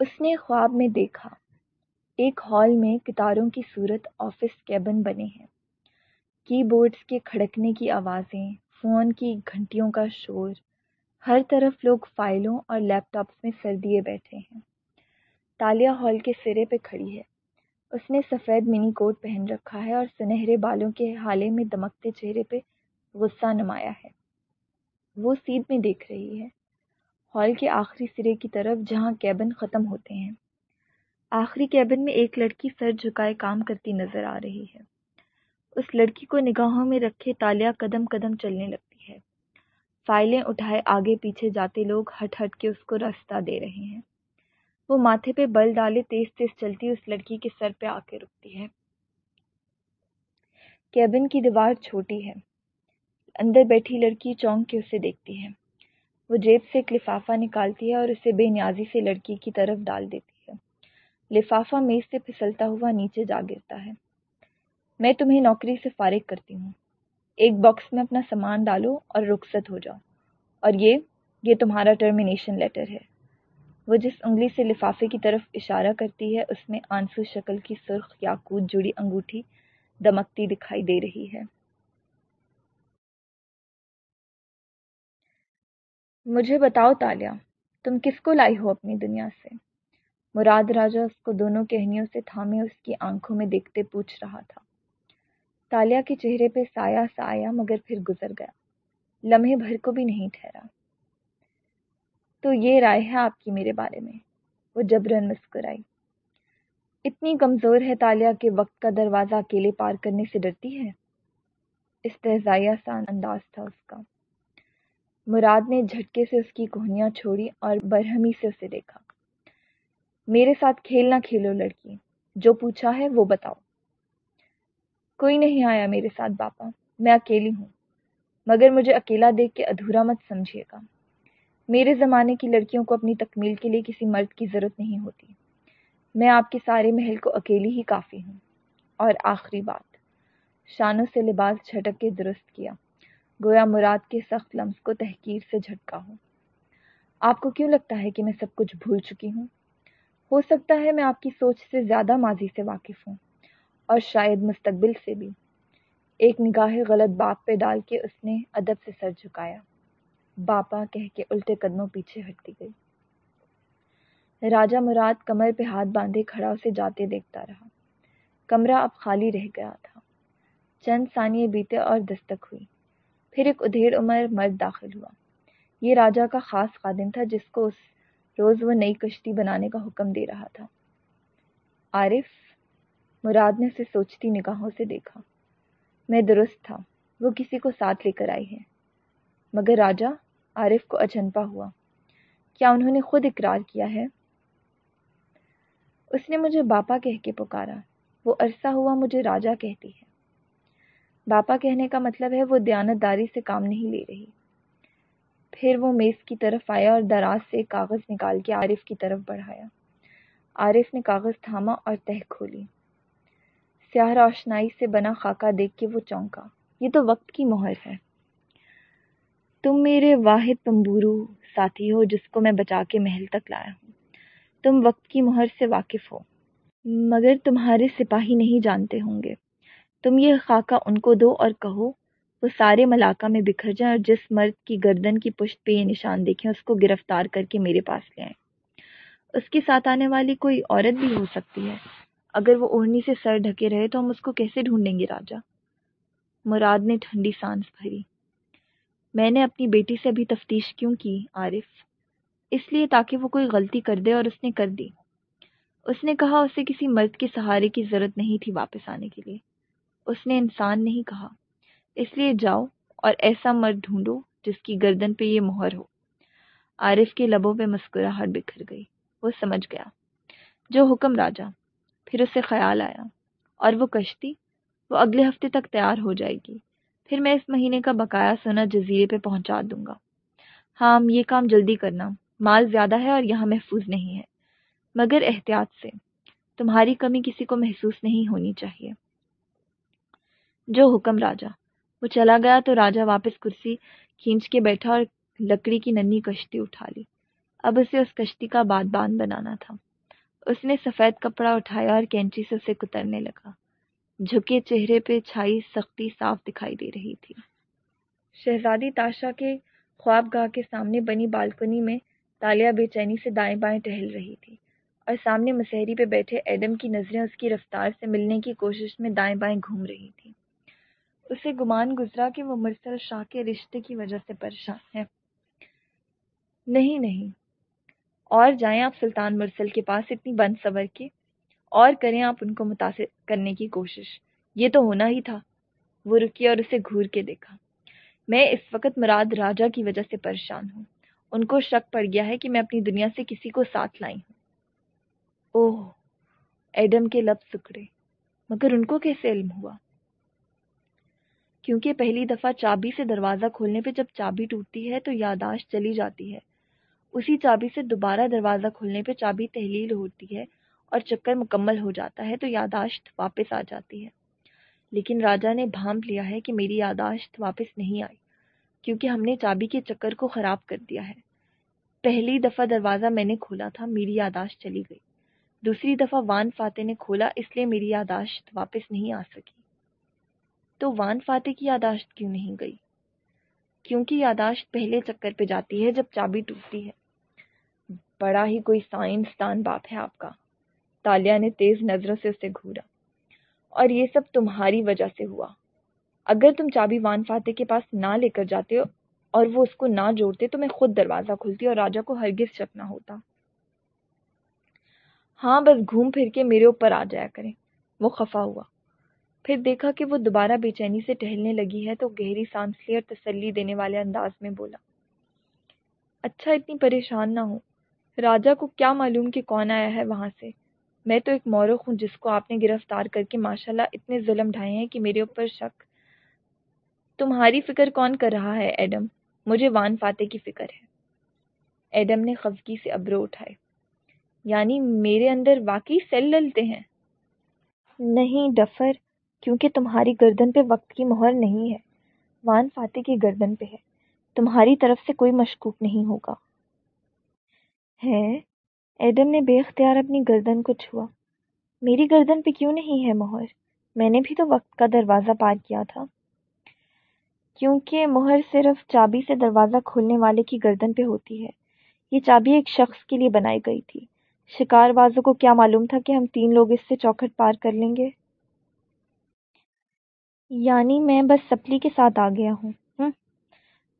اس نے خواب میں دیکھا۔ ایک ہال میں کتاروں کی صورت آفس کیبن بنے ہیں۔ کی بورڈز کے کھڑکنے کی آوازیں، فون کی گھنٹیوں کا شور۔ ہر طرف لوگ فائلوں اور لیپ ٹاپس میں سر دیے بیٹھے ہیں۔ تالیہ ہال کے سرے پہ کھڑی ہے۔ اس نے سفید منی کوٹ پہن رکھا ہے اور سنہرے بالوں کے حالے میں دمکتے چہرے پہ غصہ نمایا ہے۔ وہ سیدھ میں دیکھ رہی ہے۔ ہال کے آخری سرے کی طرف جہاں کیبن ختم ہوتے ہیں۔ آخری کیبن میں ایک لڑکی سر جھکائے کام کرتی نظر آ رہی ہے۔ اس لڑکی کو نگاہوں میں رکھے تالیا قدم قدم چلنے لگتی ہے۔ فائلیں اٹھائے آگے پیچھے جاتے لوگ ہٹ ہٹ کے اس کو راستہ دے رہے ہیں۔ وہ ماتھے پہ بل ڈالے تیز تیز چلتی اس لڑکی کے سر پہ آ کے رکتی ہے۔ کیبن کی دیوار چھوٹی ہے۔ اندر بیٹھی لڑکی چونک کے اسے دیکھتی ہے۔ وہ جیب سے ایک لفافہ نکالتی ہے اور اسے بے نیازی سے لڑکی کی طرف ڈال دیتی ہے۔ لفافہ میز سے پھسلتا ہوا نیچے جا گرتا ہے۔ میں تمہیں نوکری سے فارغ کرتی ہوں۔ ایک باکس میں اپنا سامان ڈالو اور رخصت ہو جاؤ۔ اور یہ یہ تمہارا ٹرمینیشن لیٹر ہے۔ وہ جس انگلی سے لفافے کی طرف اشارہ کرتی ہے، اس میں آنسو شکل کی سرخ یاقوت جڑی انگوٹھی دمکتی دکھائی دے رہی ہے۔ مجھے بتاؤ تالیا تم کس کو لائی ہو اپنی دنیا سے؟ مراد راجا اس کو دونوں کہنیوں سے تھامے اس کی آنکھوں میں دیکھتے پوچھ رہا تھا۔ تالیا کے چہرے پہ سایہ سا آیا مگر پھر گزر گیا۔ لمحے بھر کو بھی نہیں ٹھہرا۔ تو یہ رائے ہے آپ کی میرے بارے میں؟ وہ جبرن مسکرائی۔ اتنی کمزور ہے تالیا کے وقت کا دروازہ اکیلے پار کرنے سے ڈرتی ہے؟ استحزائیہ سا انداز تھا اس کا۔ مراد نے جھٹکے سے اس کی کوہنیاں چھوڑی اور برہمی سے اسے دیکھا۔ میرے ساتھ کھیل نہ کھیلو لڑکی، جو پوچھا ہے وہ بتاؤ۔ کوئی نہیں آیا میرے ساتھ باپا، میں اکیلی ہوں، مگر مجھے اکیلا دیکھ کے ادھورا مت سمجھیے گا۔ میرے زمانے کی لڑکیوں کو اپنی تکمیل کے لیے کسی مرد کی ضرورت نہیں ہوتی۔ میں آپ کے سارے محل کو اکیلی ہی کافی ہوں۔ اور آخری بات، شانوں سے لباس جھٹک کے درست کیا۔ گویا مراد کے سخت لمس کو تحقیر سے جھٹکا ہو آپ کو کیوں لگتا ہے کہ میں سب کچھ بھول چکی ہوں؟ ہو سکتا ہے میں آپ کی سوچ سے زیادہ ماضی سے واقف ہوں، اور شاید مستقبل سے بھی۔ ایک نگاہ غلط باپ پہ ڈال کے اس نے ادب سے سر جھکایا۔ باپا کہہ کے الٹے قدموں پیچھے ہٹتی گئی۔ راجا مراد کمر پہ ہاتھ باندھے کھڑا اسے جاتے دیکھتا رہا۔ کمرہ اب خالی رہ گیا تھا۔ چند ثانیے بیتے اور دستک ہوئی۔ پھر ایک ادھیڑ عمر مرد داخل ہوا۔ یہ راجا کا خاص خادم تھا جس کو اس روز وہ نئی کشتی بنانے کا حکم دے رہا تھا۔ عارف مراد نے اسے سوچتی نگاہوں سے دیکھا۔ میں درست تھا، وہ کسی کو ساتھ لے کر آئی ہے مگر راجا عارف کو اچنپا ہوا۔ کیا انہوں نے خود اقرار کیا ہے؟ اس نے مجھے باپا کہہ کے پکارا۔ وہ عرصہ ہوا مجھے راجا کہتی ہے۔ باپا کہنے کا مطلب ہے وہ دیانت داری سے کام نہیں لے رہی۔ پھر وہ میز کی طرف آیا اور دراز سے کاغذ نکال کے عارف کی طرف بڑھایا۔ عارف نے کاغذ تھاما اور تہ کھولی۔ سیاہ روشنائی سے بنا خاکہ دیکھ کے وہ چونکا۔ یہ تو وقت کی مہر ہے۔ تم میرے واحد تمبورو ساتھی ہو جس کو میں بچا کے محل تک لایا ہوں۔ تم وقت کی مہر سے واقف ہو۔ مگر تمہارے سپاہی نہیں جانتے ہوں گے۔ تم یہ خاکہ ان کو دو اور کہو، وہ سارے ملاقہ میں بکھر جائیں اور جس مرد کی گردن کی پشت پہ یہ نشان دیکھیں، اس کو گرفتار کر کے میرے پاس لے آئیں۔ اس کے ساتھ آنے والی کوئی عورت بھی ہو سکتی ہے۔ اگر وہ اوڑھنی سے سر ڈھکے رہے تو ہم اس کو کیسے ڈھونڈیں گے راجا؟ مراد نے ٹھنڈی سانس بھری۔ میں نے اپنی بیٹی سے ابھی تفتیش کیوں کی، عارف؟ اس لیے تاکہ وہ کوئی غلطی کر دے اور اس نے کر دی۔ اس نے کہا، اسے کسی مرد کے سہارے کی ضرورت نہیں تھی واپس آنے کے لیے۔ اس نے انسان نہیں کہا۔ اس لیے جاؤ اور ایسا مرد ڈھونڈو جس کی گردن پہ یہ مہر ہو۔ عارف کے لبوں پہ مسکراہٹ بکھر گئی۔ وہ سمجھ گیا۔ جو حکم راجا، پھر اسے خیال آیا اور وہ کشتی، وہ اگلے ہفتے تک تیار ہو جائے گی۔ پھر میں اس مہینے کا بقایا سونا جزیرے پہ پہنچا دوں گا۔ ہاں یہ کام جلدی کرنا۔ مال زیادہ ہے اور یہاں محفوظ نہیں ہے۔ مگر احتیاط سے۔ تمہاری کمی کسی کو محسوس نہیں ہونی چاہیے۔ جو حکم راجا۔ وہ چلا گیا تو راجا واپس کرسی کھینچ کے بیٹھا اور لکڑی کی ننی کشتی اٹھا لی۔ اب اسے اس کشتی کا باد بان بنانا تھا۔ اس نے سفید کپڑا اٹھایا اور کینچی سے اسے کترنے لگا۔ جھکے چہرے پہ چھائی سختی صاف دکھائی دے رہی تھی۔ شہزادی تاشا کے خواب گاہ کے سامنے بنی بالکنی میں تالیا بے چینی سے دائیں بائیں ٹہل رہی تھی۔ اور سامنے مسحری پہ بیٹھے ایڈم کی نظریں اس کی رفتار سے ملنے کی کوشش میں دائیں بائیں گھوم رہی تھی اسے گمان گزرا کہ وہ مرسل شاہ کے رشتے کی وجہ سے پریشان ہے۔ نہیں نہیں۔ اور جائیں آپ سلطان مرسل کے پاس اتنی بند صبر کے، اور کریں آپ ان کو متاثر کرنے کی کوشش۔ یہ تو ہونا ہی تھا۔ وہ رکی اور اسے گھور کے دیکھا۔ میں اس وقت مراد راجا کی وجہ سے پریشان ہوں۔ ان کو شک پڑ گیا ہے کہ میں اپنی دنیا سے کسی کو ساتھ لائی ہوں۔ اوہ، ایڈم کے لب سکڑے۔ مگر ان کو کیسے علم ہوا؟ کیونکہ پہلی دفعہ چابی سے دروازہ کھولنے پہ جب چابی ٹوٹتی ہے تو یاداشت چلی جاتی ہے۔ اسی چابی سے دوبارہ دروازہ کھولنے پہ چابی تحلیل ہوتی ہے اور چکر مکمل ہو جاتا ہے تو یاداشت واپس آ جاتی ہے۔ لیکن راجا نے بھانپ لیا ہے کہ میری یاداشت واپس نہیں آئی کیونکہ ہم نے چابی کے چکر کو خراب کر دیا ہے۔ پہلی دفعہ دروازہ میں نے کھولا تھا، میری یاداشت چلی گئی۔ دوسری دفعہ وان فاتح نے کھولا، اس لیے میری یاداشت واپس نہیں آ سکی۔ تو وان فاتح کی یاداشت کیوں نہیں گئی؟ کیونکہ یاداشت پہلے چکر پہ جاتی ہے جب چابی ٹوٹتی ہے۔ بڑا ہی کوئی سائنسدان باپ ہے آپ کا۔ تالیا نے تیز نظروں سے اسے گھورا۔ اور یہ سب تمہاری وجہ سے ہوا۔ اگر تم چابی وان فاتح کے پاس نہ لے کر جاتے اور وہ اس کو نہ جوڑتے تو میں خود دروازہ کھلتی اور راجا کو ہرگز شک نہ ہوتا۔ ہاں بس گھوم پھر کے میرے اوپر آ جایا کریں۔ وہ خفا ہوا۔ پھر دیکھا کہ وہ دوبارہ بے چینی سے ٹہلنے لگی ہے تو گہری سانس لی اور تسلی دینے والے انداز میں بولا اچھا اتنی پریشان نہ ہو راجا کو کیا معلوم کہ کون آیا ہے وہاں سے؟ میں تو ایک مورخ ہوں جس کو آپ نے گرفتار کر کے ماشاء اللہ اتنے ظلم ڈھائے ہیں کہ میرے اوپر شک۔ تمہاری فکر کون کر رہا ہے، ایڈم؟ مجھے وان فاتح کی فکر ہے۔ ایڈم نے خفگی سے ابرو اٹھائے۔ یعنی میرے اندر واقعی سیل للتے ہیں؟ نہیں، ڈفر۔ کیونکہ تمہاری گردن پہ وقت کی مہر نہیں ہے۔ وان فاتح کی گردن پہ ہے۔ تمہاری طرف سے کوئی مشکوک نہیں ہوگا۔ ہے؟ ایڈم نے بے اختیار اپنی گردن کو چھوا۔ میری گردن پہ کیوں نہیں ہے مہر؟ میں نے بھی تو وقت کا دروازہ پار کیا تھا۔ کیونکہ مہر صرف چابی سے دروازہ کھولنے والے کی گردن پہ ہوتی ہے۔ یہ چابی ایک شخص کے لیے بنائی گئی تھی۔ شکار بازوں کو کیا معلوم تھا کہ ہم تین لوگ اس سے چوکھٹ پار کر لیں گے؟ یعنی میں بس سپلی کے ساتھ آ گیا ہوں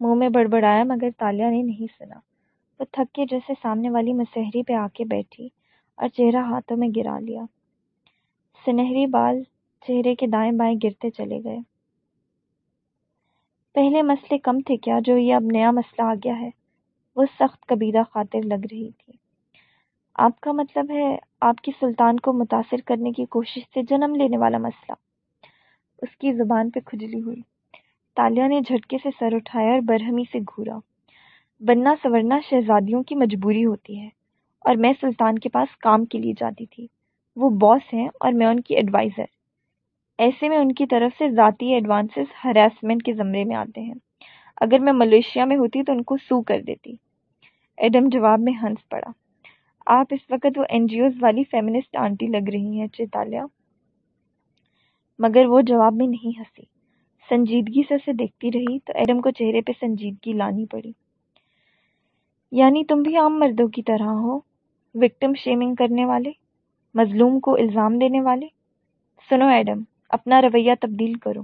منہ میں بڑبڑایا مگر تالیا نے نہیں سنا۔ وہ تھک کے جیسے سامنے والی مسحری پہ آ کے بیٹھی اور چہرہ ہاتھوں میں گرا لیا۔ سنہری بال چہرے کے دائیں بائیں گرتے چلے گئے۔ پہلے مسئلے کم تھے کیا جو یہ اب نیا مسئلہ آ گیا ہے؟ وہ سخت کبیرہ خاطر لگ رہی تھی۔ آپ کا مطلب ہے آپ کی سلطان کو متاثر کرنے کی کوشش سے جنم لینے والا مسئلہ۔ اس کی زبان پہ کھجلی ہوئی۔ تالیہ نے جھٹکے سے سر اٹھایا اور برہمی سے گھورا۔ بننا سورنا شہزادیوں کی مجبوری ہوتی ہے اور میں سلطان کے پاس کام کے لیے جاتی تھی۔ وہ باس ہیں اور میں ان کی ایڈوائزر ایسے میں ان کی طرف سے ذاتی ایڈوانسز ہراسمنٹ کے زمرے میں آتے ہیں۔ اگر میں ملیشیا میں ہوتی تو ان کو سو کر دیتی۔ ایڈم جواب میں ہنس پڑا۔ آپ اس وقت وہ این جی اوز والی فیمنسٹ آنٹی لگ رہی ہیں چیتالیہ مگر وہ جواب میں نہیں ہنسی۔ سنجیدگی سے اسے دیکھتی رہی تو ایڈم کو چہرے پہ سنجیدگی لانی پڑی۔ یعنی تم بھی عام مردوں کی طرح ہو، وکٹم شیمنگ کرنے والے، مظلوم کو الزام دینے والے۔ سنو ایڈم، اپنا رویہ تبدیل کرو۔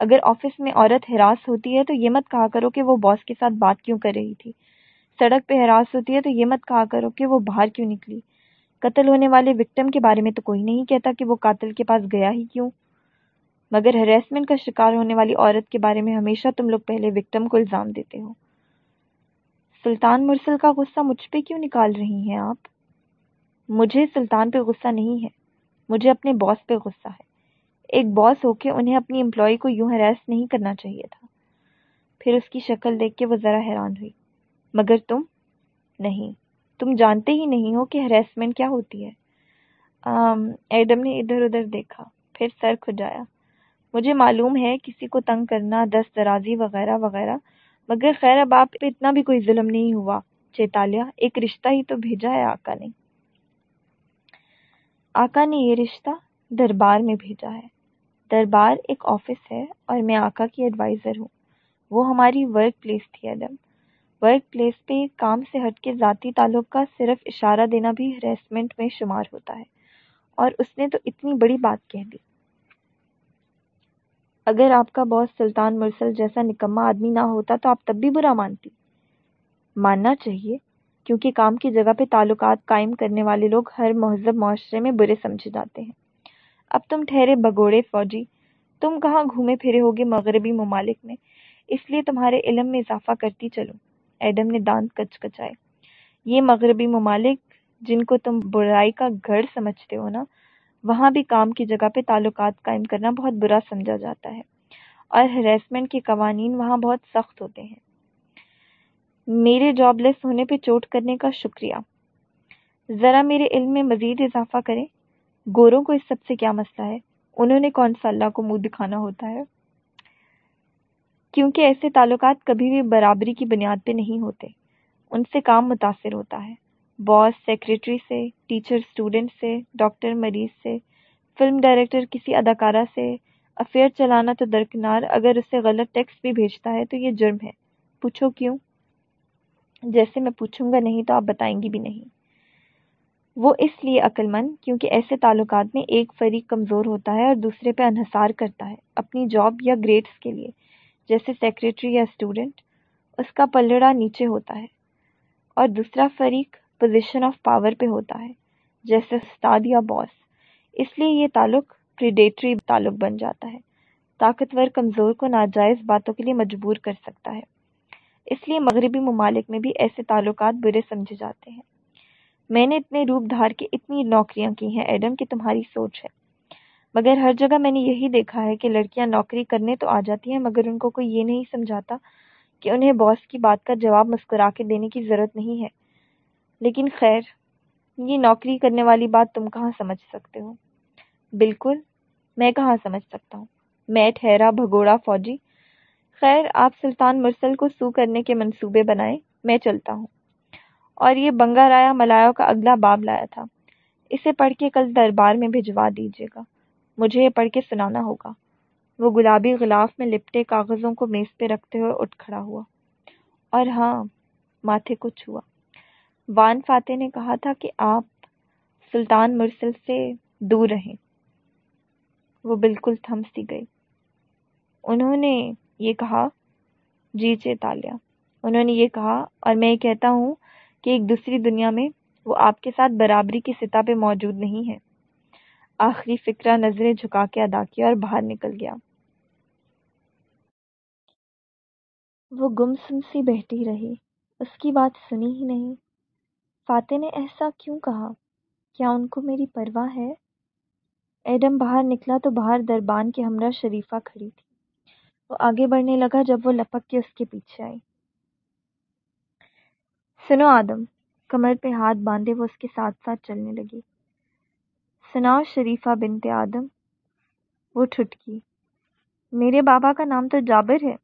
اگر آفس میں عورت ہراس ہوتی ہے تو یہ مت کہا کرو کہ وہ باس کے ساتھ بات کیوں کر رہی تھی۔ سڑک پہ ہراس ہوتی ہے تو یہ مت کہا کرو کہ وہ باہر کیوں نکلی۔ قتل ہونے والے وکٹم کے بارے میں تو کوئی نہیں کہتا کہ وہ قاتل کے پاس گیا ہی کیوں۔ مگر ہراسمنٹ کا شکار ہونے والی عورت کے بارے میں ہمیشہ تم لوگ پہلے وکٹم کو الزام دیتے ہو۔ سلطان مرسل کا غصہ مجھ پہ کیوں نکال رہی ہیں آپ؟ مجھے سلطان پہ غصہ نہیں ہے۔ مجھے اپنے باس پہ غصہ ہے۔ ایک باس ہو کے انہیں اپنی امپلائی کو یوں ہراس نہیں کرنا چاہیے تھا۔ پھر اس کی شکل دیکھ کے وہ ذرا حیران ہوئی۔ مگر تم؟ نہیں۔ تم جانتے ہی نہیں ہو کہ ہریسمنٹ کیا ہوتی ہے۔ ایڈم نے ادھر ادھر دیکھا۔ پھر سر کھجایا۔ مجھے معلوم ہے کسی کو تنگ کرنا، دست درازی وغیرہ وغیرہ۔ مگر خیر، اب آپ پہ اتنا بھی کوئی ظلم نہیں ہوا۔ چیتالیہ، ایک رشتہ ہی تو بھیجا ہے آقا نے۔ آقا نے یہ رشتہ دربار میں بھیجا ہے۔ دربار ایک آفس ہے اور میں آقا کی ایڈوائزر ہوں۔ وہ ہماری ورک پلیس تھی ایڈم ورک پلیس پہ کام سے ہٹ کے ذاتی تعلق کا صرف اشارہ دینا بھی ہریسمنٹ میں شمار ہوتا ہے۔ اور اس نے تو اتنی بڑی بات کہہ دی۔ اگر آپ کا باس سلطان مرسل جیسا نکما آدمی نہ ہوتا تو آپ تب بھی برا مانتی۔ ماننا چاہیے، کیونکہ کام کی جگہ پہ تعلقات قائم کرنے والے لوگ ہر مہذب معاشرے میں برے سمجھے جاتے ہیں۔ اب تم ٹھہرے بگوڑے فوجی، تم کہاں گھومے پھرے ہوگے مغربی ممالک میں؟ اس لیے تمہارے علم میں اضافہ کرتی چلو ایڈم نے دانت کچ کچائے یہ مغربی ممالک جن کو تم برائی کا گھر سمجھتے ہو نا وہاں بھی کام کی جگہ پہ تعلقات قائم کرنا بہت برا سمجھا جاتا ہے اور ہریسمنٹ کے قوانین وہاں بہت سخت ہوتے ہیں۔ میرے جاب لیس ہونے پہ چوٹ کرنے کا شکریہ۔ ذرا میرے علم میں مزید اضافہ کریں۔ گوروں کو اس سب سے کیا مسئلہ ہے؟ انہوں نے کون سا اللہ کو منہ دکھانا ہوتا ہے؟ کیونکہ ایسے تعلقات کبھی بھی برابری کی بنیاد پہ نہیں ہوتے۔ ان سے کام متاثر ہوتا ہے۔ باس سیکریٹری سے ٹیچر اسٹوڈنٹ سے ڈاکٹر مریض سے فلم ڈائریکٹر کسی اداکارہ سے افیئر چلانا تو درکنار، اگر اسے غلط ٹیکسٹ بھی بھیجتا ہے تو یہ جرم ہے۔ پوچھو کیوں؟ جیسے میں پوچھوں گا نہیں تو آپ بتائیں گی بھی نہیں۔ وہ اس لیے عقل مند کیونکہ ایسے تعلقات میں ایک فریق کمزور ہوتا ہے اور دوسرے پہ انحصار کرتا ہے، اپنی جاب یا گریڈس کے لیے، جیسے سیکریٹری یا اسٹوڈنٹ اس کا پلڑا نیچے ہوتا ہے۔ اور دوسرا فریق پوزیشن آف پاور پہ ہوتا ہے، جیسے استاد یا باس اس لیے یہ تعلق پریڈیٹری تعلق بن جاتا ہے۔ طاقتور کمزور کو ناجائز باتوں کے لیے مجبور کر سکتا ہے۔ اس لیے مغربی ممالک میں بھی ایسے تعلقات برے سمجھے جاتے ہیں۔ میں نے اتنے روپ دھار کے اتنی نوکریاں کی ہیں، ایڈم کہ تمہاری سوچ ہے۔ مگر ہر جگہ میں نے یہی دیکھا ہے کہ لڑکیاں نوکری کرنے تو آ جاتی ہیں، مگر ان کو کوئی یہ نہیں سمجھاتا کہ انہیں باس کی بات کا جواب مسکرا کے دینے کی ضرورت نہیں ہے۔ لیکن خیر، یہ نوکری کرنے والی بات تم کہاں سمجھ سکتے ہو؟ بالکل، میں کہاں سمجھ سکتا ہوں؟ میں ٹھہرا بھگوڑا فوجی۔ خیر، آپ سلطان مرسل کو سو کرنے کے منصوبے بنائیں، میں چلتا ہوں۔ اور یہ بنگا رایا ملایا کا اگلا باب لایا تھا۔ اسے پڑھ کے کل دربار میں بھجوا دیجیے گا۔ مجھے یہ پڑھ کے سنانا ہوگا۔ وہ گلابی غلاف میں لپٹے کاغذوں کو میز پہ رکھتے ہوئے اٹھ کھڑا ہوا۔ اور ہاں ماتھے کو چھوا۔ وان فاتح نے کہا تھا کہ آپ سلطان مرسل سے دور رہیں۔ وہ بالکل تھم سی گئی۔ انہوں نے یہ کہا جی چے تالیا انہوں نے یہ کہا اور میں یہ کہتا ہوں کہ ایک دوسری دنیا میں وہ آپ کے ساتھ برابری کی سطح پہ موجود نہیں ہے آخری فکرہ نظریں جھکا کے ادا کیا اور باہر نکل گیا۔ وہ گم سم سی بیٹھی رہی۔ اس کی بات سنی ہی نہیں۔ فاتح نے ایسا کیوں کہا؟ کیا ان کو میری پرواہ ہے؟ ایڈم باہر نکلا تو باہر دربان کے ہمراہ شریفہ کھڑی تھی۔ وہ آگے بڑھنے لگا جب وہ لپک کے اس کے پیچھے آئی۔ سنو آدم، کمر پہ ہاتھ باندھے وہ اس کے ساتھ ساتھ چلنے لگی۔ سناؤ شریفہ بنت آدم۔ وہ ٹھٹکی۔ میرے بابا کا نام تو جابر ہے۔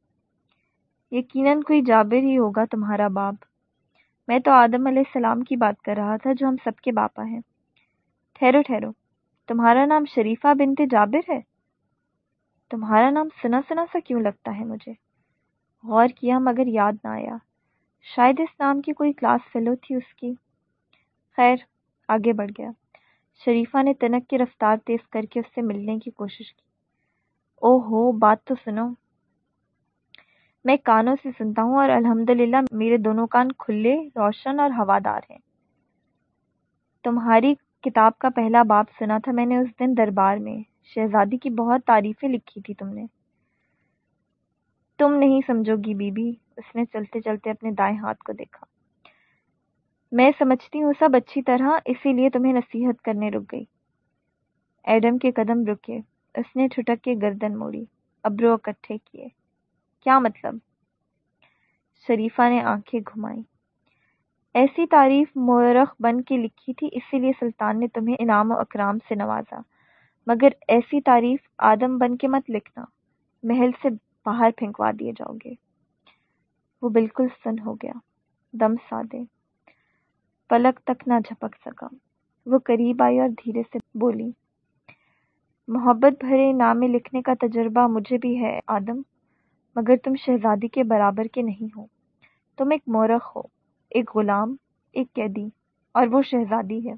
یقیناً کوئی جابر ہی ہوگا تمہارا باپ۔ میں تو آدم علیہ السلام کی بات کر رہا تھا جو ہم سب کے باپا ہیں۔ ٹھہرو ٹھہرو۔ تمہارا نام شریفہ بنت جابر ہے؟ تمہارا نام سنا سنا سا کیوں لگتا ہے مجھے؟ غور کیا مگر یاد نہ آیا۔ شاید اس نام کی کوئی کلاس فیلو تھی اس کی۔ خیر، آگے بڑھ گیا۔ شریفہ نے تنک کی رفتار تیز کر کے اس سے ملنے کی کوشش کی۔ او ہو، بات تو سنو۔ میں کانوں سے سنتا ہوں اور الحمد للہ میرے دونوں کان کھلے، روشن اور ہوادار ہیں۔ تمہاری کتاب کا پہلا باب سنا تھا میں نے اس دن دربار میں۔ شہزادی کی بہت تعریفیں لکھی تھی تم نے۔ تم نہیں سمجھو گی بی بی اس نے چلتے چلتے اپنے دائیں ہاتھ کو دیکھا۔ میں سمجھتی ہوں سب اچھی طرح، اسی لیے تمہیں نصیحت کرنے رک گئی۔ ایڈم کے قدم رکے، اس نے ٹھٹک کے گردن موڑی، ابرو اکٹھے کیے۔ کیا مطلب؟ شریفہ نے آنکھیں گھمائی ایسی تعریف مورخ بن کے لکھی تھی، اسی لیے سلطان نے تمہیں انعام و اکرام سے نوازا۔ مگر ایسی تعریف آدم بن کے مت لکھنا، محل سے باہر پھینکوا دیے جاؤ گے۔ وہ بالکل سن ہو گیا، دم سادے۔ پلک تک نہ جھپک سکا۔ وہ قریب آئی اور دھیرے سے بولی، محبت بھرے نامے لکھنے کا تجربہ مجھے بھی ہے آدم۔ مگر تم شہزادی کے برابر کے نہیں ہو۔ تم ایک مورخ ہو، ایک غلام، ایک قیدی، اور وہ شہزادی ہے۔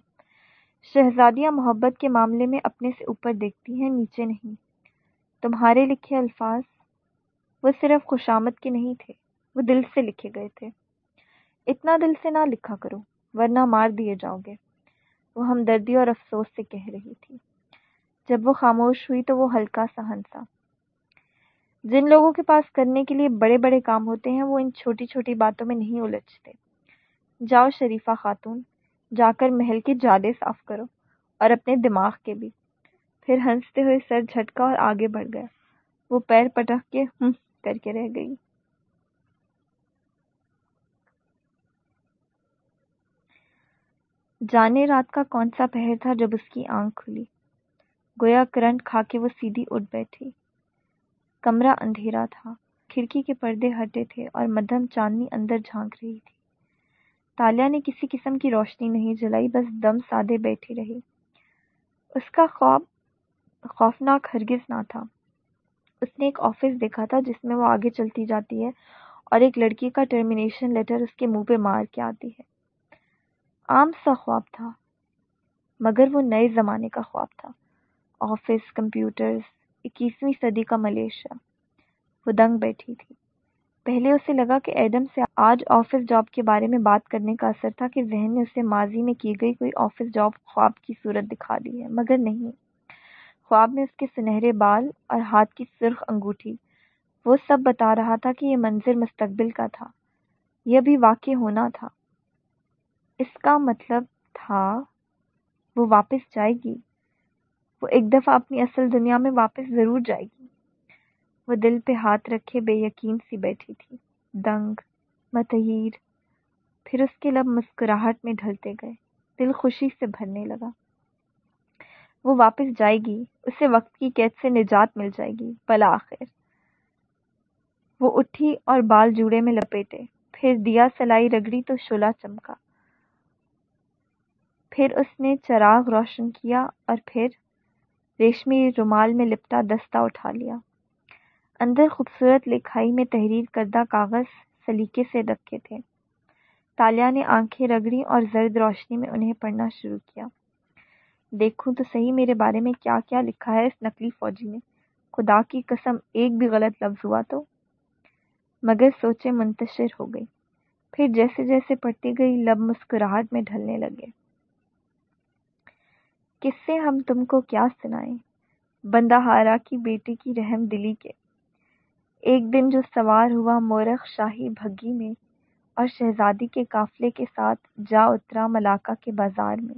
شہزادیاں محبت کے معاملے میں اپنے سے اوپر دیکھتی ہیں، نیچے نہیں۔ تمہارے لکھے الفاظ وہ صرف خوشامد کے نہیں تھے، وہ دل سے لکھے گئے تھے۔ اتنا دل سے نہ لکھا کرو، ورنہ مار دیے جاؤ گے۔ وہ ہمدردی اور افسوس سے کہہ رہی تھی۔ جب وہ خاموش ہوئی تو وہ ہلکا سا ہنسا۔ جن لوگوں کے پاس کرنے کے لیے بڑے بڑے کام ہوتے ہیں، وہ ان چھوٹی چھوٹی باتوں میں نہیں الجھتے۔ جاؤ شریفہ خاتون، جا کر محل کے جادے صاف کرو اور اپنے دماغ کے بھی۔ پھر ہنستے ہوئے سر جھٹکا اور آگے بڑھ گیا وہ پیر پٹک کے ہم کر کے رہ گئی۔ جانے رات کا کون سا پہر تھا جب اس کی آنکھ کھلی؟ گویا کرنٹ کھا کے وہ سیدھی اٹھ بیٹھی۔ کمرہ اندھیرا تھا۔ کھڑکی کے پردے ہٹے تھے اور مدھم چاندنی اندر جھانک رہی تھی۔ تالیا نے کسی قسم کی روشنی نہیں جلائی، بس دم سادے بیٹھی رہی اس کا خواب خوفناک ہرگز نہ تھا۔ اس نے ایک آفس دیکھا تھا جس میں وہ آگے چلتی جاتی ہے اور ایک لڑکی کا ٹرمینیشن لیٹر اس کے منہ پہ مار کے آتی ہے۔ عام سا خواب تھا، مگر وہ نئے زمانے کا خواب تھا۔ آفس، کمپیوٹرز اکیسویں صدی کا ملیشیا۔ وہ دنگ بیٹھی تھی۔ پہلے اسے لگا کہ ایڈم سے آج آفس جاب کے بارے میں بات کرنے کا اثر تھا کہ ذہن نے اسے ماضی میں کی گئی کوئی آفس جاب خواب کی صورت دکھا دی ہے، مگر نہیں۔ خواب میں اس کے سنہرے بال اور ہاتھ کی سرخ انگوٹھی۔ وہ سب بتا رہا تھا کہ یہ منظر مستقبل کا تھا۔ یہ بھی واقع ہونا تھا۔ اس کا مطلب تھا، وہ واپس جائے گی۔ وہ ایک دفعہ اپنی اصل دنیا میں واپس ضرور جائے گی۔ وہ دل پہ ہاتھ رکھے بے یقین سی بیٹھی تھی۔ دنگ، متحیر، پھر اس کے لب مسکراہٹ میں ڈھلتے گئے۔ دل خوشی سے بھرنے لگا۔ وہ واپس جائے گی، اسے وقت کی قید سے نجات مل جائے گی۔ بلا آخر۔ وہ اٹھی اور بال جوڑے میں لپیٹے۔ پھر دیا سلائی رگڑی تو شولا چمکا۔ پھر اس نے چراغ روشن کیا اور پھر ریشمی رومال میں لپٹا دستہ اٹھا لیا۔ اندر خوبصورت لکھائی میں تحریر کردہ کاغذ سلیقے سے رکھے تھے۔ تالیا نے آنکھیں رگڑی اور زرد روشنی میں انہیں پڑھنا شروع کیا۔ دیکھوں تو صحیح میرے بارے میں کیا کیا لکھا ہے اس نقلی فوجی نے۔ خدا کی قسم، ایک بھی غلط لفظ ہوا تو؟ مگر سوچے منتشر ہو گئی۔ پھر جیسے جیسے پڑھتی گئی، لب مسکراہٹ میں ڈھلنے لگے۔ کس سے ہم تم کو کیا سنائیں؟ بندہ ہارا کی بیٹی کی رحم دلی کے۔ ایک دن جو سوار ہوا مورخ شاہی بھگی میں اور شہزادی کے قافلے کے ساتھ جا اترا ملاقہ کے بازار میں۔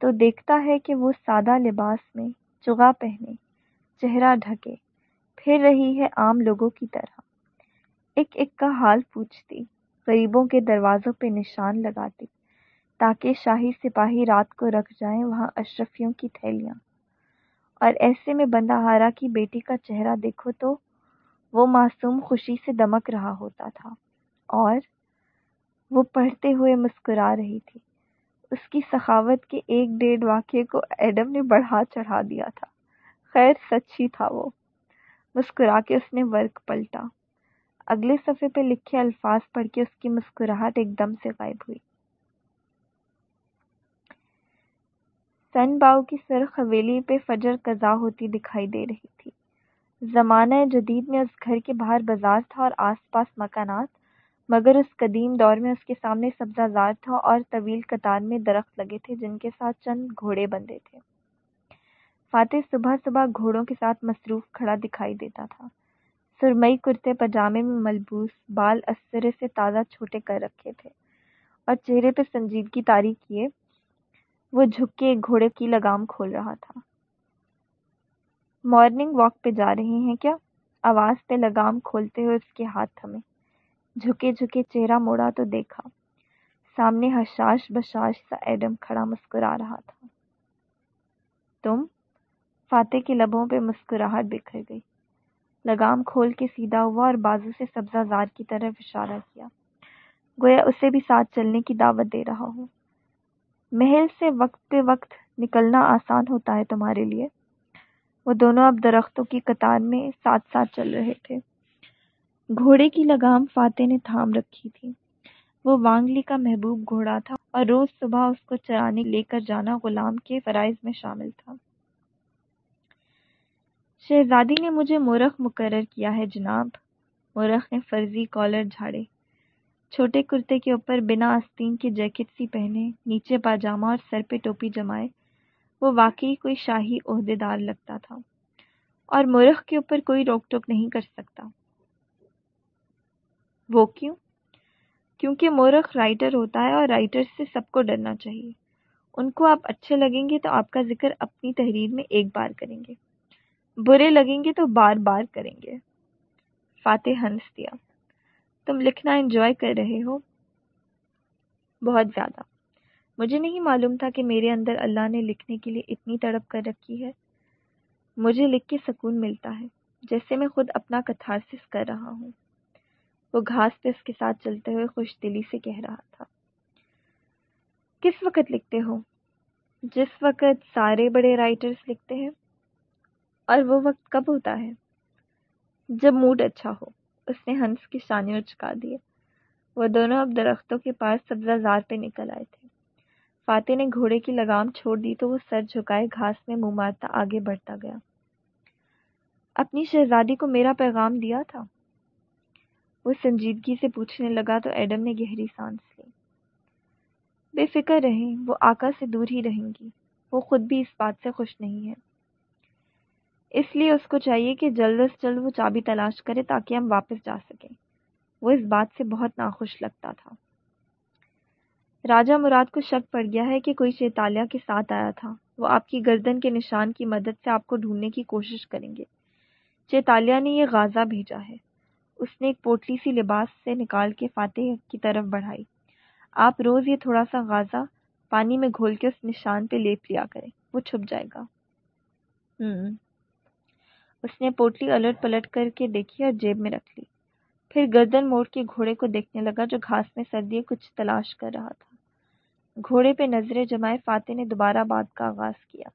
تو دیکھتا ہے کہ وہ سادہ لباس میں چگا پہنے، چہرہ ڈھکے، پھر رہی ہے عام لوگوں کی طرح۔ ایک ایک کا حال پوچھتی، غریبوں کے دروازوں پہ نشان لگاتی۔ تاکہ شاہی سپاہی رات کو رکھ جائیں وہاں اشرفیوں کی تھیلیاں۔ اور ایسے میں بندہ ہارا کی بیٹی کا چہرہ دیکھو تو وہ معصوم خوشی سے دمک رہا ہوتا تھا اور وہ پڑھتے ہوئے مسکرا رہی تھی۔ اس کی سخاوت کے ایک ڈیڑھ واقعے کو ایڈم نے بڑھا چڑھا دیا تھا۔ خیر، سچ ہی تھا وہ۔ مسکرا کے اس نے ورک پلٹا۔ اگلے صفحے پہ لکھے الفاظ پڑھ کے اس کی مسکراہٹ ایک دم سے غائب ہوئی۔ سن باؤ کی سرخ حویلی پہ فجر قضا ہوتی دکھائی دے رہی تھی۔ زمانہ جدید میں اس گھر کے باہر بازار تھا اور آس پاس مکانات، مگر اس قدیم دور میں اس کے سامنے سبزہ زار تھا اور طویل قطار میں درخت لگے تھے جن کے ساتھ چند گھوڑے بندے تھے۔ فاتح صبح صبح گھوڑوں کے ساتھ مصروف کھڑا دکھائی دیتا تھا۔ سرمئی کرتے پجامے میں ملبوس، بال اسرے سے تازہ چھوٹے کر رکھے تھے اور چہرے پہ سنجیدگی تاریخ کیے۔ وہ جھک کے ایک گھوڑے کی لگام کھول رہا تھا۔ مارننگ واک پہ جا رہے ہیں کیا؟ آواز پہ لگام کھولتے ہوئے اس کے ہاتھ تھمے۔ جھکے جھکے چہرہ موڑا تو دیکھا۔ سامنے حشاش بشاش سا ایڈم کھڑا مسکرا رہا تھا۔ تم؟ فاتح کے لبوں پہ مسکراہٹ بکھر گئی۔ لگام کھول کے سیدھا ہوا اور بازو سے سبزہ زار کی طرف اشارہ کیا۔ گویا اسے بھی ساتھ چلنے کی دعوت دے رہا ہوں۔ محل سے وقت پہ وقت نکلنا آسان ہوتا ہے تمہارے لیے۔ وہ دونوں اب درختوں کی قطار میں ساتھ ساتھ چل رہے تھے۔ گھوڑے کی لگام فاتح نے تھام رکھی تھی۔ وہ وانگلی کا محبوب گھوڑا تھا اور روز صبح اس کو چرانے لے کر جانا غلام کے فرائض میں شامل تھا۔ شہزادی نے مجھے مورخ مقرر کیا ہے جناب۔ مورخ نے فرضی کالر جھاڑے۔ چھوٹے کرتے کے اوپر بنا آستین کے جیکٹ سی پہنے، نیچے پاجامہ اور سر پہ ٹوپی جمائے، وہ واقعی کوئی شاہی عہدے دار لگتا تھا۔ اور مورخ کے اوپر کوئی روک ٹوک نہیں کر سکتا۔ وہ کیوں؟ کیونکہ مورخ رائٹر ہوتا ہے اور رائٹر سے سب کو ڈرنا چاہیے۔ ان کو آپ اچھے لگیں گے تو آپ کا ذکر اپنی تحریر میں ایک بار کریں گے۔ برے لگیں گے تو بار بار کریں گے۔ فاتح ہنس دیا۔ تم لکھنا انجوائے کر رہے ہو۔ بہت زیادہ۔ مجھے نہیں معلوم تھا کہ میرے اندر اللہ نے لکھنے کے لیے اتنی تڑپ کر رکھی ہے۔ مجھے لکھ کے سکون ملتا ہے، جیسے میں خود اپنا کتھارسس کر رہا ہوں۔ وہ گھاس پہ اس کے ساتھ چلتے ہوئے خوش دلی سے کہہ رہا تھا۔ کس وقت لکھتے ہو؟ جس وقت سارے بڑے رائٹرز لکھتے ہیں۔ اور وہ وقت کب ہوتا ہے؟ جب موڈ اچھا ہو۔ اس نے ہنس کی شانے چکا دیے۔ وہ دونوں اب درختوں کے پاس سبزہ زار پہ نکل آئے تھے۔ فاتح نے گھوڑے کی لگام چھوڑ دی تو وہ سر جھکائے گھاس میں منہ مارتا آگے بڑھتا گیا۔ اپنی شہزادی کو میرا پیغام دیا تھا؟ وہ سنجیدگی سے پوچھنے لگا تو ایڈم نے گہری سانس لی۔ بے فکر رہیں، وہ آقا سے دور ہی رہیں گی۔ وہ خود بھی اس بات سے خوش نہیں ہے اس لیے اس کو چاہیے کہ جلد از جلد وہ چابی تلاش کرے تاکہ ہم واپس جا سکیں۔ وہ اس بات سے بہت ناخوش لگتا تھا۔ راجہ مراد کو شک پڑ گیا ہے کہ کوئی چیتالیہ کے ساتھ آیا تھا۔ وہ آپ کی گردن کے نشان کی مدد سے آپ کو ڈھونڈنے کی کوشش کریں گے۔ چیتالیہ نے یہ غازہ بھیجا ہے۔ اس نے ایک پوٹلی سی لباس سے نکال کے فاتح کی طرف بڑھائی۔ آپ روز یہ تھوڑا سا غازہ پانی میں گھول کے اس نشان پہ لیپ لیا کریں۔ وہ چھپ جائے گا۔ ہوں اس نے پوٹلی الٹ پلٹ کر کے دیکھی اور جیب میں رکھ لی۔ پھر گردن موڑ کے گھوڑے کو دیکھنے لگا جو گھاس میں سردیے کچھ تلاش کر رہا تھا۔ گھوڑے پہ نظریں جمائے فاتح نے دوبارہ بات کا آغاز کیا۔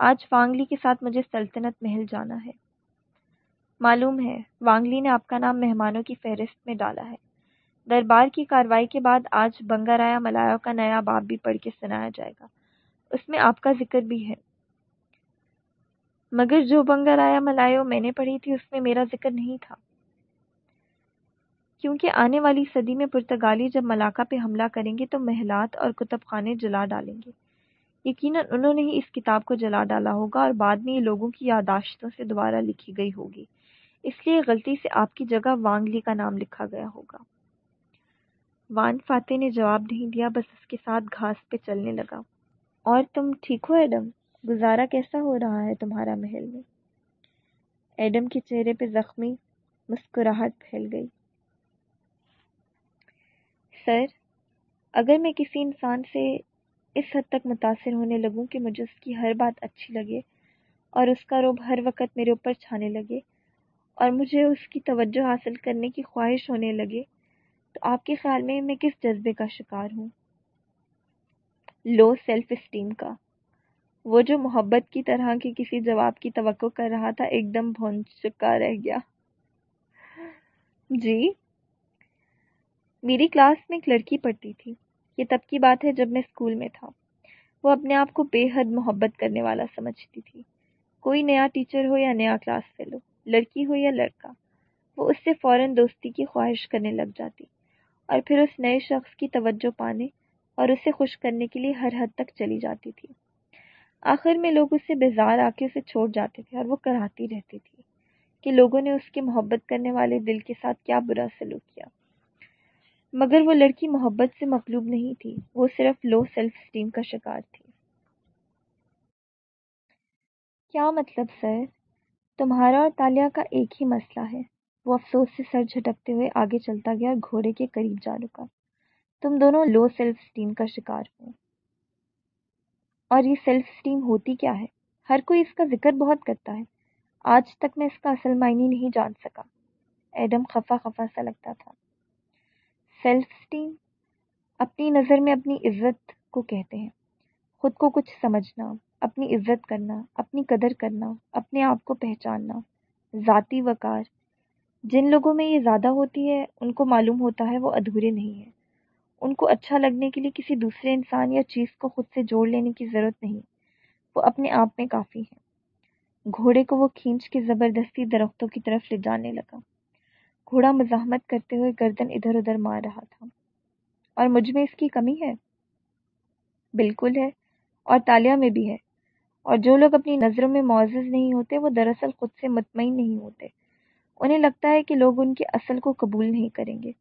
آج وانگلی کے ساتھ مجھے سلطنت محل جانا ہے۔ معلوم ہے، وانگلی نے آپ کا نام مہمانوں کی فہرست میں ڈالا ہے۔ دربار کی کاروائی کے بعد آج بنگا رایا ملایا کا نیا باب بھی پڑھ کے سنایا جائے گا۔ اس میں آپ کا ذکر بھی ہے۔ مگر جو بنگا رایا ملایو میں نے پڑھی تھی، اس میں میرا ذکر نہیں تھا۔ کیونکہ آنے والی صدی میں پرتگالی جب ملاقہ پہ حملہ کریں گے تو محلات اور کتب خانے جلا ڈالیں گے۔ یقیناً انہوں نے ہی اس کتاب کو جلا ڈالا ہوگا اور بعد میں یہ لوگوں کی یاداشتوں سے دوبارہ لکھی گئی ہوگی۔ اس لیے غلطی سے آپ کی جگہ وانگلی کا نام لکھا گیا ہوگا۔ وان فاتح نے جواب نہیں دیا، بس اس کے ساتھ گھاس پہ چلنے لگا۔ اور تم ٹھیک ہو، ایڈم؟ گزارا کیسا ہو رہا ہے تمہارا محل میں؟ ایڈم کے چہرے پہ زخمی، مسکراہٹ پھیل گئی۔ سر، اگر میں کسی انسان سے اس حد تک متاثر ہونے لگوں کہ مجھے اس کی ہر بات اچھی لگے اور اس کا روب ہر وقت میرے اوپر چھانے لگے اور مجھے اس کی توجہ حاصل کرنے کی خواہش ہونے لگے، تو آپ کے خیال میں میں کس جذبے کا شکار ہوں؟ لو سیلف اسٹیم کا۔ وہ جو محبت کی طرح کے کسی جواب کی توقع کر رہا تھا، ایک دم بھون چکا رہ گیا۔ جی میری کلاس میں ایک لڑکی پڑھتی تھی۔ یہ تب کی بات ہے جب میں اسکول میں تھا۔ وہ اپنے آپ کو بے حد محبت کرنے والا سمجھتی تھی۔ کوئی نیا ٹیچر ہو یا نیا کلاس فیلو، لڑکی ہو یا لڑکا، وہ اس سے فوراً دوستی کی خواہش کرنے لگ جاتی۔ اور پھر اس نئے شخص کی توجہ پانے اور اسے خوش کرنے کے لیے ہر حد تک چلی جاتی تھی۔ آخر میں لوگ اسے بیزار آ کے اسے چھوڑ جاتے تھے اور وہ کراتی رہتی تھی کہ لوگوں نے اس کے محبت کرنے والے دل کے ساتھ کیا برا سلوک کیا۔ مگر وہ لڑکی محبت سے مغلوب نہیں تھی، وہ صرف لو سیلف اسٹیم کا شکار تھی۔ کیا مطلب سر؟ تمہارا اور تالیہ کا ایک ہی مسئلہ ہے۔ وہ افسوس سے سر جھٹکتے ہوئے آگے چلتا گیا اور گھوڑے کے قریب جا رکا۔ تم دونوں لو سیلف اسٹیم کا شکار ہو۔ اور یہ سیلف اسٹیم ہوتی کیا ہے؟ ہر کوئی اس کا ذکر بہت کرتا ہے۔ آج تک میں اس کا اصل معنی نہیں جان سکا۔ ایڈم خفا خفا سا لگتا تھا۔ سیلف اسٹیم اپنی نظر میں اپنی عزت کو کہتے ہیں۔ خود کو کچھ سمجھنا، اپنی عزت کرنا، اپنی قدر کرنا، اپنے آپ کو پہچاننا، ذاتی وقار۔ جن لوگوں میں یہ زیادہ ہوتی ہے، ان کو معلوم ہوتا ہے وہ ادھورے نہیں ہیں۔ ان کو اچھا لگنے کے لیے کسی دوسرے انسان یا چیز کو خود سے جوڑ لینے کی ضرورت نہیں۔ وہ اپنے آپ میں کافی ہیں۔ گھوڑے کو وہ کھینچ کے زبردستی درختوں کی طرف لے جانے لگا۔ گھوڑا مزاحمت کرتے ہوئے گردن ادھر ادھر مار رہا تھا۔ اور مجھ میں اس کی کمی ہے؟ بالکل ہے۔ اور تالیہ میں بھی ہے۔ اور جو لوگ اپنی نظروں میں معزز نہیں ہوتے، وہ دراصل خود سے مطمئن نہیں ہوتے۔ انہیں لگتا ہے کہ لوگ ان کے اصل کو قبول نہیں کریں گے۔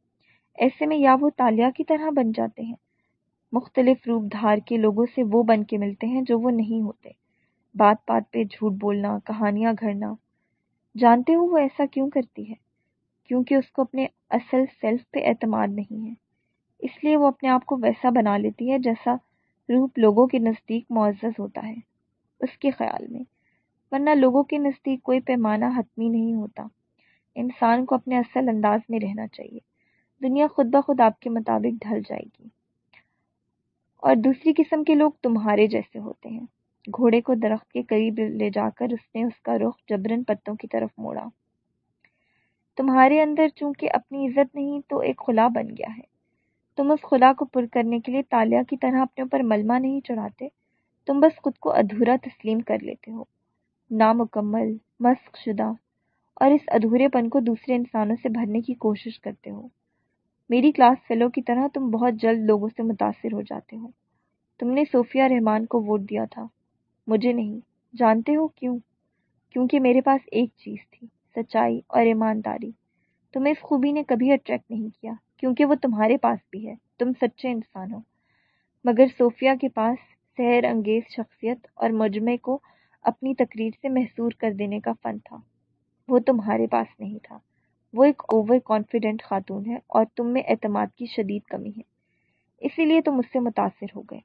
ایسے میں یا وہ تالیہ کی طرح بن جاتے ہیں۔ مختلف روپ دھار کے لوگوں سے وہ بن کے ملتے ہیں جو وہ نہیں ہوتے۔ بات بات پہ جھوٹ بولنا، کہانیاں گھڑنا۔ جانتے ہو وہ ایسا کیوں کرتی ہے؟ کیونکہ اس کو اپنے اصل سیلف پہ اعتماد نہیں ہے۔ اس لیے وہ اپنے آپ کو ویسا بنا لیتی ہے جیسا روپ لوگوں کے نزدیک معزز ہوتا ہے۔ اس کے خیال میں۔ ورنہ لوگوں کے نزدیک کوئی پیمانہ حتمی نہیں ہوتا۔ انسان کو اپنے اصل انداز میں رہنا چاہیے۔ دنیا خود بخود آپ کے مطابق ڈھل جائے گی۔ اور دوسری قسم کے لوگ تمہارے جیسے ہوتے ہیں۔ گھوڑے کو درخت کے قریب لے جا کر اس نے اس کا رخ جبرن پتوں کی طرف موڑا۔ تمہارے اندر چونکہ اپنی عزت نہیں تو ایک خلا بن گیا ہے۔ تم اس خلا کو پر کرنے کے لیے تالیا کی طرح اپنے اوپر ملما نہیں چڑھاتے۔ تم بس خود کو ادھورا تسلیم کر لیتے ہو۔ نامکمل مسق شدہ اور اس ادھورے پن کو دوسرے انسانوں سے بھرنے کی کوشش کرتے ہو۔ میری کلاس فیلو کی طرح تم بہت جلد لوگوں سے متاثر ہو جاتے ہو۔ تم نے صوفیہ رحمان کو ووٹ دیا تھا۔ مجھے نہیں۔ جانتے ہو کیوں؟ کیونکہ میرے پاس ایک چیز تھی، سچائی اور ایمانداری۔ تمہیں اس خوبی نے کبھی اٹریکٹ نہیں کیا، کیونکہ وہ تمہارے پاس بھی ہے۔ تم سچے انسان ہو۔ مگر صوفیہ کے پاس سحر انگیز شخصیت اور مجمع کو اپنی تقریر سے محصور کر دینے کا فن تھا۔ وہ تمہارے پاس نہیں تھا۔ وہ ایک اوور کانفیڈنٹ خاتون ہے اور تم میں اعتماد کی شدید کمی ہے۔ اسی لیے تم اس سے متاثر ہو گئے۔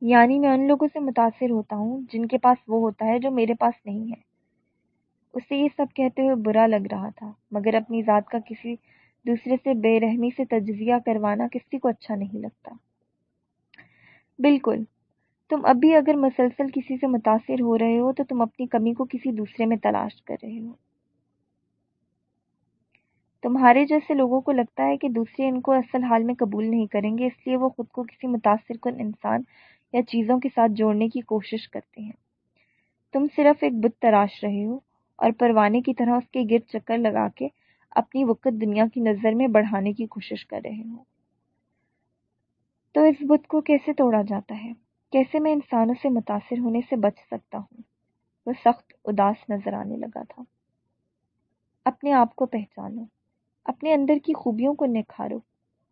یعنی میں ان لوگوں سے متاثر ہوتا ہوں جن کے پاس وہ ہوتا ہے جو میرے پاس نہیں ہے۔ اسے یہ سب کہتے ہوئے برا لگ رہا تھا، مگر اپنی ذات کا کسی دوسرے سے بے رحمی سے تجزیہ کروانا کسی کو اچھا نہیں لگتا۔ بالکل، تم اب بھی اگر مسلسل کسی سے متاثر ہو رہے ہو تو تم اپنی کمی کو کسی دوسرے میں تلاش کر رہے ہو۔ تمہارے جیسے لوگوں کو لگتا ہے کہ دوسرے ان کو اصل حال میں قبول نہیں کریں گے، اس لیے وہ خود کو کسی متاثر کن انسان یا چیزوں کے ساتھ جوڑنے کی کوشش کرتے ہیں۔ تم صرف ایک بت تراش رہے ہو اور پروانے کی طرح اس کے گرد چکر لگا کے اپنی وقت دنیا کی نظر میں بڑھانے کی کوشش کر رہے ہوں تو اس بت کو کیسے توڑا جاتا ہے؟ کیسے میں انسانوں سے متاثر ہونے سے بچ سکتا ہوں؟ وہ سخت اداس نظر آنے لگا تھا۔ اپنے آپ کو پہچانو۔ اپنے اندر کی خوبیوں کو نکھارو،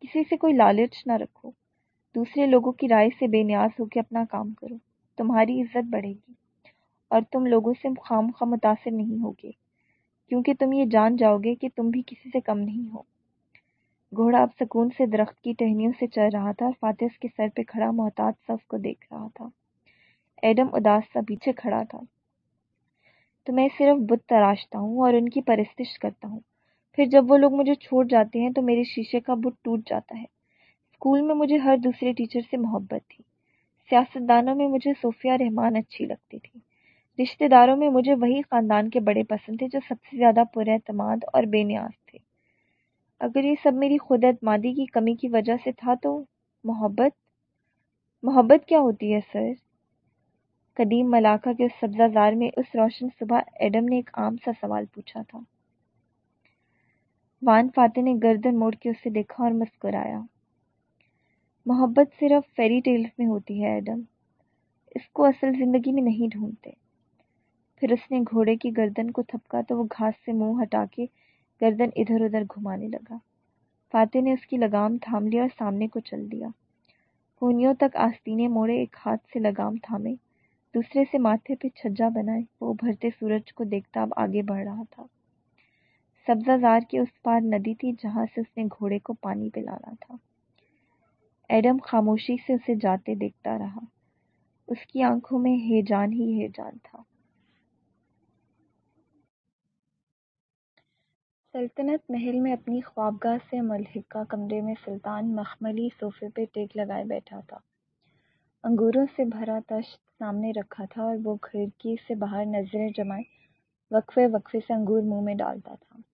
کسی سے کوئی لالچ نہ رکھو، دوسرے لوگوں کی رائے سے بے نیاز ہو کے اپنا کام کرو، تمہاری عزت بڑھے گی، اور تم لوگوں سے خام خواہ متاثر نہیں ہوگے، کیونکہ تم یہ جان جاؤ گے کہ تم بھی کسی سے کم نہیں ہو۔ گھوڑا اب سکون سے درخت کی ٹہنیوں سے چل رہا تھا اور فاتح اس کے سر پہ کھڑا محتاط صف کو دیکھ رہا تھا۔ ایڈم اداس سا پیچھے کھڑا تھا۔ تو میں صرف بت تراشتا ہوں اور ان کی پرستش کرتا ہوں۔ پھر جب وہ لوگ مجھے چھوڑ جاتے ہیں تو میرے شیشے کا بت ٹوٹ جاتا ہے۔ اسکول میں مجھے ہر دوسرے ٹیچر سے محبت تھی۔ سیاست دانوں میں مجھے صوفیہ رحمان اچھی لگتی تھی۔ رشتہ داروں میں مجھے وہی خاندان کے بڑے پسند تھے جو سب سے زیادہ پر اعتماد اور بے نیاز تھے۔ اگر یہ سب میری خود اعتمادی کی کمی کی وجہ سے تھا تو محبت؟ محبت کیا ہوتی ہے سر؟ قدیم ملاقہ کے اس سبزہ زار میں اس روشن صبح ایڈم نے ایک عام سا سوال پوچھا تھا۔ وان فاتح نے گردن موڑ کے اسے دیکھا اور مسکرایا۔ محبت صرف فیری ٹیلز میں ہوتی ہے، ایڈم۔ اس کو اصل زندگی میں نہیں ڈھونڈتے۔ پھر اس نے گھوڑے کی گردن کو تھپکا تو وہ گھاس سے منہ ہٹا کے گردن ادھر ادھر گھمانے لگا۔ فاتح نے اس کی لگام تھام لیا اور سامنے کو چل دیا۔ پونیوں تک آستینے موڑے، ایک ہاتھ سے لگام تھامے، دوسرے سے ماتھے پہ چھجا بنائے۔ وہ ابھرتے سورج کو دیکھتا اب آگے بڑھ رہا تھا۔ سبزہ زار کی اس پار ندی تھی جہاں سے اس نے گھوڑے کو پانی پلانا تھا۔ ایڈم خاموشی سے اسے جاتے دیکھتا رہا۔ اس کی آنکھوں میں ہے جان ہی ہے جان تھا۔ سلطنت محل میں اپنی خوابگاہ سے ملحقہ کمرے میں سلطان مخملی صوفے پہ ٹیک لگائے بیٹھا تھا۔ انگوروں سے بھرا تشت سامنے رکھا تھا اور وہ کھڑکی سے باہر نظریں جمائے وقفے وقفے سے انگور منہ میں ڈالتا تھا۔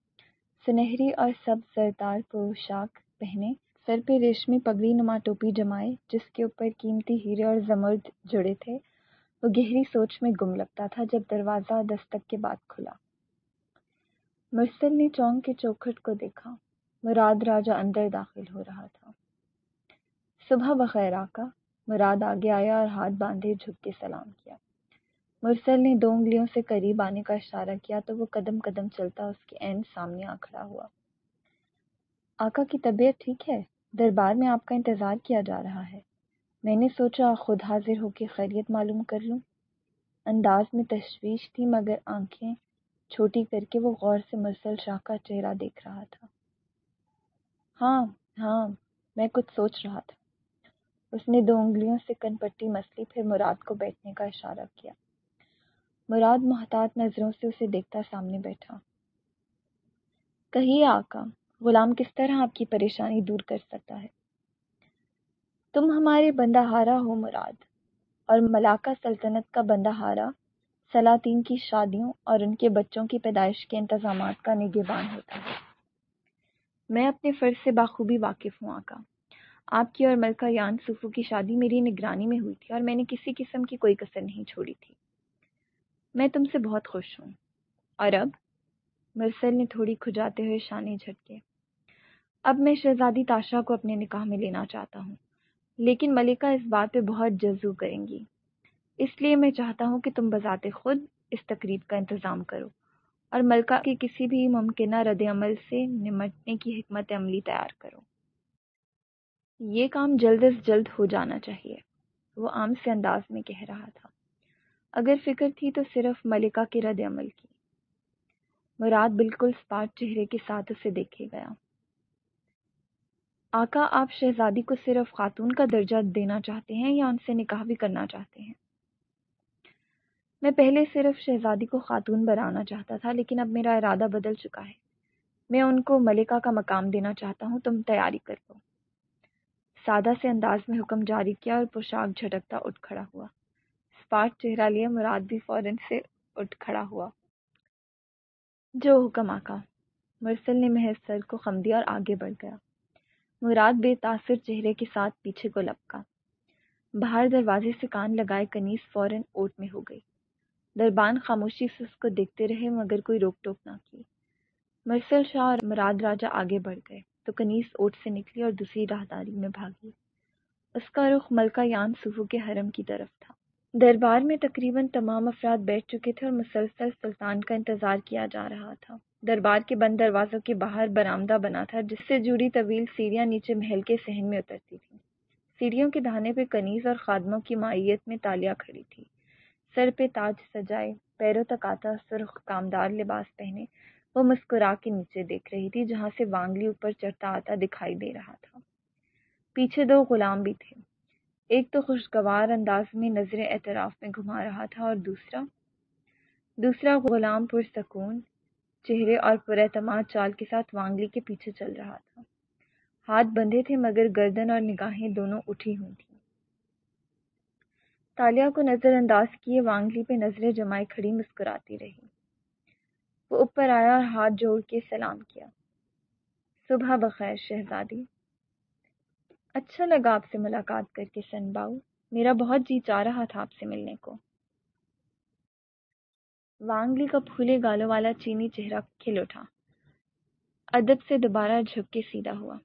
سنہری اور سب زردار پوشاک پہنے، سر پہ ریشمی پگڑی نما ٹوپی جمائے، جس کے اوپر قیمتی ہیرے اور زمرد جڑے تھے۔ وہ گہری سوچ میں گم لگتا تھا جب دروازہ دستک کے بعد کھلا۔ مرسل نے چونک کے چوکھٹ کو دیکھا۔ مراد راجہ اندر داخل ہو رہا تھا۔ صبح بخیر آقا، مراد آگے آیا اور ہاتھ باندھے جھک کے سلام کیا۔ مرسل نے دو انگلیوں سے قریب آنے کا اشارہ کیا تو وہ قدم قدم چلتا اس کے عین سامنے آ کھڑا ہوا۔ آقا کی طبیعت ٹھیک ہے؟ دربار میں آپ کا انتظار کیا جا رہا ہے۔ میں نے سوچا خود حاضر ہو کے خیریت معلوم کر لوں۔ انداز میں تشویش تھی مگر آنکھیں چھوٹی کر کے وہ غور سے مرسل شاہ کا چہرہ دیکھ رہا تھا۔ ہاں ہاں میں کچھ سوچ رہا تھا۔ اس نے دو انگلیوں سے کن پٹی مسلی پھر مراد کو بیٹھنے کا اشارہ کیا۔ مراد محتاط نظروں سے اسے دیکھتا سامنے بیٹھا۔ کہیے آقا، غلام کس طرح آپ کی پریشانی دور کر سکتا ہے؟ تم ہمارے بندہ ہارا ہو مراد، اور ملاقہ سلطنت کا بندہ ہارا سلاطین کی شادیوں اور ان کے بچوں کی پیدائش کے انتظامات کا نگہبان ہوتا ہے۔ میں اپنے فرض سے بخوبی واقف ہوں آقا۔ آپ کی اور ملکہ یان صوفو کی شادی میری نگرانی میں ہوئی تھی اور میں نے کسی قسم کی کوئی کسر نہیں چھوڑی تھی۔ میں تم سے بہت خوش ہوں۔ اور اب مرسل نے تھوڑی کھجاتے ہوئے شانے جھٹکے۔ اب میں شہزادی تاشا کو اپنے نکاح میں لینا چاہتا ہوں، لیکن ملکہ اس بات پہ بہت جزو کریں گی۔ اس لیے میں چاہتا ہوں کہ تم بذات خود اس تقریب کا انتظام کرو اور ملکہ کی کسی بھی ممکنہ رد عمل سے نمٹنے کی حکمت عملی تیار کرو۔ یہ کام جلد از جلد ہو جانا چاہیے، وہ عام سے انداز میں کہہ رہا تھا۔ اگر فکر تھی تو صرف ملکہ کے رد عمل کی۔ مراد بالکل سپاٹ چہرے کے ساتھ اسے دیکھے گیا۔ آقا، آپ شہزادی کو صرف خاتون کا درجہ دینا چاہتے ہیں یا ان سے نکاح بھی کرنا چاہتے ہیں؟ میں پہلے صرف شہزادی کو خاتون بنانا چاہتا تھا، لیکن اب میرا ارادہ بدل چکا ہے۔ میں ان کو ملکہ کا مقام دینا چاہتا ہوں، تم تیاری کر لو۔ سادہ سے انداز میں حکم جاری کیا اور پوشاک جھٹکتا اٹھ کھڑا ہوا۔ اسپاٹ چہرہ لیا، مراد بھی فوراً سے اٹھ کھڑا ہوا۔ جو حکم آقا مرسل نے محض سر کو خم دیا اور آگے بڑھ گیا۔ مراد بے تاثر چہرے کے ساتھ پیچھے کو لپکا۔ باہر دروازے سے کان لگائے کنیز فوراً اوٹ میں ہو گئی۔ دربان خاموشی سے اس کو دیکھتے رہے، مگر کوئی روک ٹوک نہ کی۔ مرسل شاہ اور مراد راجہ آگے بڑھ گئے، تو کنیز اوٹ سے نکلی اور دوسری راہداری میں بھاگی۔ اس کا رخ ملکہ یان صوفو کے حرم کی طرف تھا۔ دربار میں تقریباً تمام افراد بیٹھ چکے تھے اور مسلسل سلطان کا انتظار کیا جا رہا تھا۔ دربار کے بند دروازوں کے باہر برآمدہ بنا تھا، جس سے جڑی طویل سیڑھیاں نیچے محل کے صحن میں اترتی تھیں۔ سیڑھیوں کے دھانے پہ کنیز اور خادموں کی مائیت میں تالیاں کھڑی تھی سر پہ تاج سجائے، پیروں تک آتا سرخ کامدار لباس پہنے، وہ مسکرا کے نیچے دیکھ رہی تھی، جہاں سے وانگلی اوپر چڑھتا آتا دکھائی دے رہا تھا۔ پیچھے دو غلام بھی تھے۔ ایک تو خوشگوار انداز میں نظر اعتراف میں گھما رہا تھا اور دوسرا دوسرا غلام پرسکون، چہرے اور پر اعتماد چال کے ساتھ وانگلی کے پیچھے چل رہا تھا۔ ہاتھ بندھے تھے مگر گردن اور نگاہیں دونوں اٹھی ہوئی تھیں۔ تالیہ کو نظر انداز کیے وانگلی پہ نظریں جمائے کھڑی مسکراتی رہی۔ وہ اوپر آیا اور ہاتھ جوڑ کے سلام کیا۔ صبح بخیر، شہزادی۔ اچھا لگا آپ سے ملاقات کر کے سن باؤ۔ میرا بہت جی چاہ رہا تھا آپ سے ملنے کو۔ وانگلی کا پھولے گالوں والا چینی چہرہ کھل اٹھا۔ ادب سے دوبارہ جھک کے سیدھا ہوا۔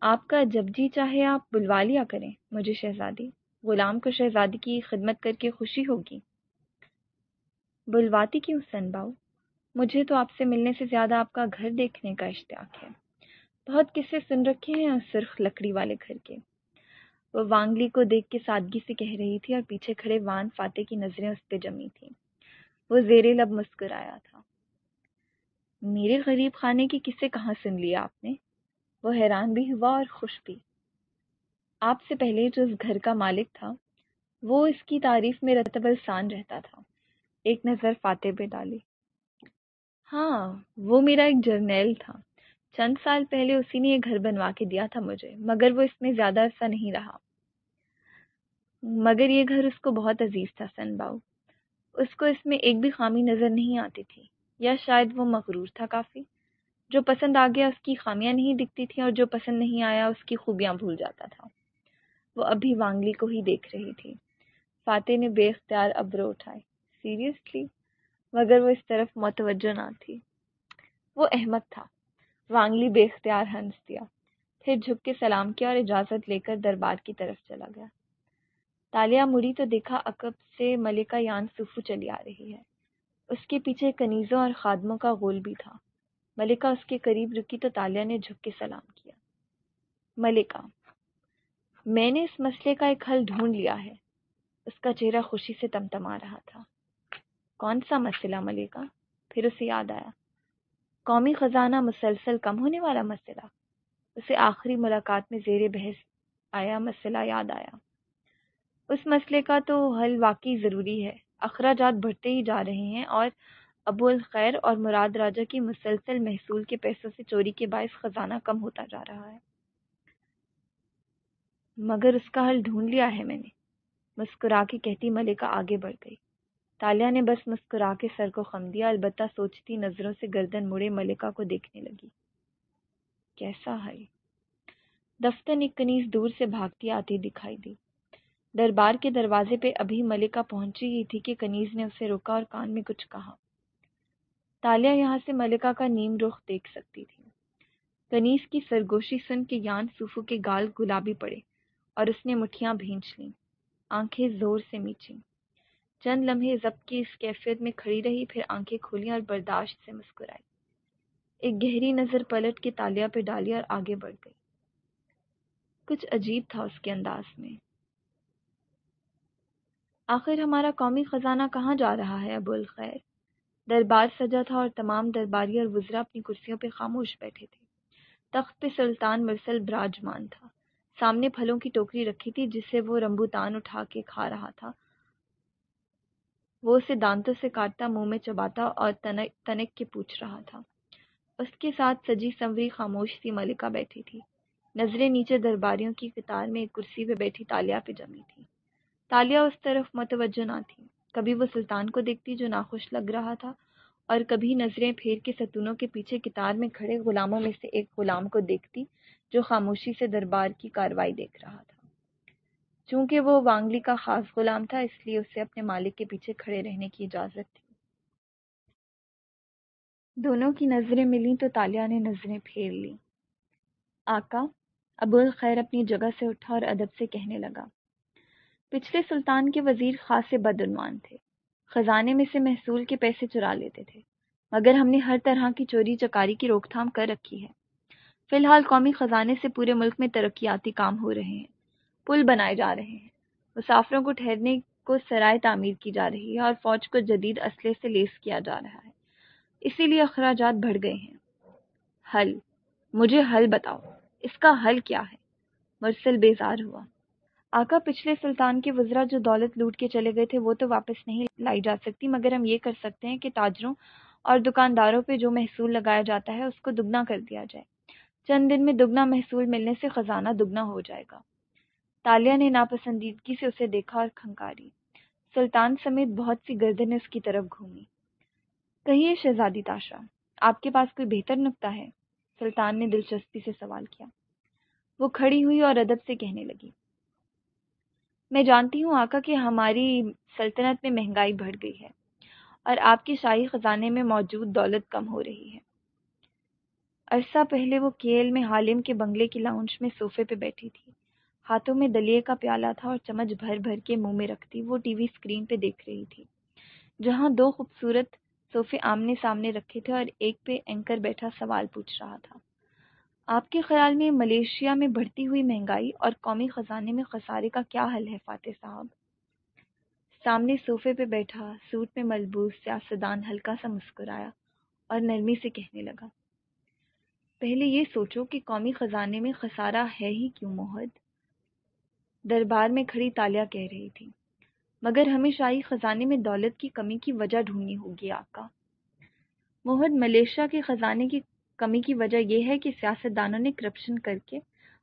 آپ کا جب جی چاہے آپ بلوا لیا کریں، مجھے شہزادی۔ غلام کو شہزادی کی خدمت کر کے خوشی ہوگی۔ بلواتی کیوں سن باؤ؟ مجھے تو آپ سے ملنے سے زیادہ آپ کا گھر دیکھنے کا اشتیاق ہے۔ بہت قصے سن رکھے ہیں سرخ لکڑی والے گھر کے۔ وہ وانگلی کو دیکھ کے سادگی سے کہہ رہی تھی اور پیچھے کھڑے وان فاتح کی نظریں اس پہ جمی تھیں۔ وہ زیر لب مسکرایا تھا۔ میرے غریب خانے کی قصے کہاں سن لیا آپ نے؟ وہ حیران بھی ہوا اور خوش بھی۔ آپ سے پہلے جو اس گھر کا مالک تھا، وہ اس کی تعریف میں رتب السان رہتا تھا۔ ایک نظر فاتح پہ ڈالی۔ ہاں وہ میرا ایک جرنیل تھا۔ چند سال پہلے اسی نے یہ گھر بنوا کے دیا تھا مجھے، مگر وہ اس میں زیادہ عرصہ نہیں رہا۔ مگر یہ گھر اس کو بہت عزیز تھا، سن باؤ۔ اس کو اس میں ایک بھی خامی نظر نہیں آتی تھی، یا شاید وہ مغرور تھا کافی۔ جو پسند آ گیا اس کی خامیاں نہیں دکھتی تھیں، اور جو پسند نہیں آیا اس کی خوبیاں بھول جاتا تھا۔ وہ ابھی وانگلی کو ہی دیکھ رہی تھی۔ فاتح نے بے اختیار ابرو اٹھائے۔ سیریسلی؟ مگر وہ اس طرف متوجہ نہ تھی۔ وہ احمد تھا۔ وانگلی بے اختیار ہنس دیا۔ پھر جھک کے سلام کیا اور اجازت لے کر دربار کی طرف چلا گیا۔ تالیا مڑی تو دیکھا عقب سے ملکہ یان سفو چلی آ رہی ہے۔ اس کے پیچھے کنیزوں اور خادموں کا غول بھی تھا۔ ملکہ اس کے قریب رکی تو تالیا نے جھک کے سلام کیا۔ ملکہ، میں نے اس مسئلے کا ایک حل ڈھونڈ لیا ہے۔ اس کا چہرہ خوشی سے تمتما رہا تھا۔ کون سا مسئلہ ملکہ؟ پھر اسے یاد آیا۔ قومی خزانہ مسلسل کم ہونے والا مسئلہ۔ اسے آخری ملاقات میں زیر بحث آیا، مسئلہ یاد آیا۔ اس مسئلے کا تو حل واقعی ضروری ہے۔ اخراجات بڑھتے ہی جا رہے ہیں اور ابو الخیر اور مراد راجہ کی مسلسل محصول کے پیسوں سے چوری کے باعث خزانہ کم ہوتا جا رہا ہے۔ مگر اس کا حل ڈھونڈ لیا ہے میں نے۔ مسکرا کے کہتی ملکہ آگے بڑھ گئی۔ تالیہ نے بس مسکرا کے سر کو خم دیا، البتہ سوچتی نظروں سے گردن مڑے ملکہ کو دیکھنے لگی۔ کیسا حل دفتر ایک کنیز دور سے بھاگتی آتی دکھائی دی۔ دربار کے دروازے پہ ابھی ملکہ پہنچی ہی تھی کہ کنیز نے اسے روکا اور کان میں کچھ کہا۔ تالیہ یہاں سے ملکہ کا نیم رخ دیکھ سکتی تھی۔ کنیز کی سرگوشی سن کے یان سوفو کے گال گلابی پڑے اور اس نے مٹھیاں بھینچ لیں۔ آنکھیں زور سے میچیں۔ چند لمحے ضبط کی، اس کیفیت میں کھڑی رہی، پھر آنکھیں کھولیں اور برداشت سے مسکرائی ایک گہری نظر پلٹ کے تالیہ پہ ڈالی اور آگے بڑھ گئی۔ کچھ عجیب تھا اس کے انداز میں۔ آخر ہمارا قومی خزانہ کہاں جا رہا ہے، ابو الخیر؟ دربار سجا تھا اور تمام درباری اور وزرا اپنی کرسیوں پہ خاموش بیٹھے تھے۔ تخت پہ سلطان مرسل براجمان تھا۔ سامنے پھلوں کی ٹوکری رکھی تھی، جسے وہ رمبوتان اٹھا کے کھا رہا تھا۔ وہ اسے دانتوں سے کاٹتا، منہ میں چباتا اور تنک کے پوچھ رہا تھا۔ اس کے ساتھ سجی سنوری خاموش سی ملکہ بیٹھی تھی۔ نظریں نیچے درباریوں کی قطار میں ایک کرسی پہ بیٹھی تالیا پہ جمی تھی۔ تالیا اس طرف متوجہ نہ تھی۔ کبھی وہ سلطان کو دیکھتی جو ناخوش لگ رہا تھا، اور کبھی نظریں پھیر کے ستونوں کے پیچھے کتار میں کھڑے غلاموں میں سے ایک غلام کو دیکھتی جو خاموشی سے دربار کی کاروائی دیکھ رہا تھا۔ چونکہ وہ وانگلی کا خاص غلام تھا، اس لیے اسے اپنے مالک کے پیچھے کھڑے رہنے کی اجازت تھی۔ دونوں کی نظریں ملیں تو تالیا نے نظریں پھیر لی آقا ابو الخیر اپنی جگہ سے اٹھا اور ادب سے کہنے لگا، پچھلے سلطان کے وزیر خاصے بدعنوان تھے۔ خزانے میں سے محصول کے پیسے چرا لیتے تھے، مگر ہم نے ہر طرح کی چوری چکاری کی روک تھام کر رکھی ہے۔ فی الحال قومی خزانے سے پورے ملک میں ترقیاتی کام ہو رہے ہیں۔ پل بنائے جا رہے ہیں۔ مسافروں کو ٹھہرنے کو سرائے تعمیر کی جا رہی ہے اور فوج کو جدید اسلحے سے لیس کیا جا رہا ہے۔ اسی لیے اخراجات بڑھ گئے ہیں۔ حل۔ مجھے حل بتاؤ۔ اس کا حل کیا ہے؟ مرسل بیزار ہوا۔ آقا پچھلے سلطان کے وزرا جو دولت لوٹ کے چلے گئے تھے، وہ تو واپس نہیں لائی جا سکتی، مگر ہم یہ کر سکتے ہیں کہ تاجروں اور دکانداروں پہ جو محصول لگایا جاتا ہے، اس کو دگنا کر دیا جائے۔ چند دن میں دگنا محصول ملنے سے خزانہ دگنا ہو جائے گا۔ تالیہ نے ناپسندیدگی سے اسے دیکھا اور کھنکاری۔ سلطان سمیت بہت سی گردنیں اس کی طرف گھومی۔ کہیے شہزادی تاشا، آپ کے پاس کوئی بہتر نقطہ ہے؟ سلطان نے دلچسپی سے سوال کیا۔ وہ کھڑی ہوئی اور ادب سے کہنے لگی۔ میں جانتی ہوں آقا کہ ہماری سلطنت میں مہنگائی بڑھ گئی ہے اور آپ کے شاہی خزانے میں موجود دولت کم ہو رہی ہے۔ عرصہ پہلے وہ کیل میں حالم کے بنگلے کی لاؤنج میں صوفے پہ بیٹھی تھی۔ ہاتھوں میں دلیے کا پیالہ تھا اور چمچ بھر بھر کے منہ میں رکھتی، وہ ٹی وی اسکرین پہ دیکھ رہی تھی۔ جہاں دو خوبصورت صوفے آمنے سامنے رکھے تھے اور ایک پہ اینکر بیٹھا سوال پوچھ رہا تھا۔ آپ کے خیال میں ملیشیا میں بڑھتی ہوئی مہنگائی اور قومی خزانے میں خسارے کا کیا حل ہے، فاتح صاحب؟ سامنے صوفے پہ بیٹھا، سوٹ میں ملبوس، سیاستدان ہلکا سا مسکرایا اور نرمی سے کہنے لگا، پہلے یہ سوچو کہ قومی خزانے میں خسارہ ہے ہی کیوں محد دربار میں کھڑی تالیاں کہہ رہی تھی مگر ہمیں شاہی خزانے میں دولت کی کمی کی وجہ ڈھونڈنی ہوگی آقا۔ موہد ملیشیا کے خزانے کی کمی کی وجہ یہ ہے کہ سیاست دانوں نے کرپشن کر کے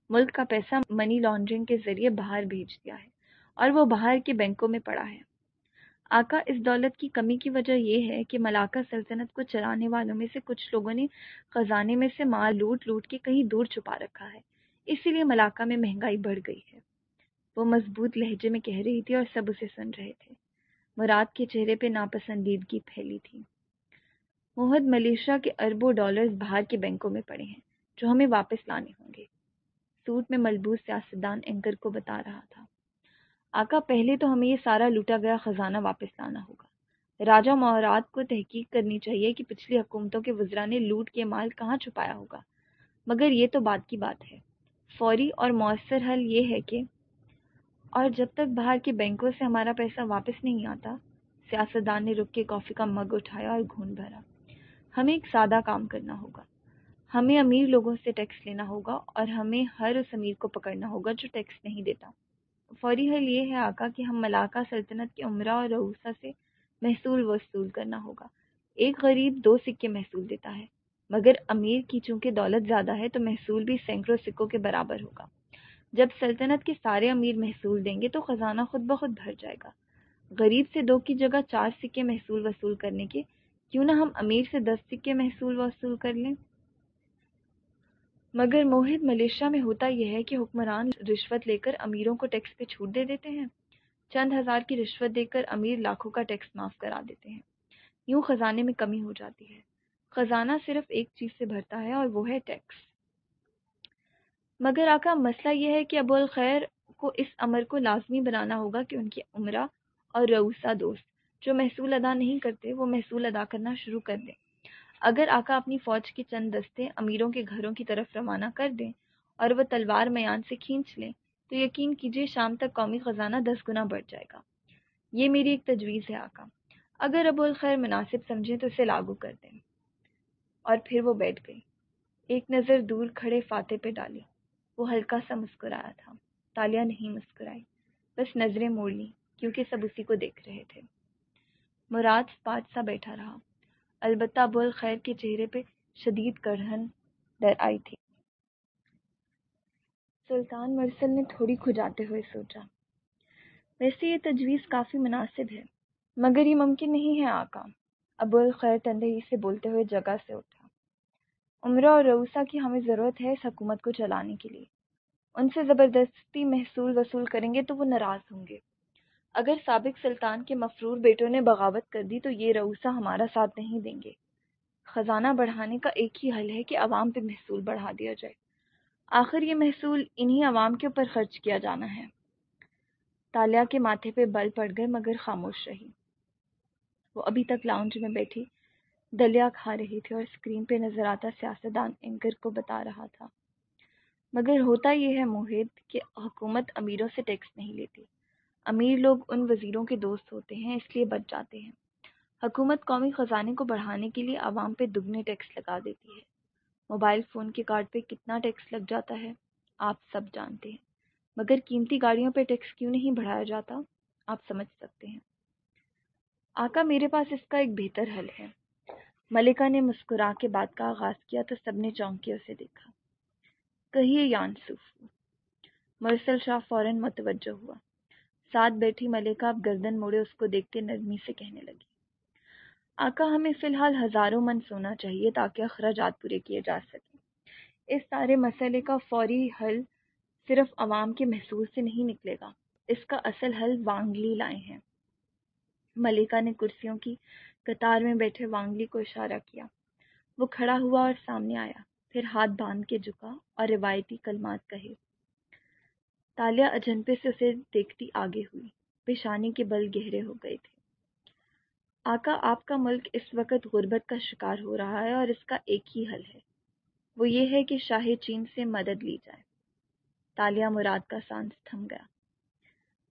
ملک کا پیسہ منی لانڈرنگ کے ذریعے باہر بھیج دیا ہے اور وہ باہر کے بینکوں میں پڑا ہے۔ آقا، اس دولت کی کمی کی وجہ یہ ہے کہ ملاقہ سلطنت کو چلانے والوں میں سے کچھ لوگوں نے خزانے میں سے مال لوٹ لوٹ کے کہیں دور چھپا رکھا ہے، اسی لیے ملاقہ میں مہنگائی بڑھ گئی ہے۔ وہ مضبوط لہجے میں کہہ رہی تھی اور سب اسے سن رہے تھے۔ مراد کے چہرے پہ ناپسندیدگی پھیلی تھی۔ موہد ملیشیا کے اربوں ڈالرز باہر کے بینکوں میں پڑے ہیں، جو ہمیں واپس لانے ہوں گے۔ سوٹ میں ملبوس سیاستدان اینکر کو بتا رہا تھا۔ آقا، پہلے تو ہمیں یہ سارا لوٹا گیا خزانہ واپس لانا ہوگا۔ راجہ مورات کو تحقیق کرنی چاہیے کہ پچھلی حکومتوں کے وزرا نے لوٹ کے مال کہاں چھپایا ہوگا۔ مگر یہ تو بات کی بات ہے۔ فوری اور مؤثر حل یہ ہے کہ اور جب تک باہر کے بینکوں سے ہمارا پیسہ واپس نہیں آتا، سیاستدان نے رک کے کافی کا مگ اٹھایا اور گھون بھرا۔ ہمیں ایک سادہ کام کرنا ہوگا۔ ہمیں امیر لوگوں سے ٹیکس لینا ہوگا اور ہمیں ہر اس امیر کو پکڑنا ہوگا جو ٹیکس نہیں دیتا۔ فوری حل یہ ہے آقا کہ ہم ملاقہ سلطنت کے عمرہ اور روسا سے محصول وصول کرنا ہوگا۔ ایک غریب دو سکے محصول دیتا ہے، مگر امیر کی چونکہ دولت زیادہ ہے تو محصول بھی سینکڑوں سکوں کے برابر ہوگا۔ جب سلطنت کے سارے امیر محصول دیں گے تو خزانہ خود بخود بھر جائے گا۔ غریب سے دو کی جگہ چار سکے محصول وصول کرنے کے کیوں نہ ہم امیر سے دس سکے محصول وصول کر لیں؟ مگر موہد ملیشیا میں ہوتا یہ ہے کہ حکمران رشوت لے کر امیروں کو ٹیکس پہ چھوٹ دے دیتے ہیں۔ چند ہزار کی رشوت دے کر امیر لاکھوں کا ٹیکس معاف کرا دیتے ہیں۔ یوں خزانے میں کمی ہو جاتی ہے۔ خزانہ صرف ایک چیز سے بھرتا ہے اور وہ ہے ٹیکس۔ مگر آقا، مسئلہ یہ ہے کہ ابو الخیر کو اس امر کو لازمی بنانا ہوگا کہ ان کی عمرہ اور روسا دوست، جو محصول ادا نہیں کرتے، وہ محصول ادا کرنا شروع کر دیں۔ اگر آقا اپنی فوج کے چند دستے امیروں کے گھروں کی طرف روانہ کر دیں اور وہ تلوار میان سے کھینچ لیں، تو یقین کیجیے شام تک قومی خزانہ دس گنا بڑھ جائے گا۔ یہ میری ایک تجویز ہے آقا۔ اگر ابو الخیر مناسب سمجھیں تو اسے لاگو کر دیں۔ اور پھر وہ بیٹھ گئی ایک نظر دور کھڑے فاتح پہ ڈالی۔ وہ ہلکا سا مسکرایا تھا تالیہ نہیں مسکرائی، بس نظریں موڑ لی کیونکہ سب اسی کو دیکھ رہے تھے۔ مراد پاٹ سا بیٹھا رہا۔ البتہ ابو الخیر کے چہرے پہ شدید کرہن ڈر آئی تھی۔ سلطان مرسل نے تھوڑی کھجاتے ہوئے سوچا ویسے یہ تجویز کافی مناسب ہے، مگر یہ ممکن نہیں ہے آقا ابو الخیر تندہی سے بولتے ہوئے جگہ سے اٹھا۔ عمرہ اور روسا کی ہمیں ضرورت ہے اس حکومت کو چلانے کے لیے۔ ان سے زبردستی محصول وصول کریں گے تو وہ ناراض ہوں گے۔ اگر سابق سلطان کے مفرور بیٹوں نے بغاوت کر دی تو یہ روسا ہمارا ساتھ نہیں دیں گے۔ خزانہ بڑھانے کا ایک ہی حل ہے کہ عوام پہ محصول بڑھا دیا جائے۔ آخر یہ محصول انہی عوام کے اوپر خرچ کیا جانا ہے۔ تالیہ کے ماتھے پہ بل پڑ گئے مگر خاموش رہی۔ وہ ابھی تک لاؤنج میں بیٹھی۔ دلیا کھا رہی تھی اور اسکرین پہ نظر آتا سیاستدان اینکر کو بتا رہا تھا۔ مگر ہوتا یہ ہے موہد کہ حکومت امیروں سے ٹیکس نہیں لیتی۔ امیر لوگ ان وزیروں کے دوست ہوتے ہیں، اس لیے بچ جاتے ہیں۔ حکومت قومی خزانے کو بڑھانے کے لیے عوام پہ دگنے ٹیکس لگا دیتی ہے۔ موبائل فون کے کارڈ پہ کتنا ٹیکس لگ جاتا ہے، آپ سب جانتے ہیں۔ مگر قیمتی گاڑیوں پہ ٹیکس کیوں نہیں بڑھایا جاتا، آپ سمجھ سکتے ہیں۔ آقا میرے پاس اس کا ایک بہتر حل ہے۔ ملکہ نے مسکرا کے بات کا آغاز کیا تو سب نے چونکے اسے دیکھا۔ کہیے یانسوفو مرسل شاہ فوراً متوجہ ہوا۔ ساتھ بیٹھی ملکہ اب گردن موڑے اس کو دیکھتے نرمی سے کہنے لگی۔ آقا، ہمیں فی الحال ہزاروں من سونا چاہیے تاکہ اخراجات پورے کیے جا سکیں اس سارے مسئلے کا فوری حل صرف عوام کے محسوس سے نہیں نکلے گا۔ اس کا اصل حل وانگلی لائے ہیں۔ ملکہ نے کرسیوں کی قطار میں بیٹھے وانگلی کو اشارہ کیا۔ وہ کھڑا ہوا اور سامنے آیا، پھر ہاتھ باندھ کے جھکا اور روایتی کلمات کہے۔ تالیہ اجنپے سے اسے دیکھتی آگے ہوئی، پیشانی کے بل گہرے ہو گئے تھے۔ آقا، آپ کا ملک اس وقت غربت کا شکار ہو رہا ہے اور اس کا ایک ہی حل ہے۔ وہ یہ ہے کہ شاہ چین سے مدد لی جائے۔ تالیہ مراد کا سانس تھم گیا۔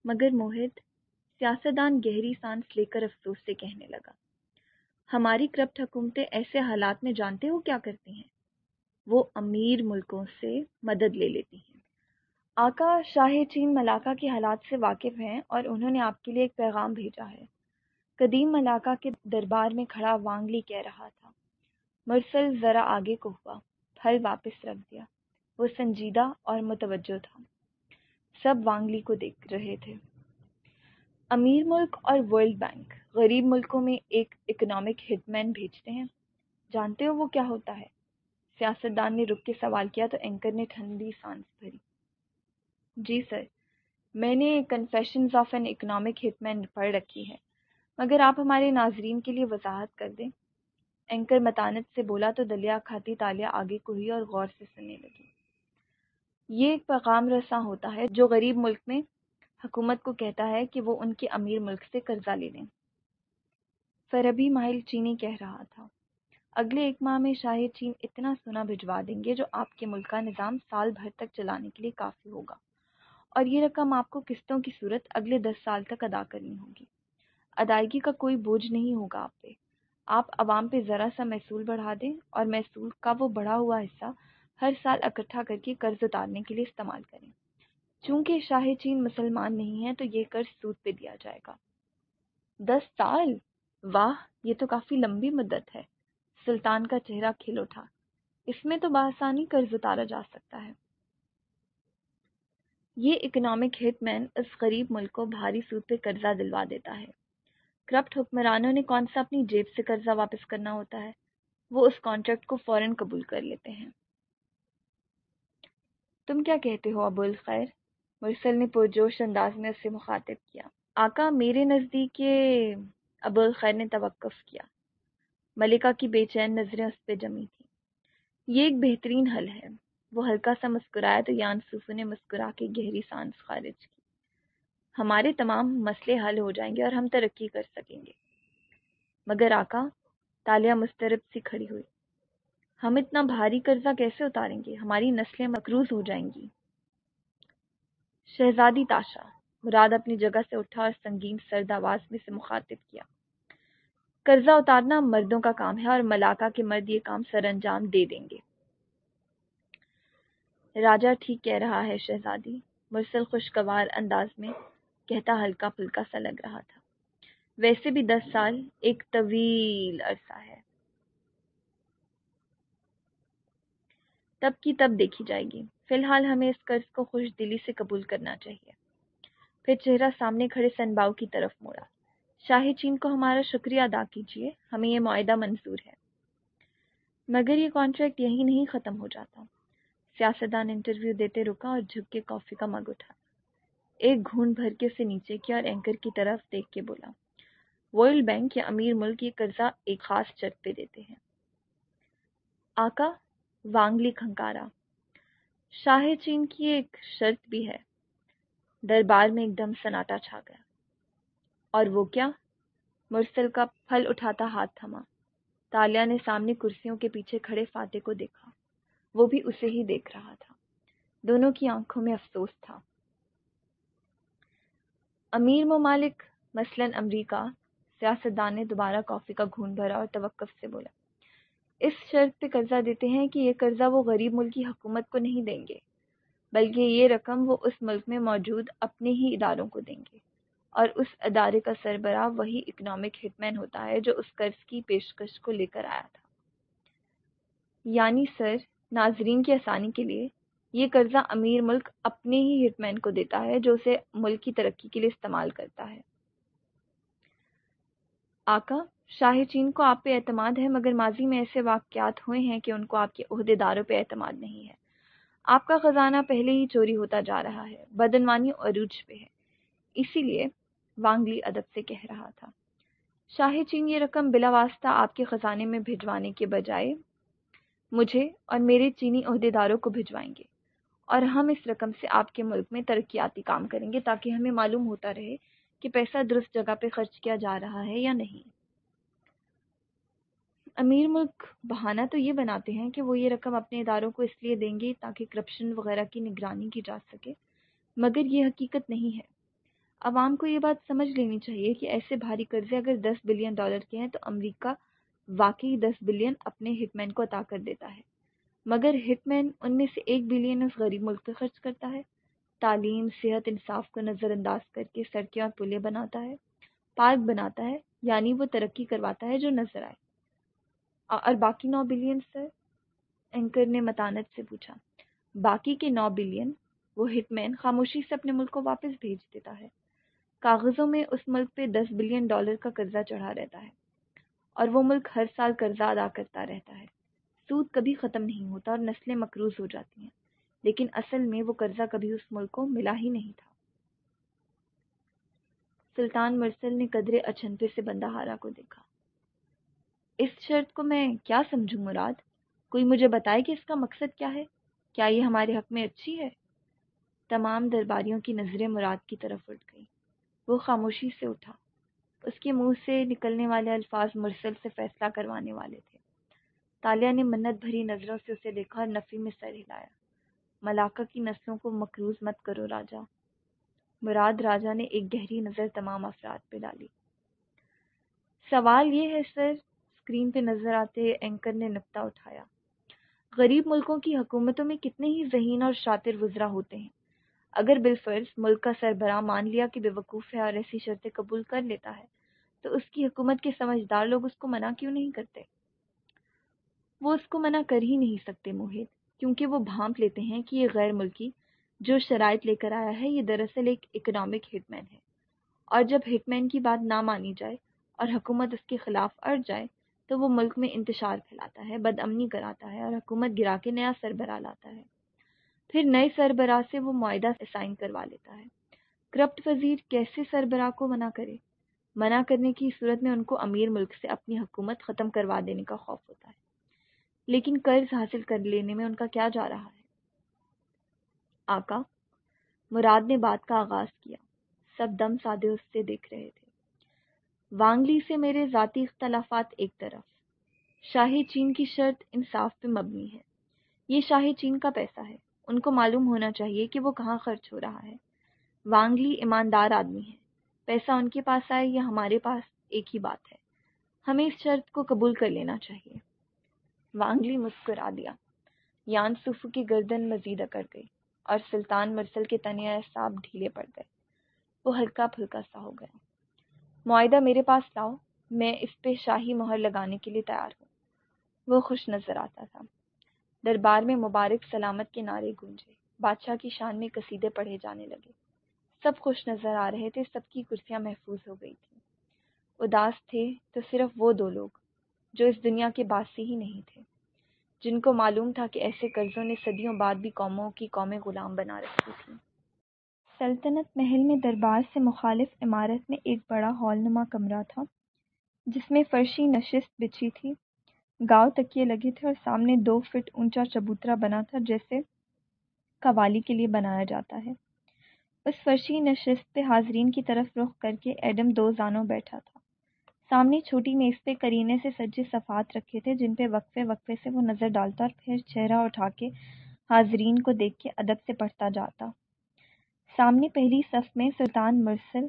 مگر موہد، سیاستدان گہری سانس لے کر افسوس سے کہنے لگا۔ ہماری کرپٹ حکومتیں ایسے حالات میں جانتے ہو کیا کرتی ہیں؟ وہ امیر ملکوں سے مدد لے لیتی ہیں۔ آقا شاہ چین ملاقہ کے حالات سے واقف ہیں اور انہوں نے آپ کے لیے ایک پیغام بھیجا ہے۔ قدیم ملاقہ کے دربار میں کھڑا وانگلی کہہ رہا تھا۔ مرسل ذرا آگے کو ہوا، پھل واپس رکھ دیا۔ وہ سنجیدہ اور متوجہ تھا۔ سب وانگلی کو دیکھ رہے تھے۔ امیر ملک اور ورلڈ بینک، غریب ملکوں میں ایک اکنامک ہٹ مین بھیجتے ہیں۔ جانتے ہو وہ کیا ہوتا ہے؟ سیاستدان نے رک کے سوال کیا تو اینکر نے ٹھنڈی سانس بھری۔ جی سر، میں نے confessions of an economic hit man پڑھ رکھی ہے مگر آپ ہمارے ناظرین کے لیے وضاحت کر دیں۔ اینکر متانت سے بولا تو دلیا کھاتی تالیاں آگے کو ہوئی اور غور سے سننے لگی۔ یہ ایک پیغام رساں ہوتا ہے جو غریب ملک میں حکومت کو کہتا ہے کہ وہ ان کے امیر ملک سے قرضہ لے لیں۔ فربی ماہل چینی کہہ رہا تھا۔ اگلے ایک ماہ میں شاہ چین اتنا سونا بھجوا دیں گے جو آپ کے ملک کا نظام سال بھر تک چلانے کے لیے کافی ہوگا۔ اور یہ رقم آپ کو قسطوں کی صورت اگلے دس سال تک ادا کرنی ہوگی۔ ادائیگی کا کوئی بوجھ نہیں ہوگا آپ پہ۔ آپ عوام پہ ذرا سا محصول بڑھا دیں اور محصول کا وہ بڑھا ہوا حصہ ہر سال اکٹھا کر کے قرض اتارنے کے لیے استعمال کریں۔ چونکہ شاہ چین مسلمان نہیں ہے تو یہ قرض سود پہ دیا جائے گا۔ دس سال؟ واہ، یہ تو کافی لمبی مدت ہے۔ سلطان کا چہرہ کھل اٹھا۔ اس میں تو بآسانی قرض اتارا جا سکتا ہے۔ یہ اکنامک ہٹ مین اس غریب ملک کو بھاری سود پہ قرضہ دلوا دیتا ہے۔ کرپٹ حکمرانوں نے کون سا اپنی جیب سے قرضہ واپس کرنا ہوتا ہے؟ وہ اس کانٹریکٹ کو فوراً قبول کر لیتے ہیں۔ تم کیا کہتے ہو ابو الخیر مرسل نے پرجوش انداز میں اسے مخاطب کیا۔ آقا میرے نزدیک ابو الخیر نے توقف کیا۔ ملکہ کی بے چین نظریں اس پہ جمی تھیں۔ یہ ایک بہترین حل ہے۔ وہ ہلکا سا مسکرایا تو یان سوفو نے مسکرا کے گہری سانس خارج کی۔ ہمارے تمام مسئلے حل ہو جائیں گے اور ہم ترقی کر سکیں گے۔ مگر آقا تالیہ مسترب سی کھڑی ہوئی۔ ہم اتنا بھاری قرضہ کیسے اتاریں گے؟ ہماری نسلیں مقروض ہو جائیں گی۔ شہزادی تاشا، مراد اپنی جگہ سے اٹھا اور سنگین سرد آواز میں سے مخاطب کیا۔ قرضہ اتارنا مردوں کا کام ہے اور ملاقہ کے مرد یہ کام سر انجام دے دیں گے۔ راجا ٹھیک کہہ رہا ہے شہزادی۔ مرسل خوشگوار انداز میں کہتا ہلکا پھلکا سا لگ رہا تھا۔ ویسے بھی دس سال ایک طویل عرصہ ہے۔ تب کی تب دیکھی جائے گی۔ فی الحال ہمیں اس قرض کو خوش دلی سے قبول کرنا چاہیے۔ پھر چہرہ سامنے کھڑے سنباؤ کی طرف موڑا۔ شاہی چین کو ہمارا شکریہ ادا کیجیے، ہمیں یہ معاہدہ منظور ہے۔ مگر یہ کانٹریکٹ یہی نہیں ختم ہو جاتا۔ سیاستدان انٹرویو دیتے رکا اور جھک کے کافی کا مگ اٹھا۔ ایک گھون بھر کے اسے نیچے کیا اور اینکر کی طرف دیکھ کے بولا ورلڈ بینک یا امیر ملک یہ قرضہ ایک خاص شرط پہ دیتے ہیں۔ آقا وانگلی کھنکارا۔ شاہ چین کی ایک شرط بھی ہے۔ دربار میں ایک دم سناٹا چھا گیا۔ اور وہ کیا؟ مرسل کا پھل اٹھاتا ہاتھ تھما۔ تالیہ نے سامنے کرسیوں کے پیچھے کھڑے فاتح کو دیکھا۔ وہ بھی اسے ہی دیکھ رہا تھا۔ دونوں کی آنکھوں میں افسوس تھا۔ امیر ممالک، مثلا امریکہ سیاستدان نے دوبارہ کافی کا گھون بھرا اور توقف سے بولا۔ اس شرط پہ قرضہ دیتے ہیں کہ یہ قرضہ وہ غریب ملک کی حکومت کو نہیں دیں گے، بلکہ یہ رقم وہ اس ملک میں موجود اپنے ہی اداروں کو دیں گے۔ اور اس ادارے کا سربراہ وہی اکنامک ہٹ مین ہوتا ہے جو اس قرض کی پیشکش کو لے کر آیا تھا۔ یعنی سر، ناظرین کی آسانی کے لیے یہ قرضہ امیر ملک اپنے ہی ہٹ مین کو دیتا ہے جو اسے ملک کی ترقی کے لیے استعمال کرتا ہے۔ آقا شاہ چین کو آپ پہ اعتماد ہے، مگر ماضی میں ایسے واقعات ہوئے ہیں کہ ان کو آپ کے عہدے داروں پہ اعتماد نہیں ہے۔ آپ کا خزانہ پہلے ہی چوری ہوتا جا رہا ہے، بدعنوانی عروج پہ ہے۔ اسی لیے وانگلی ادب سے کہہ رہا تھا۔ شاہ چین یہ رقم بلا واسطہ آپ کے خزانے میں بھجوانے کے بجائے مجھے اور میرے چینی عہدیداروں کو بھجوائیں گے۔ اور ہم اس رقم سے آپ کے ملک میں ترقیاتی کام کریں گے تاکہ ہمیں معلوم ہوتا رہے کہ پیسہ درست جگہ پہ خرچ کیا جا رہا ہے یا نہیں۔ امیر ملک بہانہ تو یہ بناتے ہیں کہ وہ یہ رقم اپنے اداروں کو اس لیے دیں گے تاکہ کرپشن وغیرہ کی نگرانی کی جا سکے، مگر یہ حقیقت نہیں ہے۔ عوام کو یہ بات سمجھ لینی چاہیے کہ ایسے بھاری قرضے اگر دس بلین ڈالر کے ہیں تو امریکہ واقعی دس بلین اپنے ہٹ مین کو عطا کر دیتا ہے۔ مگر ہٹ مین ان میں سے ایک بلین اس غریب ملک پہ خرچ کرتا ہے۔ تعلیم، صحت، انصاف کو نظر انداز کر کے سڑکیں اور پلیں بناتا ہے، پارک بناتا ہے یعنی وہ ترقی کرواتا ہے جو نظر آئے۔ اور باقی نو بلین سر اینکر نے متانت سے پوچھا، باقی کے نو بلین؟ وہ ہٹ مین خاموشی سے اپنے ملک کو واپس بھیج دیتا ہے۔ کاغذوں میں اس ملک پہ دس بلین ڈالر کا قرضہ چڑھا رہتا ہے اور وہ ملک ہر سال قرضہ ادا کرتا رہتا ہے۔ سود کبھی ختم نہیں ہوتا اور نسلیں مقروض ہو جاتی ہیں، لیکن اصل میں وہ قرضہ کبھی اس ملک کو ملا ہی نہیں تھا۔ سلطان مرسل نے قدرے اچھنتے سے بندہ ہارا کو دیکھا۔ اس شرط کو میں کیا سمجھوں مراد؟ کوئی مجھے بتائے کہ اس کا مقصد کیا ہے؟ کیا یہ ہمارے حق میں اچھی ہے؟ تمام درباریوں کی نظریں مراد کی طرف اٹھ گئی وہ خاموشی سے اٹھا۔ اس کے منہ سے نکلنے والے الفاظ مرسل سے فیصلہ کروانے والے تھے۔ تالیہ نے منت بھری نظروں سے اسے دیکھا اور نفی میں سر ہلایا۔ ملاقہ کی نسلوں کو مقروض مت کرو راجا۔ مراد راجا نے ایک گہری نظر تمام افراد پہ ڈالی۔ سوال یہ ہے، سر اسکرین پہ نظر آتے اینکر نے نقطہ اٹھایا۔ غریب ملکوں کی حکومتوں میں کتنے ہی ذہین اور شاطر وزرا ہوتے ہیں۔ اگر بالفرض ملک کا سربراہ مان لیا کہ بے وقوف ہے اور ایسی شرطیں قبول کر لیتا ہے، تو اس کی حکومت کے سمجھدار لوگ اس کو منع کیوں نہیں کرتے؟ وہ اس کو منع کر ہی نہیں سکتے موہت کیونکہ وہ بھانپ لیتے ہیں کہ یہ غیر ملکی، جو شرائط لے کر آیا ہے، یہ دراصل ایک اکنامک ہٹ مین ہے۔ اور جب ہٹ مین کی بات نہ مانی جائے اور حکومت اس کے خلاف اڑ جائے تو وہ ملک میں انتشار پھیلاتا ہے بد امنی کراتا ہے اور حکومت گرا کے نیا سربراہ لاتا ہے۔ پھر نئے سربراہ سے وہ معاہدہ اسائن کروا لیتا ہے۔ کرپٹ وزیر کیسے سربراہ کو منع کرے؟ منع کرنے کی صورت میں ان کو امیر ملک سے اپنی حکومت ختم کروا دینے کا خوف ہوتا ہے۔ لیکن قرض حاصل کر لینے میں ان کا کیا جا رہا ہے؟ آقا، مراد نے بات کا آغاز کیا۔ سب دم سادے اس سے دیکھ رہے تھے۔ وانگلی سے میرے ذاتی اختلافات ایک طرف۔ شاہی چین کی شرط انصاف پہ مبنی ہے۔ یہ شاہی چین کا پیسہ ہے۔ ان کو معلوم ہونا چاہیے کہ وہ کہاں خرچ ہو رہا ہے۔ وانگلی ایماندار آدمی ہے۔ پیسہ ان کے پاس آئے یا ہمارے پاس ایک ہی بات ہے۔ ہمیں اس شرط کو قبول کر لینا چاہیے۔ وانگلی مسکرا دیا۔ یان سوفو کی گردن مزید اکڑ گئی اور سلطان مرسل کے تنیا احساب ڈھیلے پڑ گئے۔ وہ ہلکا پھلکا سا ہو گیا۔ معاہدہ میرے پاس لاؤ، میں اس پہ شاہی مہر لگانے کے لیے تیار ہوں۔ وہ خوش نظر آتا تھا۔ دربار میں مبارک سلامت کے نعرے گونجے۔ بادشاہ کی شان میں قصیدے پڑھے جانے لگے۔ سب خوش نظر آ رہے تھے، سب کی کرسیاں محفوظ ہو گئی تھیں۔ اداس تھے تو صرف وہ دو لوگ، جو اس دنیا کے باسی ہی نہیں تھے۔ جن کو معلوم تھا کہ ایسے قرضوں نے صدیوں بعد بھی قوموں کی قومیں غلام بنا رکھی تھیں۔ سلطنت محل میں دربار سے مخالف عمارت میں ایک بڑا ہال نما کمرہ تھا، جس میں فرشی نشست بچھی تھی۔ گاؤ تکیے لگے تھے اور سامنے دو فٹ اونچا چبوترا بنا تھا، جیسے قوالی کے لیے بنایا جاتا ہے۔ اس فرشی نشست پہ حاضرین کی طرف رخ کر کے ایڈم دو زانوں بیٹھا تھا۔ سامنے چھوٹی میز پہ کرینے سے سجے صفات رکھے تھے، جن پہ وقفے وقفے سے وہ نظر ڈالتا اور پھر چہرہ اٹھا کے حاضرین کو دیکھ کے ادب سے پڑھتا جاتا۔ سامنے پہلی صف میں سلطان مرسل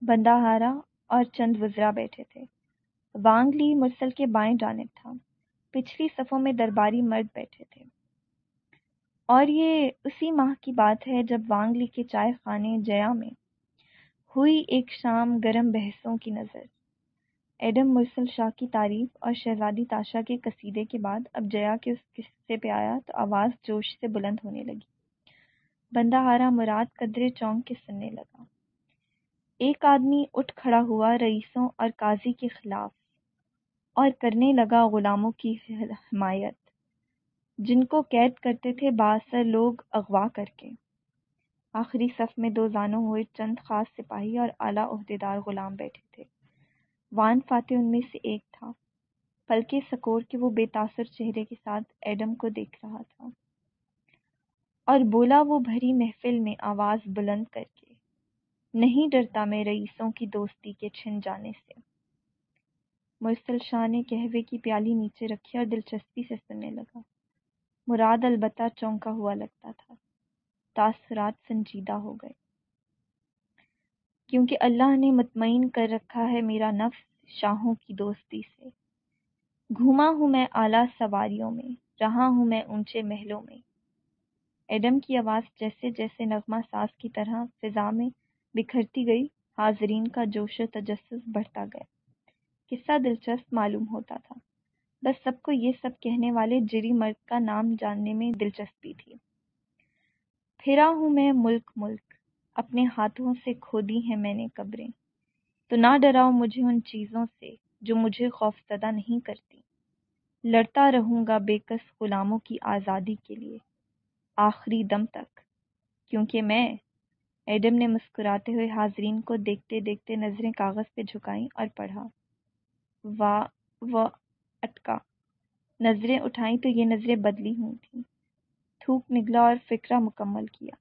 بندہ ہارا اور چند وزرا بیٹھے تھے۔ وانگ لی مرسل کے بائیں جانب تھا۔ پچھلی صفوں میں درباری مرد بیٹھے تھے۔ اور یہ اسی ماہ کی بات ہے جب وانگ لی کے چائے خانے جیا میں ہوئی ایک شام گرم بحثوں کی نظر۔ ایڈم مرسل شاہ کی تعریف اور شہزادی تاشا کے قصیدے کے بعد اب جیا کے اس قصے پہ آیا تو آواز جوش سے بلند ہونے لگی۔ بندہ ہارا مراد قدرے چونک کے سننے لگا۔ ایک آدمی اٹھ کھڑا ہوا رئیسوں اور قاضی کے خلاف اور کرنے لگا غلاموں کی حمایت، جن کو قید کرتے تھے باثر لوگ اغوا کر کے۔ آخری صف میں دو زانوں ہوئے، چند خاص سپاہی اور اعلیٰ عہدیدار غلام بیٹھے تھے۔ وان فاتح ان میں سے ایک تھا پلکے سکور کے وہ بے تاثر چہرے کے ساتھ ایڈم کو دیکھ رہا تھا۔ اور بولا وہ بھری محفل میں آواز بلند کر کے، نہیں ڈرتا میں رئیسوں کی دوستی کے چھن جانے سے۔ مرسل شاہ نے قہوے کی پیالی نیچے رکھی اور دلچسپی سے سننے لگا۔ مراد البتہ چونکا ہوا لگتا تھا۔ تاثرات سنجیدہ ہو گئے۔ کیونکہ اللہ نے مطمئن کر رکھا ہے میرا نفس شاہوں کی دوستی سے۔ گھوما ہوں میں اعلیٰ سواریوں میں، رہا ہوں میں اونچے محلوں میں۔ ایڈم کی آواز جیسے جیسے نغمہ ساز کی طرح فضا میں بکھرتی گئی، حاضرین کا جوش و تجسس بڑھتا گیا۔ قصہ دلچسپ معلوم ہوتا تھا۔ بس سب کو یہ سب کہنے والے جری مرد کا نام جاننے میں دلچسپی تھی۔ پھرا ہوں میں ملک ملک، اپنے ہاتھوں سے کھودی ہیں میں نے قبریں۔ تو نہ ڈراؤ مجھے ان چیزوں سے جو مجھے خوف زدہ نہیں کرتی۔ لڑتا رہوں گا بے کس غلاموں کی آزادی کے لیے۔ آخری دم تک۔ کیونکہ میں ایڈم نے مسکراتے ہوئے حاضرین کو دیکھتے دیکھتے نظریں کاغذ پہ جھکائیں اور پڑھا۔ وا و اٹکا۔ نظریں اٹھائیں تو یہ نظریں بدلی ہوئی تھیں۔ تھوک نگلا اور فکرہ مکمل کیا۔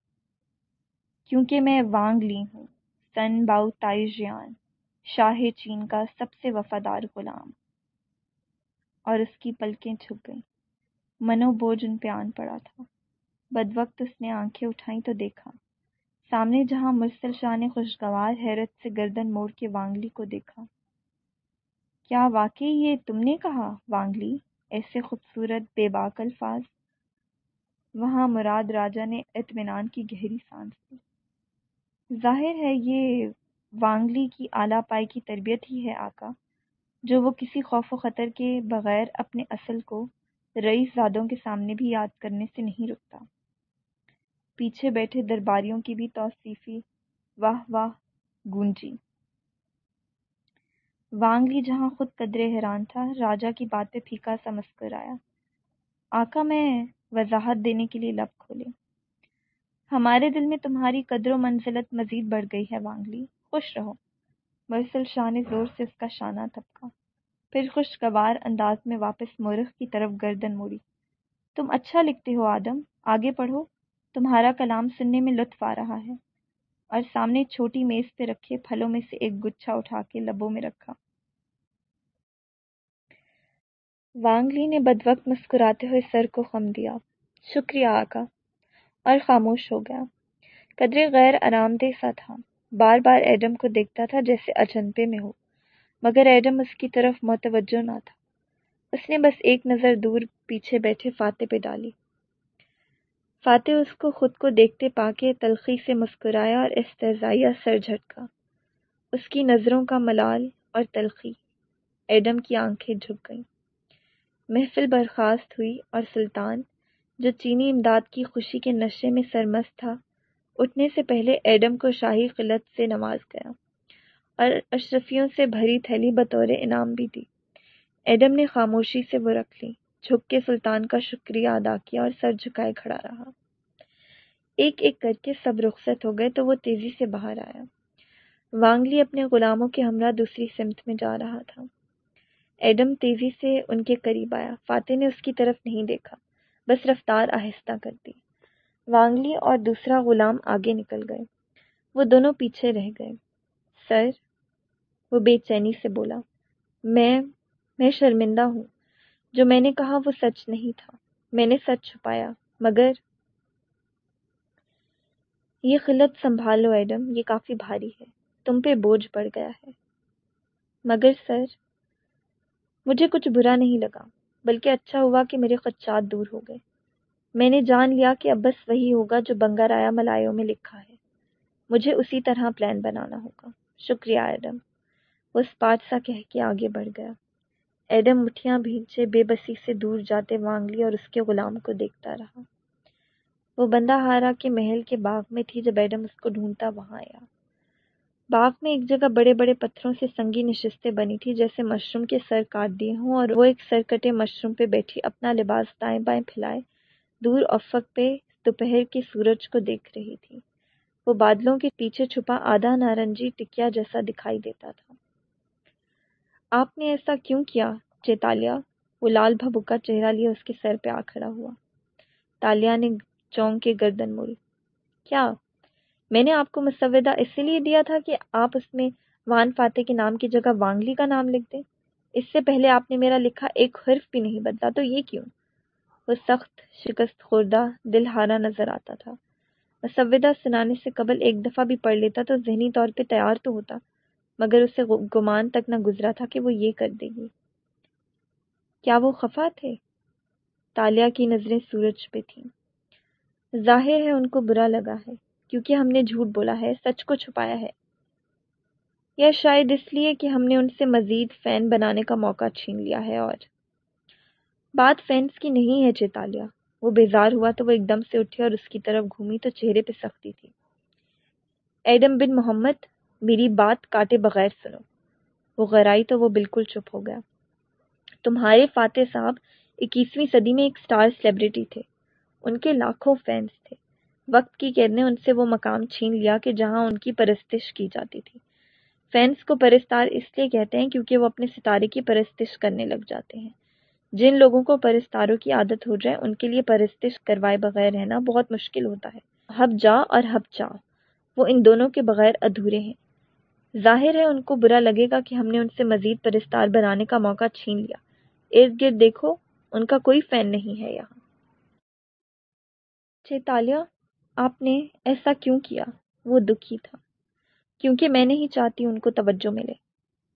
کیونکہ میں وانگ لی ہوں۔ سن باؤ تائی جیان شاہ چین کا سب سے وفادار غلام۔ اور اس کی پلکیں چھپ گئیں۔ منو بوجھ ان پہ آن پڑا تھا۔ بد وقت اس نے آنکھیں اٹھائیں تو دیکھا۔ سامنے جہاں مرسل شاہ نے خوشگوار حیرت سے گردن موڑ کے وانگلی کو دیکھا۔ کیا واقعی یہ تم نے کہا وانگلی؟ ایسے خوبصورت بے باک الفاظ۔ وہاں مراد راجا نے اطمینان کی گہری سانس لی۔ ظاہر ہے یہ وانگلی کی اعلیٰ پائی کی تربیت ہی ہے آقا، جو وہ کسی خوف و خطر کے بغیر اپنے اصل کو رئیس زادوں کے سامنے بھی یاد کرنے سے نہیں رکتا۔ پیچھے بیٹھے درباریوں کی بھی توصیفی، واہ واہ، گونجی۔ وانگلی جہاں خود قدرے حیران تھا راجا کی بات پہ پھیکا سا مسکر آیا۔ آقا، میں وضاحت دینے کے لیے لب کھولے۔ ہمارے دل میں تمہاری قدر و منزلت مزید بڑھ گئی ہے وانگلی خوش رہو۔ مرسل شاہ نے زور سے اس کا شانہ تھپکا۔ پھر خوشگوار انداز میں واپس مورخ کی طرف گردن موڑی۔ تم اچھا لکھتے ہو، آدم۔ آگے پڑھو۔ تمہارا کلام سننے میں لطف آ رہا ہے۔ اور سامنے چھوٹی میز پہ رکھے پھلوں میں سے ایک گچھا اٹھا کے لبوں میں رکھا۔ وانگلی نے بد وقت مسکراتے ہوئے سر کو خم دیا۔ شکریہ آقا۔ اور خاموش ہو گیا۔ قدرے غیر آرام دہ سا تھا۔ بار بار ایڈم کو دیکھتا تھا جیسے اجنپے میں ہو مگر ایڈم اس کی طرف متوجہ نہ تھا۔ اس نے بس ایک نظر دور پیچھے بیٹھے فاتح پہ ڈالی۔ فاتح اس کو خود کو دیکھتے پا کے تلخی سے مسکرایا اور استضائیہ سر جھٹکا۔ اس کی نظروں کا ملال اور تلخی۔ ایڈم کی آنکھیں جھک گئیں۔ محفل برخاست ہوئی اور سلطان، جو چینی امداد کی خوشی کے نشے میں سرمست تھا، اٹھنے سے پہلے ایڈم کو شاہی قلت سے نواز گیا اور اشرفیوں سے بھری تھیلی بطور انعام بھی دی۔ ایڈم نے خاموشی سے وہ رکھ لی۔ جھک کے سلطان کا شکریہ ادا کیا اور سر جھکائے کھڑا رہا۔ ایک ایک کر کے سب رخصت ہو گئے تو وہ تیزی سے باہر آیا۔ وانگلی اپنے غلاموں کے ہمراہ دوسری سمت میں جا رہا تھا۔ ایڈم تیزی سے ان کے قریب آیا۔ فاتح نے اس کی طرف نہیں دیکھا، بس رفتار آہستہ کر دی۔ وانگلی اور دوسرا غلام آگے نکل گئے۔ وہ دونوں پیچھے رہ گئے۔ سر، وہ بے چینی سے بولا، میں میں شرمندہ ہوں۔ جو میں نے کہا وہ سچ نہیں تھا۔ میں نے سچ چھپایا، مگر یہ خلت سنبھال لو ایڈم، یہ کافی بھاری ہے، تم پہ بوجھ پڑ گیا ہے۔ مگر سر، مجھے کچھ برا نہیں لگا، بلکہ اچھا ہوا کہ میرے خدشات دور ہو گئے۔ میں نے جان لیا کہ اب بس وہی ہوگا جو بنگا رایا ملایوں میں لکھا ہے۔ مجھے اسی طرح پلان بنانا ہوگا۔ شکریہ ایڈم۔ وہ اسپاٹ سا کہہ کے آگے بڑھ گیا۔ ایڈم مٹھیاں بھینچے، بے بسی سے دور جاتے وانگلی اور اس کے غلام کو دیکھتا رہا۔ وہ بندہ ہارا کے محل کے باغ میں تھی جب ایڈم اس کو ڈھونڈتا وہاں آیا۔ باغ میں ایک جگہ بڑے بڑے پتھروں سے سنگی نشستیں بنی تھی جیسے مشروم کے سر کاٹ دیے ہوں، اور وہ ایک سر کٹے مشروم پہ بیٹھی، اپنا لباس دائیں بائیں پھیلائے، دور افق پہ دوپہر کے سورج کو دیکھ رہی تھی۔ وہ بادلوں کے پیچھے چھپا آدھا نارنجی ٹکیا جیسا دکھائی دیتا تھا۔ آپ نے ایسا کیوں کیا؟ چیتالیہ وہ لال بھبکا چہرہ لیا، اس کے سر پہ آ کھڑا ہوا۔ تالیا نے چونک کے گردن موڑی۔ کیا؟ میں نے آپ کو مسودہ اسی لیے دیا تھا کہ آپ اس میں وان فاتح کے نام کی جگہ وانگلی کا نام لکھ دیں۔ اس سے پہلے آپ نے میرا لکھا ایک حرف بھی نہیں بدلا، تو یہ کیوں؟ وہ سخت، شکست خوردہ دل ہارا نظر آتا تھا۔ مسودہ سنانے سے قبل ایک دفعہ بھی پڑھ لیتا تو ذہنی طور پہ تیار تو ہوتا۔ مگر اسے گمان تک نہ گزرا تھا کہ وہ یہ کر دے گی۔ کیا وہ خفا تھے؟ تالیا کی نظریں سورج پہ تھیں۔ ظاہر ہے ان کو برا لگا ہے، کیونکہ ہم نے جھوٹ بولا ہے، سچ کو چھپایا ہے۔ یا شاید اس لیے کہ ہم نے ان سے مزید فین بنانے کا موقع چھین لیا ہے۔ اور بات فینس کی نہیں ہے چیتالیہ وہ بیزار ہوا تو وہ ایک دم سے اٹھے اور اس کی طرف گھومی تو چہرے پہ سختی تھی۔ ایڈم بن محمد میری بات کاٹے بغیر سنو۔ وہ غرائی تو وہ بالکل چپ ہو گیا۔ تمہارے فاتح صاحب اکیسویں صدی میں ایک سٹار سیلیبریٹی تھے۔ ان کے لاکھوں فینس تھے۔ وقت کی قید نے ان سے وہ مقام چھین لیا کہ جہاں ان کی پرستش کی جاتی تھی۔ فینس کو پرستار اس لیے کہتے ہیں کیونکہ وہ اپنے ستارے کی پرستش کرنے لگ جاتے ہیں۔ جن لوگوں کو پرستاروں کی عادت ہو جائے، ان کے لیے پرستش کروائے بغیر رہنا بہت مشکل ہوتا ہے۔ ہب جا اور ہب چا وہ ان دونوں کے بغیر ادھورے ہیں۔ ظاہر ہے ان کو برا لگے گا کہ ہم نے ان سے مزید پرستار بنانے کا موقع چھین لیا۔ ارد گرد دیکھو، ان کا کوئی فین نہیں ہے یہاں۔ چیتالیہ، آپ نے ایسا کیوں کیا؟ وہ دکھی تھا۔ کیونکہ میں نہیں چاہتی ان کو توجہ ملے۔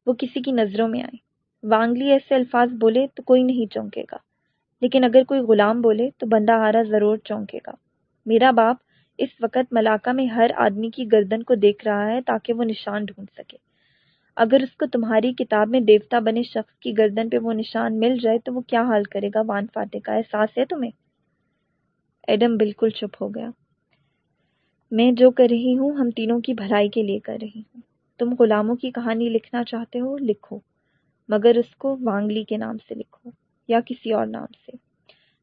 وہ کسی کی نظروں میں آئے وانگلی ایسے الفاظ بولے تو کوئی نہیں چونکے گا۔ لیکن اگر کوئی غلام بولے تو بندہ ہارا ضرور چونکے گا۔ میرا باپ اس وقت ملاقہ میں ہر آدمی کی گردن کو دیکھ رہا ہے تاکہ وہ نشان ڈھونڈ سکے۔ اگر اس کو تمہاری کتاب میں دیوتا بنے شخص کی گردن پہ وہ نشان مل جائے تو وہ کیا حال کرے گا؟ وان فاتح کا احساس ہے تمہیں؟ ایڈم بالکل چپ ہو گیا۔ میں جو کر رہی ہوں، ہم تینوں کی بھلائی کے لیے کر رہی ہوں۔ تم غلاموں کی کہانی لکھنا چاہتے ہو؟ لکھو۔ مگر اس کو وانگلی کے نام سے لکھو یا کسی اور نام سے۔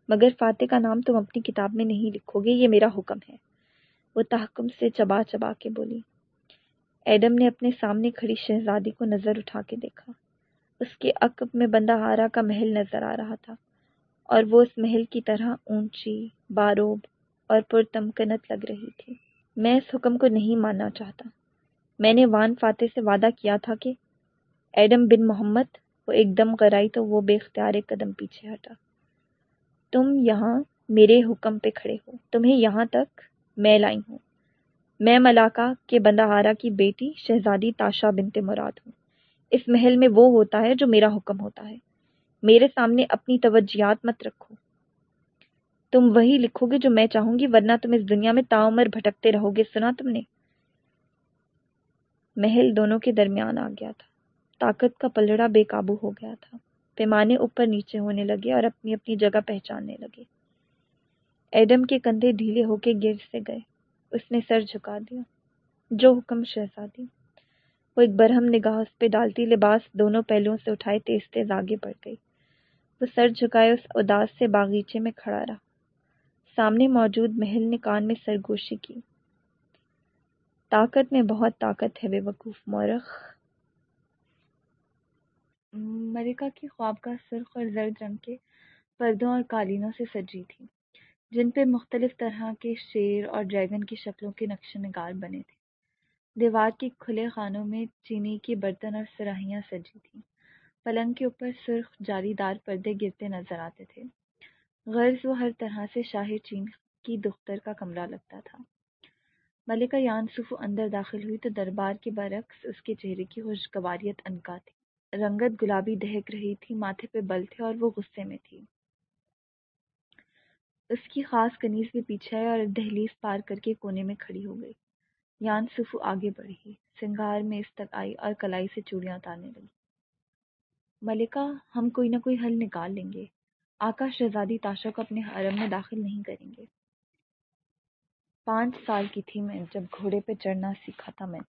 مگر فاتح کا نام تم اپنی کتاب میں نہیں لکھو گے، یہ میرا حکم ہے۔ وہ تحکم سے چبا چبا کے بولی، ایڈم نے اپنے سامنے کھڑی شہزادی کو نظر اٹھا کے دیکھا۔ اس کے عقب میں بندہ ہارا کا محل نظر آ رہا تھا اور وہ اس محل کی طرح اونچی، باروب اور پرتمکنت لگ رہی تھی۔ میں اس حکم کو نہیں ماننا چاہتا۔ میں نے وان فاتح سے وعدہ کیا تھا کہ ایڈم بن محمد وہ ایک دم کرائی تو وہ بے اختیار ایک قدم پیچھے ہٹا۔ تم یہاں میرے حکم پہ کھڑے ہو۔ تمہیں یہاں تک میں لائی ہوں۔ میں ملاقہ کے بندہارا کی بیٹی شہزادی تاشا بنت مراد ہوں۔ اس محل میں وہ ہوتا ہے جو میرا حکم ہوتا ہے۔ میرے سامنے اپنی توجیات مت رکھو۔ تم وہی لکھو گے جو میں چاہوں گی، ورنہ تم اس دنیا میں تعمر بھٹکتے رہو گے۔ سنا تم نے؟ محل دونوں کے درمیان آ گیا تھا۔ طاقت کا پلڑا بے قابو ہو گیا تھا۔ پیمانے اوپر نیچے ہونے لگے اور اپنی اپنی جگہ پہچاننے لگے۔ ایڈم کے کندھے ڈھیلے ہو کے گر سے گئے۔ اس نے سر جھکا دیا۔ جو حکم شہزادی۔ وہ ایک برہم نگاہ اس پہ ڈالتی لباس دونوں پہلوؤں سے اٹھائے تیز تیز آگے بڑھ گئی۔ وہ سر جھکائے اس اداس سے باغیچے میں کھڑا رہا۔ سامنے موجود محل نے کان میں سرگوشی کی۔ طاقت میں بہت طاقت ہے بے وقوف مورخ۔ ملکہ کی خوابگاہ سرخ اور زرد رنگ کے پردوں اور قالینوں سے سجی تھی۔ جن پہ مختلف طرح کے شیر اور ڈریگن کی شکلوں کے نقش نگار بنے تھے۔ دیوار کے کھلے خانوں میں چینی کے برتن اور سراہیاں سجی تھیں۔ پلنگ کے اوپر سرخ جاری دار پردے گرتے نظر آتے تھے۔ غرض وہ ہر طرح سے شاہ چین کی دختر کا کمرہ لگتا تھا۔ ملکہ یان اندر داخل ہوئی تو دربار کے برعکس اس کے چہرے کی خوشگواریت انکا تھی۔ رنگت گلابی دہک رہی تھی، ماتھے پہ بل تھے اور وہ غصے میں تھی۔ اس کی خاص کنیز بھی پیچھے آئی اور دہلیز پار کر کے کونے میں کھڑی ہو گئی۔ یان سفو آگے بڑھی۔ سنگار میں اس تک آئی اور کلائی سے چوڑیاں اتارنے لگی۔ ملکہ، ہم کوئی نہ کوئی حل نکال لیں گے۔ آقا شہزادی تاشا کو اپنے حرم میں داخل نہیں کریں گے۔ پانچ سال کی تھی میں، جب گھوڑے پہ چڑھنا سیکھا تھا میں۔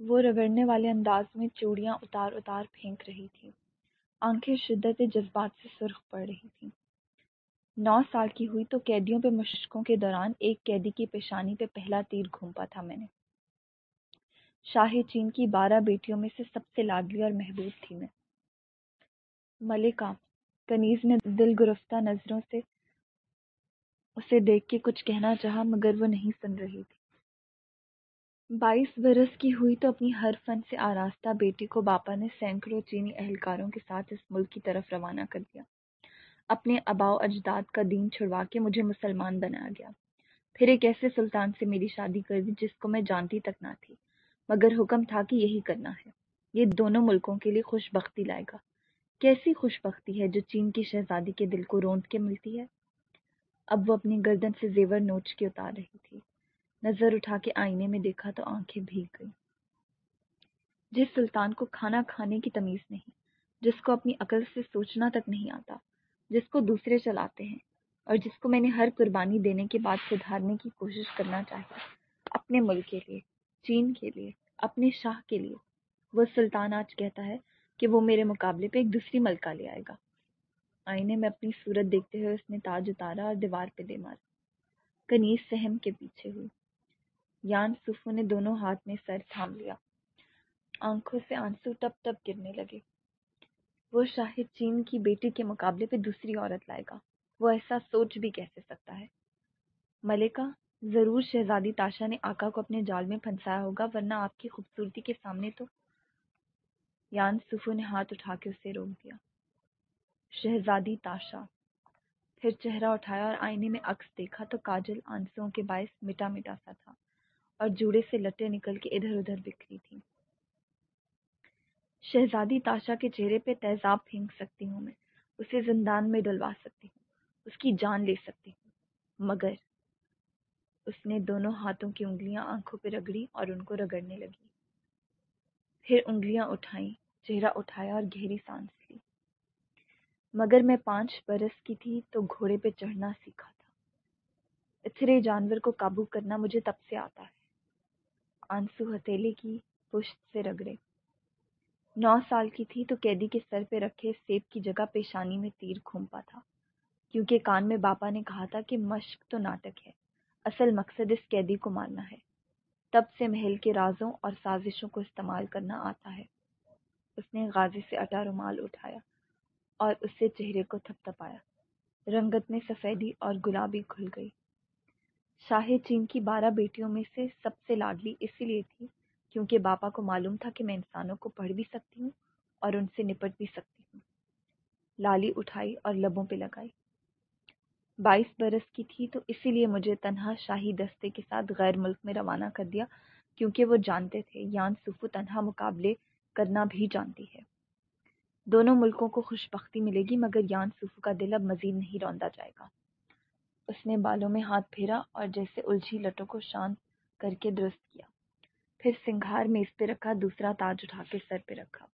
وہ رگڑنے والے انداز میں چوڑیاں اتار اتار پھینک رہی تھی آنکھیں شدت جذبات سے سرخ پڑ رہی تھیں۔ نو سال کی ہوئی تو قیدیوں پہ مشقوں کے دوران ایک قیدی کی پیشانی پہ پہلا تیر گھومپا تھا میں نے۔ شاہ چین کی بارہ بیٹیوں میں سے سب سے لاڈلی اور محبوب تھی میں۔ ملکہ، کنیز نے دل گرفتہ نظروں سے اسے دیکھ کے کچھ کہنا چاہا مگر وہ نہیں سن رہی تھی۔ بائیس برس کی ہوئی تو اپنی ہر فن سے آراستہ بیٹی کو باپا نے سینکڑوں چینی اہلکاروں کے ساتھ اس ملک کی طرف روانہ کر دیا۔ اپنے اباؤ اجداد کا دین چھڑوا کے مجھے مسلمان بنایا گیا۔ پھر ایک ایسے سلطان سے میری شادی کر دی جس کو میں جانتی تک نہ تھی، مگر حکم تھا کہ یہی کرنا ہے۔ یہ دونوں ملکوں کے لیے خوش بختی لائے گا۔ کیسی خوش بختی ہے جو چین کی شہزادی کے دل کو روند کے ملتی ہے؟ اب وہ اپنی گردن سے زیور نوچ کے اتار رہی تھی۔ نظر اٹھا کے آئینے میں دیکھا تو آنکھیں بھیگ گئی جس سلطان کو کھانا کھانے کی تمیز نہیں، جس کو اپنی عقل سے سوچنا تک نہیں آتا جس کو دوسرے چلاتے ہیں اور جس کو میں نے ہر قربانی دینے کے بعد سدھارنے کی کوشش کرنا چاہیے اپنے ملک کے لیے، چین کے لیے، اپنے شاہ کے لیے۔ وہ سلطان آج کہتا ہے کہ وہ میرے مقابلے پہ ایک دوسری ملکہ لے آئے گا۔ آئینے میں اپنی صورت دیکھتے ہوئے اس نے تاج اتارا اور دیوار پہ دے مارا۔ کنیز سہم کے پیچھے ہوئی۔ یان سفو نے دونوں ہاتھ میں سر تھام لیا۔ آنکھوں سے آنسو ٹپ ٹپ گرنے لگے۔ وہ شاہد چین کی بیٹی کے مقابلے پہ دوسری عورت لائے گا۔ وہ ایسا سوچ بھی کیسے سکتا ہے؟ ملکہ، ضرور شہزادی تاشا نے آقا کو اپنے جال میں پھنسایا ہوگا، ورنہ آپ کی خوبصورتی کے سامنے تو یان سفو نے ہاتھ اٹھا کے اسے روک دیا۔ شہزادی تاشا۔ پھر چہرہ اٹھایا اور آئینے میں عکس دیکھا تو کاجل آنسوں کے باعث مٹا مٹا سا تھا اور جوڑے سے لٹے نکل کے ادھر ادھر بکھری تھی شہزادی تاشا کے چہرے پہ تیزاب پھینک سکتی ہوں میں، اسے زندان میں ڈلوا سکتی ہوں، اس کی جان لے سکتی ہوں۔ مگر اس نے دونوں ہاتھوں کی انگلیاں آنکھوں پہ رگڑی اور ان کو رگڑنے لگی۔ پھر انگلیاں اٹھائیں، چہرہ اٹھایا اور گہری سانس لی۔ مگر میں پانچ برس کی تھی تو گھوڑے پہ چڑھنا سیکھا تھا۔ اتھرے جانور کو قابو کرنا مجھے تب سے آتا ہے۔ آنسو ہتیلے کی پشت سے رگڑے۔ نو سال کی تھی تو قیدی کے سر پہ رکھے سیب کی جگہ پیشانی میں تیر کھومپا تھا۔ کیونکہ کان میں باپا نے کہا تھا کہ مشق تو ناٹک ہے، اصل مقصد اس قیدی کو مارنا ہے۔ تب سے محل کے رازوں اور سازشوں کو استعمال کرنا آتا ہے۔ اس نے غازی سے اٹا رومال اٹھایا اور اس سے چہرے کو تھپ تھپایا۔ رنگت میں سفیدی اور گلابی کھل گئی۔ شاہ چین کی بارہ بیٹیوں میں سے سب سے لاڈلی اسی لیے تھی کیونکہ باپا کو معلوم تھا کہ میں انسانوں کو پڑھ بھی سکتی ہوں اور ان سے نپٹ بھی سکتی ہوں۔ لالی اٹھائی اور لبوں پہ لگائی۔ بائیس برس کی تھی تو اسی لیے مجھے تنہا شاہی دستے کے ساتھ غیر ملک میں روانہ کر دیا، کیونکہ وہ جانتے تھے، یان سفو تنہا مقابلے کرنا بھی جانتی ہے۔ دونوں ملکوں کو خوش بختی ملے گی، مگر یان سفو کا دل اب مزید نہیں روندا جائے گا۔ اس نے بالوں میں ہاتھ پھیرا اور جیسے الجھی لٹوں کو شانت کر کے درست کیا۔ پھر سنگھار میز پہ رکھا، دوسرا تاج اٹھا کے سر پہ رکھا۔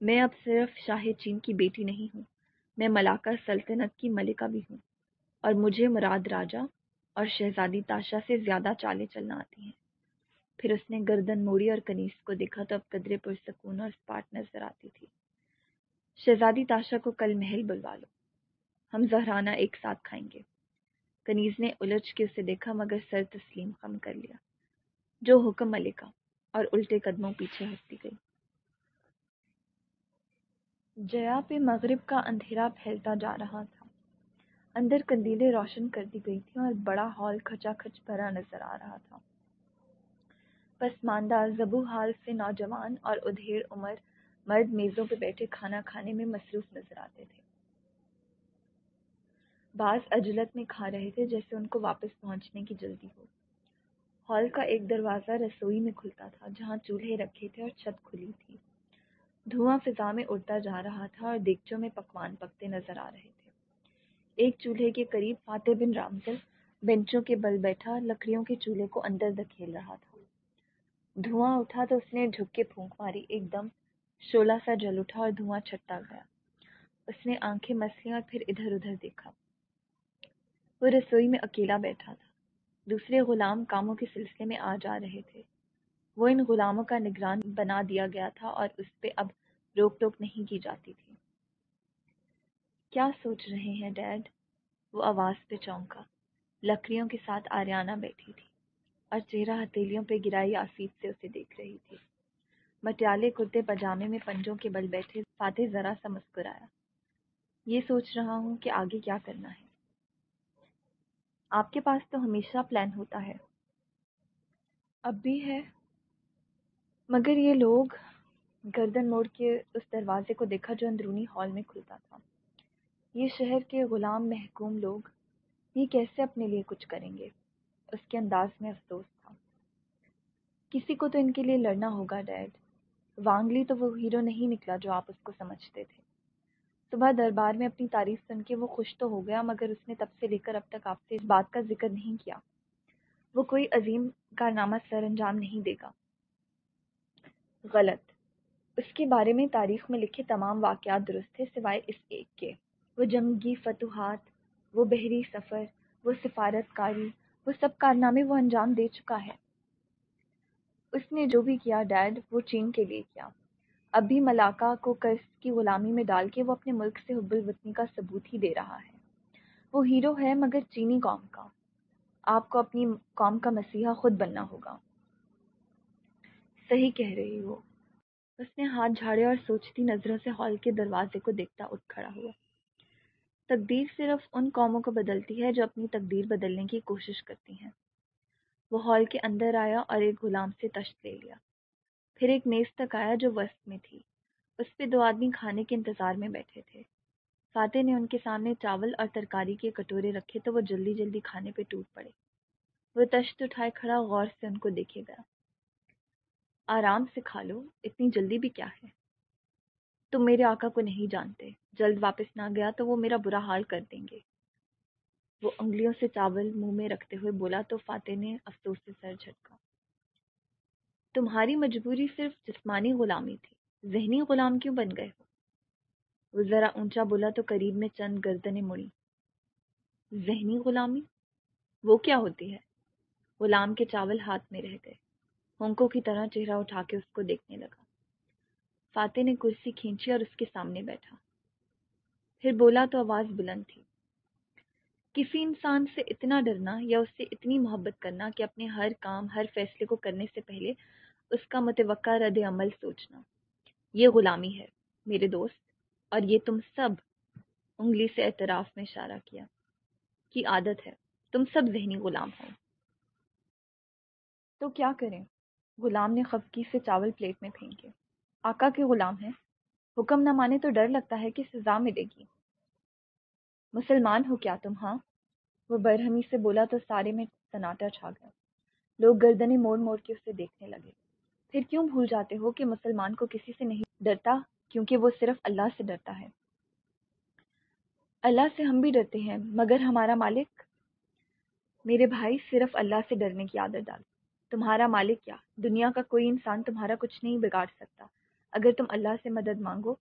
میں اب صرف شاہ چین کی بیٹی نہیں ہوں، میں ملاقہ سلطنت کی ملکہ بھی ہوں۔ اور مجھے مراد راجا اور شہزادی تاشا سے زیادہ چالیں چلنا آتی ہیں۔ پھر اس نے گردن موڑی اور کنیز کو دیکھا تو اب قدرے پرسکون اور اسپاٹ نظر آتی تھی۔ شہزادی تاشا کو کل محل بلوا لو، ہم زہرانہ ایک ساتھ کھائیں گے۔ کنیز نے الجھ کے اسے دیکھا مگر سر تسلیم خم کر لیا۔ جو حکم ملکہ اور الٹے قدموں پیچھے ہستی گئی۔ جیا پہ مغرب کا اندھیرا پھیلتا جا رہا تھا۔ اندر کندیلیں روشن کر دی گئی تھیں اور بڑا ہال کھچا کھچ بھرا نظر آ رہا تھا۔ پسماندہ زبو حال سے نوجوان اور ادھیڑ عمر مرد میزوں پہ بیٹھے کھانا کھانے میں مصروف نظر آتے تھے۔ بعض اجلت میں کھا رہے تھے جیسے ان کو واپس پہنچنے کی جلدی ہو۔ ہال کا ایک دروازہ رسوئی میں کھلتا تھا، جہاں چولہے رکھے تھے اور چھت کھلی تھی۔ دھواں فضا میں اڑتا جا رہا تھا اور دیگچوں میں پکوان پکتے نظر آ رہے تھے۔ ایک چولہے کے قریب فاتح بن رامزل بینچوں کے بل بیٹھا، لکڑیوں کے چولہے کو اندر دکھیل رہا تھا۔ دھواں اٹھا تو اس نے جھک کے پھونک ماری، ایک دم شولا سا جل اٹھا اور دھواں چھٹا گیا۔ اس نے آنکھیں مسلی اور پھر ادھر ادھر دیکھا۔ وہ رسوئی میں اکیلا بیٹھا تھا۔ دوسرے غلام کاموں کے سلسلے میں آ جا رہے تھے۔ وہ ان غلاموں کا نگران بنا دیا گیا تھا اور اس پہ اب روک ٹوک نہیں کی جاتی تھی۔ کیا سوچ رہے ہیں ڈیڈ؟ وہ آواز پہ چونکا۔ لکڑیوں کے ساتھ آریانہ بیٹھی تھی اور چہرہ ہتھیلیوں پہ گرائی آسیب سے اسے دیکھ رہی تھی۔ مٹیالے کرتے پجامے میں پنجوں کے بل بیٹھے فاتح ذرا سا مسکرایا۔ یہ سوچ رہا ہوں کہ آگے کیا کرنا ہے۔ آپ کے پاس تو ہمیشہ پلان ہوتا ہے۔ اب بھی ہے۔ مگر یہ لوگ گردن موڑ کے اس دروازے کو دیکھا جو اندرونی ہال میں کھلتا تھا۔ یہ شہر کے غلام محکوم لوگ یہ کیسے اپنے لیے کچھ کریں گے؟ اس کے انداز میں افسوس تھا۔ کسی کو تو ان کے لیے لڑنا ہوگا، ڈیڈ۔ وانگلی تو وہ ہیرو نہیں نکلا جو آپ اس کو سمجھتے تھے۔ صبح دربار میں اپنی تعریف سن کے وہ خوش تو ہو گیا، مگر اس نے تب سے لے کر اب تک آپ سے اس بات کا ذکر نہیں کیا۔ وہ کوئی عظیم کارنامہ سر انجام نہیں دے گا۔ غلط۔ اس کے بارے میں تاریخ میں لکھے تمام واقعات درست تھے سوائے اس ایک کے۔ وہ جنگی فتوحات، وہ بحری سفر، وہ سفارت کاری، وہ سب کارنامے وہ انجام دے چکا ہے۔ اس نے جو بھی کیا، ڈیڈ، وہ چین کے لیے کیا۔ اب بھی ملاقہ کو قرض کی غلامی میں ڈال کے وہ اپنے ملک سے حب الوطنی کا ثبوت ہی دے رہا ہے۔ وہ ہیرو ہے مگر چینی قوم کا۔ آپ کو اپنی قوم کا مسیحا خود بننا ہوگا۔ صحیح کہہ رہی ہو۔ اس نے ہاتھ جھاڑے اور سوچتی نظروں سے ہال کے دروازے کو دیکھتا اٹھ کھڑا ہوا۔ تقدیر صرف ان قوموں کو بدلتی ہے جو اپنی تقدیر بدلنے کی کوشش کرتی ہیں۔ وہ ہال کے اندر آیا اور ایک غلام سے تشت لے لیا۔ پھر ایک میز تک آیا جو وسط میں تھی۔ اس پہ دو آدمی کھانے کے انتظار میں بیٹھے تھے۔ فاتح نے ان کے سامنے چاول اور ترکاری کے کٹورے رکھے تو وہ جلدی جلدی کھانے پہ ٹوٹ پڑے۔ وہ تشت اٹھائے کھڑا غور سے ان کو دیکھے گا۔ آرام سے کھا لو، اتنی جلدی بھی کیا ہے؟ تم میرے آقا کو نہیں جانتے۔ جلد واپس نہ گیا تو وہ میرا برا حال کر دیں گے۔ وہ انگلیوں سے چاول منہ میں رکھتے ہوئے بولا تو فاتح نے افسوس سے سر جھٹکا۔ تمہاری مجبوری صرف جسمانی غلامی تھی۔ ذہنی غلام کیوں بن گئے ہو؟ وہ ذرا اونچا بولا تو قریب میں چند گردنیں مڑی ذہنی غلامی؟ وہ کیا ہوتی ہے؟ غلام کے چاول ہاتھ میں رہ گئے۔ ہونکوں کی طرح چہرہ اٹھا کے اس کو دیکھنے لگا۔ فاتح نے کرسی کھینچی اور اس کے سامنے بیٹھا۔ پھر بولا تو آواز بلند تھی۔ کسی انسان سے اتنا ڈرنا یا اس سے اتنی محبت کرنا کہ اپنے ہر کام، ہر فیصلے کو کرنے سے پہلے اس کا متوقع رد عمل سوچنا۔ یہ غلامی ہے، میرے دوست، اور یہ تم سب انگلی سے اعتراف میں اشارہ کیا کی عادت ہے۔ تم سب ذہنی غلام ہو۔ تو کیا کریں؟ غلام نے خفکی سے چاول پلیٹ میں پھینکے۔ آقا کے غلام ہیں۔ حکم نہ مانے تو ڈر لگتا ہے کہ سزا ملے گی۔ مسلمان ہو کیا تم؟ ہاں۔ وہ برہمی سے بولا تو سارے میں سناٹا چھا گیا۔ لوگ گردنیں موڑ موڑ کے اسے دیکھنے لگے۔ پھر کیوں بھول جاتے ہو کہ مسلمان کو کسی سے نہیں ڈرتا؟ کیونکہ وہ صرف اللہ سے ڈرتا ہے۔ اللہ سے ہم بھی ڈرتے ہیں، مگر ہمارا مالک؟ میرے بھائی، صرف اللہ سے ڈرنے کی عادت ڈال۔ تمہارا مالک کیا؟ دنیا کا کوئی انسان تمہارا کچھ نہیں بگاڑ سکتا۔ اگر تم اللہ سے مدد مانگو۔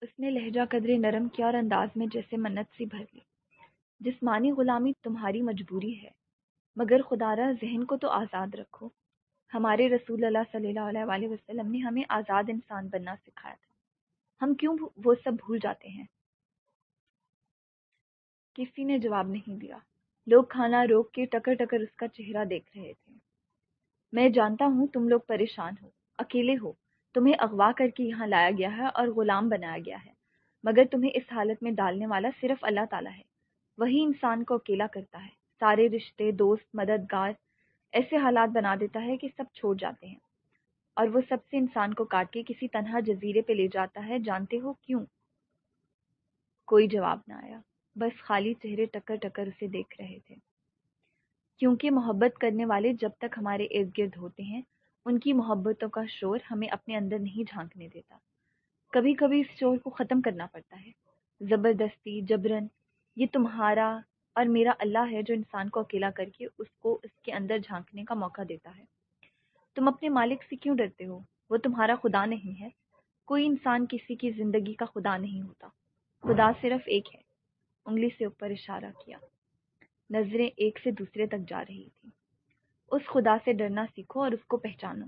اس نے لہجہ قدرے نرم کیا اور انداز میں جیسے منت سی بھر لی۔ جسمانی غلامی تمہاری مجبوری ہے۔ مگر خدا را ذہن کو تو آزاد رکھو۔ ہمارے رسول اللہ صلی اللہ علیہ وآلہ وسلم نے ہمیں آزاد انسان بننا سکھایا تھا۔ ہم کیوں وہ سب بھول جاتے ہیں؟ کسی نے جواب نہیں دیا۔ لوگ کھانا روک کے ٹکر ٹکر اس کا چہرہ دیکھ رہے تھے۔ میں جانتا ہوں تم لوگ پریشان ہو، اکیلے ہو۔ تمہیں اغوا کر کے یہاں لایا گیا ہے اور غلام بنایا گیا ہے۔ مگر تمہیں اس حالت میں ڈالنے والا صرف اللہ تعالیٰ ہے۔ وہی انسان کو اکیلا کرتا ہے۔ سارے رشتے، دوست، مددگار ایسے حالات بنا دیتا ہے کہ سب چھوڑ جاتے ہیں۔ اور وہ سب سے انسان کو کاٹ کے کسی تنہا جزیرے پہ لے جاتا ہے، جانتے ہو کیوں؟ کوئی جواب نہ آیا۔ بس خالی چہرے ٹکر ٹکر اسے دیکھ رہے تھے۔ کیونکہ محبت کرنے والے جب تک ہمارے ارد گرد ہوتے ہیں، ان کی محبتوں کا شور ہمیں اپنے اندر نہیں جھانکنے دیتا۔ کبھی کبھی اس شور کو ختم کرنا پڑتا ہے۔ زبردستی، جبرن، یہ تمہارا اور میرا اللہ ہے جو انسان کو اکیلا کر کے اس کو اس کے اندر جھانکنے کا موقع دیتا ہے۔ تم اپنے مالک سے کیوں ڈرتے ہو؟ وہ تمہارا خدا نہیں ہے۔ کوئی انسان کسی کی زندگی کا خدا نہیں ہوتا۔ خدا صرف ایک ہے۔ انگلی سے اوپر اشارہ کیا۔ نظریں ایک سے دوسرے تک جا رہی تھی اس خدا سے ڈرنا سیکھو اور اس کو پہچانو۔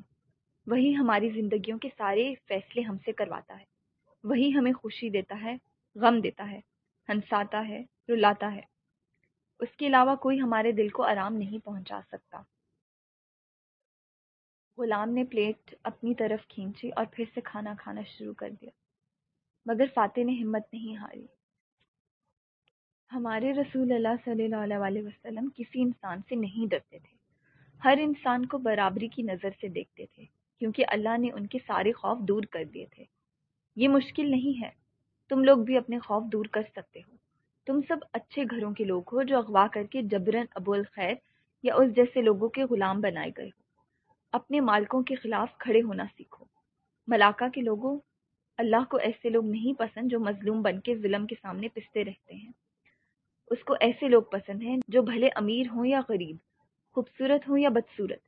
وہی ہماری زندگیوں کے سارے فیصلے ہم سے کرواتا ہے۔ وہی ہمیں خوشی دیتا ہے، غم دیتا ہے، ہنساتا ہے، رلاتا ہے۔ اس کے علاوہ کوئی ہمارے دل کو آرام نہیں پہنچا سکتا۔ غلام نے پلیٹ اپنی طرف کھینچی اور پھر سے کھانا کھانا شروع کر دیا۔ مگر فاتح نے ہمت نہیں ہاری۔ ہمارے رسول اللہ صلی اللہ علیہ وسلم کسی انسان سے نہیں ڈرتے تھے۔ ہر انسان کو برابری کی نظر سے دیکھتے تھے، کیونکہ اللہ نے ان کے سارے خوف دور کر دیے تھے۔ یہ مشکل نہیں ہے، تم لوگ بھی اپنے خوف دور کر سکتے ہو۔ تم سب اچھے گھروں کے لوگ ہو جو اغوا کر کے جبرن ابو الخیر یا اس جیسے لوگوں کے غلام بنائے گئے ہو۔ اپنے مالکوں کے خلاف کھڑے ہونا سیکھو۔ ملاقہ کے لوگوں، اللہ کو ایسے لوگ نہیں پسند جو مظلوم بن کے ظلم کے سامنے پستے رہتے ہیں۔ اس کو ایسے لوگ پسند ہیں جو بھلے امیر ہوں یا غریب، خوبصورت ہوں یا بدصورت،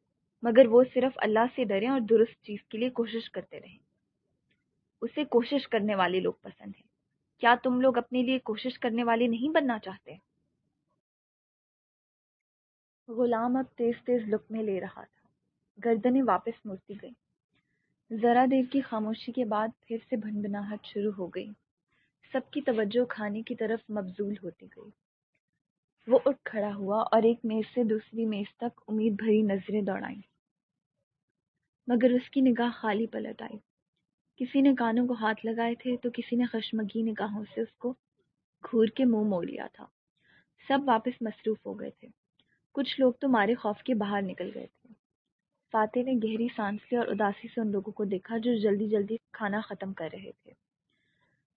مگر وہ صرف اللہ سے ڈریں اور درست چیز کے لیے کوشش کرتے رہیں۔ اسے کوشش کرنے والے لوگ پسند ہیں۔ کیا تم لوگ اپنے لیے کوشش کرنے والے نہیں بننا چاہتے؟ غلام اب تیز تیز لکمے لے رہا تھا۔ گردنیں واپس مڑتی گئی ذرا دیر کی خاموشی کے بعد پھر سے بھنبناہٹ شروع ہو گئی۔ سب کی توجہ کھانے کی طرف مبزول ہوتی گئی۔ وہ اٹھ کھڑا ہوا اور ایک میز سے دوسری میز تک امید بھری نظریں دوڑائیں۔ مگر اس کی نگاہ خالی پلٹ آئی۔ کسی نے کانوں کو ہاتھ لگائے تھے تو کسی نے خشمگی نگاہوں سے اس کو گھور کے منہ موڑ لیا تھا۔ سب واپس مصروف ہو گئے تھے۔ کچھ لوگ تو مارے خوف کے باہر نکل گئے تھے۔ فاتح نے گہری سانس لی اور اداسی سے ان لوگوں کو دیکھا جو جلدی جلدی کھانا ختم کر رہے تھے۔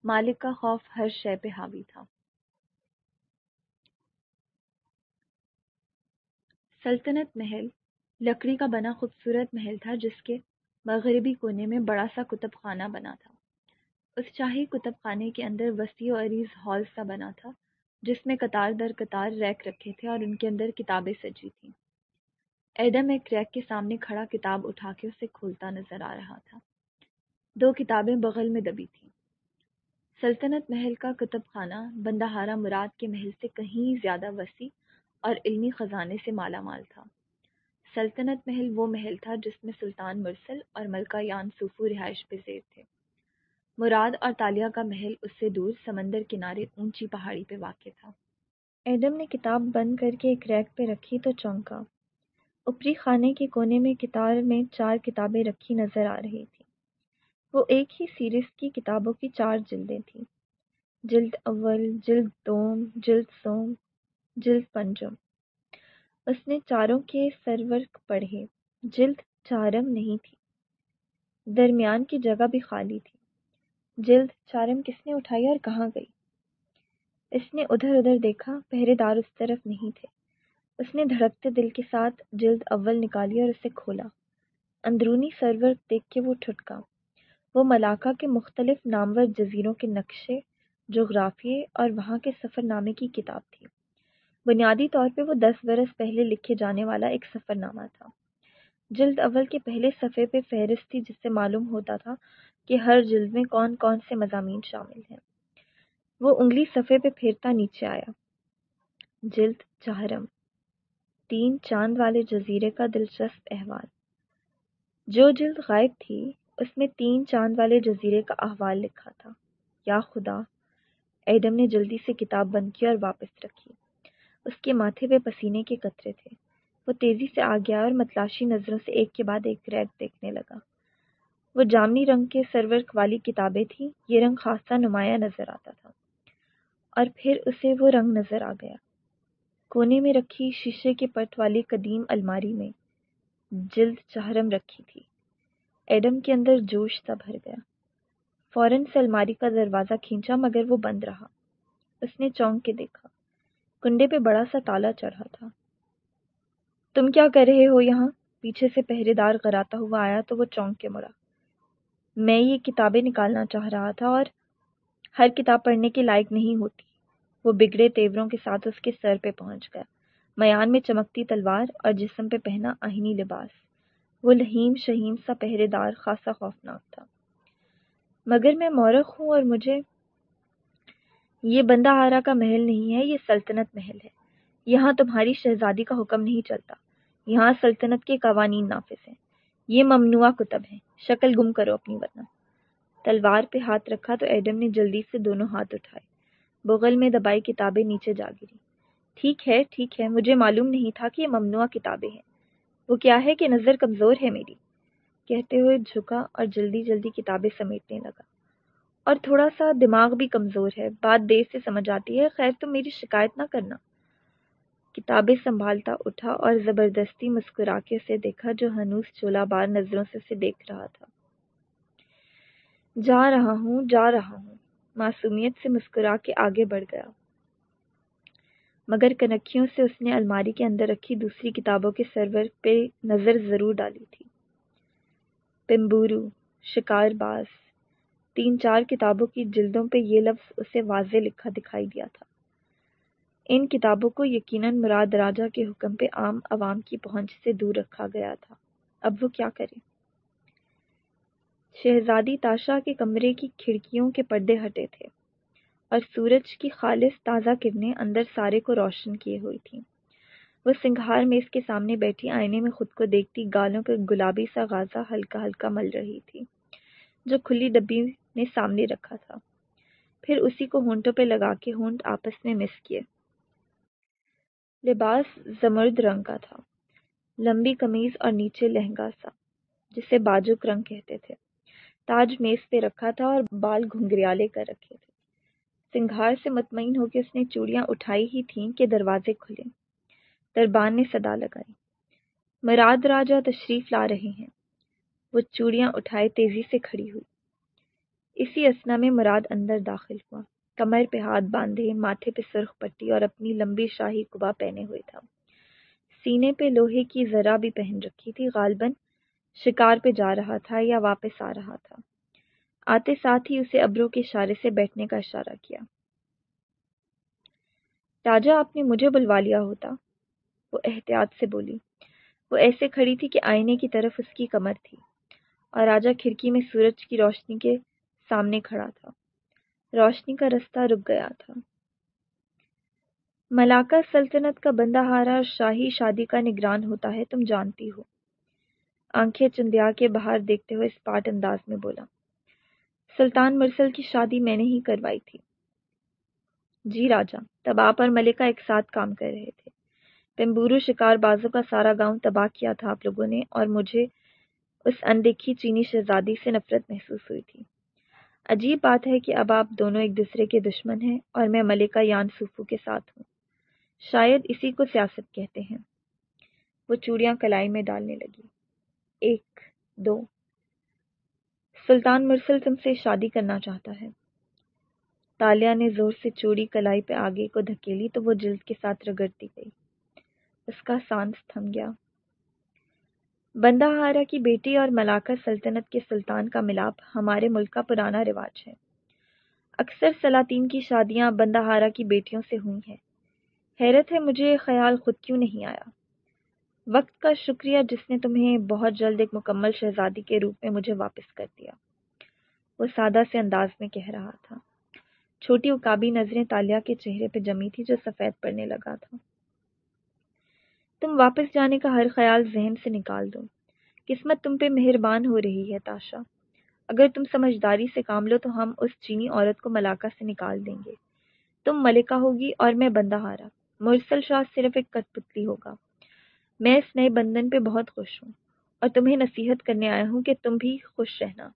مالک کا خوف ہر شے پہ حاوی تھا۔ سلطنت محل لکڑی کا بنا خوبصورت محل تھا جس کے مغربی کونے میں بڑا سا کتب خانہ بنا تھا۔ اس شاہی کتب خانے کے اندر وسیع و عریض ہال سا بنا تھا، جس میں قطار در قطار ریک رکھے تھے اور ان کے اندر کتابیں سجی تھیں۔ ایڈم ایک ریک کے سامنے کھڑا کتاب اٹھا کے اسے کھولتا نظر آ رہا تھا۔ دو کتابیں بغل میں دبی تھیں۔ سلطنت محل کا کتب خانہ بندہارا مراد کے محل سے کہیں زیادہ وسیع اور علمی خزانے سے مالا مال تھا۔ سلطنت محل وہ محل تھا جس میں سلطان مرسل اور ملکہ یان سوفو رہائش پذیر تھے۔ مراد اور تالیہ کا محل اس سے دور سمندر کنارے اونچی پہاڑی پہ واقع تھا۔ ایڈم نے کتاب بند کر کے ایک ریک پہ رکھی تو چونکا۔ اوپری خانے کے کونے میں کتاب میں چار کتابیں رکھی نظر آ رہی تھی وہ ایک ہی سیریز کی کتابوں کی چار جلدیں تھیں۔ جلد اول، جلد دوم، جلد سوم، جلد پنجم۔ اس نے چاروں کے سرورک پڑھے۔ جلد چارم نہیں تھی۔ درمیان کی جگہ بھی خالی تھی۔ جلد چارم کس نے اٹھائی اور کہاں گئی؟ اس نے ادھر ادھر دیکھا، پہرے دار اس طرف نہیں تھے۔ اس نے دھڑکتے دل کے ساتھ جلد اول نکالی اور اسے کھولا۔ اندرونی سرور دیکھ کے وہ ٹھٹکا۔ وہ ملاقہ کے مختلف نامور جزیروں کے نقشے، جغرافیے اور وہاں کے سفر نامے کی کتاب تھی۔ بنیادی طور پہ وہ دس برس پہلے لکھے جانے والا ایک سفر نامہ تھا۔ جلد اول کے پہلے صفحے پہ فہرست تھی جس سے معلوم ہوتا تھا کہ ہر جلد میں کون کون سے مضامین شامل ہیں۔ وہ انگلی صفحے پہ پھیرتا نیچے آیا۔ جلد چہرم۔ تین چاند والے جزیرے کا دلچسپ احوال۔ جو جلد غائب تھی، اس میں تین چاند والے جزیرے کا احوال لکھا تھا۔ یا خدا، ایڈم نے جلدی سے کتاب بند کی اور واپس رکھی۔ اس کے ماتھے پہ پسینے کے قطرے تھے۔ وہ تیزی سے آ گیا اور متلاشی نظروں سے ایک کے بعد ایک ریک دیکھنے لگا۔ وہ جامنی رنگ کے سرورک والی کتابیں تھیں، یہ رنگ خاصا نمایاں نظر آتا تھا۔ اور پھر اسے وہ رنگ نظر آ گیا۔ کونے میں رکھی شیشے کے پٹ والی قدیم الماری میں جلد چہرم رکھی تھی۔ ایڈم کے اندر جوش سا بھر گیا۔ فوراً سے الماری کا دروازہ کھینچا، مگر وہ بند رہا۔ اس نے چونک کے دیکھا۔ کنڈے پہ بڑا سا تالا چڑھا تھا۔ تم کیا کر رہے ہو یہاں؟ پیچھے سے پہرے دار کراتا ہوا آیا تو وہ چونک کے مڑا۔ میں یہ کتابیں نکالنا چاہ رہا تھا اور ہر کتاب پڑھنے کے لائق نہیں ہوتی۔ وہ بگڑے تیوروں کے ساتھ اس کے سر پہ پہنچ گیا۔ میان میں چمکتی تلوار اور جسم پہ پہنا آہنی لباس۔ وہ لہیم شہیم سا پہرے دار خاصا خوفناک تھا۔ مگر میں مورخ ہوں اور مجھے یہ بندہ ہارا کا محل نہیں ہے، یہ سلطنت محل ہے۔ یہاں تمہاری شہزادی کا حکم نہیں چلتا۔ یہاں سلطنت کے قوانین نافذ ہیں۔ یہ ممنوع کتب ہیں۔ شکل گم کرو اپنی ورنہ۔ تلوار پہ ہاتھ رکھا تو ایڈم نے جلدی سے دونوں ہاتھ اٹھائے۔ بغل میں دبائی کتابیں نیچے جا گری۔ ٹھیک ہے ٹھیک ہے، مجھے معلوم نہیں تھا کہ یہ ممنوع کتابیں ہیں۔ وہ کیا ہے کہ نظر کمزور ہے میری؟ کہتے ہوئے جھکا اور جلدی جلدی کتابیں سمیٹنے لگا۔ اور تھوڑا سا دماغ بھی کمزور ہے۔ بات دیر سے سمجھ آتی ہے۔ خیر تم میری شکایت نہ کرنا۔ کتابیں سنبھالتا اٹھا اور زبردستی مسکرا کے اسے دیکھا جو ہنوس چولا بار نظروں سے اسے دیکھ رہا تھا۔ جا رہا ہوں، جا رہا ہوں۔ معصومیت سے مسکرا کے آگے بڑھ گیا۔ مگر کنکھیوں سے اس نے الماری کے اندر رکھی دوسری کتابوں کے سرور پہ نظر ضرور ڈالی تھی۔ پمبورو، شکار باز۔ تین چار کتابوں کی جلدوں پہ یہ لفظ اسے واضح لکھا دکھائی دیا تھا۔ ان کتابوں کو یقیناً مراد راجہ کے حکم پہ عام عوام کی پہنچ سے دور رکھا گیا تھا۔ اب وہ کیا کرے شہزادی تاشا کے کمرے کی کھڑکیوں کے پردے ہٹے تھے اور سورج کی خالص تازہ کرنیں اندر سارے کو روشن کیے ہوئی تھیں۔ وہ سنگھار میں اس کے سامنے بیٹھی آئینے میں خود کو دیکھتی گالوں پر گلابی سا غازہ ہلکا ہلکا مل رہی تھی، جو کھلی ڈبی نے سامنے رکھا تھا۔ پھر اسی کو ہونٹوں پہ لگا کے ہونٹ آپس میں مس کیے۔ لباس زمرد رنگ کا تھا، لمبی قمیض اور نیچے لہنگا سا، جسے باجوک رنگ کہتے تھے۔ تاج میز پہ رکھا تھا اور بال گھنگریالے کر رکھے تھے۔ سنگھار سے مطمئن ہو کے اس نے چوڑیاں اٹھائی ہی تھیں کہ دروازے کھلے دربان نے صدا لگائی۔ مراد راجا تشریف لا رہے ہیں۔ وہ چوڑیاں اٹھائے تیزی سے کھڑی ہوئی۔ اسی اسنا میں مراد اندر داخل ہوا۔ کمر پہ ہاتھ باندھے، ماتھے پہ سرخ پٹی اور اپنی لمبی شاہی کبا پہنے ہوئے تھا۔ سینے پہ لوہے کی ذرا بھی پہن رکھی تھی، غالباً شکار پہ جا رہا تھا یا واپس آ رہا تھا۔ آتے ساتھ ہی اسے ابرو کے اشارے سے بیٹھنے کا اشارہ کیا۔ راجا آپ نے مجھے بلوا لیا ہوتا۔ وہ احتیاط سے بولی۔ وہ ایسے کھڑی تھی کہ آئینے کی طرف اس کی کمر تھی۔ اور راجا کھڑکی میں سورج کی روشنی کے سامنے کھڑا تھا۔ روشنی کا رستہ رک گیا تھا۔ ملاقہ سلطنت کا بندہ ہارا اور شاہی شادی کا نگران ہوتا ہے، تم جانتی ہو۔ آنکھیں چندیا کے باہر دیکھتے ہوئے اسپاٹ انداز میں بولا، سلطان مرسل کی شادی میں نے ہی کروائی تھی۔ جی راجا تب آپ اور ملکہ ایک ساتھ کام کر رہے تھے۔ پمبورو شکار بازوں کا سارا گاؤں تباہ کیا تھا آپ لوگوں نے، اور مجھے اس اندیکھی چینی شہزادی سے نفرت محسوس ہوئی تھی۔ عجیب بات ہے کہ اب آپ دونوں ایک دوسرے کے دشمن ہیں اور میں ملکہ یان سوفو کے ساتھ ہوں۔ شاید اسی کو سیاست کہتے ہیں۔ وہ چوڑیاں کلائی میں ڈالنے لگی۔ ایک، دو۔ سلطان مرسل تم سے شادی کرنا چاہتا ہے۔ تالیا نے زور سے چوڑی کلائی پہ آگے کو دھکیلی تو وہ جلد کے ساتھ رگڑتی گئی۔ اس کا سانس تھم گیا۔ بندہ ہارا کی بیٹی اور ملاقہ سلطنت کے سلطان کا ملاپ ہمارے ملک کا پرانا رواج ہے۔ اکثر سلاطین کی شادیاں بندہ ہارا کی بیٹیوں سے ہوئی ہیں۔ حیرت ہے مجھے خیال خود کیوں نہیں آیا۔ وقت کا شکریہ جس نے تمہیں بہت جلد ایک مکمل شہزادی کے روپ میں مجھے واپس کر دیا۔ وہ سادہ سے انداز میں کہہ رہا تھا۔ چھوٹی اکابی نظریں تالیا کے چہرے پہ جمی تھی جو سفید پڑنے لگا تھا۔ تم واپس جانے کا ہر خیال ذہن سے نکال دو۔ قسمت تم پہ مہربان ہو رہی ہے، تاشا۔ اگر تم سمجھداری سے کام لو تو ہم اس چینی عورت کو ملاقہ سے نکال دیں گے۔ تم ملکہ ہوگی اور میں بندہ ہارا۔ مرسل شاہ صرف ایک کٹ پتلی ہوگا۔ میں اس نئے بندن پہ بہت خوش ہوں اور تمہیں نصیحت کرنے آیا ہوں کہ تم بھی خوش رہنا۔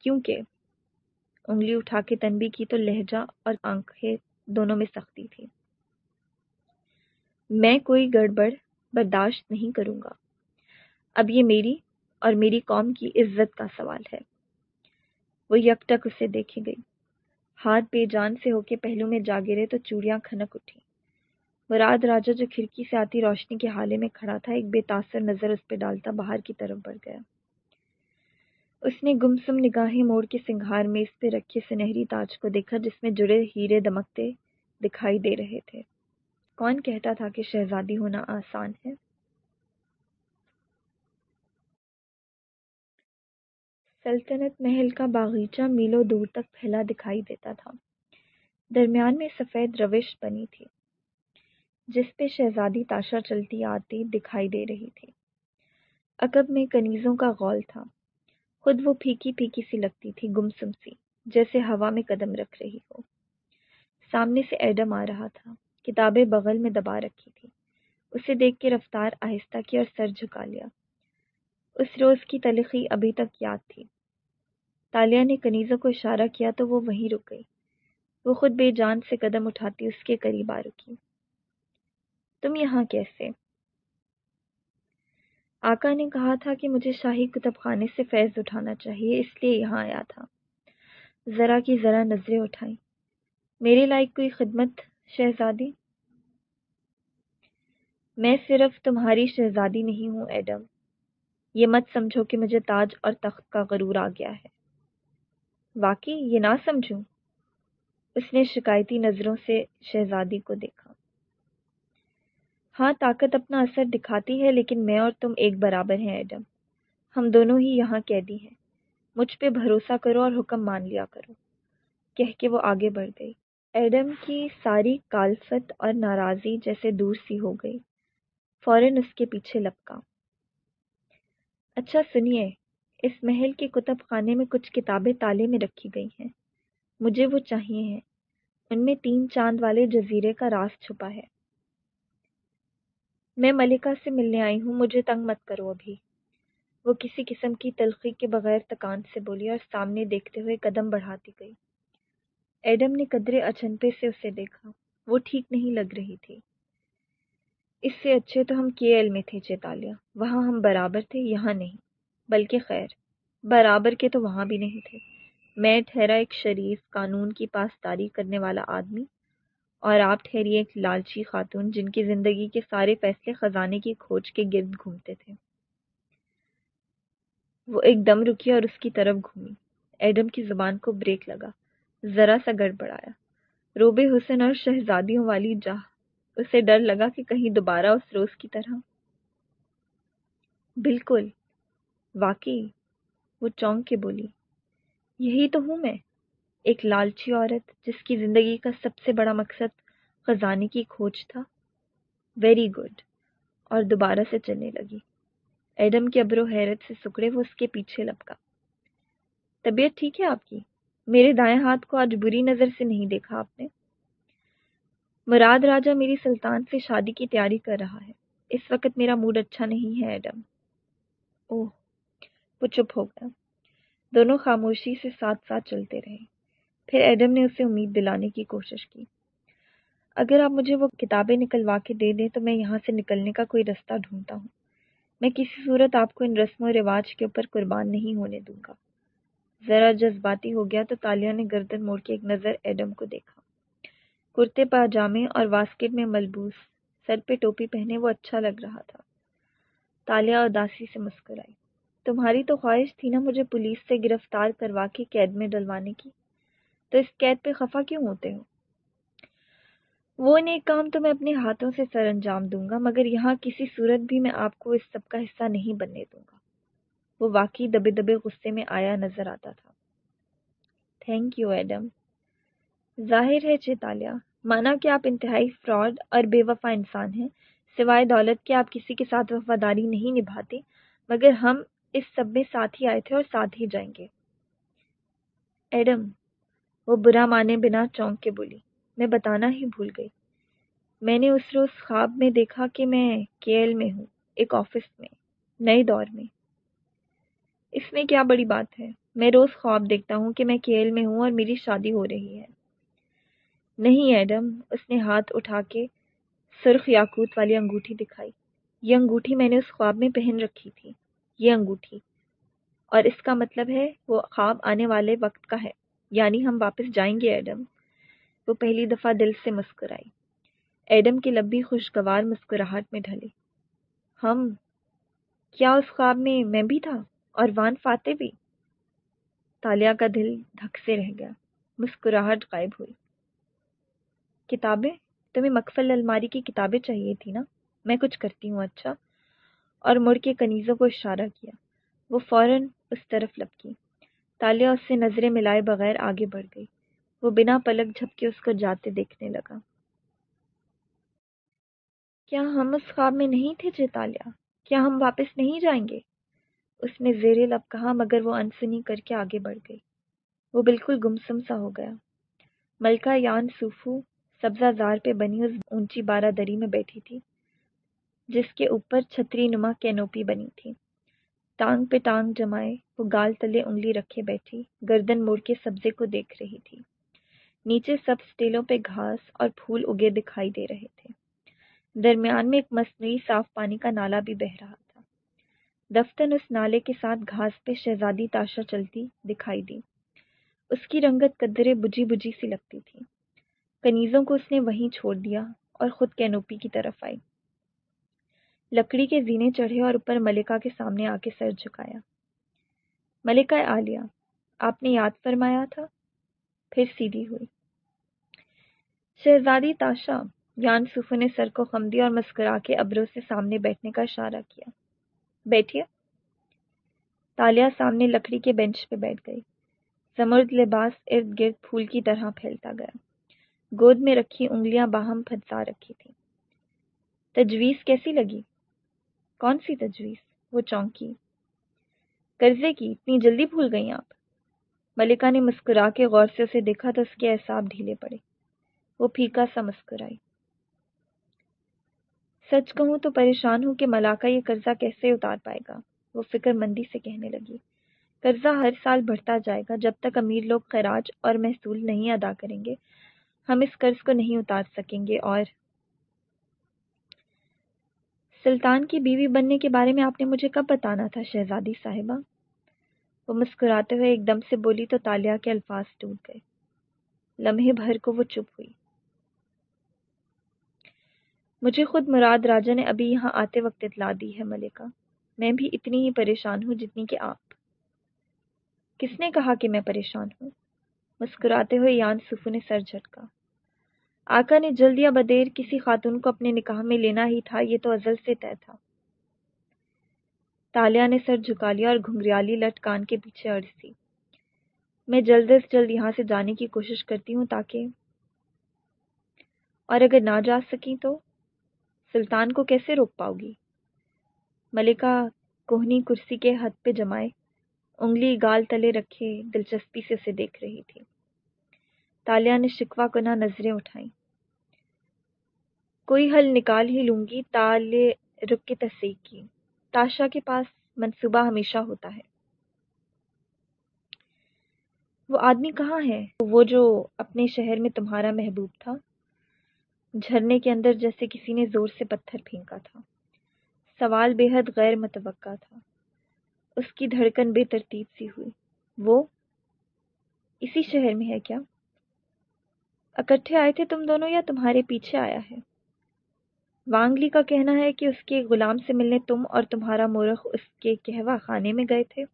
کیونکہ انگلی اٹھا کے تنبی کی تو لہجہ اور آنکھیں دونوں میں سختی تھی میں کوئی گڑبڑ برداشت نہیں کروں گا۔ اب یہ میری اور میری قوم کی عزت کا سوال ہے۔ وہ یک اسے دیکھے گئی۔ ہاتھ بے جان سے ہو کے پہلو میں جا گرے تو چوڑیاں کھنک اٹھی مراد راجا جو کھڑکی سے آتی روشنی کے حالے میں کھڑا تھا، ایک بے تاثر نظر اس پہ ڈالتا باہر کی طرف بڑھ گیا۔ اس نے گمسم نگاہیں موڑ کے سنگھار میں اس پہ رکھے سنہری تاج کو دیکھا، جس میں جڑے ہیرے دمکتے دکھائی دے رہے تھے۔ کون کہتا تھا کہ شہزادی ہونا آسان ہے؟ سلطنت محل کا باغیچہ میلوں دور تک پھیلا دکھائی دیتا تھا۔ درمیان میں سفید روش بنی تھی، جس پہ شہزادی تاشا چلتی آتی دکھائی دے رہی تھی۔ عقب میں کنیزوں کا غول تھا۔ خود وہ پھیکی پھیکی سی لگتی تھی، گمسم سی، جیسے ہوا میں قدم رکھ رہی ہو۔ سامنے سے ایڈم آ رہا تھا۔ کتابیں بغل میں دبا رکھی تھی۔ اسے دیکھ کے رفتار آہستہ کی اور سر جھکا لیا۔ اس روز کی تلخی ابھی تک یاد تھی۔ تالیہ نے کنیزوں کو اشارہ کیا تو وہ وہیں رک گئی۔ وہ خود بے جان سے قدم اٹھاتی اس کے قریب آ رکی۔ تم یہاں کیسے؟ آقا نے کہا تھا کہ مجھے شاہی کتب خانے سے فیض اٹھانا چاہیے، اس لیے یہاں آیا تھا۔ ذرا کی ذرا نظریں اٹھائیں۔ میرے لائق کوئی خدمت شہزادی؟ میں صرف تمہاری شہزادی نہیں ہوں، ایڈم۔ یہ مت سمجھو کہ مجھے تاج اور تخت کا غرور آ گیا ہے۔ واقعی یہ نہ سمجھوں اس نے شکایتی نظروں سے شہزادی کو دیکھا۔ ہاں طاقت اپنا اثر دکھاتی ہے، لیکن میں اور تم ایک برابر ہیں، ایڈم۔ ہم دونوں ہی یہاں قیدی ہیں۔ مجھ پہ بھروسہ کرو اور حکم مان لیا کرو۔ کہہ کے وہ آگے بڑھ گئی۔ ایڈم کی ساری کالفت اور ناراضی جیسے دور سی ہو گئی۔ فوراً اس کے پیچھے لپکا۔ اچھا سنیے، اس محل کے کتب خانے میں کچھ کتابیں تالے میں رکھی گئی ہیں۔ مجھے وہ چاہیے ہیں۔ ان میں تین چاند والے جزیرے کا راز چھپا ہے۔ میں ملکہ سے ملنے آئی ہوں، مجھے تنگ مت کرو ابھی۔ وہ کسی قسم کی تلخی کے بغیر تکان سے بولی اور سامنے دیکھتے ہوئے قدم بڑھاتی گئی۔ ایڈم نے قدرے اچنپے سے اسے دیکھا۔ وہ ٹھیک نہیں لگ رہی تھی۔ اس سے اچھے تو ہم کے ایل میں تھے چیتالیہ۔ وہاں ہم برابر تھے، یہاں نہیں۔ بلکہ خیر، برابر کے تو وہاں بھی نہیں تھے۔ میں ٹھہرا ایک شریف قانون کی پاسداری کرنے والا آدمی، اور آپ ٹھہری ایک لالچی خاتون جن کی زندگی کے سارے فیصلے خزانے کی کھوج کے گرد گھومتے تھے۔ وہ ایک دم رکی اور اس کی طرف گھومی۔ ایڈم کی زبان کو بریک لگا۔ ذرا سا گڑبڑایا۔ روبے حسن اور شہزادیوں والی جاہ۔ اسے ڈر لگا کہ کہیں دوبارہ اس روز کی طرح۔ بالکل۔ واقعی۔ وہ چونک کے بولی۔ یہی تو ہوں میں۔ ایک لالچی عورت جس کی زندگی کا سب سے بڑا مقصد خزانے کی کھوج تھا۔ ویری گڈ اور دوبارہ سے چلنے لگی۔ ایڈم کے ابرو حیرت سے سکڑے وہ اس کے پیچھے لپکا۔ طبیعت ٹھیک ہے آپ کی؟ میرے دائیں ہاتھ کو آج بری نظر سے نہیں دیکھا آپ نے۔ مراد راجہ میری سلطان سے شادی کی تیاری کر رہا ہے۔ اس وقت میرا موڈ اچھا نہیں ہے، ایڈم۔ اوہ، وہ چپ ہو گیا۔ دونوں خاموشی سے ساتھ ساتھ چلتے رہے۔ پھر ایڈم نے اسے امید دلانے کی کوشش کی۔ اگر آپ مجھے وہ کتابیں نکلوا کے دے دیں تو میں یہاں سے نکلنے کا کوئی رستہ ڈھونڈتا ہوں۔ میں کسی صورت آپ کو ان رسم و رواج کے اوپر قربان نہیں ہونے دوں گا۔ ذرا جذباتی ہو گیا تو تالیہ نے گردن موڑ کے ایک نظر ایڈم کو دیکھا۔ کرتے پاجامے اور واسکٹ میں ملبوس، سر پہ ٹوپی پہنے وہ اچھا لگ رہا تھا۔ تالیہ اداسی سے مسکرائی۔ تمہاری تو خواہش تھی نا مجھے پولیس سے گرفتار کروا کے قید میں ڈلوانے کی۔ تو اس قید پہ خفا کیوں ہوتے ہو؟ وہ نیک کام تو میں اپنے ہاتھوں سے سر انجام دوں گا، مگر یہاں کسی صورت بھی میں آپ کو اس سب کا حصہ نہیں بننے دوں گا۔ وہ واقعی دبے دبے غصے میں آیا نظر آتا تھا۔ تھینک یو ایڈم ظاہر ہے چیتالیہ مانا کہ آپ انتہائی فراڈ اور بے وفا انسان ہیں، سوائے دولت کے آپ کسی کے ساتھ وفاداری نہیں نبھاتے، مگر ہم اس سب میں ساتھ ہی آئے تھے اور ساتھ ہی جائیں گے۔ ایڈم وہ برا مانے بنا چونک کے بولی، میں بتانا ہی بھول گئی۔ میں نے اس روز خواب میں دیکھا کہ میں کیل میں ہوں، ایک آفس میں، نئے دور میں۔ اس میں کیا بڑی بات ہے؟ میں روز خواب دیکھتا ہوں کہ میں کیل میں ہوں اور میری شادی ہو رہی ہے۔ نہیں ایڈم، اس نے ہاتھ اٹھا کے سرخ یاقوت والی انگوٹھی دکھائی۔ یہ انگوٹھی میں نے اس خواب میں پہن رکھی تھی۔ یہ انگوٹھی۔ اور اس کا مطلب ہے وہ خواب آنے والے وقت کا ہے۔ یعنی ہم واپس جائیں گے ایڈم۔ وہ پہلی دفعہ دل سے مسکرائی۔ ایڈم کی لبی خوشگوار مسکراہٹ میں ڈھلے ہم، کیا اس خواب میں میں بھی تھا؟ اور وان فاتح بھی تالیہ کا دل دھک سے رہ گیا۔ مسکراہٹ غائب ہوئی۔ کتابیں؟ تمہیں مقفل الماری کی کتابیں چاہیے تھی نا؟ میں کچھ کرتی ہوں اچھا۔ اور مڑ کے کنیزوں کو اشارہ کیا۔ وہ فوراً اس طرف لپکی۔ تالیہ اس سے نظریں ملائے بغیر آگے بڑھ گئی۔ وہ بنا پلک جھپکے اس کو جاتے دیکھنے لگا۔ کیا ہم اس خواب میں نہیں تھے چیتالیہ کیا ہم واپس نہیں جائیں گے؟ اس نے زیر لب کہا، مگر وہ انسنی کر کے آگے بڑھ گئی۔ وہ بالکل گمسم سا ہو گیا۔ ملکہ یان سوفو سبزہ زار پہ بنی اس اونچی بارہ دری میں بیٹھی تھی، جس کے اوپر چھتری نما کینوپی بنی تھی۔ ٹانگ پہ ٹانگ جمائے، وہ گال تلے انگلی رکھے بیٹھی، گردن موڑ کے سبزے کو دیکھ رہی تھی۔ نیچے سب اسٹیلوں پہ گھاس اور پھول اگے دکھائی دے رہے تھے۔ درمیان میں ایک مصنوعی صاف پانی کا نالا بھی بہ رہا تھا۔ دفتن اس نالے کے ساتھ گھاس پہ شہزادی تاشا چلتی دکھائی دی۔ اس کی رنگت قدرے بجھی بجھی سی لگتی تھی۔ کنیزوں کو اس نے وہیں چھوڑ دیا اور خود کینوپی کی طرف آئی۔ لکڑی کے زینے چڑھے اور اوپر ملکہ کے سامنے آ کے سر جھکایا۔ ملکہ عالیہ، آپ نے یاد فرمایا تھا؟ پھر سیدھی ہوئی۔ شہزادی تاشا یان سوفو نے سر کو خم دیا اور مسکرا کے ابروں سے سامنے بیٹھنے کا اشارہ کیا۔ بیٹھیے تالیا سامنے لکڑی کے بینچ پہ بیٹھ گئی۔ سمرد لباس ارد گرد پھول کی طرح پھیلتا گیا۔ گود میں رکھی انگلیاں باہم پھنسا رکھی تھی تجویز کیسی لگی؟ کون سی تجویز؟ وہ چونکی۔ قرضے کی؟ اتنی جلدی بھول گئی آپ۔ ملکہ نے مسکرا کے غور سے اسے دیکھا تو اس کے احساب ڈھیلے پڑے۔ وہ پھیکا سا مسکرائی۔ سچ کہوں تو پریشان ہوں کہ ملاقہ یہ قرضہ کیسے اتار پائے گا؟ وہ فکر مندی سے کہنے لگی۔ قرضہ ہر سال بڑھتا جائے گا جب تک امیر لوگ خراج اور محصول نہیں ادا کریں گے۔ ہم اس قرض کو نہیں اتار سکیں گے اور سلطان کی بیوی بننے کے بارے میں آپ نے مجھے کب بتانا تھا، شہزادی صاحبہ؟ وہ مسکراتے ہوئے ایک دم سے بولی تو تالیا کے الفاظ ٹوٹ گئے۔ لمحے بھر کو وہ چپ ہوئی۔ مجھے خود مراد راجا نے ابھی یہاں آتے وقت اطلاع دی ہے ملکہ۔ میں بھی اتنی ہی پریشان ہوں جتنی کہ آپ۔ کس نے کہا کہ میں پریشان ہوں؟ مسکراتے ہوئے یان سفو نے سر جھٹکا۔ آقا نے جلد یا بدیر کسی خاتون کو اپنے نکاح میں لینا ہی تھا، یہ تو ازل سے طے تھا۔ تالیا نے سر جھکا لیا اور گھنگریالی لٹ کان کے پیچھے اڑسی میں جلد از جلد یہاں سے جانے کی کوشش کرتی ہوں تاکہ اور اگر نہ جا سکی تو؟ سلطان کو کیسے روک پاؤ گی؟ ملکہ کوہنی کرسی کے ہاتھ پہ جمائے، انگلی گال تلے رکھے دلچسپی سے اسے دیکھ رہی تھی۔ تالیا نے شکوا کنا نظریں اٹھائیں۔ کوئی حل نکال ہی لوں گی، تالے رک کے تصحیح کی۔ تاشا کے پاس منصوبہ ہمیشہ ہوتا ہے۔ وہ آدمی کہاں ہے؟ وہ جو اپنے شہر میں تمہارا محبوب تھا۔ جھرنے کے اندر جیسے کسی نے زور سے پتھر پھینکا تھا۔ سوال بے حد غیر متوقع تھا۔ اس کی دھڑکن بے ترتیب سی ہوئی۔ وہ اسی شہر میں ہے کیا؟ اکٹھے آئے تھے تم دونوں یا تمہارے پیچھے آیا ہے؟ وانگلی کا کہنا ہے کہ اس کے غلام سے ملنے تم اور تمہارا مورخ اس کے کہوا خانے میں گئے تھے۔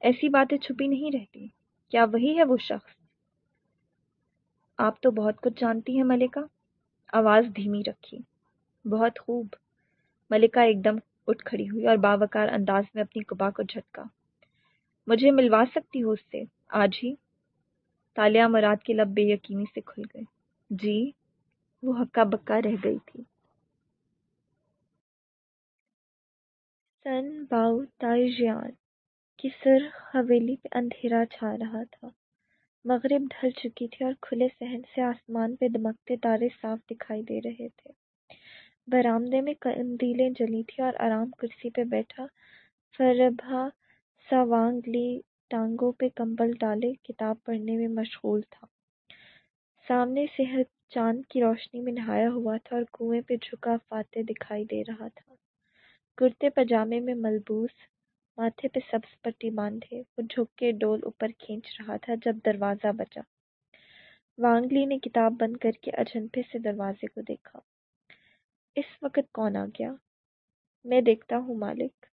ایسی باتیں چھپی نہیں رہتی۔ کیا وہی ہے وہ شخص؟ آپ تو بہت کچھ جانتی ہیں ملکہ۔ آواز دھیمی رکھی۔ بہت خوب۔ ملکہ ایک دم اٹھ کھڑی ہوئی اور باوقار انداز میں اپنی کبا کو جھٹکا۔ مجھے ملوا سکتی ہو اس سے؟ آج ہی؟ تالیا مراد کے لب بے یقینی سے کھل گئے۔ جی وہ ہکا بکا رہ گئی تھی۔ سن باؤ تائیجیان کی سر حویلی پہ اندھیرا چھا رہا تھا۔ مغرب ڈھل چکی تھی اور کھلے صحن سے آسمان پہ دمکتے تارے صاف دکھائی دے رہے تھے۔ برآمدے میں قندیلیں جلی تھیں اور آرام کرسی پہ بیٹھا فربھا ساوانگ لی ٹانگوں پہ کمبل ڈالے، کتاب پڑھنے میں مشغول تھا۔ سامنے صحت چاند کی روشنی میں نہایا ہوا تھا اور کنویں پہ جھکا فاتح دکھائی دے رہا تھا۔ کرتے پجامے میں ملبوس ماتھے پہ سبز پٹی باندھے، وہ جھک کے ڈول اوپر کھینچ رہا تھا جب دروازہ بجا وانگلی نے کتاب بند کر کے اجنپے سے دروازے کو دیکھا۔ اس وقت کون آ گیا؟ میں دیکھتا ہوں، مالک۔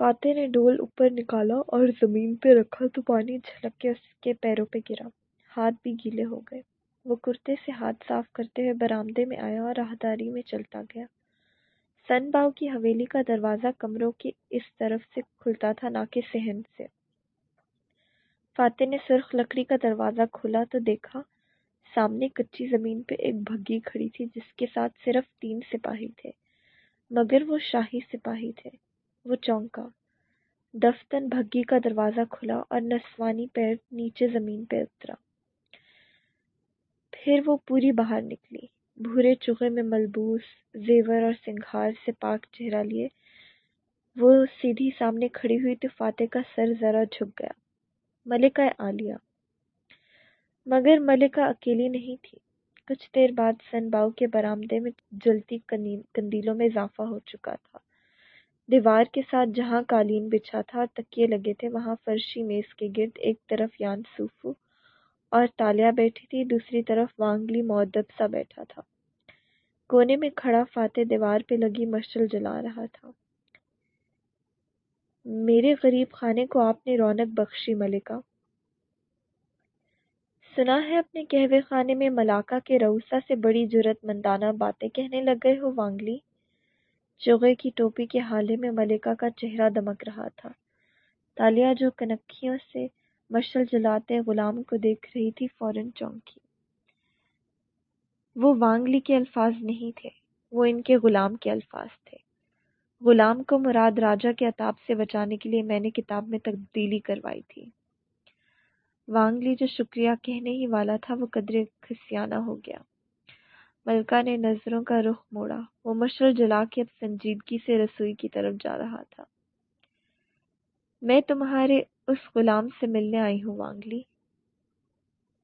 فاتح نے ڈول اوپر نکالا اور زمین پہ رکھا تو پانی جھلک کے اس کے پیروں پہ گرا۔ ہاتھ بھی گیلے ہو گئے۔ وہ کرتے سے ہاتھ صاف کرتے ہوئے برآمدے میں آیا اور راہداری میں چلتا گیا۔ سن باؤ کی حویلی کا دروازہ کمروں کی اس طرف سے کھلتا تھا، نہ کہ صحن سے۔ فاتح نے سرخ لکڑی کا دروازہ کھولا تو دیکھا، سامنے کچی زمین پہ ایک بھگی کھڑی تھی، جس کے ساتھ صرف تین سپاہی تھے۔ مگر وہ شاہی سپاہی تھے، وہ چونکا۔ دفتن بھگی کا دروازہ کھلا اور نسوانی پیر نیچے زمین پہ اترا۔ پھر وہ پوری باہر نکلی۔ بھورے چوغے میں ملبوس، زیور اور سنگھار سے پاک چہرہ لیے۔ وہ سیدھی سامنے کھڑی ہوئی تو فاتح کا سر ذرا جھک گیا۔ ملکہ عالیہ۔ مگر ملکہ اکیلی نہیں تھی۔ کچھ دیر بعد سن باؤ کے برآمدے میں جلتی کندیلوں میں اضافہ ہو چکا تھا۔ دیوار کے ساتھ جہاں قالین بچھا تھا اور تکیے لگے تھے، وہاں فرشی میز کے گرد ایک طرف یان سوفو اور تالیا بیٹھی تھی، دوسری طرف وانگلی معدب سا بیٹھا تھا۔ کونے میں کھڑا فاتح دیوار پہ لگی مشل جلا رہا تھا۔ میرے غریب خانے کو آپ نے رونق بخشی ملکہ۔ سنا ہے اپنے کہوے خانے میں ملاقہ کے روسا سے بڑی جرت مندانہ باتیں کہنے لگ گئے ہو وانگلی۔ چوغے کی ٹوپی کے حالے میں ملکہ کا چہرہ دمک رہا تھا۔ تالیا جو کنکھیوں سے مشل جلاتے غلام کو دیکھ رہی تھی فوراً چونکی۔ وہ وانگلی کے الفاظ نہیں تھے، وہ ان کے غلام کے الفاظ تھے۔ غلام کو مراد راجہ کے عطاب سے بچانے کے لیے میں نے کتاب میں تبدیلی کروائی تھی۔ وانگلی جو شکریہ کہنے ہی والا تھا، وہ قدرے کھسیانہ ہو گیا۔ ملکہ نے نظروں کا رخ موڑا۔ وہ مشل جلا کے اب سنجیدگی سے رسوئی کی طرف جا رہا تھا۔ میں تمہارے اس غلام سے ملنے آئی ہوں، وانگلی۔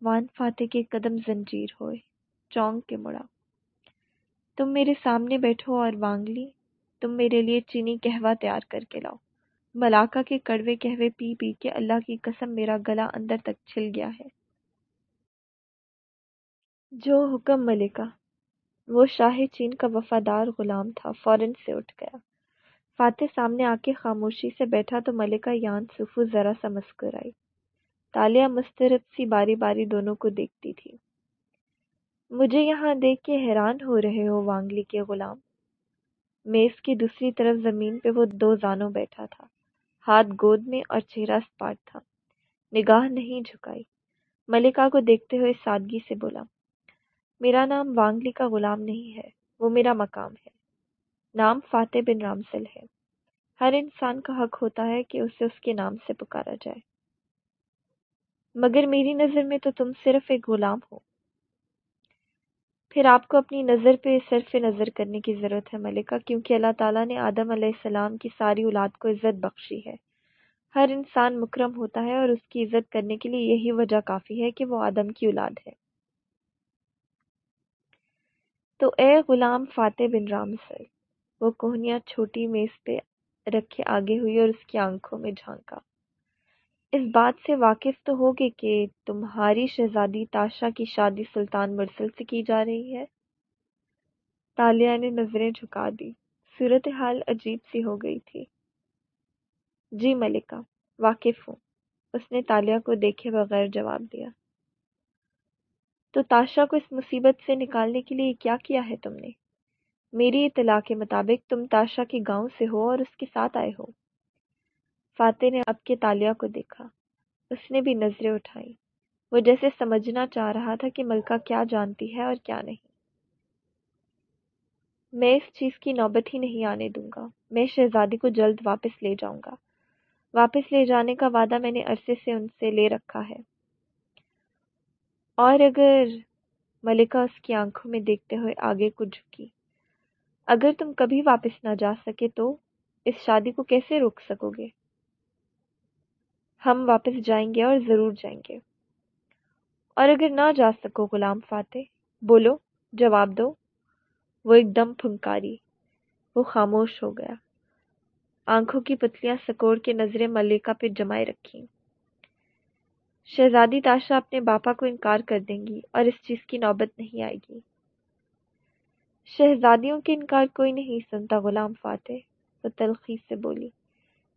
وان فاتح کے قدم زنجیر ہوئے، چونک کے مڑا۔ تم میرے سامنے بیٹھو اور وانگلی، تم میرے لیے چینی قہوہ تیار کر کے لاؤ۔ ملاقہ کے کڑوے قہوے پی پی کے اللہ کی قسم میرا گلا اندر تک چھل گیا ہے۔ جو حکم ملکہ وہ شاہ چین کا وفادار غلام تھا، فوراً سے اٹھ گیا۔ فاتح سامنے آ کے خاموشی سے بیٹھا تو ملکہ یان سفو ذرا سا مسکرائی۔ تالیہ مسترد سی باری باری دونوں کو دیکھتی تھی۔ مجھے یہاں دیکھ کے حیران ہو رہے ہو وانگلی کے غلام۔ میز کی دوسری طرف زمین پہ وہ دو زانوں بیٹھا تھا۔ ہاتھ گود میں اور چہرہ سپاٹ تھا۔ نگاہ نہیں جھکائی۔ ملکہ کو دیکھتے ہوئے سادگی سے بولا، میرا نام وانگلی کا غلام نہیں ہے، وہ میرا مقام ہے۔ نام فاتح بن رامسل ہے۔ ہر انسان کا حق ہوتا ہے کہ اسے اس کے نام سے پکارا جائے۔ مگر میری نظر میں تو تم صرف ایک غلام ہو۔ پھر آپ کو اپنی نظر پہ صرف نظر کرنے کی ضرورت ہے ملکہ، کیونکہ اللہ تعالیٰ نے آدم علیہ السلام کی ساری اولاد کو عزت بخشی ہے۔ ہر انسان مکرم ہوتا ہے اور اس کی عزت کرنے کے لیے یہی وجہ کافی ہے کہ وہ آدم کی اولاد ہے۔ تو اے غلام فاتح بن رام سر وہ کوہنیاں چھوٹی میز پہ رکھے آگے ہوئی اور اس کی آنکھوں میں جھانکا۔ اس بات سے واقف تو ہوگے کہ تمہاری شہزادی تاشا کی شادی سلطان مرسل سے کی جا رہی ہے۔ تالیہ نے نظریں جھکا دی۔ صورتحال عجیب سی ہو گئی تھی۔ جی ملکہ، واقف ہوں۔ اس نے تالیہ کو دیکھے بغیر جواب دیا۔ تو تاشا کو اس مصیبت سے نکالنے کے لیے کیا کیا ہے تم نے؟ میری اطلاع کے مطابق تم تاشا کے گاؤں سے ہو اور اس کے ساتھ آئے ہو۔ فاتح نے اب کے تالیہ کو دیکھا۔ اس نے بھی نظریں اٹھائی وہ جیسے سمجھنا چاہ رہا تھا کہ ملکہ کیا جانتی ہے اور کیا نہیں۔ میں اس چیز کی نوبت ہی نہیں آنے دوں گا۔ میں شہزادی کو جلد واپس لے جاؤں گا۔ واپس لے جانے کا وعدہ میں نے عرصے سے ان سے لے رکھا ہے۔ اور اگر ملکہ اس کی آنکھوں میں دیکھتے ہوئے آگے کو جھکی اگر تم کبھی واپس نہ جا سکے تو اس شادی کو کیسے روک سکو گے؟ ہم واپس جائیں گے اور ضرور جائیں گے۔ اور اگر نہ جا سکو غلام فاتح، بولو، جواب دو۔ وہ ایک دم پھنکاری، وہ خاموش ہو گیا۔ آنکھوں کی پتلیاں سکوڑ کے نظریں ملکہ پہ جمائے رکھیں۔ شہزادی تاشا اپنے باپا کو انکار کر دیں گی اور اس چیز کی نوبت نہیں آئے گی۔ شہزادیوں کے انکار کوئی نہیں، سنتا غلام فاتح وہ تلخی سے بولی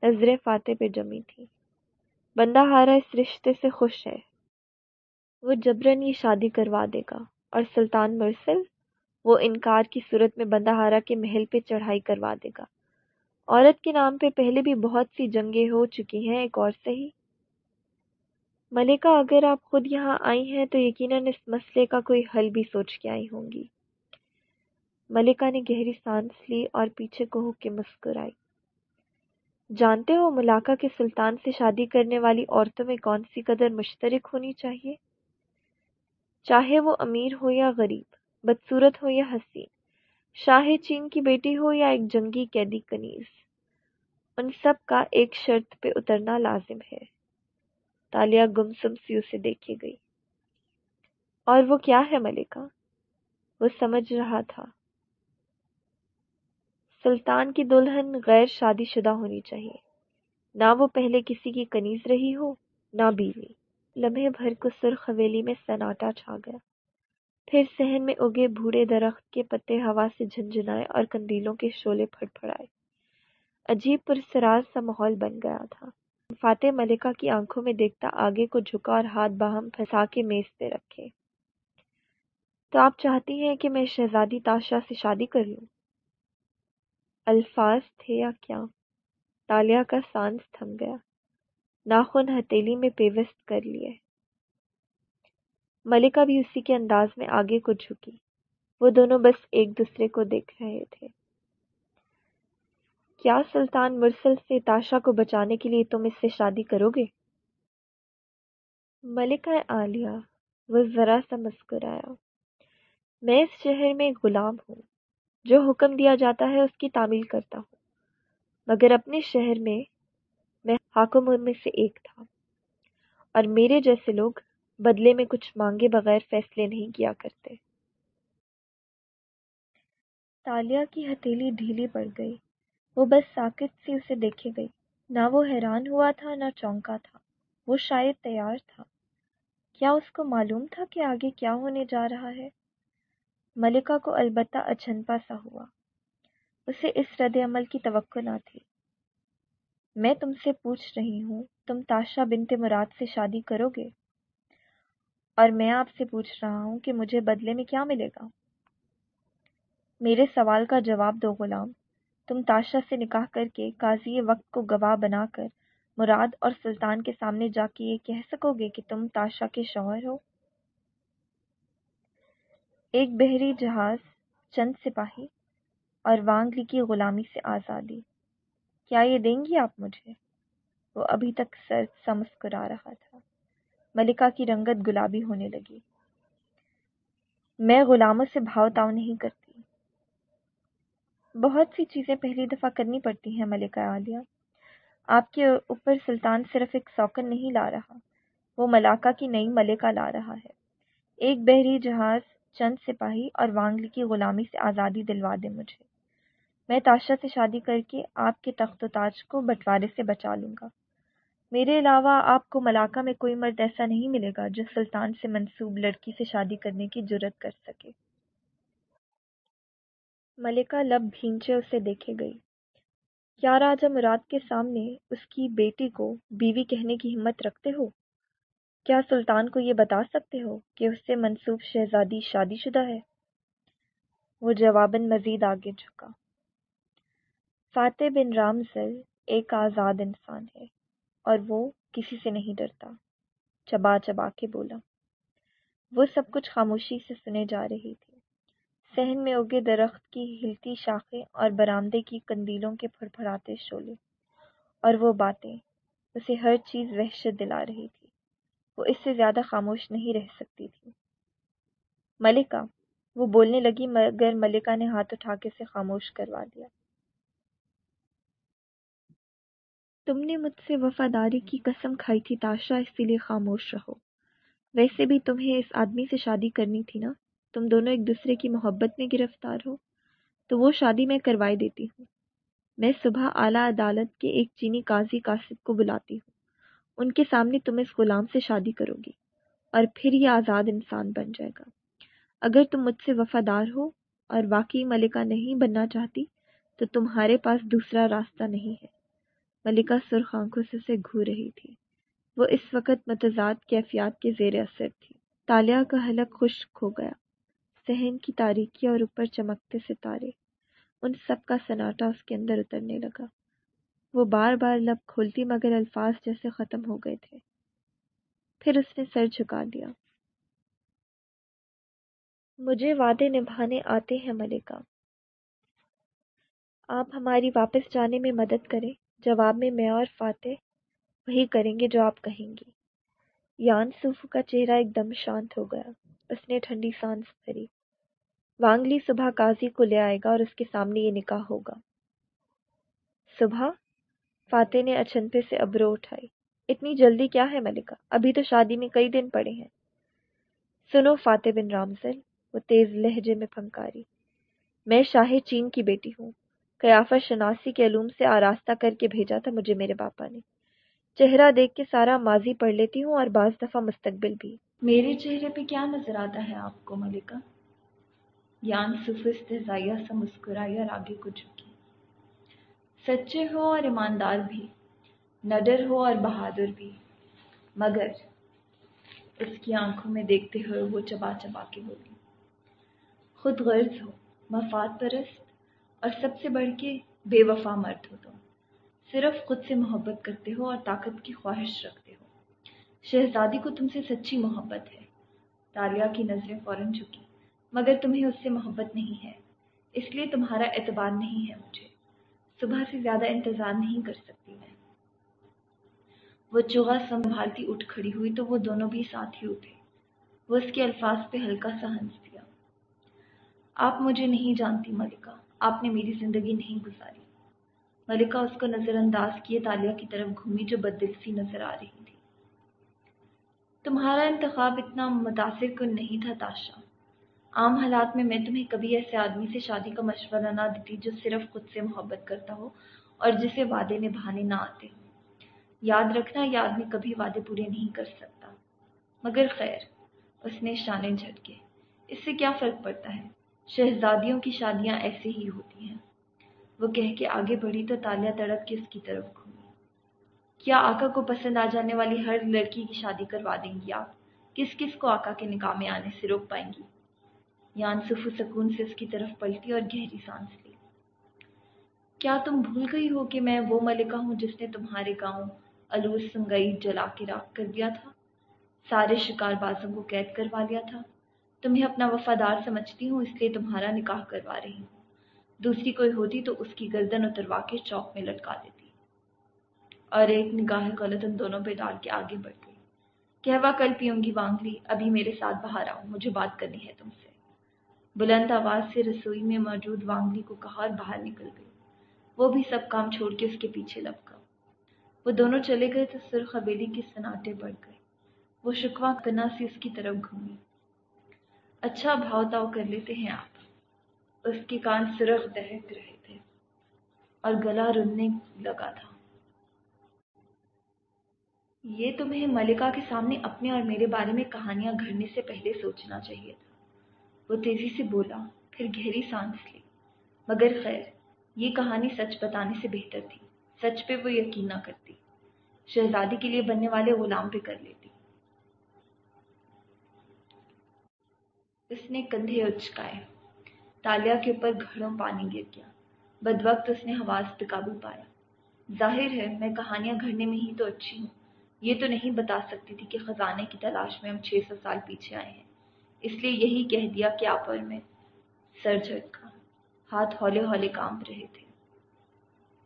نظریں فاتح پہ جمی تھی۔ بندہ ہارا اس رشتے سے خوش ہے۔ وہ جبرن یہ شادی کروا دے گا۔ اور سلطان مرسل، وہ انکار کی صورت میں بندہ ہارا کے محل پہ چڑھائی کروا دے گا۔ عورت کے نام پہ پہلے بھی بہت سی جنگیں ہو چکی ہیں، ایک اور صحیح۔ ملکہ، اگر آپ خود یہاں آئی ہیں تو یقیناً اس مسئلے کا کوئی حل بھی سوچ کے آئی ہوں گی۔ ملکہ نے گہری سانس لی اور پیچھے کو ہو کے مسکرائی۔ جانتے ہو ملاقہ کے سلطان سے شادی کرنے والی عورتوں میں کون سی قدر مشترک ہونی چاہیے؟ چاہے وہ امیر ہو یا غریب، بدصورت ہو یا حسین، شاہ چین کی بیٹی ہو یا ایک جنگی قیدی کنیز، ان سب کا ایک شرط پہ اترنا لازم ہے۔ تالیہ گمسم سی اسے دیکھے گئی۔ اور وہ کیا ہے ملکہ؟ وہ سمجھ رہا تھا۔ سلطان کی دلہن غیر شادی شدہ ہونی چاہیے۔ نہ وہ پہلے کسی کی کنیز رہی ہو، نہ بیوی۔ لمحے بھر کو سرخ حویلی میں سناٹا چھا گیا۔ پھر سہن میں اگے بھوڑے درخت کے پتے ہوا سے جھنجھنائے اور کندیلوں کے شولے پھڑ پھڑائے۔ عجیب پرسراز سا ماحول بن گیا تھا۔ فاتح ملکہ کی آنکھوں میں دیکھتا آگے کو جھکا اور ہاتھ باہم پھنسا کے میز پہ رکھے۔ تو آپ چاہتی ہیں کہ میں شہزادی تاشا سے شادی کر لوں؟ الفاظ تھے یا کیا؟ تالیا کا سانس تھم گیا۔ ناخن ہتیلی میں پیوست کر لیے۔ ملکہ بھی اسی کے انداز میں آگے کو جھکی۔ وہ دونوں بس ایک دوسرے کو دیکھ رہے تھے۔ کیا سلطان مرسل سے تاشا کو بچانے کے لیے تم اس سے شادی کرو گے؟ ملکہ عالیہ، وہ ذرا سا مسکرایا۔ میں اس شہر میں ایک غلام ہوں۔ جو حکم دیا جاتا ہے اس کی تعمیل کرتا ہوں۔ مگر اپنے شہر میں میں حاکموں میں سے ایک تھا۔ اور میرے جیسے لوگ بدلے میں کچھ مانگے بغیر فیصلے نہیں کیا کرتے۔ تالیا کی ہتھیلی ڈھیلی پڑ گئی۔ وہ بس ساکت سی اسے دیکھے گئی۔ نہ وہ حیران ہوا تھا، نہ چونکا تھا۔ وہ شاید تیار تھا۔ کیا اس کو معلوم تھا کہ آگے کیا ہونے جا رہا ہے؟ ملکہ کو البتہ اچنپا سا ہوا۔ اسے اس رد عمل کی توقع نہ تھی۔ میں تم سے پوچھ رہی ہوں، تم تاشا بنت مراد سے شادی کرو گے؟ اور میں آپ سے پوچھ رہا ہوں کہ مجھے بدلے میں کیا ملے گا؟ میرے سوال کا جواب دو غلام، تم تاشا سے نکاح کر کے قاضی وقت کو گواہ بنا کر مراد اور سلطان کے سامنے جا کے یہ کہہ سکو گے کہ تم تاشا کے شوہر ہو؟ ایک بحری جہاز چند سپاہی اور وانگلی کی غلامی سے آزادی۔ کیا یہ دیں گی آپ مجھے؟ وہ ابھی تک سر سا مسکرا رہا تھا۔ ملکہ کی رنگت گلابی ہونے لگی۔ میں غلاموں سے بھاؤ تاؤ نہیں کرتی۔ بہت سی چیزیں پہلی دفعہ کرنی پڑتی ہیں ملکہ عالیہ۔ آپ کے اوپر سلطان صرف ایک سوکن نہیں لا رہا، وہ ملاقہ کی نئی ملکہ لا رہا ہے۔ ایک بحری جہاز چند سپاہی اور وانگلی کی غلامی سے آزادی دلوا دے مجھے۔ میں تاشا سے شادی کر کے آپ کے تخت و تاج کو بٹوارے سے بچا لوں گا۔ میرے علاوہ آپ کو ملاقہ میں کوئی مرد ایسا نہیں ملے گا جو سلطان سے منسوب لڑکی سے شادی کرنے کی جرت کر سکے۔ ملکہ لب بھینچے اسے دیکھے گئی۔ کیا راجہ مراد کے سامنے اس کی بیٹی کو بیوی کہنے کی ہمت رکھتے ہو؟ کیا سلطان کو یہ بتا سکتے ہو کہ اس سے منسوب شہزادی شادی شدہ ہے؟ وہ جواباً مزید آگے جھکا۔ فاتح بن رامزل ایک آزاد انسان ہے اور وہ کسی سے نہیں ڈرتا۔ چبا چبا کے بولا۔ وہ سب کچھ خاموشی سے سنے جا رہی تھی۔ سہن میں اگے درخت کی ہلتی شاخیں اور برآمدے کی کندیلوں کے پھڑ پھڑاتے شولے اور وہ باتیں، اسے ہر چیز وحشت دلا رہی تھی۔ وہ اس سے زیادہ خاموش نہیں رہ سکتی تھی۔ ملکہ، وہ بولنے لگی مگر ملکہ نے ہاتھ اٹھا کے سے خاموش کروا دیا۔ تم نے مجھ سے وفاداری کی قسم کھائی تھی، تاشا اسی لیے خاموش رہو۔ ویسے بھی تمہیں اس آدمی سے شادی کرنی تھی نا؟ تم دونوں ایک دوسرے کی محبت میں گرفتار ہو، تو وہ شادی میں کروائی دیتی ہوں۔ میں صبح اعلیٰ عدالت کے ایک چینی قاضی قاصد کو بلاتی ہوں۔ ان کے سامنے تم اس غلام سے شادی کرو گی اور پھر یہ آزاد انسان بن جائے گا۔ اگر تم مجھ سے وفادار ہو اور واقعی ملکہ نہیں بننا چاہتی، تو تمہارے پاس دوسرا راستہ نہیں ہے۔ ملکہ سرخ آنکھوں سے اسے گھو رہی تھی۔ وہ اس وقت متضاد کیفیات کے زیر اثر تھی۔ تالیا کا حلق خشک ہو گیا۔ سہن کی تاریکی اور اوپر چمکتے ستارے۔ ان سب کا سناٹا اس کے اندر اترنے لگا۔ وہ بار بار لب کھولتی مگر الفاظ جیسے ختم ہو گئے تھے۔ پھر اس نے سر جھکا دیا۔ مجھے وعدے نبھانے آتے ہیں ملکہ۔ آپ ہماری واپس جانے میں مدد کریں۔ جواب میں میں اور فاتح وہی کریں گے جو آپ کہیں گی۔ یان صوفو کا چہرہ ایک دم شانت ہو گیا۔ اس نے ٹھنڈی سانس بھری۔ وانگلی صبح قاضی کو لے آئے گا اور اس کے سامنے یہ نکاح ہوگا۔ صبح فاتح نے اچنپے سے ابرو اٹھائی۔ اتنی جلدی کیا ہے ملکہ؟ ابھی تو شادی میں کئی دن پڑے ہیں۔ سنو فاتح بن رامزل وہ تیز لہجے میں پھنکاری۔ میں شاہ چین کی بیٹی ہوں۔ قیافہ شناسی کے علوم سے آراستہ کر کے بھیجا تھا مجھے میرے باپا نے۔ چہرہ دیکھ کے سارا ماضی پڑھ لیتی ہوں اور بعض دفعہ مستقبل بھی۔ میرے چہرے پہ کیا نظر آتا ہے آپ کو ملکہ؟ یان استحزائیہ سا مسکرائی اور آگے کو جھکی سچے ہو اور ایماندار بھی، نڈر ہو اور بہادر بھی۔ مگر اس کی آنکھوں میں دیکھتے ہوئے وہ چبا چبا کے بولی، خود غرض ہو، مفاد پرست، اور سب سے بڑھ کے بے وفا مرد ہو تم۔ صرف خود سے محبت کرتے ہو اور طاقت کی خواہش رکھتے ہو۔ شہزادی کو تم سے سچی محبت ہے۔ تالیہ کی نظریں فوراً جھکی، مگر تمہیں اس سے محبت نہیں ہے۔ اس لیے تمہارا اعتبار نہیں ہے مجھے۔ صبح سے زیادہ انتظار نہیں کر سکتی میں۔ وہ چوہا سنبھالتی اٹھ کھڑی ہوئی تو وہ دونوں بھی ساتھ ہی اٹھے۔ وہ اس کے الفاظ پہ ہلکا سا ہنس دیا۔ آپ مجھے نہیں جانتی ملکہ، آپ نے میری زندگی نہیں گزاری۔ ملکہ اس کو نظر انداز کیے تالیہ کی طرف گھومی جو بدل سی نظر آ رہی تھی۔ تمہارا انتخاب اتنا متاثر کن نہیں تھا تاشا۔ عام حالات میں میں تمہیں کبھی ایسے آدمی سے شادی کا مشورہ نہ دیتی جو صرف خود سے محبت کرتا ہو اور جسے وعدے نبھانے نہ آتے۔ ہوں یاد رکھنا یہ آدمی کبھی وعدے پورے نہیں کر سکتا۔ مگر خیر، اس نے شانے جھٹکے اس سے کیا فرق پڑتا ہے؟ شہزادیوں کی شادیاں ایسے ہی ہوتی ہیں۔ وہ کہہ کے آگے بڑھی تو تالیاں تڑپ کے اس کی طرف گھومی۔ کیا آقا کو پسند آ جانے والی ہر لڑکی کی شادی کروا دیں گی آپ؟ کس کس کو آقا کے نکاح میں آنے سے روک پائیں گی؟ یان سفو سکون سے اس کی طرف پلٹی اور گہری سانس لی۔ کیا تم بھول گئی ہو کہ میں وہ ملکہ ہوں جس نے تمہارے گاؤں الوس سنگئی جلا کے راک کر دیا تھا؟ سارے شکار بازوں کو قید کروا لیا تھا۔ تمہیں اپنا وفادار سمجھتی ہوں، اس لیے تمہارا نکاح کروا رہی ہوں۔ دوسری کوئی ہوتی تو اس کی گردن اتروا کے چوک میں لٹکا دیتی۔ اور ایک نگاہ غلط ان دونوں پہ ڈال کے آگے بڑھ گئی۔ کہوا کل پیوں گی وانگلی ابھی میرے ساتھ باہر آؤ، مجھے بات کرنی ہے تم سے۔ بلند آواز سے رسوئی میں موجود وانگلی کو کہا اور باہر نکل گئی۔ وہ بھی سب کام چھوڑ کے اس کے پیچھے لپکا۔ وہ دونوں چلے گئے تو سرخ حویلی کے سناٹے بڑھ گئے۔ وہ شکوا کنا سے اس کی طرف گھومی۔ اچھا بھاؤ تاؤ کر لیتے ہیں آپ۔ اس کے کان سرخ دہک رہے تھے اور گلا رننے لگا تھا۔ یہ تمہیں ملکہ کے سامنے اپنے اور میرے بارے میں کہانیاں گھڑنے سے پہلے سوچنا چاہیے تھا۔ وہ تیزی سے بولا، پھر گہری سانس لی۔ مگر خیر، یہ کہانی سچ بتانے سے بہتر تھی۔ سچ پہ وہ یقین نہ کرتی۔ شہزادی کے لیے بننے والے غلام پہ کر لیتی۔ اس نے کندھے اچکائے۔ تالیا کے اوپر گھڑوں پانی گر گیا۔ بد وقت اس نے حواس پہ قابو پایا۔ ظاہر ہے، میں کہانیاں گھڑنے میں ہی تو اچھی ہوں۔ یہ تو نہیں بتا سکتی تھی کہ خزانے کی تلاش میں ہم چھ سو سال پیچھے آئے ہیں۔ اس لیے یہی کہہ دیا کہ آپر میں سر جھٹکا، ہاتھ ہولے ہولے کام رہے تھے۔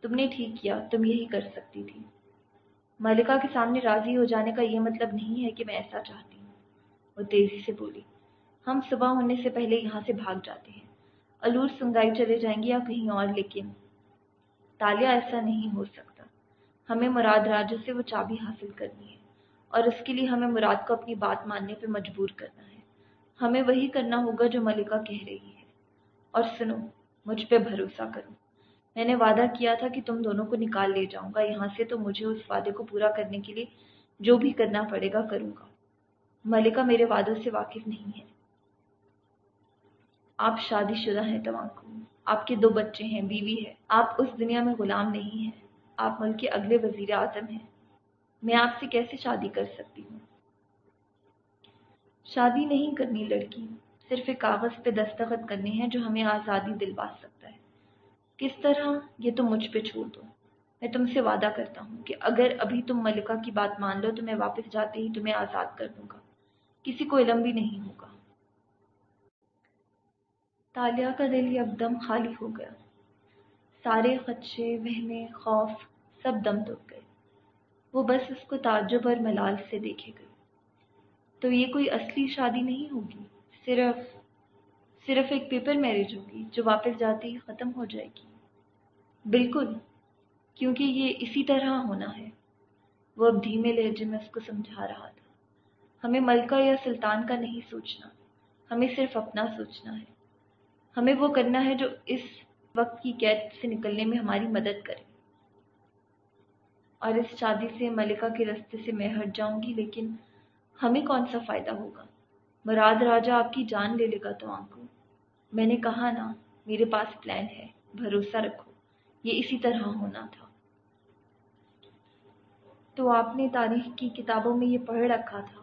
تم نے ٹھیک کیا، تم یہی کر سکتی تھی۔ ملکہ کے سامنے راضی ہو جانے کا یہ مطلب نہیں ہے کہ میں ایسا چاہتی ہوں۔ وہ تیزی سے بولی، ہم صبح ہونے سے پہلے یہاں سے بھاگ جاتے ہیں۔ الور سنگائی چلے جائیں گے یا کہیں اور، لیکن تالیا ایسا نہیں ہو سکتا۔ ہمیں مراد راجہ سے وہ چابی حاصل کرنی ہے اور اس کے لیے ہمیں مراد کو اپنی بات ماننے پہ مجبور کرنا ہے۔ ہمیں وہی کرنا ہوگا جو ملکہ کہہ رہی ہے۔ اور سنو، مجھ پہ بھروسہ کرو۔ میں نے وعدہ کیا تھا کہ تم دونوں کو نکال لے جاؤں گا۔ یہاں سے تو مجھے اس وعدے کو پورا کرنے کے لیے جو بھی کرنا پڑے گا کروں گا۔ ملکہ میرے وعدوں سے واقف نہیں ہے۔ آپ شادی شدہ ہیں تماکو آپ کے دو بچے ہیں، بیوی ہے۔ آپ اس دنیا میں غلام نہیں ہیں۔ آپ ملک کے اگلے وزیر اعظم ہیں۔ میں آپ سے کیسے شادی کر سکتی ہوں؟ شادی نہیں کرنی لڑکی، صرف ایک کاغذ پہ دستخط کرنے ہیں جو ہمیں آزادی دلوا سکتا ہے۔ کس طرح؟ یہ تم مجھ پہ چھوڑ دو۔ میں تم سے وعدہ کرتا ہوں کہ اگر ابھی تم ملکہ کی بات مان لو تو میں واپس جاتے ہی تمہیں آزاد کر دوں گا۔ کسی کو علم بھی نہیں ہوگا۔ تالیہ کا دل اب دم خالی ہو گیا۔ سارے خدشے وہمے خوف، سب دم توڑ گئے۔ وہ بس اس کو تعجب اور ملال سے دیکھے گئے۔ تو یہ کوئی اصلی شادی نہیں ہوگی، صرف صرف ایک پیپر میرج ہوگی جو واپس جاتے ہی ختم ہو جائے گی۔ بالکل، کیونکہ یہ اسی طرح ہونا ہے۔ وہ اب دھیمے لہجے میں اس کو سمجھا رہا تھا۔ ہمیں ملکہ یا سلطان کا نہیں سوچنا، ہمیں صرف اپنا سوچنا ہے۔ ہمیں وہ کرنا ہے جو اس وقت کی قید سے نکلنے میں ہماری مدد کرے۔ اور اس شادی سے ملکہ کے رستے سے میں ہٹ جاؤں گی، لیکن ہمیں کون سا فائدہ ہوگا؟ مراد راجہ آپ کی جان لے لے گا تو کو۔ میں نے کہا نا، میرے پاس پلان ہے، بھروسہ رکھو۔ یہ اسی طرح ہونا تھا۔ تو آپ نے تاریخ کی کتابوں میں یہ پڑھ رکھا تھا،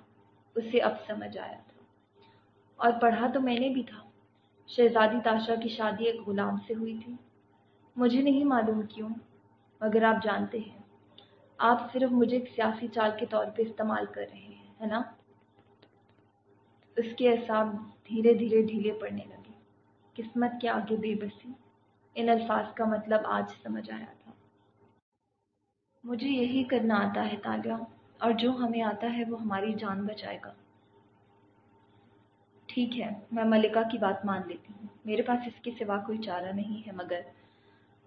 اسے اب سمجھ آیا تھا۔ اور پڑھا تو میں نے بھی تھا۔ شہزادی تاشا کی شادی ایک غلام سے ہوئی تھی۔ مجھے نہیں معلوم کیوں، مگر آپ جانتے ہیں۔ آپ صرف مجھے ایک سیاسی چال کے طور پہ استعمال کر رہے ہیں۔ ہے نا؟ اس کے اعصاب دھیرے دھیرے ڈھیلے پڑنے لگے۔ قسمت کے آگے بے بسی۔ ان الفاظ کا مطلب آج سمجھ آیا تھا۔ مجھے یہی کرنا آتا ہے تالیہ، اور جو ہمیں آتا ہے وہ ہماری جان بچائے گا۔ ٹھیک ہے، میں ملکہ کی بات مان لیتی ہوں۔ میرے پاس اس کے سوا کوئی چارہ نہیں ہے، مگر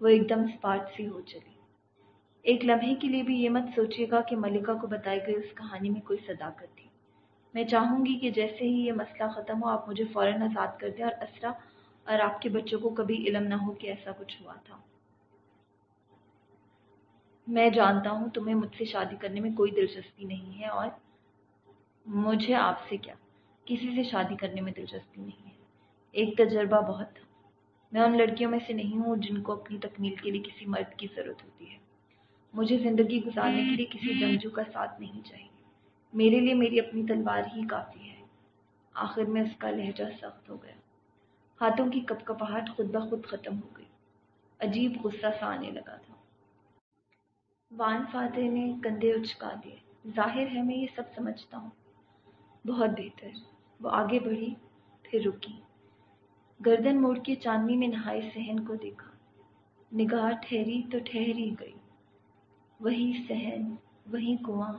وہ ایک دم اسپاٹ سی ہو چلی۔ ایک لمحے کے لیے بھی یہ مت سوچیے گا کہ ملکہ کو بتائی گئی اس کہانی میں کوئی صداقت تھی۔ میں چاہوں گی کہ جیسے ہی یہ مسئلہ ختم ہو، آپ مجھے فوراً آزاد کر دیں اور اسرا اور آپ کے بچوں کو کبھی علم نہ ہو کہ ایسا کچھ ہوا تھا۔ میں جانتا ہوں تمہیں مجھ سے شادی کرنے میں کوئی دلچسپی نہیں ہے اور مجھے آپ سے کیا؟ کسی سے شادی کرنے میں دلچسپی نہیں ہے۔ ایک تجربہ بہت تھا۔ میں ان لڑکیوں میں سے نہیں ہوں جن کو اپنی تکمیل کے لیے کسی مرد کی ضرورت ہوتی ہے۔ مجھے زندگی گزارنے کے لیے کسی جنگجو کا ساتھ نہیں چاہیے۔ میرے لیے میری اپنی تلوار ہی کافی ہے۔ آخر میں اس کا لہجہ سخت ہو گیا۔ ہاتھوں کی کپ کپاہٹ خود بخود ختم ہو گئی۔ عجیب غصہ سا آنے لگا تھا۔ وان فاتح نے کندھے اچکا دیے۔ ظاہر ہے میں یہ سب سمجھتا ہوں۔ بہت بہتر۔ وہ آگے بڑھی، پھر رکی۔ گردن موڑ کے چاندنی میں نہائے سہن کو دیکھا۔ نگاہ ٹھہری تو ٹھہری گئی۔ وہی صحن وہی کنواں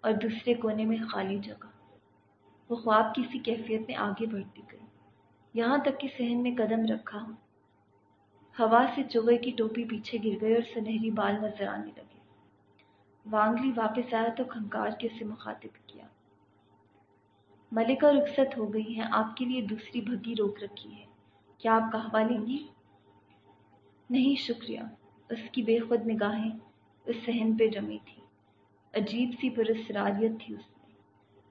اور دوسرے کونے میں خالی جگہ۔ وہ خواب کی سی کیفیت میں آگے بڑھتی گئی۔ یہاں تک کہ صحن میں قدم رکھا، ہوا سے چوہے کی ٹوپی پیچھے گر گئی اور سنہری بال نظر آنے لگے۔ وانگلی واپس آیا تو کھنکار کے اسے مخاطب کیا۔ ملکہ رخصت ہو گئی ہیں، آپ کے لیے دوسری بھگی روک رکھی ہے۔ کیا آپ کہوا لیں گی نہیں، شکریہ۔ اس کی بے خود نگاہیں اس صحن پہ جمی تھی۔ عجیب سی پرسراریت تھی اس میں،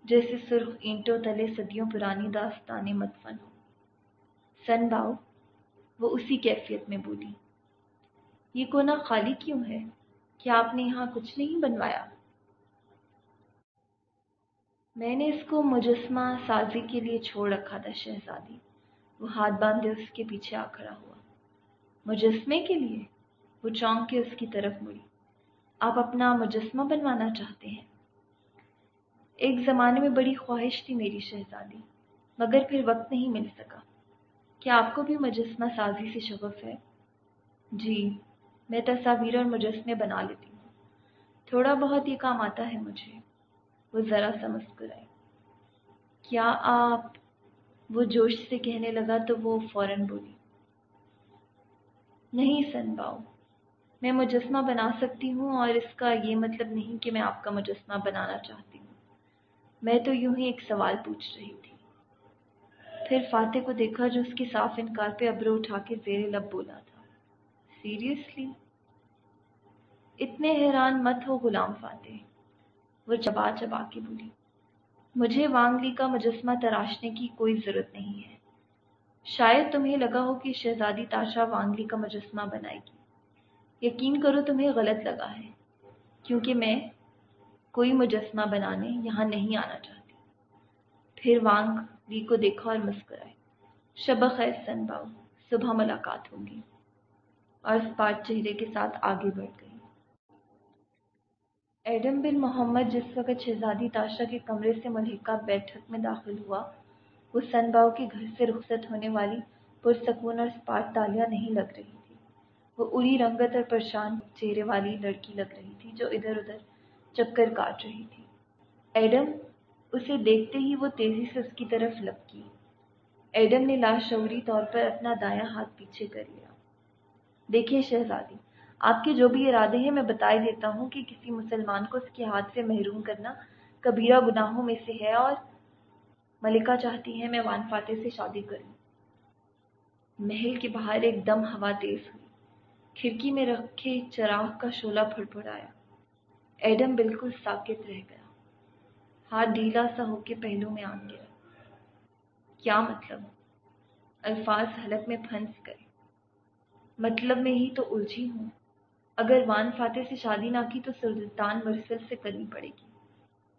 جیسے سرخ اینٹوں تلے صدیوں پرانی داستان مدفن ہو سن باؤ، وہ اسی کیفیت میں بولی، یہ کونا خالی کیوں ہے؟ کیا آپ نے یہاں کچھ نہیں بنوایا؟ میں نے اس کو مجسمہ سازی کے لیے چھوڑ رکھا تھا شہزادی۔ وہ ہاتھ باندھے اس کے پیچھے آ کھڑا ہوا۔ مجسمے کے لیے؟ وہ چونک کے اس کی طرف مڑی۔ آپ اپنا مجسمہ بنوانا چاہتے ہیں۔ ایک زمانے میں بڑی خواہش تھی میری شہزادی، مگر پھر وقت نہیں مل سکا۔ کیا آپ کو بھی مجسمہ سازی سے شغف ہے؟ جی میں تصاویر اور مجسمے بنا لیتی ہوں۔ تھوڑا بہت یہ کام آتا ہے مجھے۔ وہ ذرا سا مسکرائے۔ کیا آپ وہ جوش سے کہنے لگا تو وہ فوراً بولی۔ نہیں سن باؤ۔ میں مجسمہ بنا سکتی ہوں اور اس کا یہ مطلب نہیں کہ میں آپ کا مجسمہ بنانا چاہتی ہوں۔ میں تو یوں ہی ایک سوال پوچھ رہی تھی۔ پھر فاتح کو دیکھا جو اس کی صاف انکار پہ ابرو اٹھا کے زیر لب بولا تھا۔ سیریسلی اتنے حیران مت ہو غلام فاتح۔ وہ چبا چبا کے بولی، مجھے وانگلی کا مجسمہ تراشنے کی کوئی ضرورت نہیں ہے۔ شاید تمہیں لگا ہو کہ شہزادی تاشا وانگلی کا مجسمہ بنائے گی۔ یقین کرو تمہیں غلط لگا ہے، کیونکہ میں کوئی مجسمہ بنانے یہاں نہیں آنا چاہتی۔ پھر وانگ لی کو دیکھا اور مسکرائے۔ شبہ خیر سن باؤ، صبح ملاقات ہوگی۔ اور اس پاٹ چہرے کے ساتھ آگے بڑھ گئی۔ ایڈم بن محمد جس وقت شہزادی تاشا کے کمرے سے ملحقہ بیٹھک میں داخل ہوا، وہ سن باؤ کے گھر سے رخصت ہونے والی پرسکون اور اسپاٹ تالیاں نہیں لگ رہی۔ وہ اڑی رنگت اور پریشان چہرے والی لڑکی لگ رہی تھی جو ادھر ادھر چکر کاٹ رہی تھی۔ ایڈم اسے دیکھتے ہی وہ تیزی سے اس کی طرف لپکی۔ ایڈم نے لاشعوری طور پر اپنا دایاں ہاتھ پیچھے کر لیا۔ دیکھیے شہزادی، آپ کے جو بھی ارادے ہیں میں بتا دیتا ہوں کہ کسی مسلمان کو اس کے ہاتھ سے محروم کرنا کبیرہ گناہوں میں سے ہے اور ملکہ چاہتی ہے میں وان فاتح سے شادی کروں محل کے باہر ایک دم ہوا تیز ہوئی کھڑکی میں رکھے چراغ کا شولہ پھڑ پھڑ آیا ایڈم بالکل ساکت رہ گیا۔ ہاتھ ڈھیلا سا ہو کے پہلو میں آن گیا۔ کیا مطلب؟ الفاظ حلق میں پھنس گئے۔ مطلب میں ہی تو الجھی ہوں۔ اگر وان فاتح سے شادی نہ کی تو سلطان مرسل سے کرنی پڑے گی۔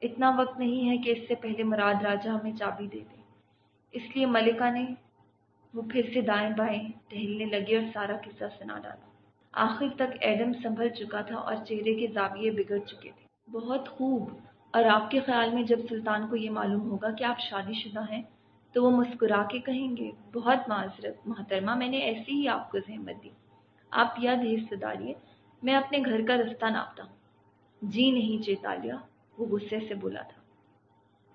اتنا وقت نہیں ہے کہ اس سے پہلے مراد راجہ ہمیں چابی دے دے۔ اس لیے ملکہ نے وہ پھر سے دائیں بائیں ٹہلنے لگے اور سارا قصہ سنا ڈالا۔ آخر تک ایڈم سنبھل چکا تھا اور چہرے کے زاویے بگڑ چکے تھے۔ بہت خوب۔ اور آپ کے خیال میں جب سلطان کو یہ معلوم ہوگا کہ آپ شادی شدہ ہیں تو وہ مسکرا کے کہیں گے، بہت معذرت محترمہ، میں نے ایسی ہی آپ کو زحمت دی۔ آپ یاد ہے داریے میں اپنے گھر کا رستہ ناپتا ہوں۔ جی نہیں چیتالیہ، وہ غصے سے بولا تھا۔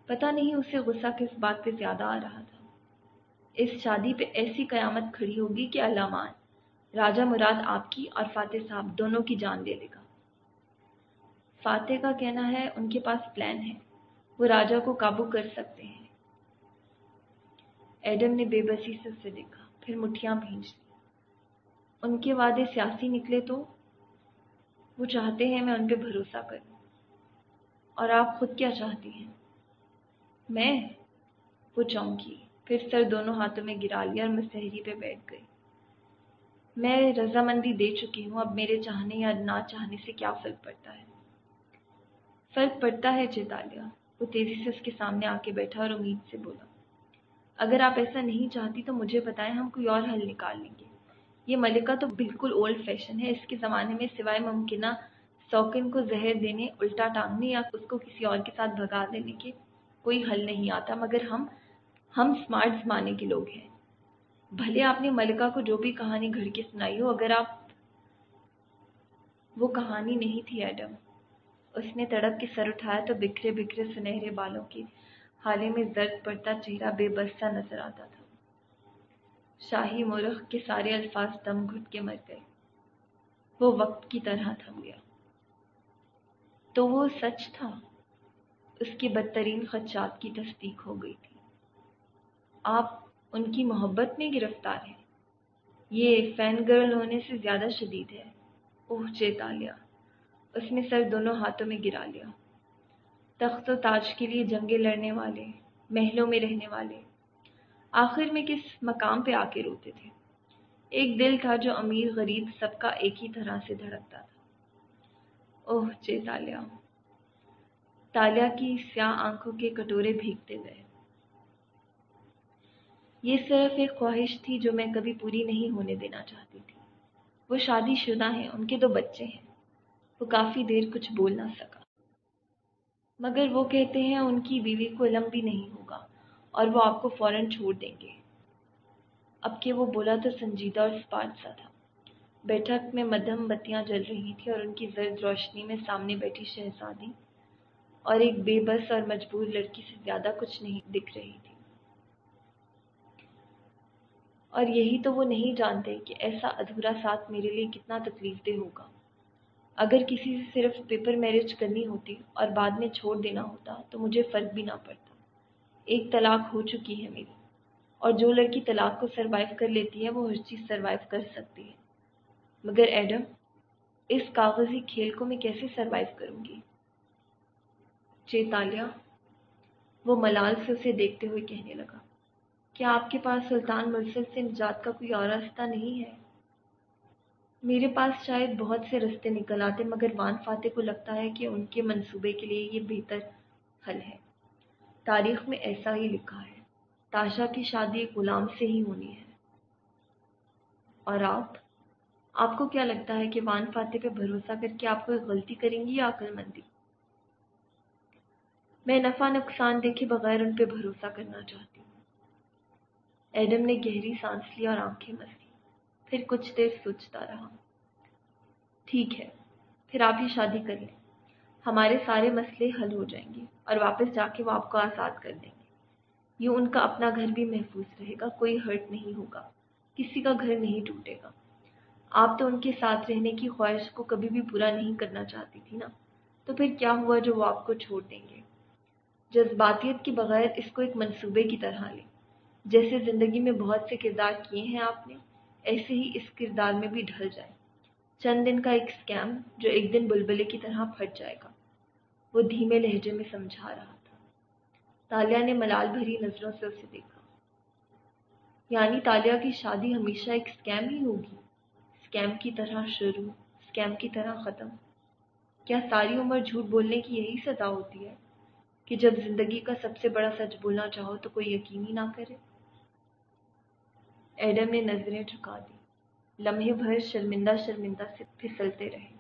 پتہ نہیں اسے غصہ کس بات پہ زیادہ آ رہا تھا۔ اس شادی پہ ایسی قیامت کھڑی ہوگی کہ اللہ مان راجہ مراد آپ کی اور فاتح صاحب دونوں کی جان لے لے گا۔ فاتح کا کہنا ہے، ان کے پاس پلان ہے۔ وہ راجہ کو قابو کر سکتے ہیں۔ ایڈم نے بے بسی سے اسے دیکھا، پھر مٹھیاں بھیج لی ان کے وعدے سیاسی نکلے تو؟ وہ چاہتے ہیں میں ان پہ بھروسہ کروں۔ اور آپ خود کیا چاہتی ہیں؟ میں؟ وہ چونکی، پھر سر دونوں ہاتھوں میں گرا لیا اور مسحری پہ بیٹھ گئی۔ میں رضامندی دے چکی ہوں اب میرے چاہنے یا نہ چاہنے سے کیا فرق پڑتا ہے؟ فرق پڑتا ہے چیتالیہ وہ تیزی سے اس کے سامنے آ کے بیٹھا اور امید سے بولا، اگر آپ ایسا نہیں چاہتی تو مجھے بتائیں ہم کوئی اور حل نکال لیں گے۔ یہ ملکہ تو بالکل اولڈ فیشن ہے، اس کے زمانے میں سوائے ممکنہ سوکن کو زہر دینے، الٹا ٹانگنے یا اس کو کسی اور کے ساتھ بھگا دینے کے کوئی حل نہیں آتا، مگر ہم ہم اسمارٹ زمانے کے لوگ ہیں۔ بھلے آپ نے ملکہ کو جو بھی کہانی گھڑ کے سنائی ہو، اگر آپ وہ کہانی نہیں تھی، ایڈم، اس نے تڑپ کے سر اٹھایا تو بکھرے بکھرے سنہرے بالوں کی حالے میں زرد پڑتا چہرہ بے بس سا نظر آتا تھا۔ شاہی مرخ کے سارے الفاظ دم گھٹ کے مر گئے۔ وہ وقت کی طرح تھم گیا۔ تو وہ سچ تھا؟ اس کی بدترین خدشات کی تصدیق ہو گئی تھی۔ آپ ان کی محبت میں گرفتار ہیں یہ فین گرل ہونے سے زیادہ شدید ہے۔ اوہ، چیتالیہ۔ اس نے سر دونوں ہاتھوں میں گرا لیا۔ تخت و تاج کے لیے جنگیں لڑنے والے، محلوں میں رہنے والے۔ آخر میں کس مقام پہ آ کے روتے تھے؟ ایک دل تھا جو امیر غریب سب کا ایک ہی طرح سے دھڑکتا تھا۔ اوہ چے تالیا کی سیاہ آنکھوں کے کٹورے بھیگتے گئے۔ یہ صرف ایک خواہش تھی جو میں کبھی پوری نہیں ہونے دینا چاہتی تھی۔ وہ شادی شدہ ہیں، ان کے دو بچے ہیں۔ وہ کافی دیر کچھ بول نہ سکا۔ مگر وہ کہتے ہیں، ان کی بیوی کو علم بھی نہیں ہوگا اور وہ آپ کو فوراً چھوڑ دیں گے۔ اب کہ وہ بولا تو سنجیدہ اور اسپاٹ سا تھا۔ بیٹھک میں مدھم بتیاں جل رہی تھیں اور ان کی زرد روشنی میں سامنے بیٹھی شہزادی اور ایک بے بس اور مجبور لڑکی سے زیادہ کچھ نہیں دکھ رہی تھی۔ اور یہی تو وہ نہیں جانتے کہ ایسا ادھورا ساتھ میرے لیے کتنا تکلیف دہ ہوگا۔ اگر کسی سے صرف پیپر میرج کرنی ہوتی اور بعد میں چھوڑ دینا ہوتا تو مجھے فرق بھی نہ پڑتا۔ ایک طلاق ہو چکی ہے میری اور جو لڑکی طلاق کو سروائیو کر لیتی ہے وہ ہر چیز سروائیو کر سکتی ہے۔ مگر ایڈم، اس کاغذی کھیل کو میں کیسے سروائیو کروں گی؟ چیتالیہ، وہ ملال سے اسے دیکھتے ہوئے کہنے لگا۔ کیا آپ کے پاس سلطان مرسل سے نجات کا کوئی اور راستہ نہیں ہے؟ میرے پاس شاید بہت سے رستے نکل آتے، مگر وان فاتح کو لگتا ہے کہ ان کے منصوبے کے لیے یہ بہتر حل ہے۔ تاریخ میں ایسا ہی لکھا ہے، تاشا کی شادی ایک غلام سے ہی ہونی ہے۔ اور آپ؟ آپ کو کیا لگتا ہے کہ وان فاتح پہ بھروسہ کر کے آپ کو غلطی کریں گی یا عقل مندی؟ میں نفع نقصان دیکھے بغیر ان پہ بھروسہ کرنا چاہتی ایڈم نے گہری سانس لی اور آنکھیں مسلی پھر کچھ دیر سوچتا رہا۔ ٹھیک ہے، پھر آپ ہی شادی کر لیں۔ ہمارے سارے مسئلے حل ہو جائیں گے اور واپس جا کے وہ آپ کو آزاد کر دیں گے۔ یوں ان کا اپنا گھر بھی محفوظ رہے گا، کوئی ہرٹ نہیں ہوگا، کسی کا گھر نہیں ٹوٹے گا۔ آپ تو ان کے ساتھ رہنے کی خواہش کو کبھی بھی پورا نہیں کرنا چاہتی تھی نا؟ تو پھر کیا ہوا جو وہ آپ کو چھوڑ دیں گے؟ جذباتیت کے بغیر اس کو ایک منصوبے کی طرح لیں۔ جیسے زندگی میں بہت سے کردار کیے ہیں آپ نے، ایسے ہی اس کردار میں بھی ڈھل جائے چند دن کا ایک اسکیم جو ایک دن بلبلے کی طرح پھٹ جائے گا۔ وہ دھیمے لہجے میں سمجھا رہا تھا۔ تالیا نے ملال بھری نظروں سے اسے دیکھا۔ یعنی تالیا کی شادی ہمیشہ ایک اسکیم ہی ہوگی۔ اسکیم کی طرح شروع اسکیم کی طرح ختم۔ کیا ساری عمر جھوٹ بولنے کی یہی سزا ہوتی ہے کہ جب زندگی کا سب سے بڑا سچ بولنا چاہو تو کوئی یقین ہی نہ کرے؟ ایڈم نے نظریں جھکا دی لمحے بھر شرمندہ شرمندہ سے پھسلتے رہے۔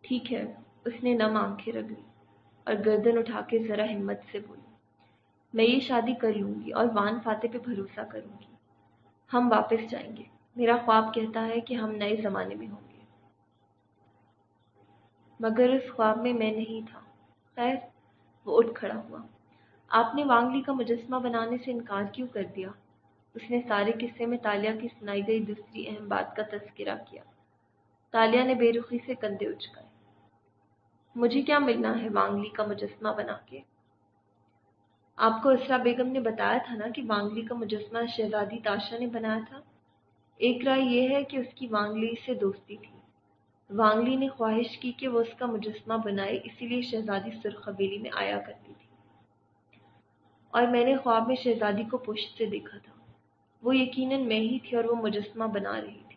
ٹھیک ہے، اس نے نم آنکھیں رگ لی اور گردن اٹھا کے ذرا ہمت سے بولی، میں یہ شادی کر لوں گی اور وان فاتح پہ بھروسہ کروں گی۔ ہم واپس جائیں گے۔ میرا خواب کہتا ہے کہ ہم نئے زمانے میں ہوں گے۔ مگر اس خواب میں میں نہیں تھا۔ خیر، وہ اٹھ کھڑا ہوا۔ آپ نے وانگلی کا مجسمہ بنانے سے انکار کیوں کر دیا؟ اس نے سارے قصے میں تالیہ کی سنائی گئی دوسری اہم بات کا تذکرہ کیا۔ تالیہ نے بے رخی سے کندھے اچکائے۔ مجھے کیا ملنا ہے وانگلی کا مجسمہ بنا کے؟ آپ کو اسرا بیگم نے بتایا تھا نا کہ وانگلی کا مجسمہ شہزادی تاشا نے بنایا تھا۔ ایک رائے یہ ہے کہ اس کی وانگلی سے دوستی تھی۔ وانگلی نے خواہش کی کہ وہ اس کا مجسمہ بنائے، اسی لیے شہزادی سرخ حویلی میں آیا کرتی۔ اور میں نے خواب میں شہزادی کو پشت سے دیکھا تھا۔ وہ یقیناً میں ہی تھی اور وہ مجسمہ بنا رہی تھی۔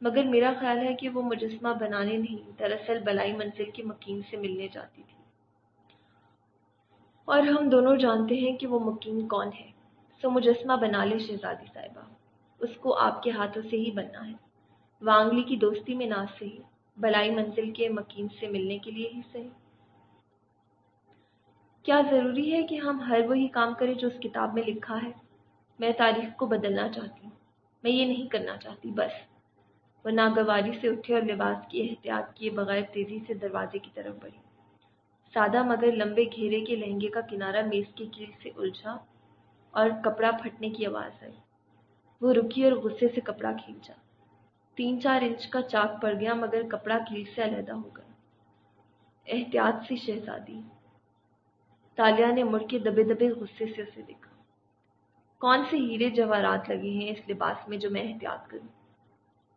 مگر میرا خیال ہے کہ وہ مجسمہ بنانے نہیں، دراصل بلائی منزل کے مکین سے ملنے جاتی تھی۔ اور ہم دونوں جانتے ہیں کہ وہ مکین کون ہے۔ سو مجسمہ بنا لے شہزادی صاحبہ۔ اس کو آپ کے ہاتھوں سے ہی بننا ہے۔ وانگلی کی دوستی میں نہ صحیح بلائی منزل کے مکین سے ملنے کے لیے ہی صحیح۔ کیا ضروری ہے کہ ہم ہر وہی کام کریں جو اس کتاب میں لکھا ہے؟ میں تاریخ کو بدلنا چاہتی ہوں۔ میں یہ نہیں کرنا چاہتی، بس۔ وہ ناگواری سے اٹھے اور لباس کی احتیاط کیے بغیر تیزی سے دروازے کی طرف بڑھی۔ سادہ مگر لمبے گھیرے کے لہنگے کا کنارہ میز کی کیل سے الجھا اور کپڑا پھٹنے کی آواز آئی۔ وہ رکی اور غصے سے کپڑا کھینچا۔ تین چار انچ کا چاک پڑ گیا مگر کپڑا کیل سے علیحدہ ہو گیا۔ احتیاط سی شہزادی۔ تالیا نے مڑ کے دبے دبے غصے سے اسے دیکھا۔ کون سے ہیرے جواہرات لگے ہیں اس لباس میں جو میں احتیاط کروں؟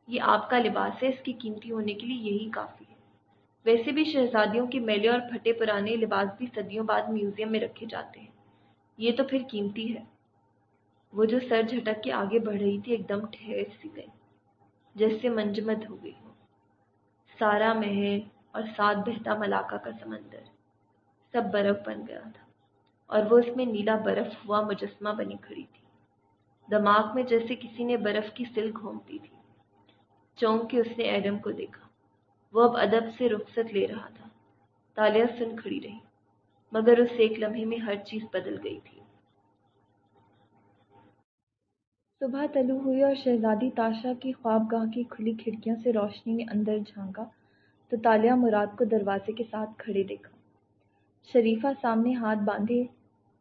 یہ آپ کا لباس ہے، اس کی قیمتی ہونے کے لیے یہی کافی ہے۔ ویسے بھی شہزادیوں کے میلے اور پھٹے پرانے لباس بھی صدیوں بعد میوزیم میں رکھے جاتے ہیں۔ یہ تو پھر قیمتی ہے۔ وہ جو سر جھٹک کے آگے بڑھ رہی تھی، ایک دم ٹھہر سی گئی جیسے منجمد ہو گئی ہو۔ سارا محل اور ساتھ بہتا ملاقہ کا سمندر۔ سب برف بن گیا تھا۔ اور وہ اس میں نیلا برف ہوا، مجسمہ بنی کھڑی تھی۔ دماغ میں جیسے کسی نے برف کی سل گھومتی تھی۔ چونک کے اس نے ایڈم کو دیکھا۔ وہ اب ادب سے رخصت لے رہا تھا۔ تالیہ سن کھڑی رہی مگر اس ایک لمحے میں ہر چیز بدل گئی تھی۔ صبح طلوع ہوئی اور شہزادی تاشا کی خواب گاہ کی کھلی کھڑکیوں سے روشنی نے اندر جھانکا تو تالیہ مراد کو دروازے کے ساتھ کھڑے دیکھا۔ شریفہ سامنے ہاتھ باندھے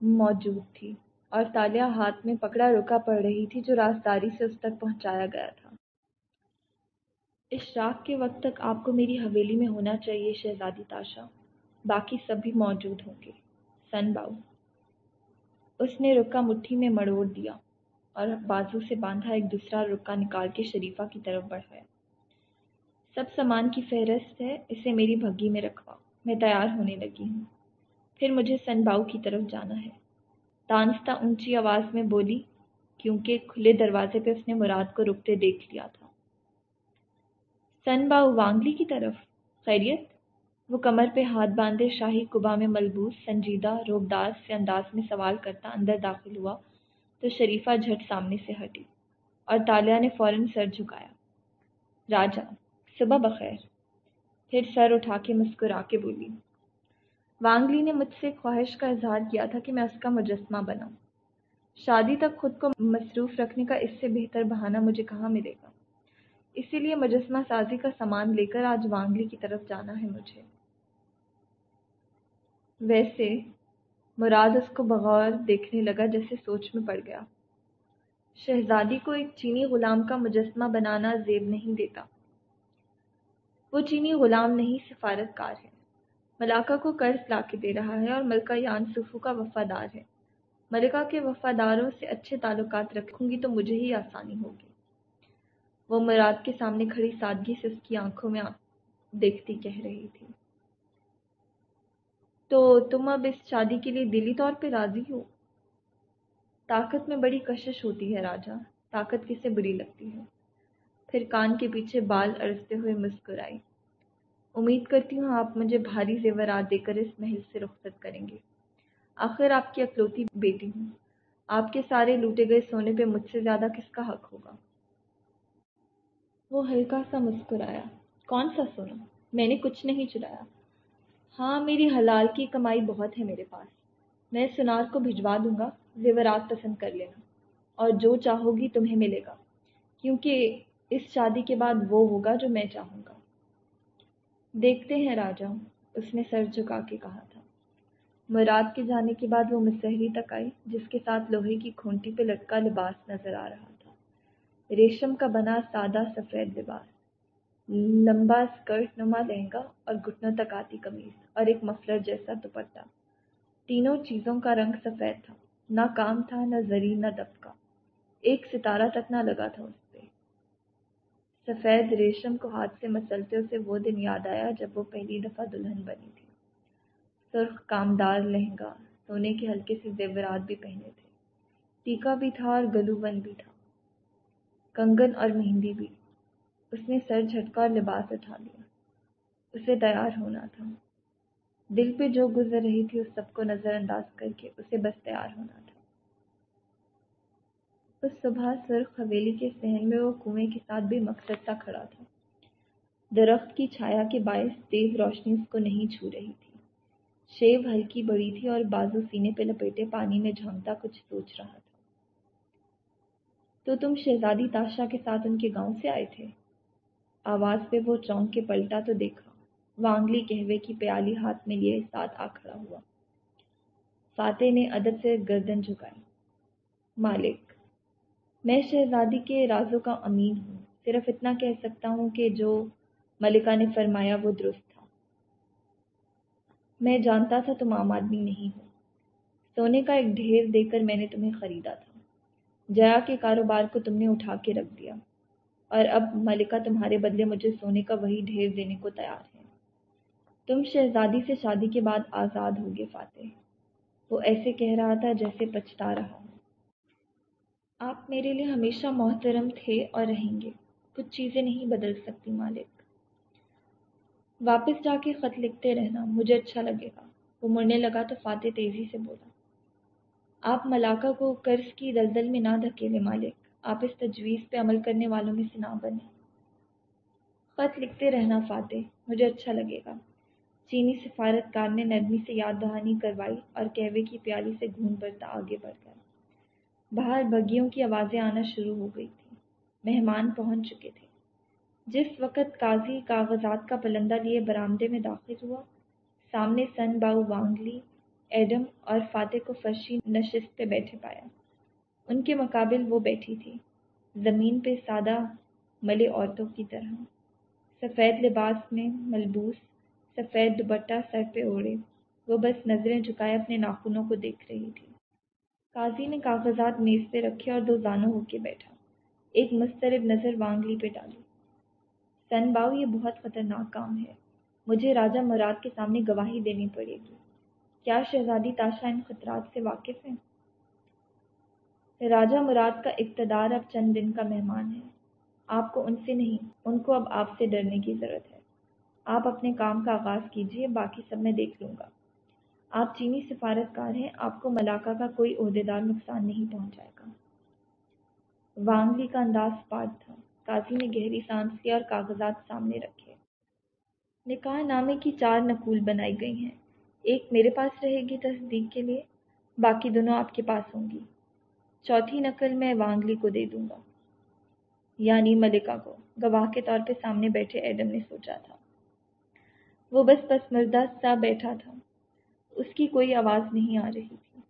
موجود تھی اور تالیہ ہاتھ میں پکڑا رکا پڑ رہی تھی جو رازداری سے اس تک پہنچایا گیا تھا۔ اشراق کے وقت تک آپ کو میری حویلی میں ہونا چاہیے، شہزادی تاشا۔ باقی سب بھی موجود ہوں گے۔ سن باؤ۔ اس نے رکا مٹھی میں مڑوڑ دیا اور بازو سے باندھا ایک دوسرا رکا نکال کے شریفہ کی طرف بڑھایا۔ سب سامان کی فہرست ہے، اسے میری بھگی میں رکھوا، میں تیار ہونے لگی ہوں۔ پھر مجھے سن باؤ کی طرف جانا ہے۔ دانستہ اونچی آواز میں بولی، کیونکہ کھلے دروازے پہ اس نے مراد کو رکتے دیکھ لیا تھا۔ سن باؤ وانگلی کی طرف؟ خیریت؟ وہ کمر پہ ہاتھ باندھے شاہی کبا میں ملبوس، سنجیدہ، روبداز سے انداز میں سوال کرتا اندر داخل ہوا تو شریفہ جھٹ سامنے سے ہٹی اور تالیہ نے فوراً سر جھکایا۔ راجا صبح بخیر۔ پھر سر اٹھا کے مسکرا کے بولی وانگلی نے مجھ سے خواہش کا اظہار کیا تھا کہ میں اس کا مجسمہ بناؤں۔ شادی تک خود کو مصروف رکھنے کا اس سے بہتر بہانہ مجھے کہاں ملے گا؟ اسی لیے مجسمہ سازی کا سامان لے کر آج وانگلی کی طرف جانا ہے مجھے۔ ویسے مراد اس کو بغور دیکھنے لگا جیسے سوچ میں پڑ گیا۔ شہزادی کو ایک چینی غلام کا مجسمہ بنانا زیب نہیں دیتا۔ وہ چینی غلام نہیں سفارت کار ہے۔ ملاقہ کو قرض لا کے دے رہا ہے اور ملکہ یان صفو کا وفادار ہے۔ ملکہ کے وفاداروں سے اچھے تعلقات رکھوں گی تو مجھے ہی آسانی ہوگی۔ وہ مراد کے سامنے کھڑی سادگی سے اس کی آنکھوں میں دیکھتی کہہ رہی تھی۔ تو تم اب اس شادی کے لیے دلی طور پہ راضی ہو؟ طاقت میں بڑی کشش ہوتی ہے راجا۔ طاقت کسے بری لگتی ہے۔ پھر کان کے پیچھے بال ارستے ہوئے مسکرائی امید کرتی ہوں آپ مجھے بھاری زیورات دے کر اس محل سے رخصت کریں گے۔ آخر آپ کی اکلوتی بیٹی ہوں۔ آپ کے سارے لوٹے گئے سونے پہ مجھ سے زیادہ کس کا حق ہوگا؟ وہ ہلکا سا مسکرایا۔ کون سا سونا؟ میں نے کچھ نہیں چرایا ہاں میری حلال کی کمائی بہت ہے میرے پاس۔ میں سنار کو بھجوا دوں گا، زیورات پسند کر لینا۔ اور جو چاہو گی تمہیں ملے گا۔ کیونکہ اس شادی کے بعد وہ ہوگا جو میں چاہوں گا۔ دیکھتے ہیں راجا، اس نے سر جھکا کے کہا تھا۔ مراد کے جانے کے بعد وہ مسحری تک آئی، جس کے ساتھ لوہے کی کھونٹی پہ لٹکا لباس نظر آ رہا تھا۔ ریشم کا بنا سادہ سفید لباس، لمبا اسکرٹ نما لہنگا اور گھٹنوں تک آتی قمیض اور ایک مفلر جیسا دوپٹہ۔ تینوں چیزوں کا رنگ سفید تھا، نہ کام تھا، نہ زری نہ دبکا۔ ایک ستارہ تک نہ لگا تھا اس سفید ریشم کو ہاتھ سے مسلتے اسے وہ دن یاد آیا جب وہ پہلی دفعہ دلہن بنی تھی۔ سرخ کامدار لہنگا، سونے کے ہلکے سے زیورات بھی پہنے تھے۔ ٹیکا بھی تھا اور گلو بن بھی تھا۔ کنگن اور مہندی بھی۔ اس نے سر جھٹکا اور لباس اٹھا لیا۔ اسے تیار ہونا تھا۔ دل پہ جو گزر رہی تھی، اس سب کو نظر انداز کر کے اسے بس تیار ہونا تھا۔ اس صبح سرخ حویلی کے سہن میں وہ کنویں کے ساتھ بھی مقصد سا کھڑا تھا۔ درخت کی چھایا کے باعث تیز روشنی اس کو نہیں چھو رہی تھی۔ شیو ہلکی بڑی تھی اور بازو سینے پہ لپیٹے پانی میں جھانکتا کچھ سوچ رہا تھا۔ تو تم شہزادی تاشا کے ساتھ ان کے گاؤں سے آئے تھے؟ آواز پہ وہ چونک کے پلٹا تو دیکھا۔ وانگلی کہوے کی پیالی ہاتھ میں لیے ساتھ آ کھڑا ہوا۔ فاتح نے ادب سے گردن جھکائی۔ مالک میں شہزادی کے رازوں کا امین ہوں۔ صرف اتنا کہہ سکتا ہوں کہ جو ملکہ نے فرمایا وہ درست تھا۔ میں جانتا تھا تم عام آدمی نہیں ہو۔ سونے کا ایک ڈھیر دے کر میں نے تمہیں خریدا تھا۔ جیا کے کاروبار کو تم نے اٹھا کے رکھ دیا۔ اور اب ملکہ تمہارے بدلے مجھے سونے کا وہی ڈھیر دینے کو تیار ہے۔ تم شہزادی سے شادی کے بعد آزاد ہوگے، فاتح۔ وہ ایسے کہہ رہا تھا جیسے پچھتا رہا ہوں آپ میرے لیے ہمیشہ محترم تھے اور رہیں گے۔ کچھ چیزیں نہیں بدل سکتی مالک۔ واپس جا کے خط لکھتے رہنا مجھے اچھا لگے گا۔ وہ مڑنے لگا تو فاتح تیزی سے بولا۔ آپ ملاقہ کو قرض کی دلدل میں نہ دھکیلے مالک۔ آپ اس تجویز پہ عمل کرنے والوں میں سے نہ بنے۔ خط لکھتے رہنا فاتح، مجھے اچھا لگے گا۔ چینی سفارت کار نے نرمی سے یاد دہانی کروائی اور کہوے کی پیالی سے گھون بھرتا آگے بڑھ گیا۔ باہر بگیوں کی آوازیں آنا شروع ہو گئی تھیں۔ مہمان پہنچ چکے تھے۔ جس وقت قاضی کاغذات کا پلندہ لیے برآمدے میں داخل ہوا، سامنے سن باؤ وانگلی، ایڈم اور فاتح کو فرشی نشست پہ بیٹھے پایا۔ ان کے مقابل وہ بیٹھی تھی۔ زمین پہ سادہ ملے عورتوں کی طرح۔ سفید لباس میں ملبوس، سفید دوپٹہ سر پہ اوڑے وہ بس نظریں جھکائے اپنے ناخنوں کو دیکھ رہی تھی۔ قاضی نے کاغذات میز پہ رکھے اور دو زانوں ہو کے بیٹھا۔ ایک مسترد نظر وانگلی پہ ڈالی۔ سن باؤ، یہ بہت خطرناک کام ہے۔ مجھے راجہ مراد کے سامنے گواہی دینی پڑے گی۔ کیا شہزادی تاشا ان خطرات سے واقف ہیں؟ راجہ مراد کا اقتدار اب چند دن کا مہمان ہے۔ آپ کو ان سے نہیں، ان کو اب آپ سے ڈرنے کی ضرورت ہے۔ آپ اپنے کام کا آغاز کیجیے باقی سب میں دیکھ لوں گا۔ آپ چینی سفارت کار ہیں، آپ کو ملاقہ کا کوئی عہدیدار نقصان نہیں پہنچائے گا۔ وانگلی کا انداز پاٹ تھا۔ قاضی نے گہری سانس لیا اور کاغذات سامنے رکھے۔ نکاح نامے کی چار نقول بنائی گئی ہیں۔ ایک میرے پاس رہے گی تصدیق کے لیے، باقی دونوں آپ کے پاس ہوں گی۔ چوتھی نقل میں وانگلی کو دے دوں گا۔ یعنی ملکہ کو۔ گواہ کے طور پہ سامنے بیٹھے ایڈم نے سوچا تھا۔ وہ بس بس مردہ سا بیٹھا تھا۔ اس کی کوئی آواز نہیں آ رہی تھی۔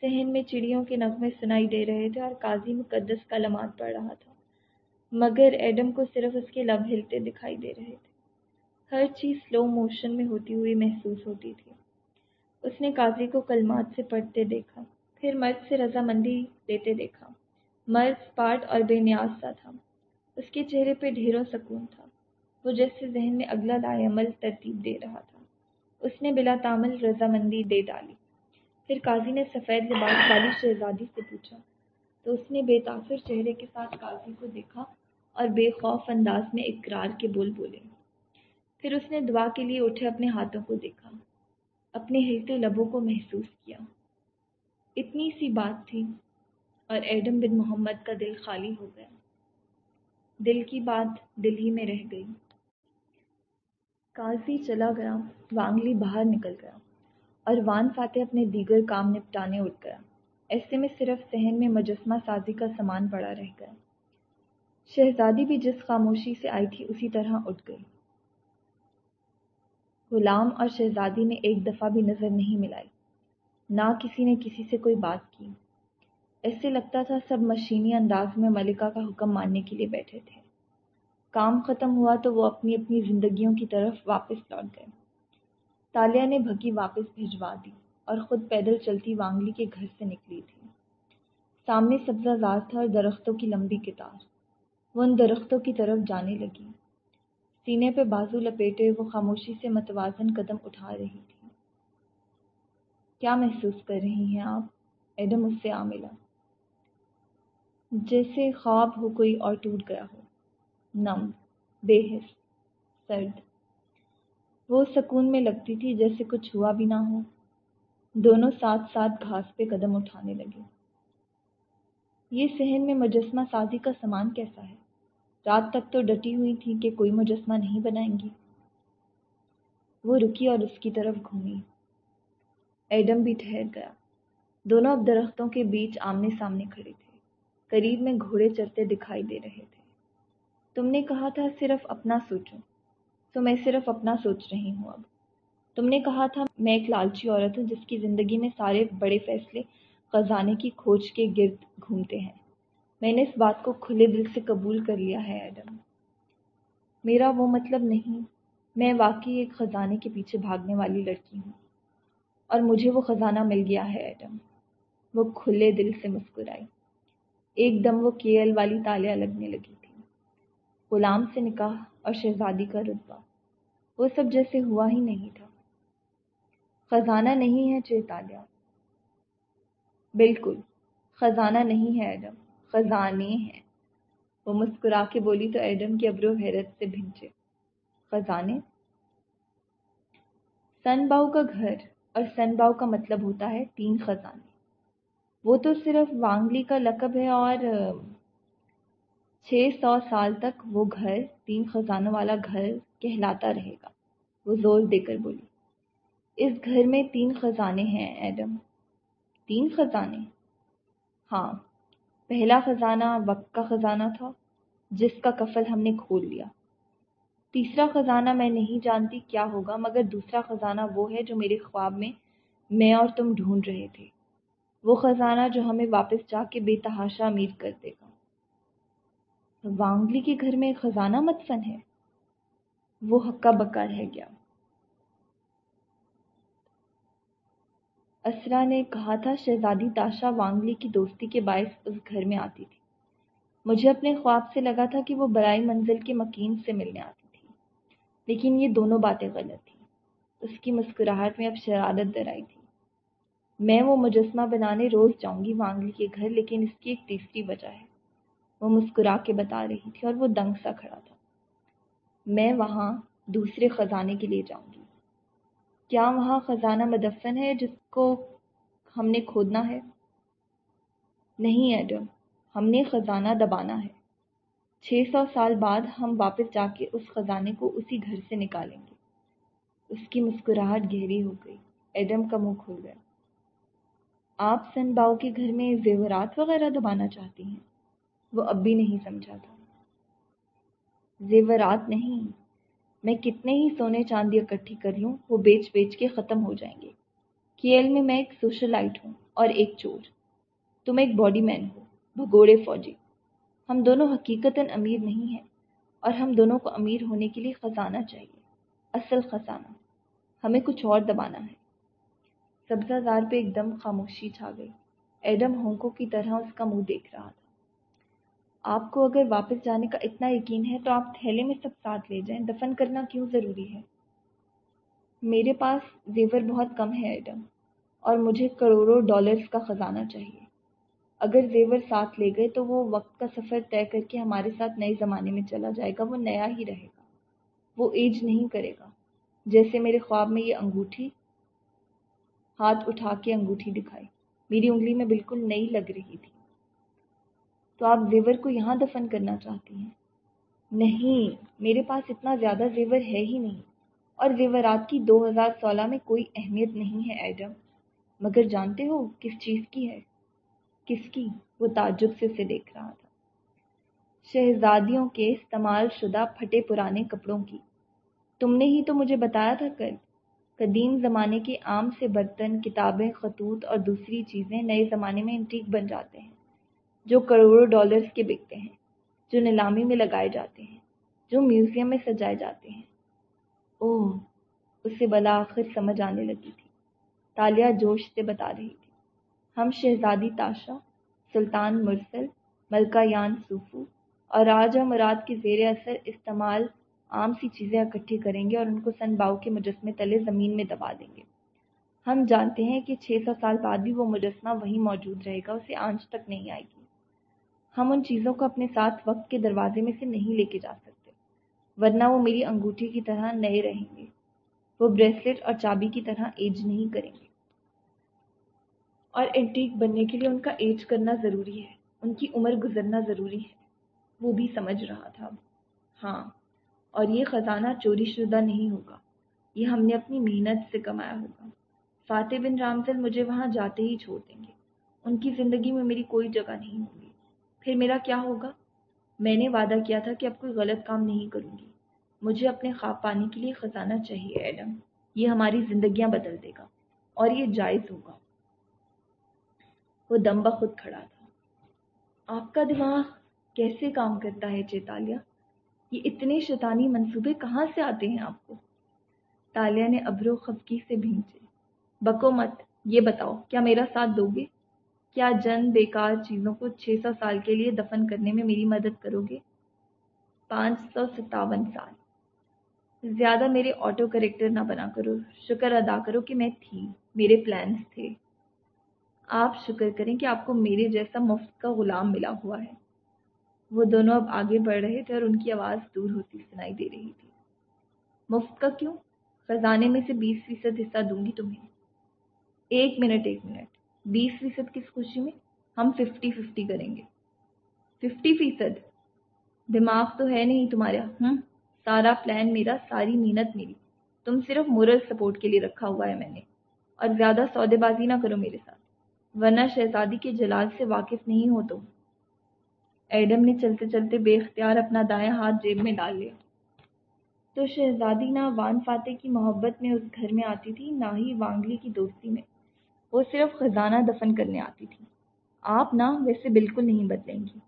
صحن میں چڑیوں کے نغمے سنائی دے رہے تھے اور قاضی مقدس کا لمات پڑ رہا تھا۔ مگر ایڈم کو صرف اس کے لب ہلتے دکھائی دے رہے تھے۔ ہر چیز سلو موشن میں ہوتی ہوئی محسوس ہوتی تھی۔ اس نے قاضی کو کلمات سے پڑھتے دیکھا، پھر مرد سے رضامندی لیتے دیکھا۔ مرد اسپاٹ اور بے نیاز سا تھا۔ اس کے چہرے پہ ڈھیروں سکون تھا۔ وہ جیسے ذہن میں اگلا لائے عمل ترتیب دے رہا تھا۔ اس نے بلا تعمل رضامندی دے ڈالی۔ پھر قاضی نے سفید لباس والی شہزادی سے پوچھا۔ تو اس نے بے تاثر چہرے کے ساتھ قاضی کو دیکھا اور بے خوف انداز میں اقرار کے بول بولے۔ پھر اس نے دعا کے لیے اٹھے اپنے ہاتھوں کو دیکھا، اپنے ہلتے لبوں کو محسوس کیا۔ اتنی سی بات تھی اور ایڈم بن محمد کا دل خالی ہو گیا۔ دل کی بات دل ہی میں رہ گئی۔ قاضی چلا گیا، وانگلی باہر نکل گیا اور وان فاتح اپنے دیگر کام نپٹانے اٹھ گیا۔ ایسے میں صرف صحن میں مجسمہ سازی کا سامان پڑا رہ گیا۔ شہزادی بھی جس خاموشی سے آئی تھی، اسی طرح اٹھ گئی۔ غلام اور شہزادی نے ایک دفعہ بھی نظر نہیں ملائی۔ نہ کسی نے کسی سے کوئی بات کی۔ ایسے لگتا تھا سب مشینی انداز میں ملکہ کا حکم ماننے کے لیے بیٹھے تھے۔ کام ختم ہوا تو وہ اپنی اپنی زندگیوں کی طرف واپس لوٹ گئے۔ تالیہ نے بھگی واپس بھجوا دی اور خود پیدل چلتی وانگلی کے گھر سے نکلی تھی۔ سامنے سبزہ زار تھا اور درختوں کی لمبی کتار وہ ان درختوں کی طرف جانے لگی۔ سینے پہ بازو لپیٹے وہ خاموشی سے متوازن قدم اٹھا رہی تھی۔ کیا محسوس کر رہی ہیں آپ؟ ایڈم اس سے آ ملا۔ جیسے خواب ہو کوئی اور ٹوٹ گیا ہو۔ نم، بے حس، سرد۔ وہ سکون میں لگتی تھی جیسے کچھ ہوا بھی نہ ہو۔ دونوں ساتھ ساتھ گھاس پہ قدم اٹھانے لگے۔ یہ صحن میں مجسمہ سازی کا سامان کیسا ہے؟ رات تک تو ڈٹی ہوئی تھی کہ کوئی مجسمہ نہیں بنائیں گی۔ وہ رکی اور اس کی طرف گھومی۔ ایڈم بھی ٹھہر گیا۔ دونوں اب درختوں کے بیچ آمنے سامنے کھڑے تھے۔ قریب میں گھوڑے چرتے دکھائی دے رہے تھے۔ تم نے کہا تھا صرف اپنا سوچو، تو میں صرف اپنا سوچ رہی ہوں اب۔ تم نے کہا تھا میں ایک لالچی عورت ہوں جس کی زندگی میں سارے بڑے فیصلے خزانے کی کھوج کے گرد گھومتے ہیں۔ میں نے اس بات کو کھلے دل سے قبول کر لیا ہے، ایڈم۔ میرا وہ مطلب نہیں، میں واقعی ایک خزانے کے پیچھے بھاگنے والی لڑکی ہوں۔ اور مجھے وہ خزانہ مل گیا ہے، ایڈم۔ وہ کھلے دل سے مسکرائی ایک دم وہ کیل والی تالیاں لگنے لگی۔ غلام سے نکاح اور شہزادی کا رتبہ۔ وہ سب جیسے ہوا ہی نہیں تھا۔ خزانہ نہیں ہے چیتالیہ بالکل، خزانہ نہیں ہے ایڈم۔ خزانے ہیں۔ وہ مسکرا کے بولی تو ایڈم کے ابرو حیرت سے بھنچے خزانے؟ سن باؤ کا گھر اور سن باؤ کا مطلب ہوتا ہے تین خزانے۔ وہ تو صرف وانگلی کا لقب ہے اور چھ سو سال تک وہ گھر، تین خزانوں والا گھر کہلاتا رہے گا۔ وہ زور دے کر بولی، اس گھر میں تین خزانے ہیں، ایڈم۔ تین خزانے؟ ہاں پہلا خزانہ وقت کا خزانہ تھا، جس کا کفل ہم نے کھول لیا۔ تیسرا خزانہ میں نہیں جانتی کیا ہوگا، مگر دوسرا خزانہ وہ ہے جو میرے خواب میں میں اور تم ڈھونڈ رہے تھے۔ وہ خزانہ جو ہمیں واپس جا کے بے تحاشا امیر کر دے گا۔ وانگلی کے گھر میں خزانہ مدفن ہے۔ وہ ہکا بکا رہ گیا۔ اسرا نے کہا تھا، شہزادی تاشا وانگلی کی دوستی کے باعث اس گھر میں آتی تھی۔ مجھے اپنے خواب سے لگا تھا کہ وہ برائی منزل کے مکین سے ملنے آتی تھی۔ لیکن یہ دونوں باتیں غلط تھیں۔ اس کی مسکراہٹ میں اب شرارت در آئی تھی۔ میں وہ مجسمہ بنانے روز جاؤں گی وانگلی کے گھر، لیکن اس کی ایک تیسری وجہ ہے۔ وہ مسکرا کے بتا رہی تھی اور وہ دنگ سا کھڑا تھا۔ میں وہاں دوسرے خزانے کے لیے جاؤں گی۔ کیا وہاں خزانہ مدفن ہے جس کو ہم نے کھودنا ہے؟ نہیں، ایڈم، ہم نے خزانہ دبانا ہے۔ چھ سو سال بعد ہم واپس جا کے اس خزانے کو اسی گھر سے نکالیں گے۔ اس کی مسکراہٹ گہری ہو گئی۔ ایڈم کا منہ کھل گیا۔ آپ سن باؤ کے گھر میں زیورات وغیرہ دبانا چاہتی ہیں؟ وہ اب بھی نہیں سمجھا تھا۔ زیورات نہیں، میں کتنے ہی سونے چاندی اکٹھی کر لوں، وہ بیچ بیچ کے ختم ہو جائیں گے۔ کیل میں میں ایک سوشل لائٹ ہوں اور ایک چور۔ تم ایک باڈی مین ہو، بھگوڑے فوجی۔ ہم دونوں حقیقتاً امیر نہیں ہیں اور ہم دونوں کو امیر ہونے کے لیے خزانہ چاہیے۔ اصل خزانہ، ہمیں کچھ اور دبانا ہے۔ سبزہ زار پہ ایک دم خاموشی چھا گئی۔ ایڈم ہونکوں کی طرح اس کا منہ دیکھ رہا تھا۔ آپ کو اگر واپس جانے کا اتنا یقین ہے تو آپ تھیلے میں سب ساتھ لے جائیں۔ دفن کرنا کیوں ضروری ہے؟ میرے پاس زیور بہت کم ہے، ایڈم، اور مجھے کروڑوں ڈالرز کا خزانہ چاہیے۔ اگر زیور ساتھ لے گئے تو وہ وقت کا سفر طے کر کے ہمارے ساتھ نئے زمانے میں چلا جائے گا، وہ نیا ہی رہے گا۔ وہ ایج نہیں کرے گا۔ جیسے میرے خواب میں یہ انگوٹھی، ہاتھ اٹھا کے انگوٹھی دکھائی۔ میری انگلی میں بالکل نئی لگ رہی تھی۔ تو آپ زیور کو یہاں دفن کرنا چاہتی ہیں۔ نہیں، میرے پاس اتنا زیادہ زیور ہے ہی نہیں۔ اور زیورات کی دو ہزار سولہ میں کوئی اہمیت نہیں ہے، ایڈم۔ مگر جانتے ہو کس چیز کی ہے؟ کس کی؟ وہ تعجب سے اسے دیکھ رہا تھا۔ شہزادیوں کے استعمال شدہ پھٹے پرانے کپڑوں کی۔ تم نے ہی تو مجھے بتایا تھا کل۔ قدیم زمانے کے عام سے برتن، کتابیں، خطوط اور دوسری چیزیں نئے زمانے میں انٹیک بن جاتے ہیں۔ جو کروڑوں ڈالرز کے بکتے ہیں، جو نیلامی میں لگائے جاتے ہیں، جو میوزیم میں سجائے جاتے ہیں۔ اوہ اسے بلاخر سمجھ آنے لگی تھی۔ تالیہ جوش سے بتا رہی تھی۔ ہم شہزادی تاشا، سلطان مرسل، ملکہ یان صوفو اور راجہ مراد کے زیر اثر استعمال عام سی چیزیں اکٹھی کریں گے اور ان کو سن باؤ کے مجسمے تلے زمین میں دبا دیں گے۔ ہم جانتے ہیں کہ چھ سو سال بعد بھی وہ مجسمہ وہیں موجود رہے گا، اسے آنچ تک نہیں آئے گی۔ ہم ان چیزوں کو اپنے ساتھ وقت کے دروازے میں سے نہیں لے کے جا سکتے۔ ورنہ وہ میری انگوٹھی کی طرح نئے رہیں گے۔ وہ بریسلیٹ اور چابی کی طرح ایج نہیں کریں گے۔ اور اینٹیک بننے کے لیے ان کا ایج کرنا ضروری ہے۔ ان کی عمر گزرنا ضروری ہے۔ وہ بھی سمجھ رہا تھا۔ ہاں اور یہ خزانہ چوری شدہ نہیں ہوگا۔ یہ ہم نے اپنی محنت سے کمایا ہوگا۔ فاتح بن رامزل مجھے وہاں جاتے ہی چھوڑ دیں گے۔ ان کی زندگی میں میری کوئی جگہ نہیں ہوگی۔ پھر میرا کیا ہوگا؟ میں نے وعدہ کیا تھا کہ اب کوئی غلط کام نہیں کروں گی۔ مجھے اپنے خواب پانے کے لیے خزانہ چاہیے، ایڈم۔ یہ ہماری زندگیاں بدل دے گا اور یہ جائز ہوگا۔ وہ دم بخود کھڑا تھا۔ آپ کا دماغ کیسے کام کرتا ہے چیتالیہ؟ یہ اتنے شیطانی منصوبے کہاں سے آتے ہیں آپ کو؟ تالیہ نے ابرو خفکی سے بھینچے بکو مت، یہ بتاؤ، کیا میرا ساتھ دو گے؟ کیا جن بیکار چیزوں کو چھ سو سال کے لیے دفن کرنے میں میری مدد کرو گے؟ پانچ سو ستاون سال۔ زیادہ میرے آٹو کریکٹر نہ بنا کرو۔ شکر ادا کرو کہ میں تھی۔ میرے پلانس تھے۔ آپ شکر کریں کہ آپ کو میرے جیسا مفت کا غلام ملا ہوا ہے۔ وہ دونوں اب آگے بڑھ رہے تھے اور ان کی آواز دور ہوتی سنائی دے رہی تھی۔ مفت کا کیوں؟ خزانے میں سے بیس فیصد حصہ دوں گی تمہیں۔ ایک منٹ ایک منٹ۔ بیس فیصد کس خوشی میں؟ ہم ففٹی ففٹی کریں گے۔ ففٹی فیصد۔ دماغ تو ہے نہیں تمہارا۔ ہوں سارا پلان میرا، ساری محنت میری۔ تم صرف مورل سپورٹ کے لیے رکھا ہوا ہے میں نے۔ اور زیادہ سودے بازی نہ کرو میرے ساتھ۔ ورنہ شہزادی کے جلال سے واقف نہیں ہو تم۔ ایڈم نے چلتے چلتے بے اختیار اپنا دایاں ہاتھ جیب میں ڈال لیا۔ تو شہزادی نہ وان فاتح کی محبت میں اس گھر میں آتی تھی، نہ ہی وانگلی کی دوستی میں۔ وہ صرف خزانہ دفن کرنے آتی تھی۔ آپ نہ ویسے بالکل نہیں بدلیں گی۔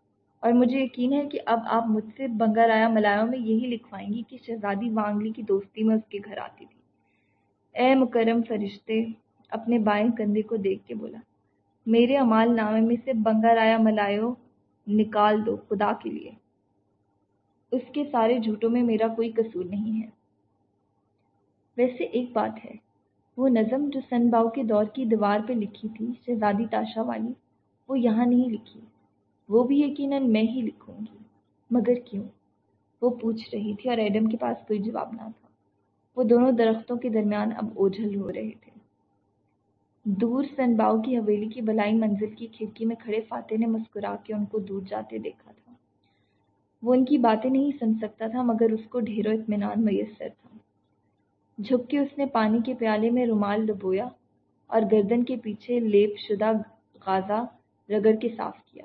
اور مجھے یقین ہے کہ اب آپ مجھ سے بنگا رایا ملایوں میں یہی لکھوائیں گی کہ شہزادی وانگلی کی دوستی میں اس کے گھر آتی تھی۔ اے مکرم فرشتے، اپنے بائیں کندھے کو دیکھ کے بولا، میرے امال نامے میں سے بنگا رایا ملایو نکال دو خدا کے لیے۔ اس کے سارے جھوٹوں میں میرا کوئی قصور نہیں ہے۔ ویسے ایک بات ہے وہ نظم جو سن باؤ کے دور کی دیوار پہ لکھی تھی، شہزادی تاشا والی، وہ یہاں نہیں لکھی۔ وہ بھی یقیناً میں ہی لکھوں گی۔ مگر کیوں؟ وہ پوچھ رہی تھی اور ایڈم کے پاس کوئی جواب نہ تھا۔ وہ دونوں درختوں کے درمیان اب اوجھل ہو رہے تھے۔ دور سن باؤ کی حویلی کی بلائی منزل کی کھڑکی میں کھڑے فاتح نے مسکرا کے ان کو دور جاتے دیکھا تھا۔ وہ ان کی باتیں نہیں سن سکتا تھا، مگر اس کو ڈھیروں اطمینان میسر تھا۔ جھک کے اس نے پانی کے پیالے میں رومال ڈبویا اور گردن کے پیچھے لیپ شدہ غازہ رگڑ کے صاف کیا۔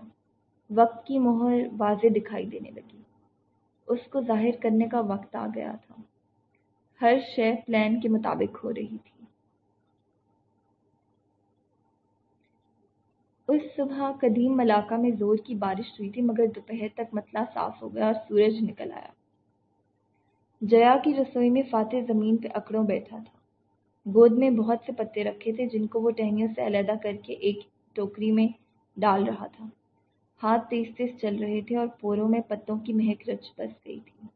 وقت کی مہر واضح دکھائی دینے لگی۔ اس کو ظاہر کرنے کا وقت آ گیا تھا۔ ہر شے پلان کے مطابق ہو رہی تھی۔ اس صبح قدیم ملاقہ میں زور کی بارش ہوئی تھی، مگر دوپہر تک متلا صاف ہو گیا اور سورج نکل آیا۔ جیا کی رسوئی میں فاتح زمین پہ اکڑوں بیٹھا تھا۔ گود میں بہت سے پتے رکھے تھے جن کو وہ ٹہنیوں سے علیحدہ کر کے ایک ٹوکری میں ڈال رہا تھا۔ ہاتھ تیز تیز چل رہے تھے اور پوروں میں پتوں کی مہک رچ بس گئی تھی۔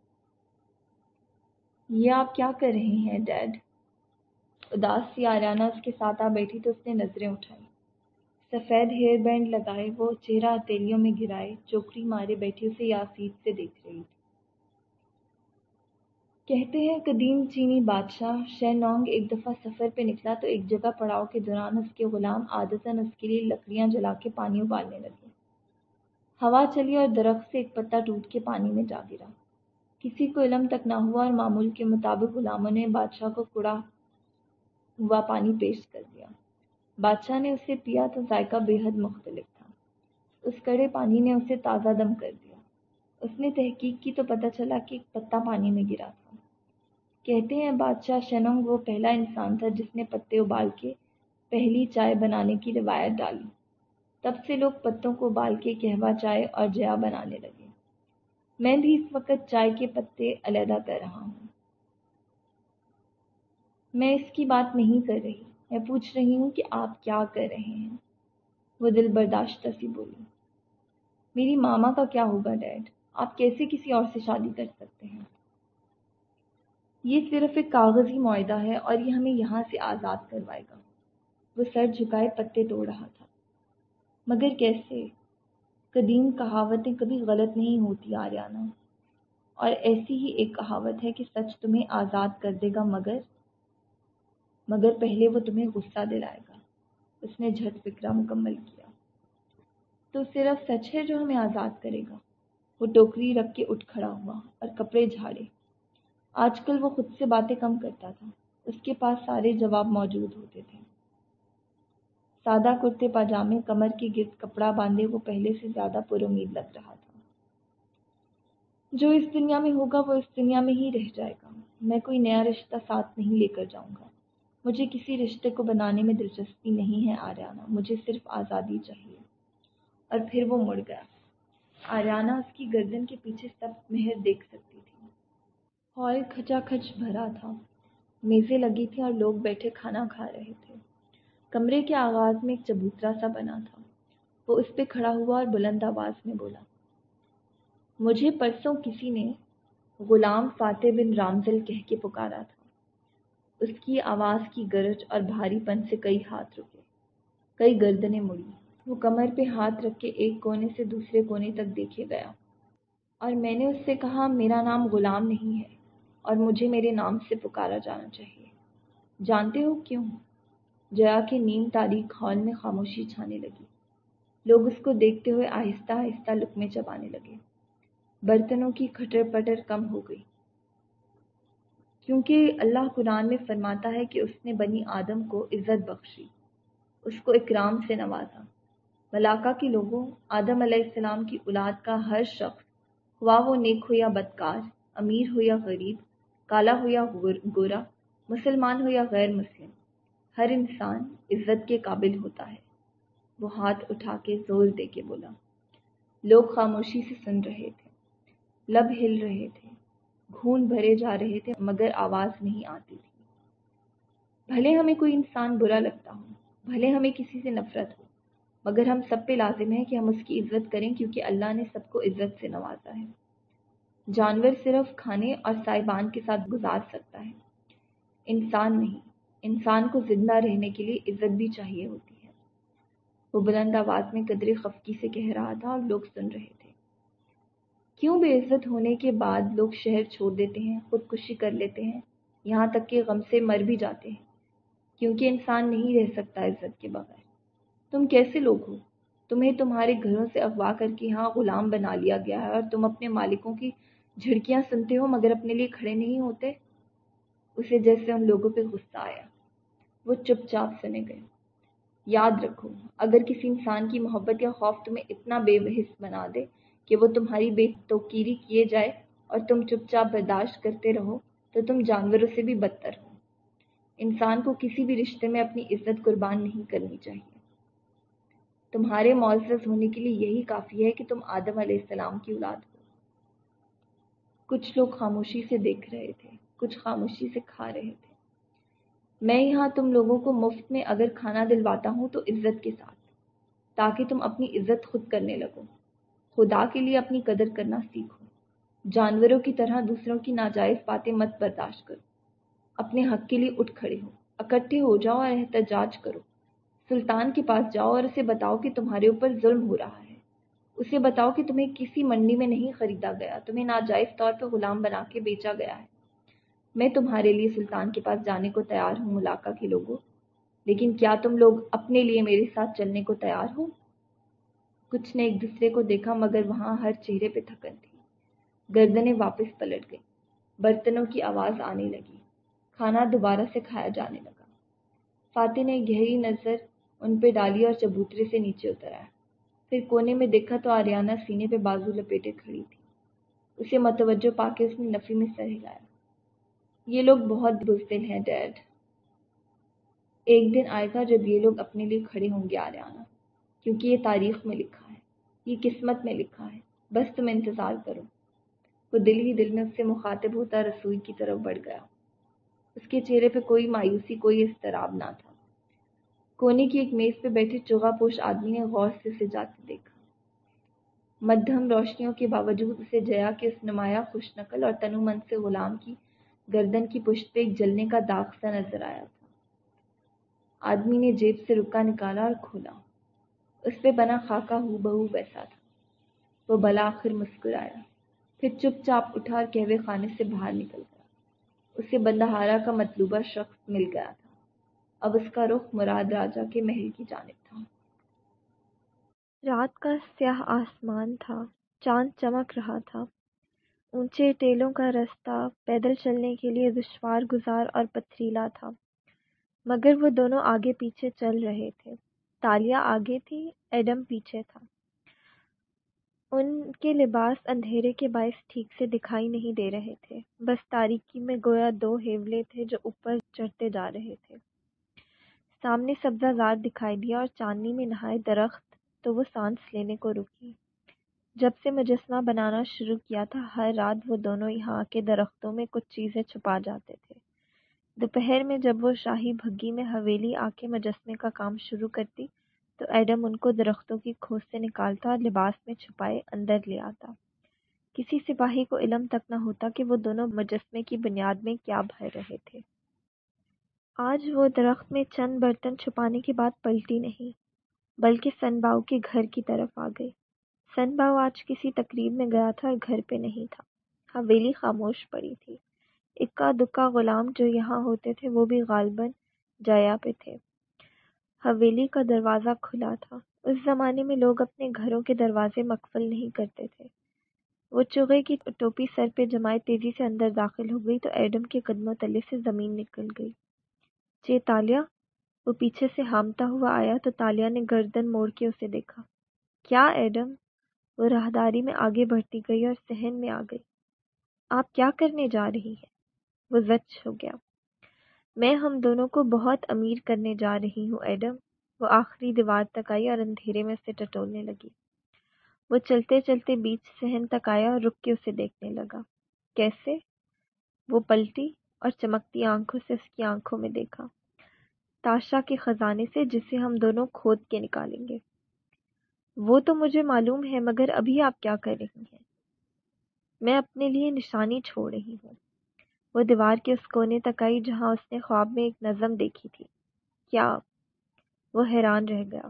یہ آپ کیا کر رہے ہیں، ڈیڈ؟ اداس سی آریانہ اس کے ساتھ آ بیٹھی تو اس نے نظریں اٹھائی۔ سفید ہیئر بینڈ لگائے وہ چہرہ ہتھیلیوں میں گرائے، چوکری مارے بیٹھی اسے یاسید سے دیکھ رہی تھی۔ کہتے ہیں، قدیم چینی بادشاہ شینونگ ایک دفعہ سفر پہ نکلا تو ایک جگہ پڑاؤ کے دوران اس کے غلام عادتاً اس کے لیے لکڑیاں جلا کے پانی ابالنے لگے۔ ہوا چلی اور درخت سے ایک پتا ٹوٹ کے پانی میں جا گرا۔ کسی کو علم تک نہ ہوا اور معمول کے مطابق غلاموں نے بادشاہ کو کڑا ہوا پانی پیش کر دیا۔ بادشاہ نے اسے پیا تو ذائقہ بے حد مختلف تھا۔ اس کڑے پانی نے اسے تازہ دم کر دیا۔ اس نے تحقیق کی تو پتہ چلا کہ ایک پتا پانی میں گرا تھا۔ کہتے ہیں بادشاہ شننگ وہ پہلا انسان تھا جس نے پتے ابال کے پہلی چائے بنانے کی روایت ڈالی۔ تب سے لوگ پتوں کو ابال کے کہوا چائے اور جیا بنانے لگے۔ میں بھی اس وقت چائے کے پتے علیحدہ کر رہا ہوں۔ میں اس کی بات نہیں کر رہی۔ میں پوچھ رہی ہوں کہ آپ کیا کر رہے ہیں۔ وہ دل برداشتہ سی بولی، میری ماما کا کیا ہوگا ڈیڈ؟ آپ کیسے کسی اور سے شادی کر سکتے ہیں؟ یہ صرف ایک کاغذی معاہدہ ہے اور یہ ہمیں یہاں سے آزاد کروائے گا۔ وہ سر جھکائے پتے توڑ رہا تھا۔ مگر کیسے؟ قدیم کہاوتیں کبھی غلط نہیں ہوتی آریانہ اور ایسی ہی ایک کہاوت ہے کہ سچ تمہیں آزاد کر دے گا مگر مگر پہلے وہ تمہیں غصہ دلائے گا۔ اس نے جھٹ فکرا مکمل کیا۔ تو صرف سچ ہے جو ہمیں آزاد کرے گا۔ وہ ٹوکری رکھ کے اٹھ کھڑا ہوا اور کپڑے جھاڑے۔ آج کل وہ خود سے باتیں کم کرتا تھا۔ اس کے پاس سارے جواب موجود ہوتے تھے۔ سادہ کرتے پاجامے، کمر کے گرد کپڑا باندھے وہ پہلے سے زیادہ پر امید لگ رہا تھا۔ جو اس دنیا میں ہوگا وہ اس دنیا میں ہی رہ جائے گا۔ میں کوئی نیا رشتہ ساتھ نہیں لے کر جاؤں گا۔ مجھے کسی رشتے کو بنانے میں دلچسپی نہیں ہے آریانہ مجھے صرف آزادی چاہیے۔ اور پھر وہ مڑ گیا۔ آریانہ اس کی گردن کے پیچھے سب مہر دیکھ سکتی تھی۔ ہال کھچا کھچ بھرا تھا۔ میزیں لگی تھیں اور لوگ بیٹھے کھانا کھا رہے تھے۔ کمرے کے آغاز میں ایک چبوترا سا بنا تھا۔ وہ اس پہ کھڑا ہوا اور بلند آواز میں بولا، مجھے پرسوں کسی نے غلام فاتح بن رامزل کہہ کے پکارا تھا۔ اس کی آواز کی گرج اور بھاری پن سے کئی ہاتھ رکے، کئی گردنیں مڑی۔ وہ کمر پہ ہاتھ رکھ کے ایک کونے سے دوسرے کونے تک دیکھے گیا۔ اور میں نے اس سے کہا، میرا نام غلام نہیں ہے اور مجھے میرے نام سے پکارا جانا چاہیے۔ جانتے ہو کیوں؟ جیا کے نیم تاریخ ہال میں خاموشی چھانے لگی۔ لوگ اس کو دیکھتے ہوئے آہستہ آہستہ لکمے چبانے لگے۔ برتنوں کی کھٹر پٹر کم ہو گئی۔ کیونکہ اللہ قرآن میں فرماتا ہے کہ اس نے بنی آدم کو عزت بخشی، اس کو اکرام سے نوازا۔ ملاقہ کے لوگوں، آدم علیہ السلام کی اولاد کا ہر شخص، خواہ وہ نیک ہو یا بدکار، امیر ہو یا غریب، کالا ہو یا گورا، مسلمان ہو یا غیر مسلم، ہر انسان عزت کے قابل ہوتا ہے۔ وہ ہاتھ اٹھا کے زور دے کے بولا۔ لوگ خاموشی سے سن رہے تھے، لب ہل رہے تھے، گھون بھرے جا رہے تھے، مگر آواز نہیں آتی تھی۔ بھلے ہمیں کوئی انسان برا لگتا ہو، بھلے ہمیں کسی سے نفرت ہو۔ مگر ہم سب پہ لازم ہے کہ ہم اس کی عزت کریں کیونکہ اللہ نے سب کو عزت سے نوازا ہے۔ جانور صرف کھانے اور سائبان کے ساتھ گزار سکتا ہے۔ انسان نہیں، انسان کو زندہ رہنے کے لیے عزت بھی چاہیے ہوتی ہے۔ وہ بلند آواز میں قدرے خفکی سے کہہ رہا تھا اور لوگ سن رہے تھے۔ کیوں بے عزت ہونے کے بعد لوگ شہر چھوڑ دیتے ہیں، خودکشی کر لیتے ہیں، یہاں تک کہ غم سے مر بھی جاتے ہیں۔ کیونکہ انسان نہیں رہ سکتا عزت کے بغیر۔ تم کیسے لوگ ہو؟ تمہیں تمہارے گھروں سے اغوا کر کے یہاں غلام بنا لیا گیا ہے اور تم اپنے مالکوں کی جھڑکیاں سنتے ہو مگر اپنے لیے کھڑے نہیں ہوتے؟ اسے جیسے ان لوگوں پہ غصہ آیا۔ وہ چپ چاپ سنے گئے۔ یاد رکھو، اگر کسی انسان کی محبت یا خوف تمہیں اتنا بے بحث بنا دے کہ وہ تمہاری بے توقیری کیے جائے اور تم چپ چاپ برداشت کرتے رہو، تو تم جانوروں سے بھی بدتر ہو۔ انسان کو کسی بھی رشتے میں اپنی عزت قربان نہیں کرنی چاہیے۔ تمہارے معزز ہونے کے لیے یہی کافی ہے کہ تم آدم علیہ السلام کی اولاد ہو۔ کچھ لوگ خاموشی سے دیکھ رہے تھے، کچھ خاموشی سے کھا رہے تھے۔ میں یہاں تم لوگوں کو مفت میں اگر کھانا دلواتا ہوں تو عزت کے ساتھ، تاکہ تم اپنی عزت خود کرنے لگو۔ خدا کے لیے اپنی قدر کرنا سیکھو۔ جانوروں کی طرح دوسروں کی ناجائز باتیں مت برداشت کرو۔ اپنے حق کے لیے اٹھ کھڑے ہو، اکٹھے ہو جاؤ اور احتجاج کرو۔ سلطان کے پاس جاؤ اور اسے بتاؤ کہ تمہارے اوپر ظلم ہو رہا ہے۔ اسے بتاؤ کہ تمہیں کسی منڈی میں نہیں خریدا گیا، تمہیں ناجائز طور پر غلام بنا کے بیچا گیا ہے۔ میں تمہارے لیے سلطان کے پاس جانے کو تیار ہوں ملاقہ کے لوگوں۔ لیکن کیا تم لوگ اپنے لیے میرے ساتھ چلنے کو تیار ہو؟ کچھ نے ایک دوسرے کو دیکھا، مگر وہاں ہر چہرے پہ تھکن تھی۔ گردنیں واپس پلٹ گئیں، برتنوں کی آواز آنے لگی۔ کھانا دوبارہ سے کھایا جانے لگا۔ فاتح نے گہری نظر ان پہ ڈالی اور چبوترے سے نیچے اتر آیا پھر کونے میں دیکھا تو آریانہ سینے پہ بازو لپیٹے کھڑی تھی اسے متوجہ پا کے اس نے نفی میں سر ہلایا۔ یہ لوگ بہت بزدل ہیں، ڈیڈ۔ ایک دن آئے گا جب یہ لوگ اپنے لیے کھڑے ہوں گے آریانہ، کیونکہ یہ تاریخ میں لکھا ہے۔ یہ قسمت میں لکھا ہے۔ بس تم انتظار کرو۔ وہ دل ہی دل میں اس سے مخاطب ہوتا رسوئی کی طرف بڑھ گیا۔ اس کے چہرے پہ کوئی مایوسی، کوئی اضطراب نہ تھا۔ کونے کی ایک میز پہ بیٹھے چوغا پوش آدمی نے غور سے اسے جاتے دیکھا۔ مدھم روشنیوں کے باوجود اسے جیا کے اس نمایاں خوش نقل اور تنو من سے غلام کی گردن کی پشت پہ ایک جلنے کا داغ سا نظر آیا تھا۔ آدمی نے جیب سے رکا نکالا اور کھولا۔ اس پہ بنا خاکہ ہو بہو ویسا تھا۔ وہ بلا آخر مسکرایا۔ پھر چپ چاپ اٹھا اور کہوے خانے سے باہر نکل گیا۔ اسے بندہارا کا مطلوبہ شخص مل گیا تھا۔ اب اس کا رخ مراد راجا کے محل کی جانب تھا۔ رات کا سیاہ آسمان تھا، چاند چمک رہا تھا۔ اونچے ٹیلوں کا رستہ پیدل چلنے کے لیے دشوار گزار اور پتھریلا تھا، مگر وہ دونوں آگے پیچھے چل رہے تھے۔ تالیا آگے تھی، ایڈم پیچھے تھا۔ ان کے لباس اندھیرے کے باعث ٹھیک سے دکھائی نہیں دے رہے تھے، بس تاریکی میں گویا دو ہیولے تھے جو اوپر چڑھتے جا رہے تھے۔ سامنے سبزہ زار دکھائی دیا اور چاندنی میں نہائے درخت تو وہ سانس لینے کو رکی۔ جب سے مجسمہ بنانا شروع کیا تھا، ہر رات وہ دونوں یہاں کے درختوں میں کچھ چیزیں چھپا جاتے تھے۔ دوپہر میں جب وہ شاہی بھگی میں حویلی آ کے مجسمے کا کام شروع کرتی تو ایڈم ان کو درختوں کی کھوج سے نکالتا اور لباس میں چھپائے اندر لے آتا۔ کسی سپاہی کو علم تک نہ ہوتا کہ وہ دونوں مجسمے کی بنیاد میں کیا بھر رہے تھے۔ آج وہ درخت میں چند برتن چھپانے کے بعد پلٹی نہیں، بلکہ سن باؤ کے گھر کی طرف آ گئی۔ سن باؤ آج کسی تقریب میں گیا تھا اور گھر پہ نہیں تھا۔ حویلی خاموش پڑی تھی۔ اکا دکا غلام جو یہاں ہوتے تھے، وہ بھی غالباً جایا پہ تھے۔ حویلی کا دروازہ کھلا تھا۔ اس زمانے میں لوگ اپنے گھروں کے دروازے مقفل نہیں کرتے تھے۔ وہ چوغے کی ٹوپی سر پہ جمائے تیزی سے اندر داخل ہو گئی تو ایڈم کے قدموں تلے سے زمین نکل گئی۔ چے تالیا۔ وہ پیچھے سے ہامتا ہوا آیا تو تالیا نے گردن موڑ کے اسے دیکھا۔ کیا ایڈم؟ وہ راہداری میں آگے بڑھتی گئی اور سہن میں آ گئی۔ آپ کیا کرنے جا رہی ہیں؟ وہ زچ ہو گیا۔ میں ہم دونوں کو بہت امیر کرنے جا رہی ہوں، ایڈم۔ وہ آخری دیوار تک آئی اور اندھیرے میں اسے ٹٹولنے لگی۔ وہ چلتے چلتے بیچ سہن تک آیا اور رک کے اسے دیکھنے لگا۔ کیسے؟ وہ پلٹی۔ اور چمکتی آنکھوں سے اس کی آنکھوں میں دیکھا۔ تاشا کے خزانے سے جسے ہم دونوں کھود کے نکالیں گے۔ وہ تو مجھے معلوم ہے، مگر ابھی آپ کیا کر رہی ہیں؟ میں اپنے لیے نشانی چھوڑ رہی ہوں۔ وہ دیوار کے اس کونے تک آئی جہاں اس نے خواب میں ایک نظم دیکھی تھی۔ کیا؟ وہ حیران رہ گیا۔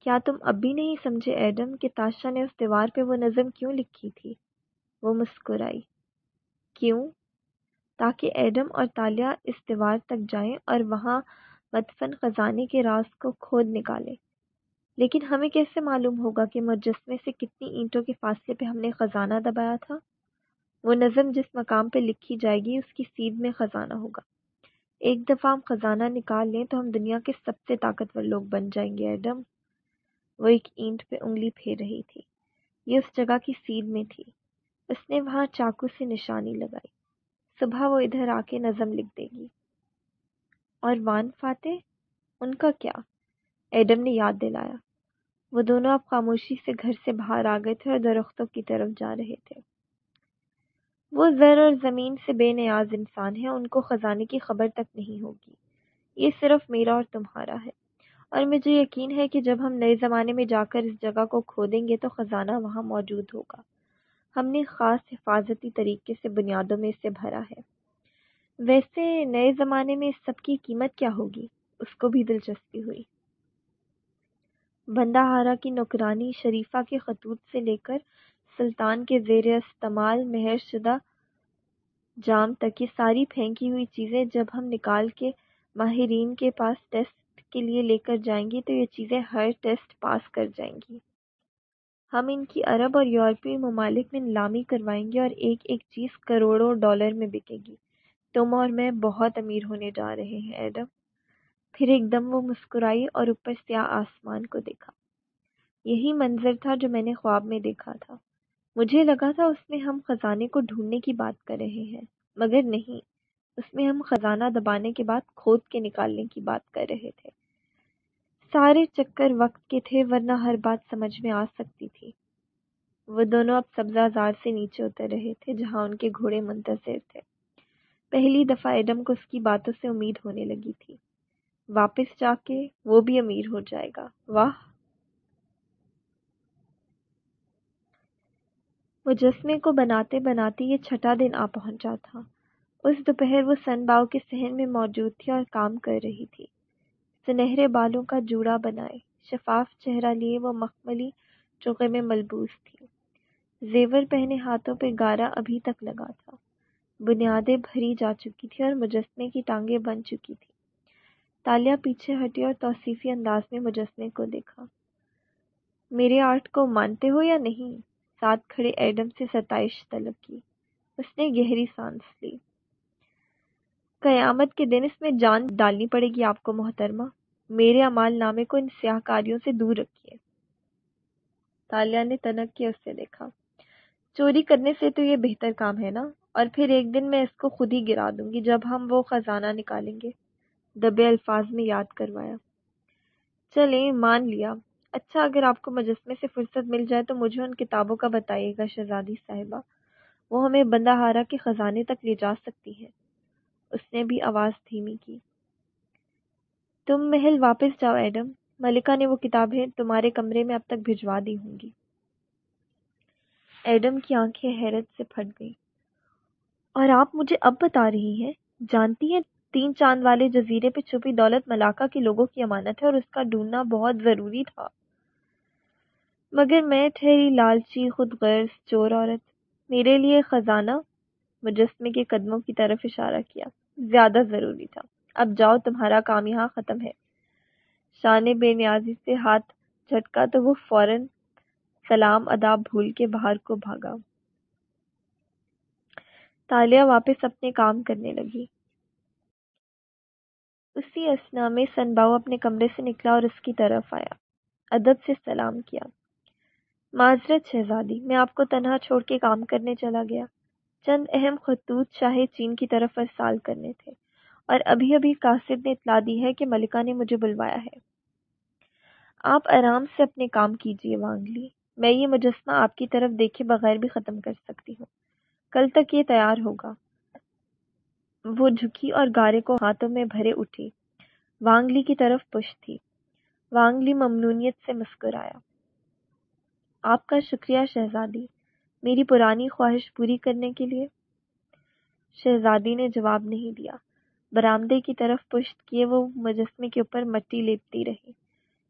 کیا تم اب بھی نہیں سمجھے ایڈم کہ تاشا نے اس دیوار پہ وہ نظم کیوں لکھی تھی؟ وہ مسکرائی۔ کیوں؟ تاکہ ایڈم اور تالیا اس دیوار تک جائیں اور وہاں مدفن خزانے کے راز کو کھود نکالے لیکن ہمیں کیسے معلوم ہوگا کہ مجسمے سے کتنی اینٹوں کے فاصلے پہ ہم نے خزانہ دبایا تھا؟ وہ نظم جس مقام پہ لکھی جائے گی، اس کی سیدھ میں خزانہ ہوگا۔ ایک دفعہ ہم خزانہ نکال لیں تو ہم دنیا کے سب سے طاقتور لوگ بن جائیں گے، ایڈم۔ وہ ایک اینٹ پہ انگلی پھیر رہی تھی۔ یہ اس جگہ کی سیدھ میں تھی۔ اس نے وہاں چاقو سے نشانی لگائی۔ صبح وہ ادھر آ کے نظم لکھ دے گی۔ اور وان فاتح، ان کا کیا؟ ایڈم نے یاد دلایا۔ وہ دونوں اب خاموشی سے گھر سے باہر آ گئے تھے اور درختوں کی طرف جا رہے تھے۔ وہ زر اور زمین سے بے نیاز انسان ہے ان کو خزانے کی خبر تک نہیں ہوگی۔ یہ صرف میرا اور تمہارا ہے۔ اور مجھے یقین ہے کہ جب ہم نئے زمانے میں جا کر اس جگہ کو کھودیں گے تو خزانہ وہاں موجود ہوگا۔ ہم نے خاص حفاظتی طریقے سے بنیادوں میں اسے بھرا ہے۔ ویسے نئے زمانے میں اس سب کی قیمت کیا ہوگی؟ اس کو بھی دلچسپی ہوئی۔ بندہ ہارا کی نوکرانی شریفہ کے خطوط سے لے کر سلطان کے زیر استعمال مہر شدہ جام تک یہ ساری پھینکی ہوئی چیزیں جب ہم نکال کے ماہرین کے پاس ٹیسٹ کے لیے لے کر جائیں گی تو یہ چیزیں ہر ٹیسٹ پاس کر جائیں گی۔ ہم ان کی عرب اور یورپی ممالک میں نیلامی کروائیں گے اور ایک ایک چیز کروڑوں ڈالر میں بکے گی۔ تم اور میں بہت امیر ہونے جا رہے ہیں، ایڈم۔ پھر ایک دم وہ مسکرائی اور اوپر سیاہ آسمان کو دیکھا۔ یہی منظر تھا جو میں نے خواب میں دیکھا تھا۔ مجھے لگا تھا اس میں ہم خزانے کو ڈھونڈنے کی بات کر رہے ہیں، مگر نہیں۔ اس میں ہم خزانہ دبانے کے بعد کھود کے نکالنے کی بات کر رہے تھے۔ سارے چکر وقت کے تھے ورنہ ہر بات سمجھ میں آ سکتی تھی۔ وہ دونوں اب سبزہ زار سے نیچے اتر رہے تھے جہاں ان کے گھوڑے منتظر تھے۔ پہلی دفعہ ایڈم کو اس کی باتوں سے امید ہونے لگی تھی۔ واپس جا کے وہ بھی امیر ہو جائے گا۔ واہ! مجسمے کو بناتے بناتے یہ چھٹا دن آ پہنچا تھا۔ اس دوپہر وہ سن باؤ کے صحن میں موجود تھی اور کام کر رہی تھی۔ سنہرے بالوں کا جوڑا بنائے۔ شفاف چہرہ لیے وہ مخملی چوکے میں ملبوس تھی۔ زیور پہنے ہاتھوں پہ گارا ابھی تک لگا تھا۔ بنیادیں بھری جا چکی تھی اور مجسمے کی ٹانگیں بن چکی تھی تالیا پیچھے ہٹی اور توصیفی انداز میں مجسمے کو دیکھا۔ میرے آرٹ کو مانتے ہو یا نہیں؟ ساتھ کھڑے ایڈم سے ستائش طلب کی۔ اس نے گہری سانس لی۔ قیامت کے دن اس میں جان ڈالنی پڑے گی آپ کو، محترمہ۔ میرے امال نامے کو ان سیاہ کاریوں سے دور رکھیے۔ تالیہ نے تنک کے اس سے دیکھا۔ چوری کرنے سے تو یہ بہتر کام ہے نا؟ اور پھر ایک دن میں اس کو خود ہی گرا دوں گی جب ہم وہ خزانہ نکالیں گے۔ دبے الفاظ میں یاد کروایا۔ چلیں، مان لیا۔ اچھا اگر آپ کو مجسمے سے فرصت مل جائے تو مجھے ان کتابوں کا بتائیے گا، شہزادی صاحبہ۔ وہ ہمیں بندہ ہارا کے خزانے تک لے جا سکتی ہے اس نے بھی آواز دھیمی کی۔ تم محل واپس جاؤ، ایڈم۔ ملکہ نے وہ کتابیں تمہارے کمرے میں اب تک بھجوا دی ہوں گی۔ ایڈم کی آنکھیں حیرت سے پھٹ گئی اور آپ مجھے اب بتا رہی ہیں، جانتی ہیں، تین چاند والے جزیرے پہ چھپی دولت ملاقہ کے لوگوں کی امانت ہے اور اس کا ڈھونڈنا بہت ضروری تھا۔ مگر میں، ٹھہری لالچی، خود غرض، چور عورت، میرے لیے خزانہ، مجسمے کے قدموں کی طرف اشارہ کیا۔ زیادہ ضروری تھا۔ اب جاؤ، تمہارا کام یہاں ختم ہے۔ شان بے نیازی سے ہاتھ جھٹکا تو وہ فوراً سلام ادا بھول کے باہر کو بھاگا۔ تالیہ واپس اپنے کام کرنے لگی۔ اسی اسنا میں سن باؤ اپنے کمرے سے نکلا اور اس کی طرف آیا۔ ادب سے سلام کیا۔ معذرت شہزادی، میں آپ کو تنہا چھوڑ کے کام کرنے چلا گیا۔ چند اہم خطوط شاہ چین کی طرف ارسال کرنے تھے۔ اور ابھی ابھی قاصد نے اطلاع دی ہے کہ ملکہ نے مجھے بلوایا ہے۔ آپ آرام سے اپنے کام کیجیے وانگلی۔ میں یہ مجسمہ آپ کی طرف دیکھے بغیر بھی ختم کر سکتی ہوں۔ کل تک یہ تیار ہوگا۔ وہ جھکی اور گارے کو ہاتھوں میں بھرے اٹھی۔ وانگلی کی طرف پش تھی۔ وانگلی ممنونیت سے مسکرایا۔ آپ کا شکریہ شہزادی۔ میری پرانی خواہش پوری کرنے کے لیے؟ شہزادی نے جواب نہیں دیا۔ برآمدے کی طرف پشت کیے، وہ مجسمے کے اوپر مٹی لیپتی رہی۔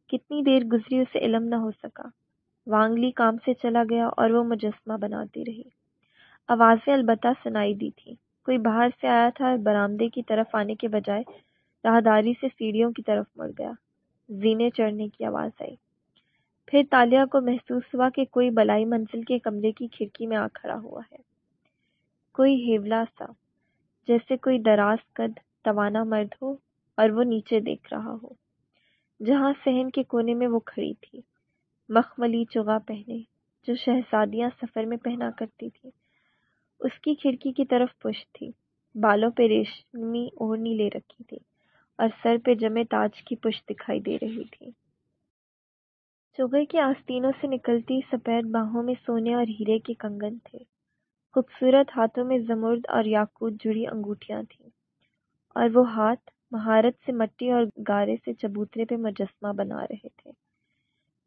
کتنی دیر گزری اسے علم نہ ہو سکا۔ وانگلی کام سے چلا گیا اور وہ مجسمہ بناتی رہی۔ آوازیں البتہ سنائی دی تھی کوئی باہر سے آیا تھا اور برآمدے کی طرف آنے کے بجائے راہداری سے سیڑھیوں کی طرف مڑ گیا۔ زینے چڑھنے کی آواز آئی۔ پھر تالیہ کو محسوس ہوا کہ کوئی بلائی منزل کے کمرے کی کھڑکی میں آ کھڑا ہوا ہے۔ کوئی ہیولا سا۔ جیسے کوئی دراز قد توانا مرد ہو اور وہ نیچے دیکھ رہا ہو۔ جہاں سہن کے کونے میں وہ کھڑی تھی۔ مخملی چگا پہنے، جو شہزادیاں سفر میں پہنا کرتی تھی اس کی کھڑکی کی طرف پش تھی۔ بالوں پہ ریشمی اوڑھنی لے رکھی تھی اور سر پہ جمے تاج کی پشت دکھائی دے رہی تھی۔ چوگے کے آستینوں سے نکلتی سفید باہوں میں سونے اور ہیرے کے کنگن تھے۔ خوبصورت ہاتھوں میں زمرد اور یاقوت جڑی انگوٹھیاں تھیں اور وہ ہاتھ مہارت سے مٹی اور گارے سے چبوترے پہ مجسمہ بنا رہے تھے۔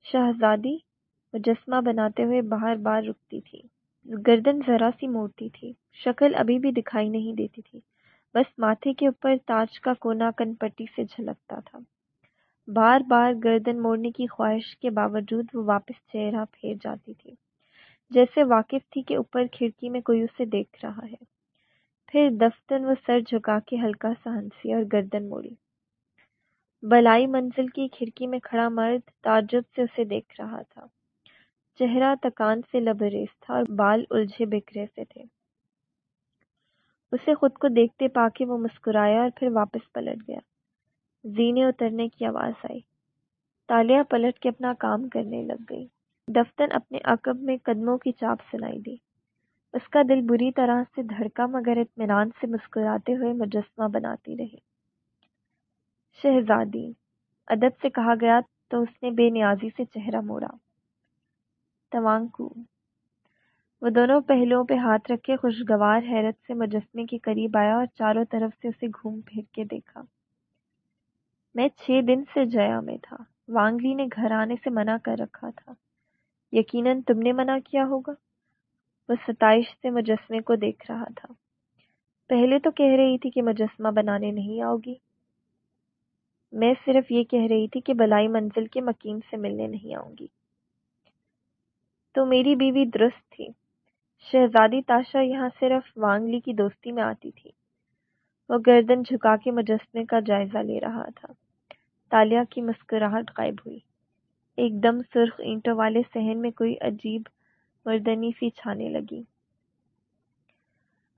شہزادی مجسمہ بناتے ہوئے باہر بار رکتی تھی۔ گردن ذرا سی موڑتی تھی۔ شکل ابھی بھی دکھائی نہیں دیتی تھی۔ بس ماتھے کے اوپر تاج کا کونا کن پٹی سے جھلکتا تھا۔ بار بار گردن موڑنے کی خواہش کے باوجود وہ واپس چہرہ پھیر جاتی تھی۔ جیسے واقف تھی کہ اوپر کھڑکی میں کوئی اسے دیکھ رہا ہے۔ پھر دفتن وہ سر جھکا کے ہلکا سا ہنسی اور گردن موڑی۔ بلائی منزل کی کھڑکی میں کھڑا مرد تعجب سے اسے دیکھ رہا تھا۔ چہرہ تکان سے لبریز تھا اور بال الجھے بکھرے سے تھے۔ اسے خود کو دیکھتے پا کے وہ مسکرایا اور پھر واپس پلٹ گیا۔ زینے اترنے کی آواز آئی۔ تالیہ پلٹ کے اپنا کام کرنے لگ گئی۔ دفتن اپنے عقب میں قدموں کی چاپ سنائی دی۔ اس کا دل بری طرح سے دھڑکا مگر اطمینان سے مسکراتے ہوئے مجسمہ بناتی رہی۔ شہزادی، ادب سے کہا گیا تو اس نے بے نیازی سے چہرہ موڑا۔ توانکو، وہ دونوں پہلوؤں پہ ہاتھ رکھے خوشگوار حیرت سے مجسمے کے قریب آیا اور چاروں طرف سے اسے گھوم پھیر کے دیکھا۔ میں چھ دن سے جیا میں تھا۔ وانگلی نے گھر آنے سے منع کر رکھا تھا۔ یقیناً تم نے منع کیا ہوگا۔ وہ ستائش سے مجسمے کو دیکھ رہا تھا۔ پہلے تو کہہ رہی تھی کہ مجسمہ بنانے نہیں آؤ گی میں صرف یہ کہہ رہی تھی کہ بلائی منزل کے مکین سے ملنے نہیں آؤں گی تو میری بیوی درست تھی۔ شہزادی تاشا یہاں صرف وانگلی کی دوستی میں آتی تھی۔ وہ گردن جھکا کے مجسمے کا جائزہ لے رہا تھا۔ تالیا کی مسکراہٹ غائب ہوئی۔ ایک دم سرخ اینٹوں والے صحن میں کوئی عجیب مردنی سی چھانے لگی۔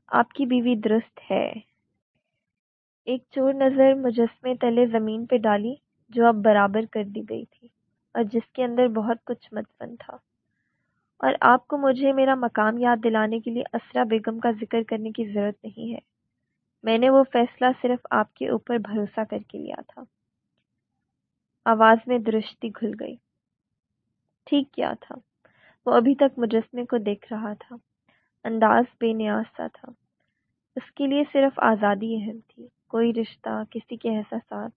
آپ کی بیوی درست ہے۔ ایک چور نظر مجسمے تلے زمین پہ ڈالی جو اب برابر کر دی گئی تھی اور جس کے اندر بہت کچھ مدفن تھا۔ اور آپ کو مجھے میرا مقام یاد دلانے کے لیے اسرا بیگم کا ذکر کرنے کی ضرورت نہیں ہے۔ میں نے وہ فیصلہ صرف آپ کے اوپر بھروسہ کر کے لیا تھا۔ آواز میں درشتی گھل گئی۔ ٹھیک کیا تھا۔ وہ ابھی تک مجسمے کو دیکھ رہا تھا۔ انداز بے نیاز سا تھا۔ اس کے لیے صرف آزادی اہم تھی۔ کوئی رشتہ، کسی کے احساسات،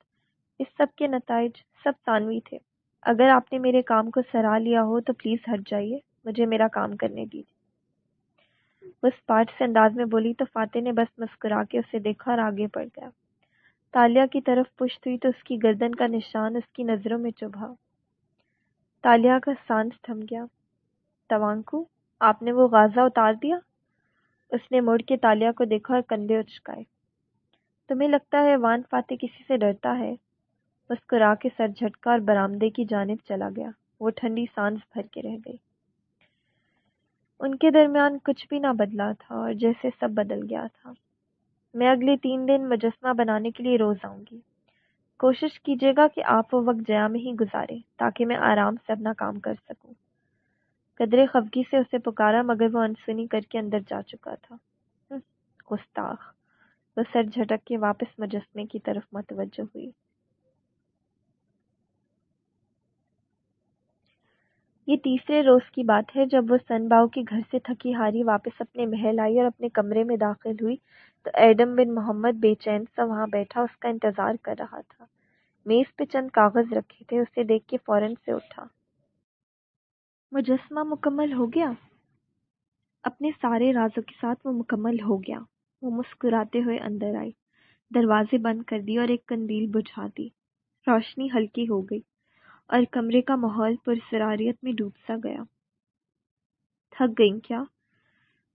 اس سب کے نتائج سب ثانوی تھے۔ اگر آپ نے میرے کام کو سراہ لیا ہو تو پلیز ہٹ جائیے۔ مجھے میرا کام کرنے دیجیے۔ اس پاٹ سے انداز میں بولی تو فاتح نے بس مسکرا کے اسے دیکھا اور آگے بڑھ گیا۔ تالیہ کی طرف پشت ہوئی تو اس کی گردن کا نشان اس کی نظروں میں چبھا۔ تالیہ کا سانس تھم گیا۔ توانکو، آپ نے وہ غازہ اتار دیا؟ اس نے مڑ کے تالیہ کو دیکھا اور کندھے اچکائے۔ تمہیں لگتا ہے وان فاتح کسی سے ڈرتا ہے؟ مسکرا کے سر جھٹکا اور برامدے کی جانب چلا گیا۔ وہ ٹھنڈی سانس بھر کے رہ گئی۔ ان کے درمیان کچھ بھی نہ بدلا تھا اور جیسے سب بدل گیا تھا۔ میں اگلے تین دن مجسمہ بنانے کے لیے روز آؤں گی۔ کوشش کیجیے گا کہ آپ وہ وقت جیا میں ہی گزارے تاکہ میں آرام سے اپنا کام کر سکوں۔ قدرے خفگی سے اسے پکارا مگر وہ انسنی کر کے اندر جا چکا تھا۔ گستاخ۔ وہ سر جھٹک کے واپس مجسمے کی طرف متوجہ ہوئی۔ یہ تیسرے روز کی بات ہے جب وہ سن باؤ کے گھر سے تھکی ہاری واپس اپنے محل آئی اور اپنے کمرے میں داخل ہوئی تو ایڈم بن محمد بے چین سا وہاں بیٹھا، اس کا انتظار کر رہا تھا۔ میز پہ چند کاغذ رکھے تھے، اسے دیکھ کے فوراً سے اٹھا۔ مجسمہ مکمل ہو گیا؟ اپنے سارے رازوں کے ساتھ وہ مکمل ہو گیا۔ وہ مسکراتے ہوئے اندر آئی، دروازے بند کر دی اور ایک کندیل بجھا دی۔ روشنی ہلکی ہو گئی۔ اور کمرے کا ماحول پرسراریت میں ڈوب سا گیا۔ تھک گئی کیا؟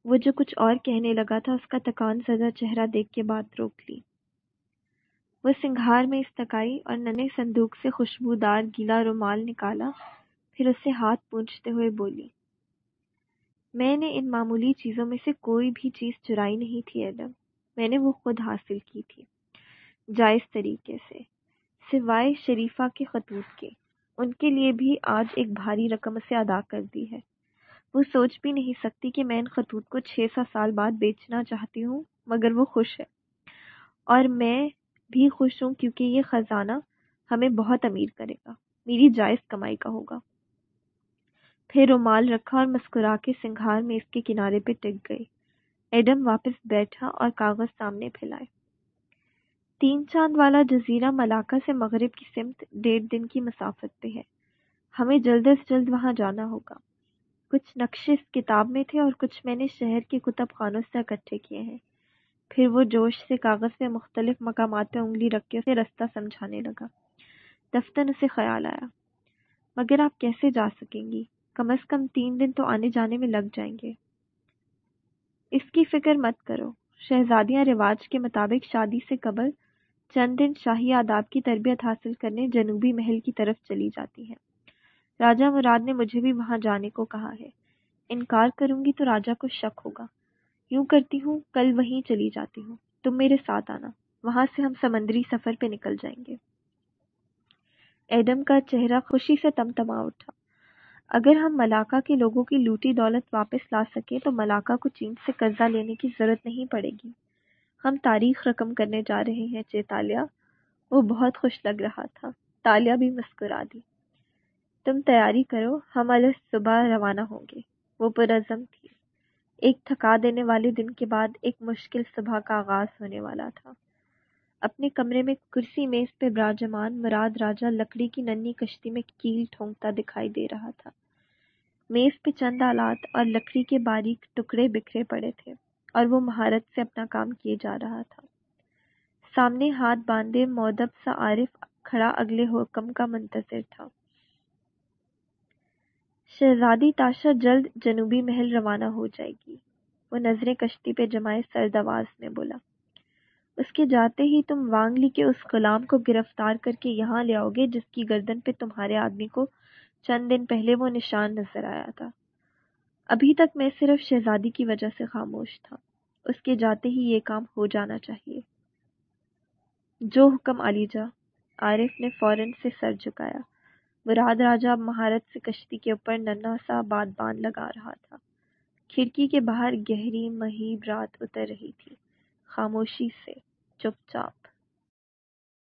وہ جو کچھ اور کہنے لگا تھا، اس کا تکان زدہ چہرہ دیکھ کے بات روک لی۔ وہ سنگھار میں استکائی اور ننے صندوق سے خوشبودار گیلا رومال نکالا، پھر اسے ہاتھ پونچھتے ہوئے بولی، میں نے ان معمولی چیزوں میں سے کوئی بھی چیز چرائی نہیں تھی، ایڈم۔ میں نے وہ خود حاصل کی تھی، جائز طریقے سے، سوائے شریفہ کے خطوط کے۔ ان کے لیے بھی آج ایک بھاری رقم سے ادا کر دی ہے۔ وہ سوچ بھی نہیں سکتی کہ میں ان خطوط کو چھ سات سال بعد بیچنا چاہتی ہوں، مگر وہ خوش ہے۔ اور میں بھی خوش ہوں کیونکہ یہ خزانہ ہمیں بہت امیر کرے گا۔ میری جائز کمائی کا ہوگا۔ پھر رومال رکھا اور مسکرا کے سنگھار میں اس کے کنارے پہ ٹک گئی۔ ایڈم واپس بیٹھا اور کاغذ سامنے پھیلائے۔ تین چاند والا جزیرہ ملاقہ سے مغرب کی سمت ڈیڑھ دن کی مسافت پہ ہے۔ ہمیں جلد از جلد وہاں جانا ہوگا۔ کچھ نقشے اس کتاب میں تھے اور کچھ میں نے شہر کے کتب خانوں سے اکٹھے کیے ہیں۔ پھر وہ جوش سے کاغذ پہ مختلف مقامات پہ انگلی رکھ کے اسے رستہ سمجھانے لگا۔ دفتر اسے خیال آیا۔ مگر آپ کیسے جا سکیں گی؟ کم از کم تین دن تو آنے جانے میں لگ جائیں گے۔ اس کی فکر مت کرو۔ شہزادیاں رواج کے مطابق شادی سے قبل چند دن شاہی آداب کی تربیت حاصل کرنے جنوبی محل کی طرف چلی جاتی ہیں راجہ مراد نے مجھے بھی وہاں جانے کو کہا ہے۔ انکار کروں گی تو راجہ کو شک ہوگا۔ یوں کرتی ہوں، کل وہیں چلی جاتی ہوں۔ تم میرے ساتھ آنا۔ وہاں سے ہم سمندری سفر پہ نکل جائیں گے۔ ایڈم کا چہرہ خوشی سے تم تما اٹھا۔ اگر ہم ملاقہ کے لوگوں کی لوٹی دولت واپس لا سکیں تو ملاقہ کو چین سے قرضہ لینے کی ضرورت نہیں پڑے گی۔ ہم تاریخ رقم کرنے جا رہے ہیں چیتالیہ وہ بہت خوش لگ رہا تھا۔ تالیہ بھی مسکرا دی۔ تم تیاری کرو، ہم الگ صبح روانہ ہوں گے۔ وہ پرعزم تھی۔ ایک تھکا دینے والے دن کے بعد ایک مشکل صبح کا آغاز ہونے والا تھا۔ اپنے کمرے میں کرسی میز پہ براجمان مراد راجہ لکڑی کی ننی کشتی میں کیل ٹھونکتا دکھائی دے رہا تھا۔ میز پہ چند آلات اور لکڑی کے باریک ٹکڑے بکھرے پڑے تھے۔ اور وہ مہارت سے اپنا کام کیے جا رہا تھا۔ سامنے ہاتھ باندھے مودب سا عارف کھڑا اگلے حکم کا منتظر تھا۔ شہزادی تاشا جلد جنوبی محل روانہ ہو جائے گی۔ وہ نظریں کشتی پہ جمائے سردواز میں بولا، اس کے جاتے ہی تم وانگلی کے اس غلام کو گرفتار کر کے یہاں لے آؤ گے جس کی گردن پہ تمہارے آدمی کو چند دن پہلے وہ نشان نظر آیا تھا۔ ابھی تک میں صرف شہزادی کی وجہ سے خاموش تھا۔ اس کے جاتے ہی یہ کام ہو جانا چاہیے۔ جو حکم علی جا، عارف نے فوراً سے سر جھکایا۔ مراد راجہ مہارت سے کشتی کے اوپر ننا سا بادبان لگا رہا تھا۔ کھڑکی کے باہر گہری مہیب رات اتر رہی تھی، خاموشی سے، چپ چاپ۔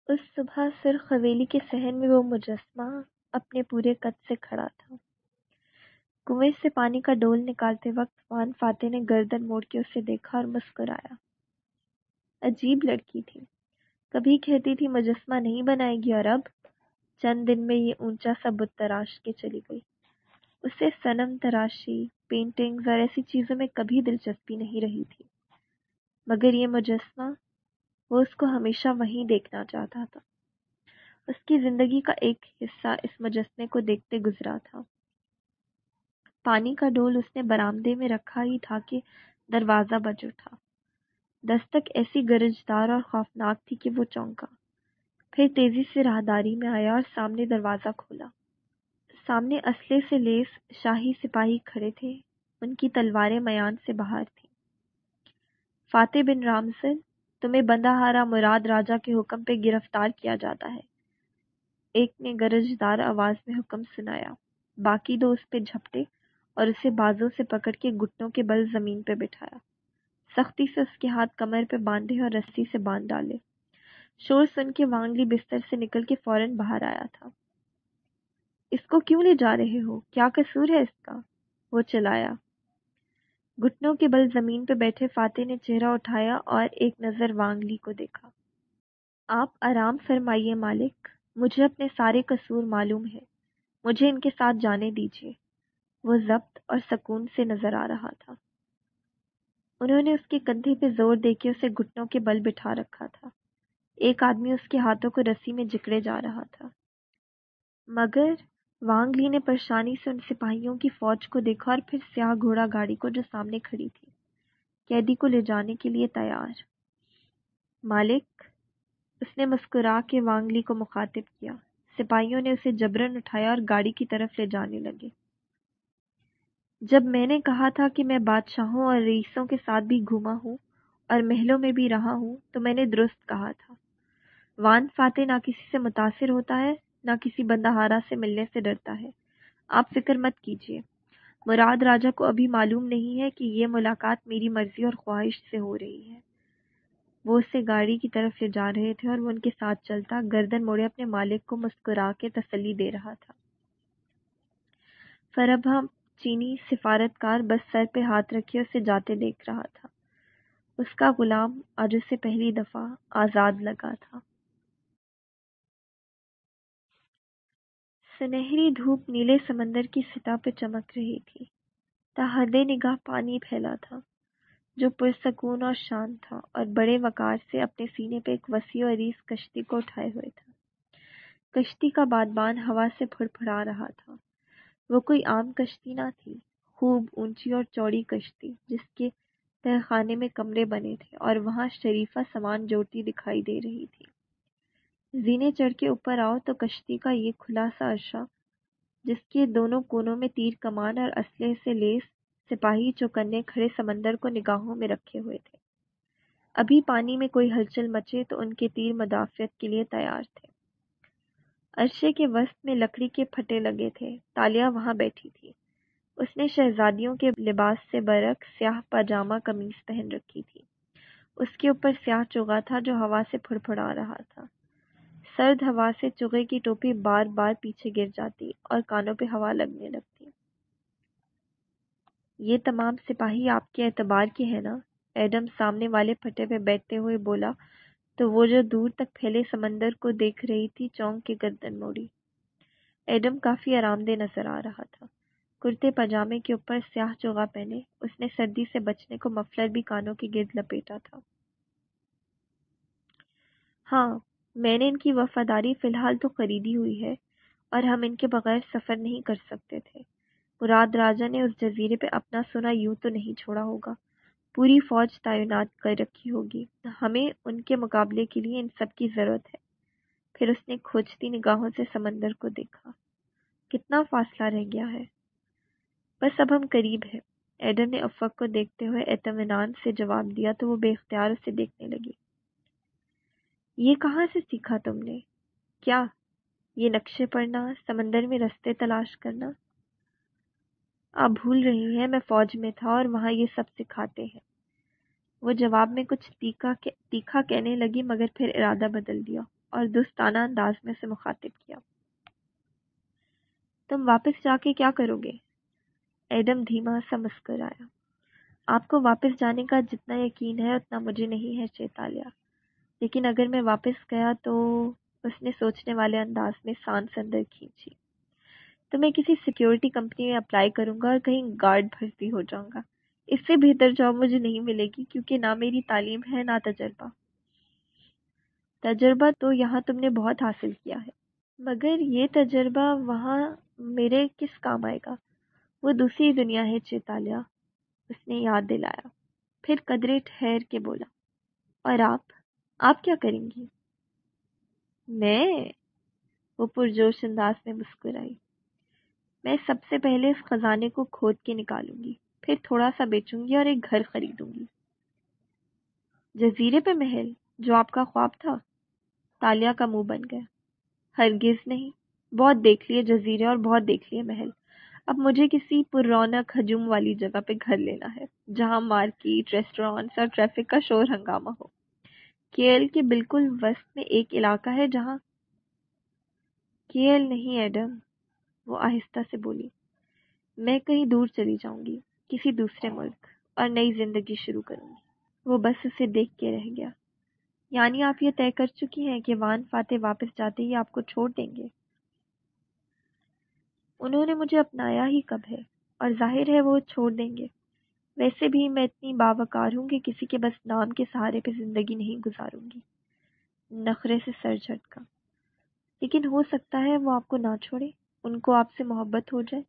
اس صبح سرخ حویلی کے سہن میں وہ مجسمہ اپنے پورے قد سے کھڑا تھا۔ کنویں سے پانی کا ڈول نکالتے وقت وان فاتح نے گردن موڑ کے اسے دیکھا اور مسکرایا۔ عجیب لڑکی تھی۔ کبھی کہتی تھی، مجسمہ نہیں بنائے گی اور اب چند دن میں یہ اونچا سا بت تراش کے چلی گئی۔ اسے سنم تراشی پینٹنگز اور ایسی چیزوں میں کبھی دلچسپی نہیں رہی تھی۔ مگر یہ مجسمہ، وہ اس کو ہمیشہ وہیں دیکھنا چاہتا تھا۔ اس کی زندگی کا ایک حصہ اس مجسمے کو دیکھتے گزرا تھا۔ پانی کا ڈول اس نے برآمدے میں رکھا ہی تھا کہ دروازہ بج اٹھا۔ دستک ایسی گرجدار اور خوفناک تھی کہ وہ چونکا۔ پھر تیزی سے راہداری میں آیا اور سامنے دروازہ کھولا۔ سامنے اسلحے سے لیس شاہی سپاہی کھڑے تھے۔ ان کی تلواریں میان سے باہر تھیں۔ فاتح بن رامزن تمہیں بندہ ہارا مراد راجہ کے حکم پہ گرفتار کیا جاتا ہے۔ ایک نے گرجدار آواز میں حکم سنایا۔ باقی دو اس پہ جھپٹے۔ اور اسے بازوں سے پکڑ کے گھٹنوں کے بل زمین پہ بٹھایا۔ سختی سے اس کے ہاتھ کمر پہ باندھے اور رسی سے باندھ ڈالے۔ شور سن کے وانگلی بستر سے نکل کے فوراً باہر آیا تھا۔ اس کو کیوں لے جا رہے ہو؟ کیا قصور ہے اس کا؟ وہ چلایا۔ گھٹنوں کے بل زمین پہ بیٹھے فاتح نے چہرہ اٹھایا اور ایک نظر وانگلی کو دیکھا۔ آپ آرام فرمائیے مالک، مجھے اپنے سارے قصور معلوم ہے مجھے ان کے ساتھ جانے دیجیے وہ ضبط اور سکون سے نظر آ رہا تھا۔ انہوں نے اس کے کندھے پہ زور دے کے اسے گھٹنوں کے بل بٹھا رکھا تھا۔ ایک آدمی اس کے ہاتھوں کو رسی میں جکڑے جا رہا تھا۔ مگر وانگ لی نے پریشانی سے ان سپاہیوں کی فوج کو دیکھا اور پھر سیاہ گھوڑا گاڑی کو جو سامنے کھڑی تھی، قیدی کو لے جانے کے لیے تیار۔ مالک، اس نے مسکرا کے وانگلی کو مخاطب کیا۔ سپاہیوں نے اسے جبرن اٹھایا اور گاڑی کی طرف لے جانے لگے۔ جب میں نے کہا تھا کہ میں بادشاہوں اور رئیسوں کے ساتھ بھی گھوما ہوں اور محلوں میں بھی رہا ہوں، تو میں نے درست کہا تھا۔ وان فاتح نہ کسی سے متاثر ہوتا ہے، نہ کسی بندہ ہارا سے ملنے سے ڈرتا ہے۔ آپ فکر مت کیجیے مراد راجہ کو ابھی معلوم نہیں ہے کہ یہ ملاقات میری مرضی اور خواہش سے ہو رہی ہے۔ وہ اسے گاڑی کی طرف لے جا رہے تھے اور وہ ان کے ساتھ چلتا گردن موڑے اپنے مالک کو مسکرا کے تسلی دے رہا تھا۔ فربہ چینی سفارتکار بس سر پہ ہاتھ رکھے اسے جاتے دیکھ رہا تھا۔ اس کا غلام آج اسے پہلی دفعہ آزاد لگا تھا۔ سنہری دھوپ نیلے سمندر کی سطح پہ چمک رہی تھی۔ تاحد نگاہ پانی پھیلا تھا، جو پرسکون اور شانت تھا اور بڑے وقار سے اپنے سینے پہ ایک وسیع و عریض کشتی کو اٹھائے ہوئے تھا۔ کشتی کا بادبان ہوا سے پھڑ پھڑا رہا تھا۔ وہ کوئی عام کشتی نہ تھی، خوب اونچی اور چوڑی کشتی جس کے تہ خانے میں کمرے بنے تھے اور وہاں شریفہ سامان جوڑتی دکھائی دے رہی تھی۔ زینے چڑھ کے اوپر آؤ تو کشتی کا یہ کھلا سا عرصہ جس کے دونوں کونوں میں تیر کمان اور اسلحے سے لیس، سپاہی چوکنے کھڑے سمندر کو نگاہوں میں رکھے ہوئے تھے۔ ابھی پانی میں کوئی ہلچل مچے تو ان کے تیر مدافعت کے لیے تیار تھے۔ عرشے کے وسط میں لکڑی کے پھٹے لگے تھے۔ تالیا وہاں بیٹھی تھی۔ اس نے شہزادیوں کے لباس سے برق سیاہ پاجامہ قمیض پہن رکھی تھی۔ اس کے اوپر سیاہ چوگا تھا جو ہوا سے پھڑ پھڑا رہا تھا۔ سرد ہوا سے چگے کی ٹوپی بار بار پیچھے گر جاتی اور کانوں پہ ہوا لگنے لگتی۔ یہ تمام سپاہی آپ کے اعتبار کے ہیں نا؟ ایڈم سامنے والے پھٹے پہ بیٹھتے ہوئے بولا تو وہ جو دور تک پھیلے سمندر کو دیکھ رہی تھی چونک کے گردن موڑی۔ ایڈم کافی آرام دہ نظر آ رہا تھا۔ کرتے پاجامے کے اوپر سیاہ چوگا پہنے، اس نے سردی سے بچنے کو مفلر بھی کانوں کے گرد لپیٹا تھا۔ ہاں میں نے ان کی وفاداری فی الحال تو خریدی ہوئی ہے اور ہم ان کے بغیر سفر نہیں کر سکتے تھے۔ مراد راجا نے اس جزیرے پہ اپنا سنا یوں تو نہیں چھوڑا ہوگا۔ پوری فوج تعینات کر رکھی ہوگی۔ ہمیں ان کے مقابلے کے لیے ان سب کی ضرورت ہے۔ پھر اس نے کھوجتی نگاہوں سے سمندر کو دیکھا۔ کتنا فاصلہ رہ گیا ہے۔ بس اب ہم قریب ہے ایڈن نے افق کو دیکھتے ہوئے اطمینان سے جواب دیا تو وہ بے اختیار اسے دیکھنے لگی۔ یہ کہاں سے سیکھا تم نے؟ کیا یہ نقشے پڑھنا، سمندر میں رستے تلاش کرنا؟ آپ بھول رہی ہیں، میں فوج میں تھا اور وہاں یہ سب سکھاتے ہیں۔ وہ جواب میں کچھ تیکھا کہنے لگی مگر پھر ارادہ بدل دیا اور دوستانہ انداز میں سے مخاطب کیا۔ تم واپس جا کے کیا کرو گے؟ ایڈم دھیما سا مسکر آیا آپ کو واپس جانے کا جتنا یقین ہے، اتنا مجھے نہیں ہے چیتالیہ لیکن اگر میں واپس گیا تو اس نے سوچنے والے انداز میں سانس اندر کھینچی۔ تو میں کسی سیکیورٹی کمپنی میں اپلائی کروں گا اور کہیں گارڈ بھرتی ہو جاؤں گا۔ اس سے بہتر جاب مجھے نہیں ملے گی کیونکہ نہ میری تعلیم ہے، نہ تجربہ۔ تجربہ تو یہاں تم نے بہت حاصل کیا ہے، مگر یہ تجربہ وہاں میرے کس کام آئے گا؟ وہ دوسری دنیا ہے چیتالیہ اس نے یاد دلایا۔ پھر قدرے ٹھہر کے بولا، اور آپ؟ آپ کیا کریں گی؟ میں وہ پرجوش انداز میں مسکرائی۔ میں سب سے پہلے اس خزانے کو کھود کے نکالوں گی، پھر تھوڑا سا بیچوں گی اور ایک گھر خریدوں گی۔ جزیرے پہ محل، جو آپ کا خواب تھا۔ تالیا کا منہ بن گیا۔ ہرگز نہیں۔ بہت دیکھ لیے جزیرے اور بہت دیکھ لیے محل۔ اب مجھے کسی پر رونق ہجوم والی جگہ پہ گھر لینا ہے، جہاں مارکیٹ ریسٹورینٹس اور ٹریفک کا شور ہنگامہ ہو۔ کیل کے بالکل وسط میں ایک علاقہ ہے جہاں کیل نہیں ایڈم۔ وہ آہستہ سے بولی، میں کہیں دور چلی جاؤں گی، کسی دوسرے ملک اور نئی زندگی شروع کروں گی۔ وہ بس اسے دیکھ کے رہ گیا۔ یعنی آپ یہ طے کر چکی ہیں کہ وان فاتح واپس جاتے ہی آپ کو چھوڑ دیں گے؟ انہوں نے مجھے اپنایا ہی کب ہے اور ظاہر ہے وہ چھوڑ دیں گے۔ ویسے بھی میں اتنی باوقار ہوں کہ کسی کے بس نام کے سہارے پہ زندگی نہیں گزاروں گی۔ نخرے سے سر جھٹکا۔ لیکن ہو سکتا ہے وہ آپ کو نہ چھوڑے۔ ان کو آپ سے محبت ہو جائے،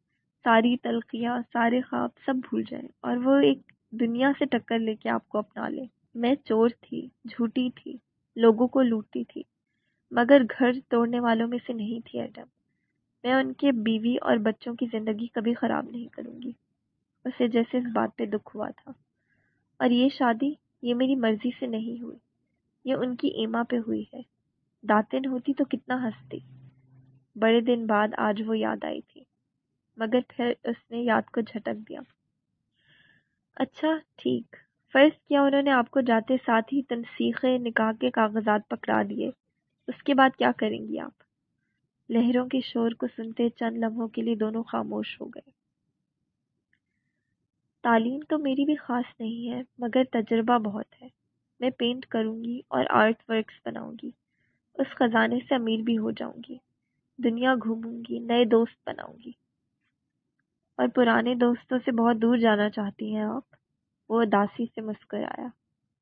ساری تلخیاں سارے خواب سب بھول جائیں اور وہ ایک دنیا سے ٹکر لے کے آپ کو اپنا لے۔ میں چور تھی، جھوٹی تھی، لوگوں کو لوٹتی تھی، مگر گھر توڑنے والوں میں سے نہیں تھی ایڈم۔ میں ان کے بیوی اور بچوں کی زندگی کبھی خراب نہیں کروں گی۔ اسے جیسے اس بات پہ دکھ ہوا تھا۔ اور یہ شادی یہ میری مرضی سے نہیں ہوئی۔ یہ ان کی ایما پہ ہوئی ہے۔ داتن ہوتی تو کتنا ہنستی۔ بڑے دن بعد آج وہ یاد آئی تھی، مگر پھر اس نے یاد کو جھٹک دیا۔ اچھا ٹھیک۔ فرض کیا انہوں نے آپ کو جاتے ساتھ ہی تنسیخ نکاح کے کاغذات پکڑا دیے، اس کے بعد کیا کریں گی آپ؟ لہروں کے شور کو سنتے چند لمحوں کے لیے دونوں خاموش ہو گئے۔ تعلیم تو میری بھی خاص نہیں ہے، مگر تجربہ بہت ہے۔ میں پینٹ کروں گی اور آرٹ ورکس بناؤں گی۔ اس خزانے سے امیر بھی ہو جاؤں گی۔ دنیا گھوموں گی، نئے دوست بناؤں گی۔ اور پرانے دوستوں سے بہت دور جانا چاہتی ہیں آپ۔ وہ اداسی سے مسکرایا۔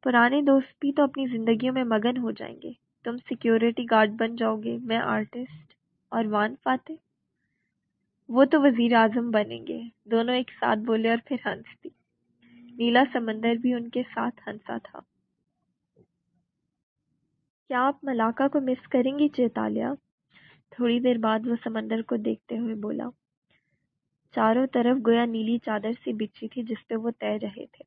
پرانے دوست بھی تو اپنی زندگیوں میں مگن ہو جائیں گے۔ تم سیکیورٹی گارڈ بن جاؤ گے، میں آرٹسٹ اور وان فاتح۔ وہ تو وزیر اعظم بنیں گے۔ دونوں ایک ساتھ بولے اور پھر ہنس دی نیلا سمندر بھی ان کے ساتھ ہنسا تھا۔ کیا آپ ملاقہ کو مس کریں گی چیتالیہ؟ تھوڑی دیر بعد وہ سمندر کو دیکھتے ہوئے بولا، چاروں طرف گویا نیلی چادر سی بچھی تھی جس پہ وہ تیر رہے تھے۔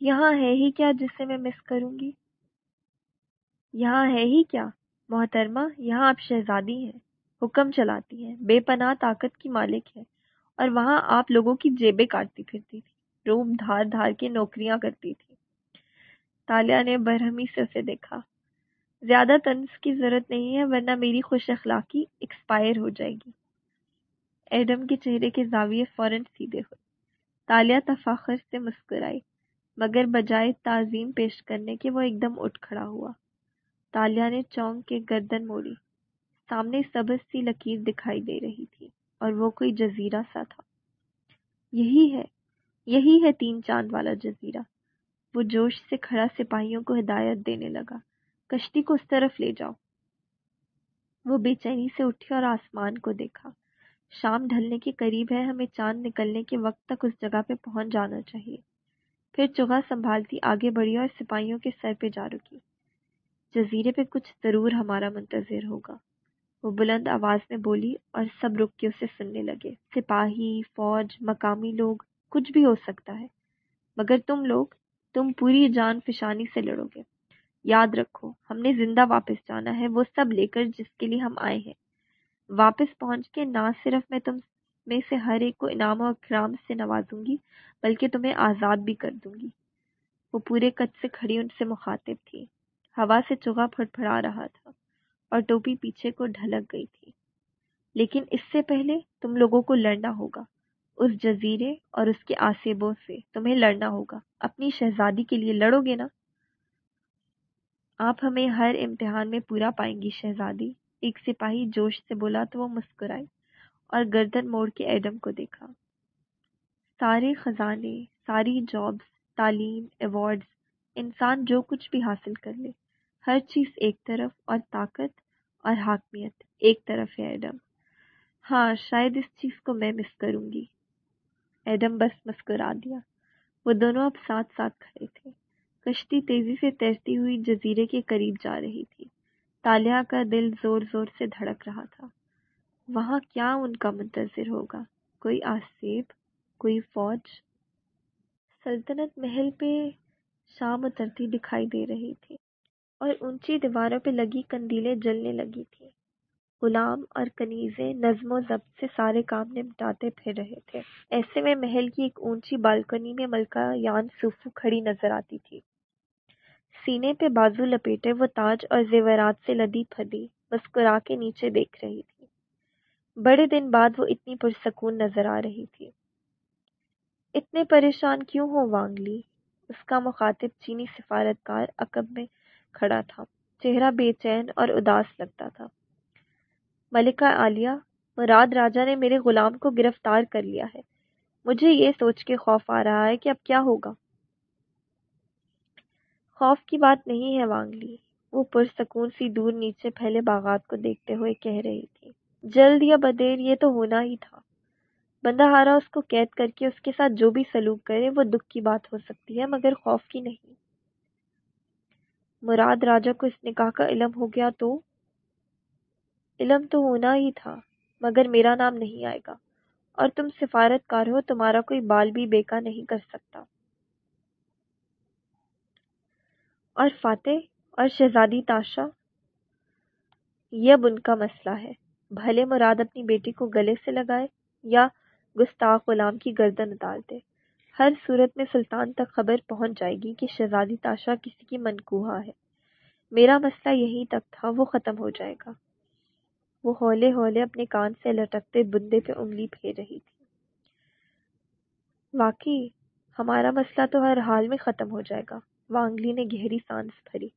یہاں ہے ہی کیا جسے میں مس کروں گی؟ یہاں ہے ہی کیا؟ محترمہ، یہاں آپ شہزادی ہیں، حکم چلاتی ہیں، بے پناہ طاقت کی مالک ہے اور وہاں آپ لوگوں کی جیبیں کاٹتی پھرتی تھی روم دھار دھار کے نوکریاں کرتی تھی تالیہ نے برہمی سے اسے دیکھا۔ زیادہ طنز کی ضرورت نہیں ہے، ورنہ میری خوش اخلاقی ایکسپائر ہو جائے گی۔ ایڈم کے چہرے کے زاویے فوراً سیدھے ہوئے۔ تالیہ تفاخر سے مسکرائی مگر بجائے تعظیم پیش کرنے کے وہ ایک دم اٹھ کھڑا ہوا۔ تالیہ نے چونک کے گردن موڑی۔ سامنے سبز سی لکیر دکھائی دے رہی تھی اور وہ کوئی جزیرہ سا تھا۔ یہی ہے یہی ہے تین چاند والا جزیرہ۔ وہ جوش سے کھڑا سپاہیوں کو ہدایت دینے لگا۔ کشتی کو اس طرف لے جاؤ۔ وہ بے چینی سے اٹھی اور آسمان کو دیکھا۔ شام ڈھلنے کے قریب ہے، ہمیں چاند نکلنے کے وقت تک اس جگہ پہ پہنچ جانا چاہیے۔ پھر چگا سنبھالتی آگے بڑھی اور سپاہیوں کے سر پہ جا رکی۔ جزیرے پہ کچھ ضرور ہمارا منتظر ہوگا۔ وہ بلند آواز میں بولی اور سب رک کے اسے سننے لگے۔ سپاہی، فوج، مقامی لوگ، کچھ بھی ہو سکتا ہے۔ مگر تم لوگ، تم پوری جان فشانی سے لڑو گے۔ یاد رکھو، ہم نے زندہ واپس جانا ہے، وہ سب لے کر جس کے لیے ہم آئے ہیں۔ واپس پہنچ کے نہ صرف میں تم میں سے ہر ایک کو انعام و اکرام سے نوازوں گی، بلکہ تمہیں آزاد بھی کر دوں گی۔ وہ پورے کچ سے کھڑی ان سے مخاطب تھی۔ ہوا سے چوہا پھڑ پھڑا رہا تھا اور ٹوپی پیچھے کو ڈھلک گئی تھی۔ لیکن اس سے پہلے تم لوگوں کو لڑنا ہوگا، اس جزیرے اور اس کے آسیبوں سے تمہیں لڑنا ہوگا۔ اپنی شہزادی کے لیے لڑو گے نا؟ آپ ہمیں ہر امتحان میں پورا پائیں گی، شہزادی۔ ایک سپاہی جوش سے بولا تو وہ مسکرائی اور گردن موڑ کے ایڈم کو دیکھا۔ سارے خزانے، ساری جابس تعلیم، ایوارڈز، انسان جو کچھ بھی حاصل کر لے۔ ہر چیز ایک طرف اور طاقت اور حاکمیت ایک طرف ہے، ایڈم۔ ہاں شاید اس چیز کو میں مس کروں گی۔ ایڈم بس مسکرا دیا۔ وہ دونوں اب ساتھ ساتھ کھڑے تھے۔ کشتی تیزی سے تیرتی ہوئی جزیرے کے قریب جا رہی تھی۔ تالیہ کا دل زور زور سے دھڑک رہا تھا۔ وہاں کیا ان کا منتظر ہوگا؟ کوئی آسیب کوئی فوج؟ سلطنت محل پہ شام اترتی دکھائی دے رہی تھی اور اونچی دیواروں پہ لگی کندیلیں جلنے لگی تھی غلام اور کنیزیں نظم و ضبط سے سارے کام نمٹاتے پھر رہے تھے۔ ایسے میں محل کی ایک اونچی بالکنی میں ملکہ یان سوفو کھڑی نظر آتی تھی۔ سینے پہ بازو لپیٹے وہ تاج اور زیورات سے لدی پھدی، مسکرا کے نیچے دیکھ رہی تھی۔ بڑے دن بعد وہ اتنی پرسکون نظر آ رہی تھی۔ اتنے پریشان کیوں ہو وانگلی؟ اس کا مخاطب چینی سفارتکار عقب میں کھڑا تھا۔ چہرہ بے چین اور اداس لگتا تھا۔ ملکہ عالیہ، مراد راجا نے میرے غلام کو گرفتار کر لیا ہے۔ مجھے یہ سوچ کے خوف آ رہا ہے کہ اب کیا ہوگا؟ خوف کی بات نہیں ہے وانگلی۔ وہ پرسکون سی دور نیچے پھیلے باغات کو دیکھتے ہوئے کہہ رہی تھی، جلد یا بدیر یہ تو ہونا ہی تھا۔ بندہ ہارا اس کو قید کر کے اس کے ساتھ جو بھی سلوک کرے، وہ دکھ کی بات ہو سکتی ہے، مگر خوف کی نہیں۔ مراد راجا کو اس نکاح کا علم ہو گیا تو؟ علم تو ہونا ہی تھا، مگر میرا نام نہیں آئے گا۔ اور تم سفارت کار ہو، تمہارا کوئی بال بھی بیکا نہیں کر سکتا۔ اور فاتح اور شہزادی تاشا، یہ اب ان کا مسئلہ ہے۔ بھلے مراد اپنی بیٹی کو گلے سے لگائے یا گستاخ غلام کی گردن اتار دے ہر صورت میں سلطان تک خبر پہنچ جائے گی کہ شہزادی تاشا کسی کی منقوہا ہے۔ میرا مسئلہ یہی تک تھا، وہ ختم ہو جائے گا۔ وہ ہولے ہولے اپنے کان سے لٹکتے بندے پہ انگلی پھیر رہی تھی۔ واقعی، ہمارا مسئلہ تو ہر حال میں ختم ہو جائے گا۔ وانگلی نے گہری سانس بھری۔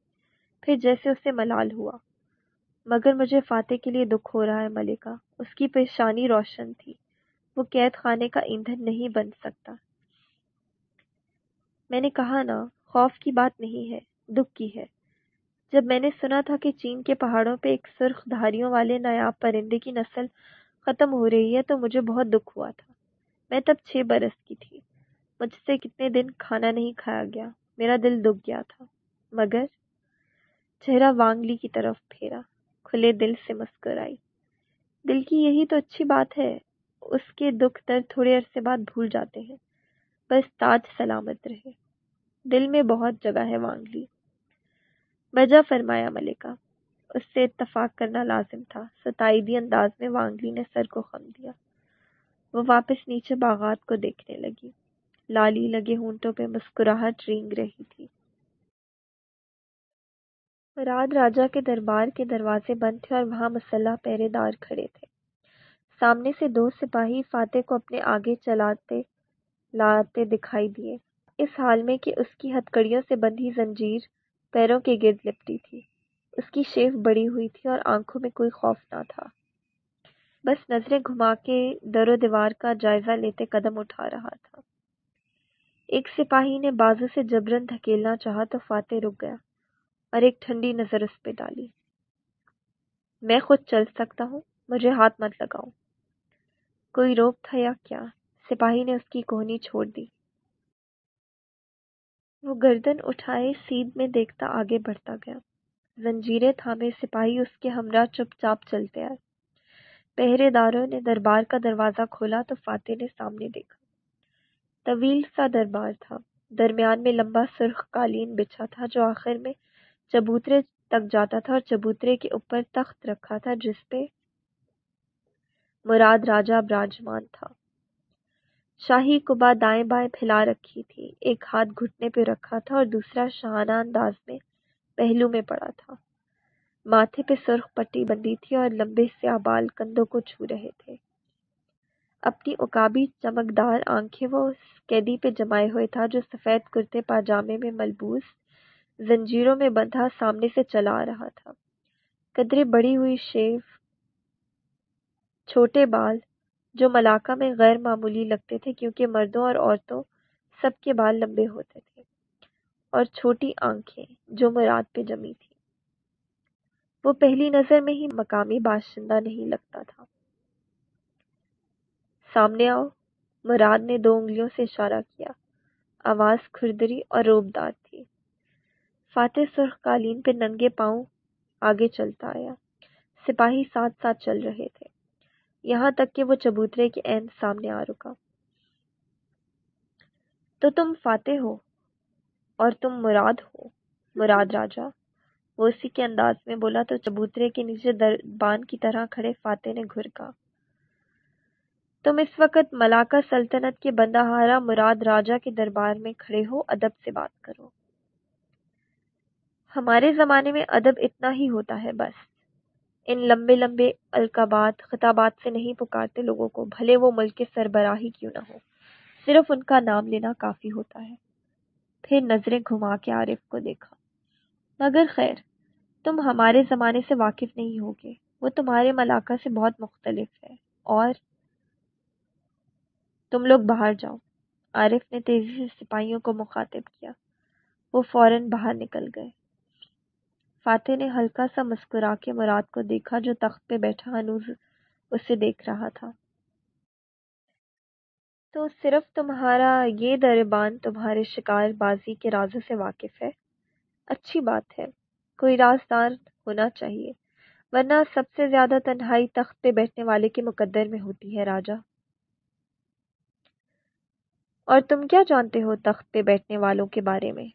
پھر جیسے اسے ملال ہوا۔ مگر مجھے فاتح کے لیے دکھ ہو رہا ہے ملکہ۔ اس کی پریشانی روشن تھی۔ وہ قید خانے کا ایندھن نہیں بن سکتا۔ میں نے کہا نا، خوف کی بات نہیں ہے، دکھ کی ہے۔ جب میں نے سنا تھا کہ چین کے پہاڑوں پہ ایک سرخ دھاریوں والے نایاب پرندے کی نسل ختم ہو رہی ہے تو مجھے بہت دکھ ہوا تھا۔ میں تب چھ برس کی تھی۔ مجھ سے کتنے دن کھانا نہیں کھایا گیا۔ میرا دل دکھ گیا تھا، مگر چہرہ وانگلی کی طرف پھیرا، کھلے دل سے مسکرائی دل کی یہی تو اچھی بات ہے، اس کے دکھ درد تھوڑے عرصے بعد بھول جاتے ہیں، بس تاج سلامت رہے۔ دل میں بہت جگہ ہے وانگلی۔ بجا فرمایا ملکہ، اس سے اتفاق کرنا لازم تھا۔ ستائیدی انداز میں وانگلی نے سر کو خم دیا۔ وہ واپس نیچے باغات کو دیکھنے لگی۔ لالی لگے ہونٹوں پہ مسکراہٹ رینگ رہی تھی۔ مراد راجا کے دربار کے دروازے بند تھے اور وہاں مسلح پہرے دار کھڑے تھے۔ سامنے سے دو سپاہی فاتح کو اپنے آگے چلاتے، لاتے دکھائی دیے۔ اس حال میں کہ اس کی ہتکڑیوں سے بندھی زنجیر پیروں کے گرد لپٹی تھی۔ اس کی شیف بڑی ہوئی تھی اور آنکھوں میں کوئی خوف نہ تھا۔ بس نظریں گھما کے در و دیوار کا جائزہ لیتے قدم اٹھا رہا تھا۔ ایک سپاہی نے بازو سے جبرن دھکیلنا چاہا تو فاتح رک گیا اور ایک ٹھنڈی نظر اس پہ ڈالی۔ میں خود چل سکتا ہوں، مجھے ہاتھ مت لگاؤ۔ کوئی روک تھا یا کیا؟ سپاہی نے اس کی کوہنی چھوڑ دی۔ وہ گردن اٹھائے سیدھ میں دیکھتا آگے بڑھتا گیا۔ زنجیریں تھامے سپاہی اس کے ہمراہ چپ چاپ چلتے آئے۔ پہرے داروں نے دربار کا دروازہ کھولا تو فاتح نے سامنے دیکھا۔ طویل سا دربار تھا۔ درمیان میں لمبا سرخ قالین بچھا تھا جو آخر میں چبوترے تک جاتا تھا اور چبوترے کے اوپر تخت رکھا تھا جس پہ مراد راجہ براجمان تھا۔ شاہی کبا دائیں بائیں پھیلا رکھی تھی۔ ایک ہاتھ گھٹنے پہ رکھا تھا اور دوسرا شہانہ انداز میں پہلو میں پڑا تھا۔ ماتھے پہ سرخ پٹی بندی تھی اور لمبے سے آبال کندھوں کو چھو رہے تھے۔ اپنی اکابی چمکدار آنکھیں وہ اس قیدی پہ جمائے ہوئے تھا جو سفید کرتے پاجامے میں ملبوس زنجیروں میں بندھا سامنے سے چلا آ رہا تھا۔ قدرے بڑی ہوئی شیو، چھوٹے بال، جو ملاقہ میں غیر معمولی لگتے تھے کیونکہ مردوں اور عورتوں سب کے بال لمبے ہوتے تھے، اور چھوٹی آنکھیں جو مراد پہ جمی تھی وہ پہلی نظر میں ہی مقامی باشندہ نہیں لگتا تھا۔ سامنے آؤ۔ مراد نے دو انگلیوں سے اشارہ کیا۔ آواز کھردری اور روبدار تھی۔ فاتح سرخ قالین پہ ننگے پاؤں آگے چلتا آیا۔ سپاہی ساتھ ساتھ چل رہے تھے۔ یہاں تک کہ وہ چبوترے کے عین سامنے آ رکا۔ تو تم فاتح ہو اور تم مراد ہو۔ مراد راجا۔ وہ اسی کے انداز میں بولا تو چبوترے کے نیچے دربان کی طرح کھڑے فاتح نے گھر کا تم اس وقت ملاقہ سلطنت کے بندہ مراد راجا کے دربار میں کھڑے ہو، ادب سے بات کرو۔ ہمارے زمانے میں ادب اتنا ہی ہوتا ہے بس۔ ان لمبے لمبے القابات، خطابات سے نہیں پکارتے لوگوں کو، بھلے وہ ملک کے سربراہی کیوں نہ ہو۔ صرف ان کا نام لینا کافی ہوتا ہے۔ پھر نظریں گھما کے عارف کو دیکھا۔ مگر خیر، تم ہمارے زمانے سے واقف نہیں ہوگے۔ وہ تمہارے ملاقہ سے بہت مختلف ہے۔ اور تم لوگ باہر جاؤ۔ عارف نے تیزی سے سپاہیوں کو مخاطب کیا۔ وہ فوراً باہر نکل گئے۔ فاتح نے ہلکا سا مسکرا کے مراد کو دیکھا جو تخت پہ بیٹھا ہنوز اسے دیکھ رہا تھا۔ تو صرف تمہارا یہ دربان تمہارے شکار بازی کے رازوں سے واقف ہے؟ اچھی بات ہے۔ کوئی رازدار ہونا چاہیے، ورنہ سب سے زیادہ تنہائی تخت پہ بیٹھنے والے کے مقدر میں ہوتی ہے، راجا۔ اور تم کیا جانتے ہو تخت پہ بیٹھنے والوں کے بارے میں؟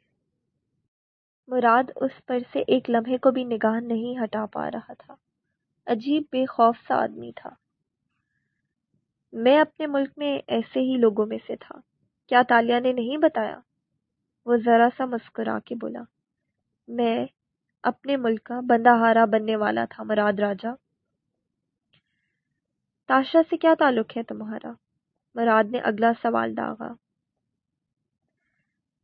مراد اس پر سے ایک لمحے کو بھی نگاہ نہیں ہٹا پا رہا تھا۔ عجیب بے خوف سا آدمی تھا۔ میں اپنے ملک میں ایسے ہی لوگوں میں سے تھا۔ کیا تالیہ نے نہیں بتایا؟ وہ ذرا سا مسکرا کے بولا۔ میں اپنے ملک کا بندہ ہارا بننے والا تھا مراد راجا۔ تاشا سے کیا تعلق ہے تمہارا؟ مراد نے اگلا سوال داغا۔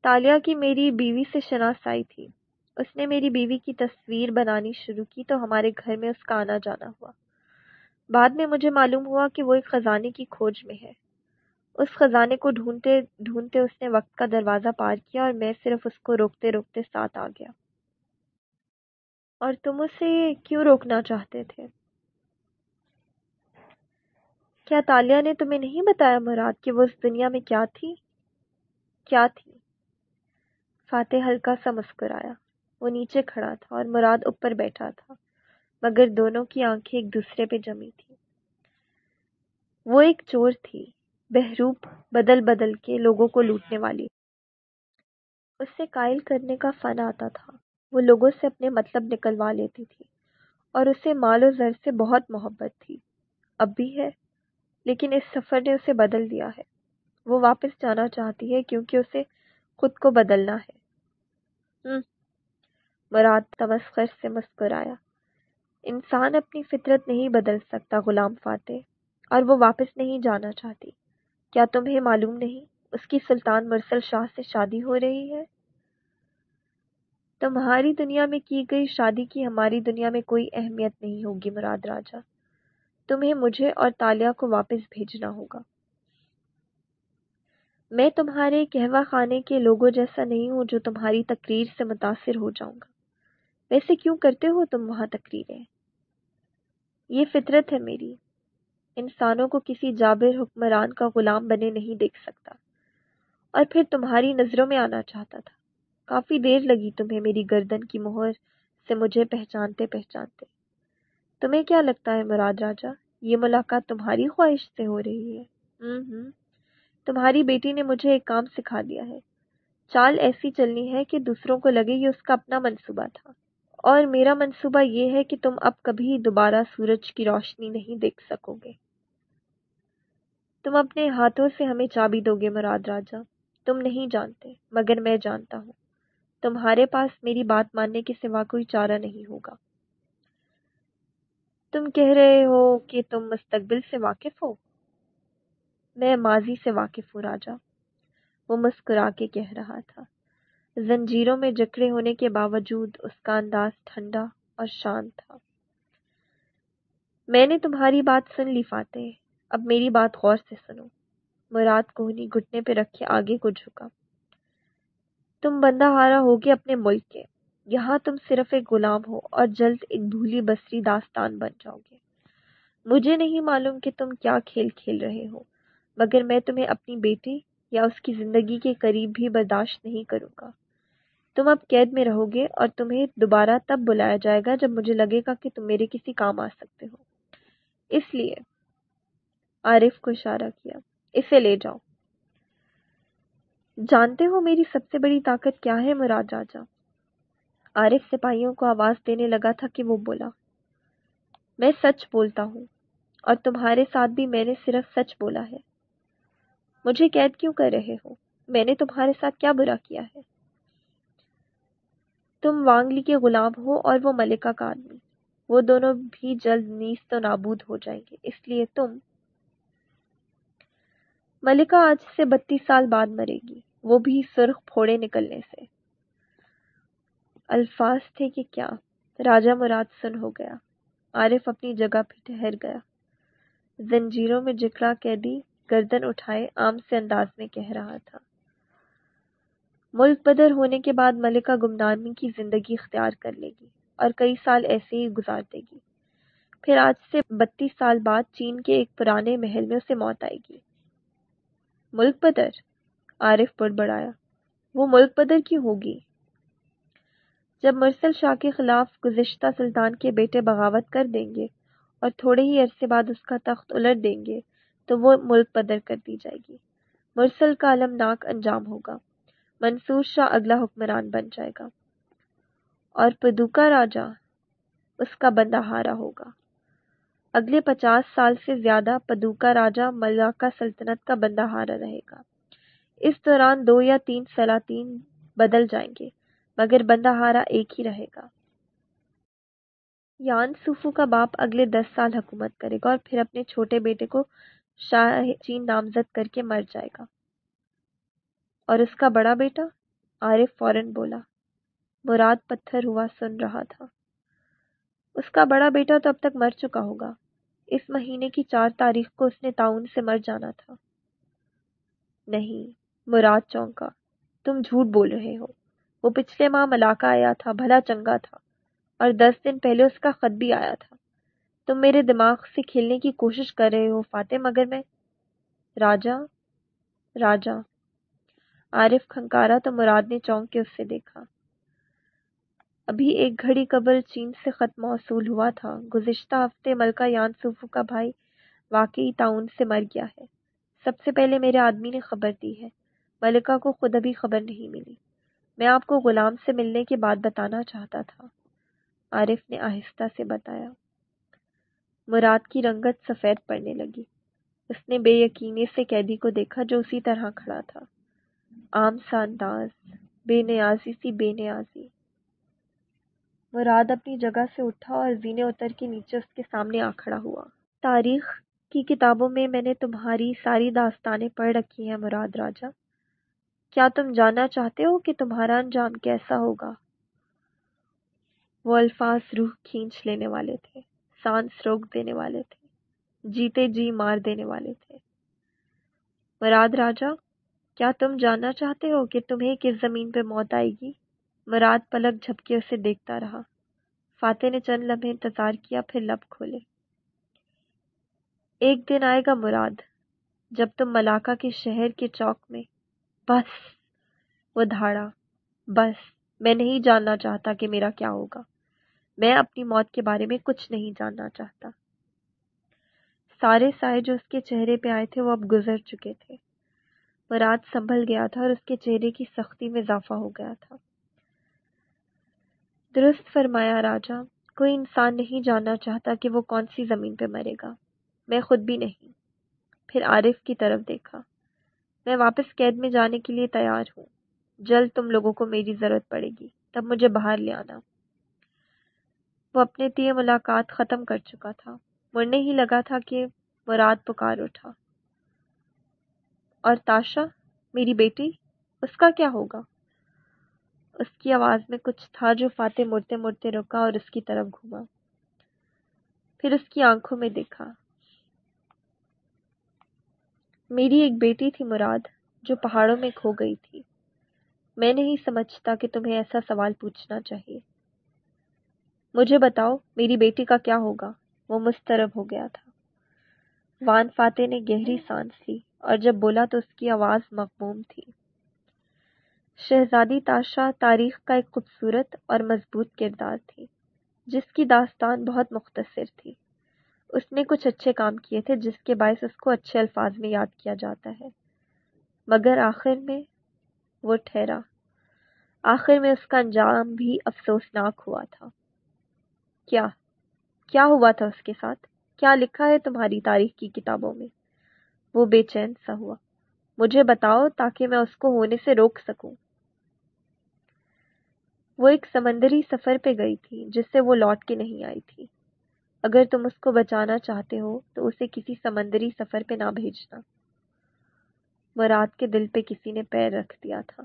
تالیہ کی میری بیوی سے شناس آئی تھی۔ اس نے میری بیوی کی تصویر بنانی شروع کی تو ہمارے گھر میں اس کا آنا جانا ہوا۔ بعد میں مجھے معلوم ہوا کہ وہ ایک خزانے کی کھوج میں ہے۔ اس خزانے کو ڈھونڈتے ڈھونڈتے اس نے وقت کا دروازہ پار کیا اور میں صرف اس کو روکتے روکتے ساتھ آ گیا۔ اور تم اسے کیوں روکنا چاہتے تھے؟ کیا تالیہ نے تمہیں نہیں بتایا مراد کہ وہ اس دنیا میں کیا تھی؟ کیا تھی؟ فاتح ہلکا سا مسکرایا۔ وہ نیچے کھڑا تھا اور مراد اوپر بیٹھا تھا، مگر دونوں کی آنکھیں ایک دوسرے پہ جمی تھی وہ ایک چور تھی بہروپ بدل بدل کے لوگوں کو لوٹنے والی۔ اس سے قائل کرنے کا فن آتا تھا۔ وہ لوگوں سے اپنے مطلب نکلوا لیتی تھی اور اسے مال و زر سے بہت محبت تھی۔ اب بھی ہے؟ لیکن اس سفر نے اسے بدل دیا ہے۔ وہ واپس جانا چاہتی ہے کیونکہ اسے خود کو بدلنا ہے۔ مراد تمسخر سے مسکرایا۔ انسان اپنی فطرت نہیں بدل سکتا غلام فاتح، اور وہ واپس نہیں جانا چاہتی۔ کیا تمہیں معلوم نہیں اس کی سلطان مرسل شاہ سے شادی ہو رہی ہے؟ تمہاری دنیا میں کی گئی شادی کی ہماری دنیا میں کوئی اہمیت نہیں ہوگی مراد راجا تمہیں مجھے اور تالیہ کو واپس بھیجنا ہوگا۔ میں تمہارے کہوا خانے کے لوگوں جیسا نہیں ہوں جو تمہاری تقریر سے متاثر ہو جاؤں گا۔ ویسے کیوں کرتے ہو تم وہاں تقریریں؟ یہ فطرت ہے میری۔ انسانوں کو کسی جابر حکمران کا غلام بنے نہیں دیکھ سکتا۔ اور پھر تمہاری نظروں میں آنا چاہتا تھا۔ کافی دیر لگی تمہیں میری گردن کی مہر سے مجھے پہچانتے پہچانتے۔ تمہیں کیا لگتا ہے مراد راجا یہ ملاقات تمہاری خواہش سے ہو رہی ہے۔ ہوں ہوں۔ تمہاری بیٹی نے مجھے ایک کام سکھا دیا ہے۔ چال ایسی چلنی ہے کہ دوسروں کو لگے یہ اس کا اپنا منصوبہ تھا۔ اور میرا منصوبہ یہ ہے کہ تم اب کبھی دوبارہ سورج کی روشنی نہیں دیکھ سکو گے۔ تم اپنے ہاتھوں سے ہمیں چابی دو گے مراد راجا تم نہیں جانتے مگر میں جانتا ہوں۔ تمہارے پاس میری بات ماننے کے سوا کوئی چارہ نہیں ہوگا۔ تم کہہ رہے ہو کہ تم مستقبل سے واقف ہو؟ میں ماضی سے واقف ہوں راجا۔ وہ مسکرا کے کہہ رہا تھا۔ زنجیروں میں جکڑے ہونے کے باوجود اس کا انداز ٹھنڈا اور شانت تھا۔ میں نے تمہاری بات سن لی فاتح۔ اب میری بات غور سے سنو۔ مراد کوہنی گھٹنے پہ رکھے آگے کو جھکا۔ تم بندہ ہارا ہوگے اپنے ملک کے۔ یہاں تم صرف ایک غلام ہو اور جلد ایک بھولی بسری داستان بن جاؤ گے۔ مجھے نہیں معلوم کہ تم کیا کھیل کھیل رہے ہو، مگر میں تمہیں اپنی بیٹی یا اس کی زندگی کے قریب بھی برداشت نہیں کروں گا۔ تم اب قید میں رہو گے اور تمہیں دوبارہ تب بلایا جائے گا جب مجھے لگے گا کہ تم میرے کسی کام آ سکتے ہو۔ اس لیے عارف کو اشارہ کیا، اسے لے جاؤ۔ جانتے ہو میری سب سے بڑی طاقت کیا ہے مراد راجا عارف سپاہیوں کو آواز دینے لگا تھا کہ وہ بولا، میں سچ بولتا ہوں اور تمہارے ساتھ بھی میں نے صرف سچ بولا ہے۔ مجھے قید کیوں کر رہے ہو؟ میں نے تمہارے ساتھ کیا برا کیا ہے؟ تم وانگلی کے غلام ہو اور وہ ملکہ کا آدمی۔ وہ دونوں بھی جلد نیز تو نابود ہو جائیں گے۔ اس لیے تم ملکہ آج سے بتیس سال بعد مرے گی۔ وہ بھی سرخ پھوڑے نکلنے سے۔ الفاظ تھے کہ کیا؟ راجہ مراد سن ہو گیا۔ عارف اپنی جگہ پہ ٹھہر گیا۔ زنجیروں میں جکڑا قیدی گردن اٹھائے عام سے انداز میں کہہ رہا تھا۔ ملک بدر ہونے کے بعد ملکہ گمنامی کی زندگی اختیار کر لے گی اور کئی سال ایسے ہی گزار دے گی۔ پھر آج سے بتیس سال بعد چین کے ایک پرانے محل میں اسے موت آئے گی۔ ملک بدر؟ عارف بڑ بڑایا وہ ملک بدر کی ہوگی۔ جب مرسل شاہ کے خلاف گزشتہ سلطان کے بیٹے بغاوت کر دیں گے اور تھوڑے ہی عرصے بعد اس کا تخت الٹ دیں گے، تو وہ ملک بدر کر دی جائے گی۔ مرسل کا المناک انجام ہوگا۔ منصور شاہ اگلا حکمران بن جائے گا۔ اور پدوکا راجا اس کا بندہ ہارا ہوگا۔ اگلے پچاس سال سے زیادہ پدوکا راجا ملاکہ سلطنت کا بندہ ہارا رہے گا۔ اس دوران دو یا تین سلاطین بدل جائیں گے۔ مگر بندہ ہارا ایک ہی رہے گا۔ یان سوفو کا باپ اگلے دس سال حکومت کرے گا اور پھر اپنے چھوٹے بیٹے کو شاہ چین نامزد کر کے مر جائے گا۔ اور اس کا بڑا بیٹا؟ عارف فوراً بولا، مراد پتھر ہوا سن رہا تھا۔ اس کا بڑا بیٹا تو اب تک مر چکا ہوگا۔ اس مہینے کی چار تاریخ کو اس نے تعاون سے مر جانا تھا۔ نہیں، مراد چونکا، تم جھوٹ بول رہے ہو۔ وہ پچھلے ماہ ملاقہ آیا تھا، بھلا چنگا تھا، اور دس دن پہلے اس کا خط بھی آیا تھا۔ تم میرے دماغ سے کھیلنے کی کوشش کر رہے ہو فاتح مگر میں راجا راجا۔ عارف کھنکارا تو مراد نے چونک کے اس سے دیکھا۔ ابھی ایک گھڑی قبل چین سے خط موصول ہوا تھا۔ گزشتہ ہفتے ملکہ یان صوفو کا بھائی واقعی تعاون سے مر گیا ہے۔ سب سے پہلے میرے آدمی نے خبر دی ہے۔ ملکہ کو خود ابھی خبر نہیں ملی۔ میں آپ کو غلام سے ملنے کی بات بتانا چاہتا تھا۔ عارف نے آہستہ سے بتایا۔ مراد کی رنگت سفید پڑنے لگی۔ اس نے بے یقینی سے قیدی کو دیکھا جو اسی طرح کھڑا تھا۔ عام سا انداز، بے نیازی سی بے نیازی۔ مراد اپنی جگہ سے اٹھا اور زینے اتر کے نیچے اس کے سامنے آ کھڑا ہوا۔ تاریخ کی کتابوں میں میں نے تمہاری ساری داستانیں پڑھ رکھی ہیں مراد راجا کیا تم جاننا چاہتے ہو کہ تمہارا انجام کیسا ہوگا؟ وہ الفاظ روح کھینچ لینے والے تھے، سانس روک دینے والے تھے، جیتے جی مار دینے والے تھے۔ مراد راجا، کیا تم جاننا چاہتے ہو کہ تمہیں کس زمین پہ موت آئے گی؟ مراد پلک جھپکے اسے دیکھتا رہا۔ فاتح نے چند لمحے انتظار کیا، پھر لب کھولے۔ ایک دن آئے گا مراد، جب تم ملاقہ کے شہر کے چوک میں بس، وہ دھاڑا، بس، میں نہیں جاننا چاہتا کہ میرا کیا ہوگا۔ میں اپنی موت کے بارے میں کچھ نہیں جاننا چاہتا۔ سارے سائے جو اس کے چہرے پہ آئے تھے، وہ اب گزر چکے تھے۔ مراد سنبھل گیا تھا اور اس کے چہرے کی سختی میں اضافہ ہو گیا تھا۔ درست فرمایا راجا، کوئی انسان نہیں جاننا چاہتا کہ وہ کون سی زمین پہ مرے گا۔ میں خود بھی نہیں۔ پھر عارف کی طرف دیکھا۔ میں واپس قید میں جانے کے لیے تیار ہوں۔ جلد تم لوگوں کو میری ضرورت پڑے گی۔ تب مجھے باہر لے آنا۔ وہ اپنے تیے ملاقات ختم کر چکا تھا۔ مرنے ہی لگا تھا کہ مراد پکار اٹھا۔ اور تاشا، میری بیٹی، اس کا کیا ہوگا؟ اس کی آواز میں کچھ تھا جو فاتح مڑتے مڑتے رکا اور اس کی طرف گھوما۔ پھر اس کی آنکھوں میں دیکھا۔ میری ایک بیٹی تھی مراد، جو پہاڑوں میں کھو گئی تھی۔ میں نہیں سمجھتا کہ تمہیں ایسا سوال پوچھنا چاہیے۔ مجھے بتاؤ، میری بیٹی کا کیا ہوگا؟ وہ مسترب ہو گیا تھا۔ وان فاتح نے گہری سانس لی اور جب بولا تو اس کی آواز مقبوم تھی۔ شہزادی تاشا تاریخ کا ایک خوبصورت اور مضبوط کردار تھی، جس کی داستان بہت مختصر تھی۔ اس نے کچھ اچھے کام کیے تھے جس کے باعث اس کو اچھے الفاظ میں یاد کیا جاتا ہے۔ مگر آخر میں وہ ٹھہرا۔ آخر میں اس کا انجام بھی افسوسناک ہوا تھا۔ کیا؟ کیا ہوا تھا اس کے ساتھ؟ کیا لکھا ہے تمہاری تاریخ کی کتابوں میں؟ وہ بے چین سا ہوا۔ مجھے بتاؤ تاکہ میں اس کو ہونے سے روک سکوں۔ وہ ایک سمندری سفر پہ گئی تھی جس سے وہ لوٹ کے نہیں آئی تھی۔ اگر تم اس کو بچانا چاہتے ہو تو اسے کسی سمندری سفر پہ نہ بھیجنا۔ مراد کے دل پہ کسی نے پیر رکھ دیا تھا۔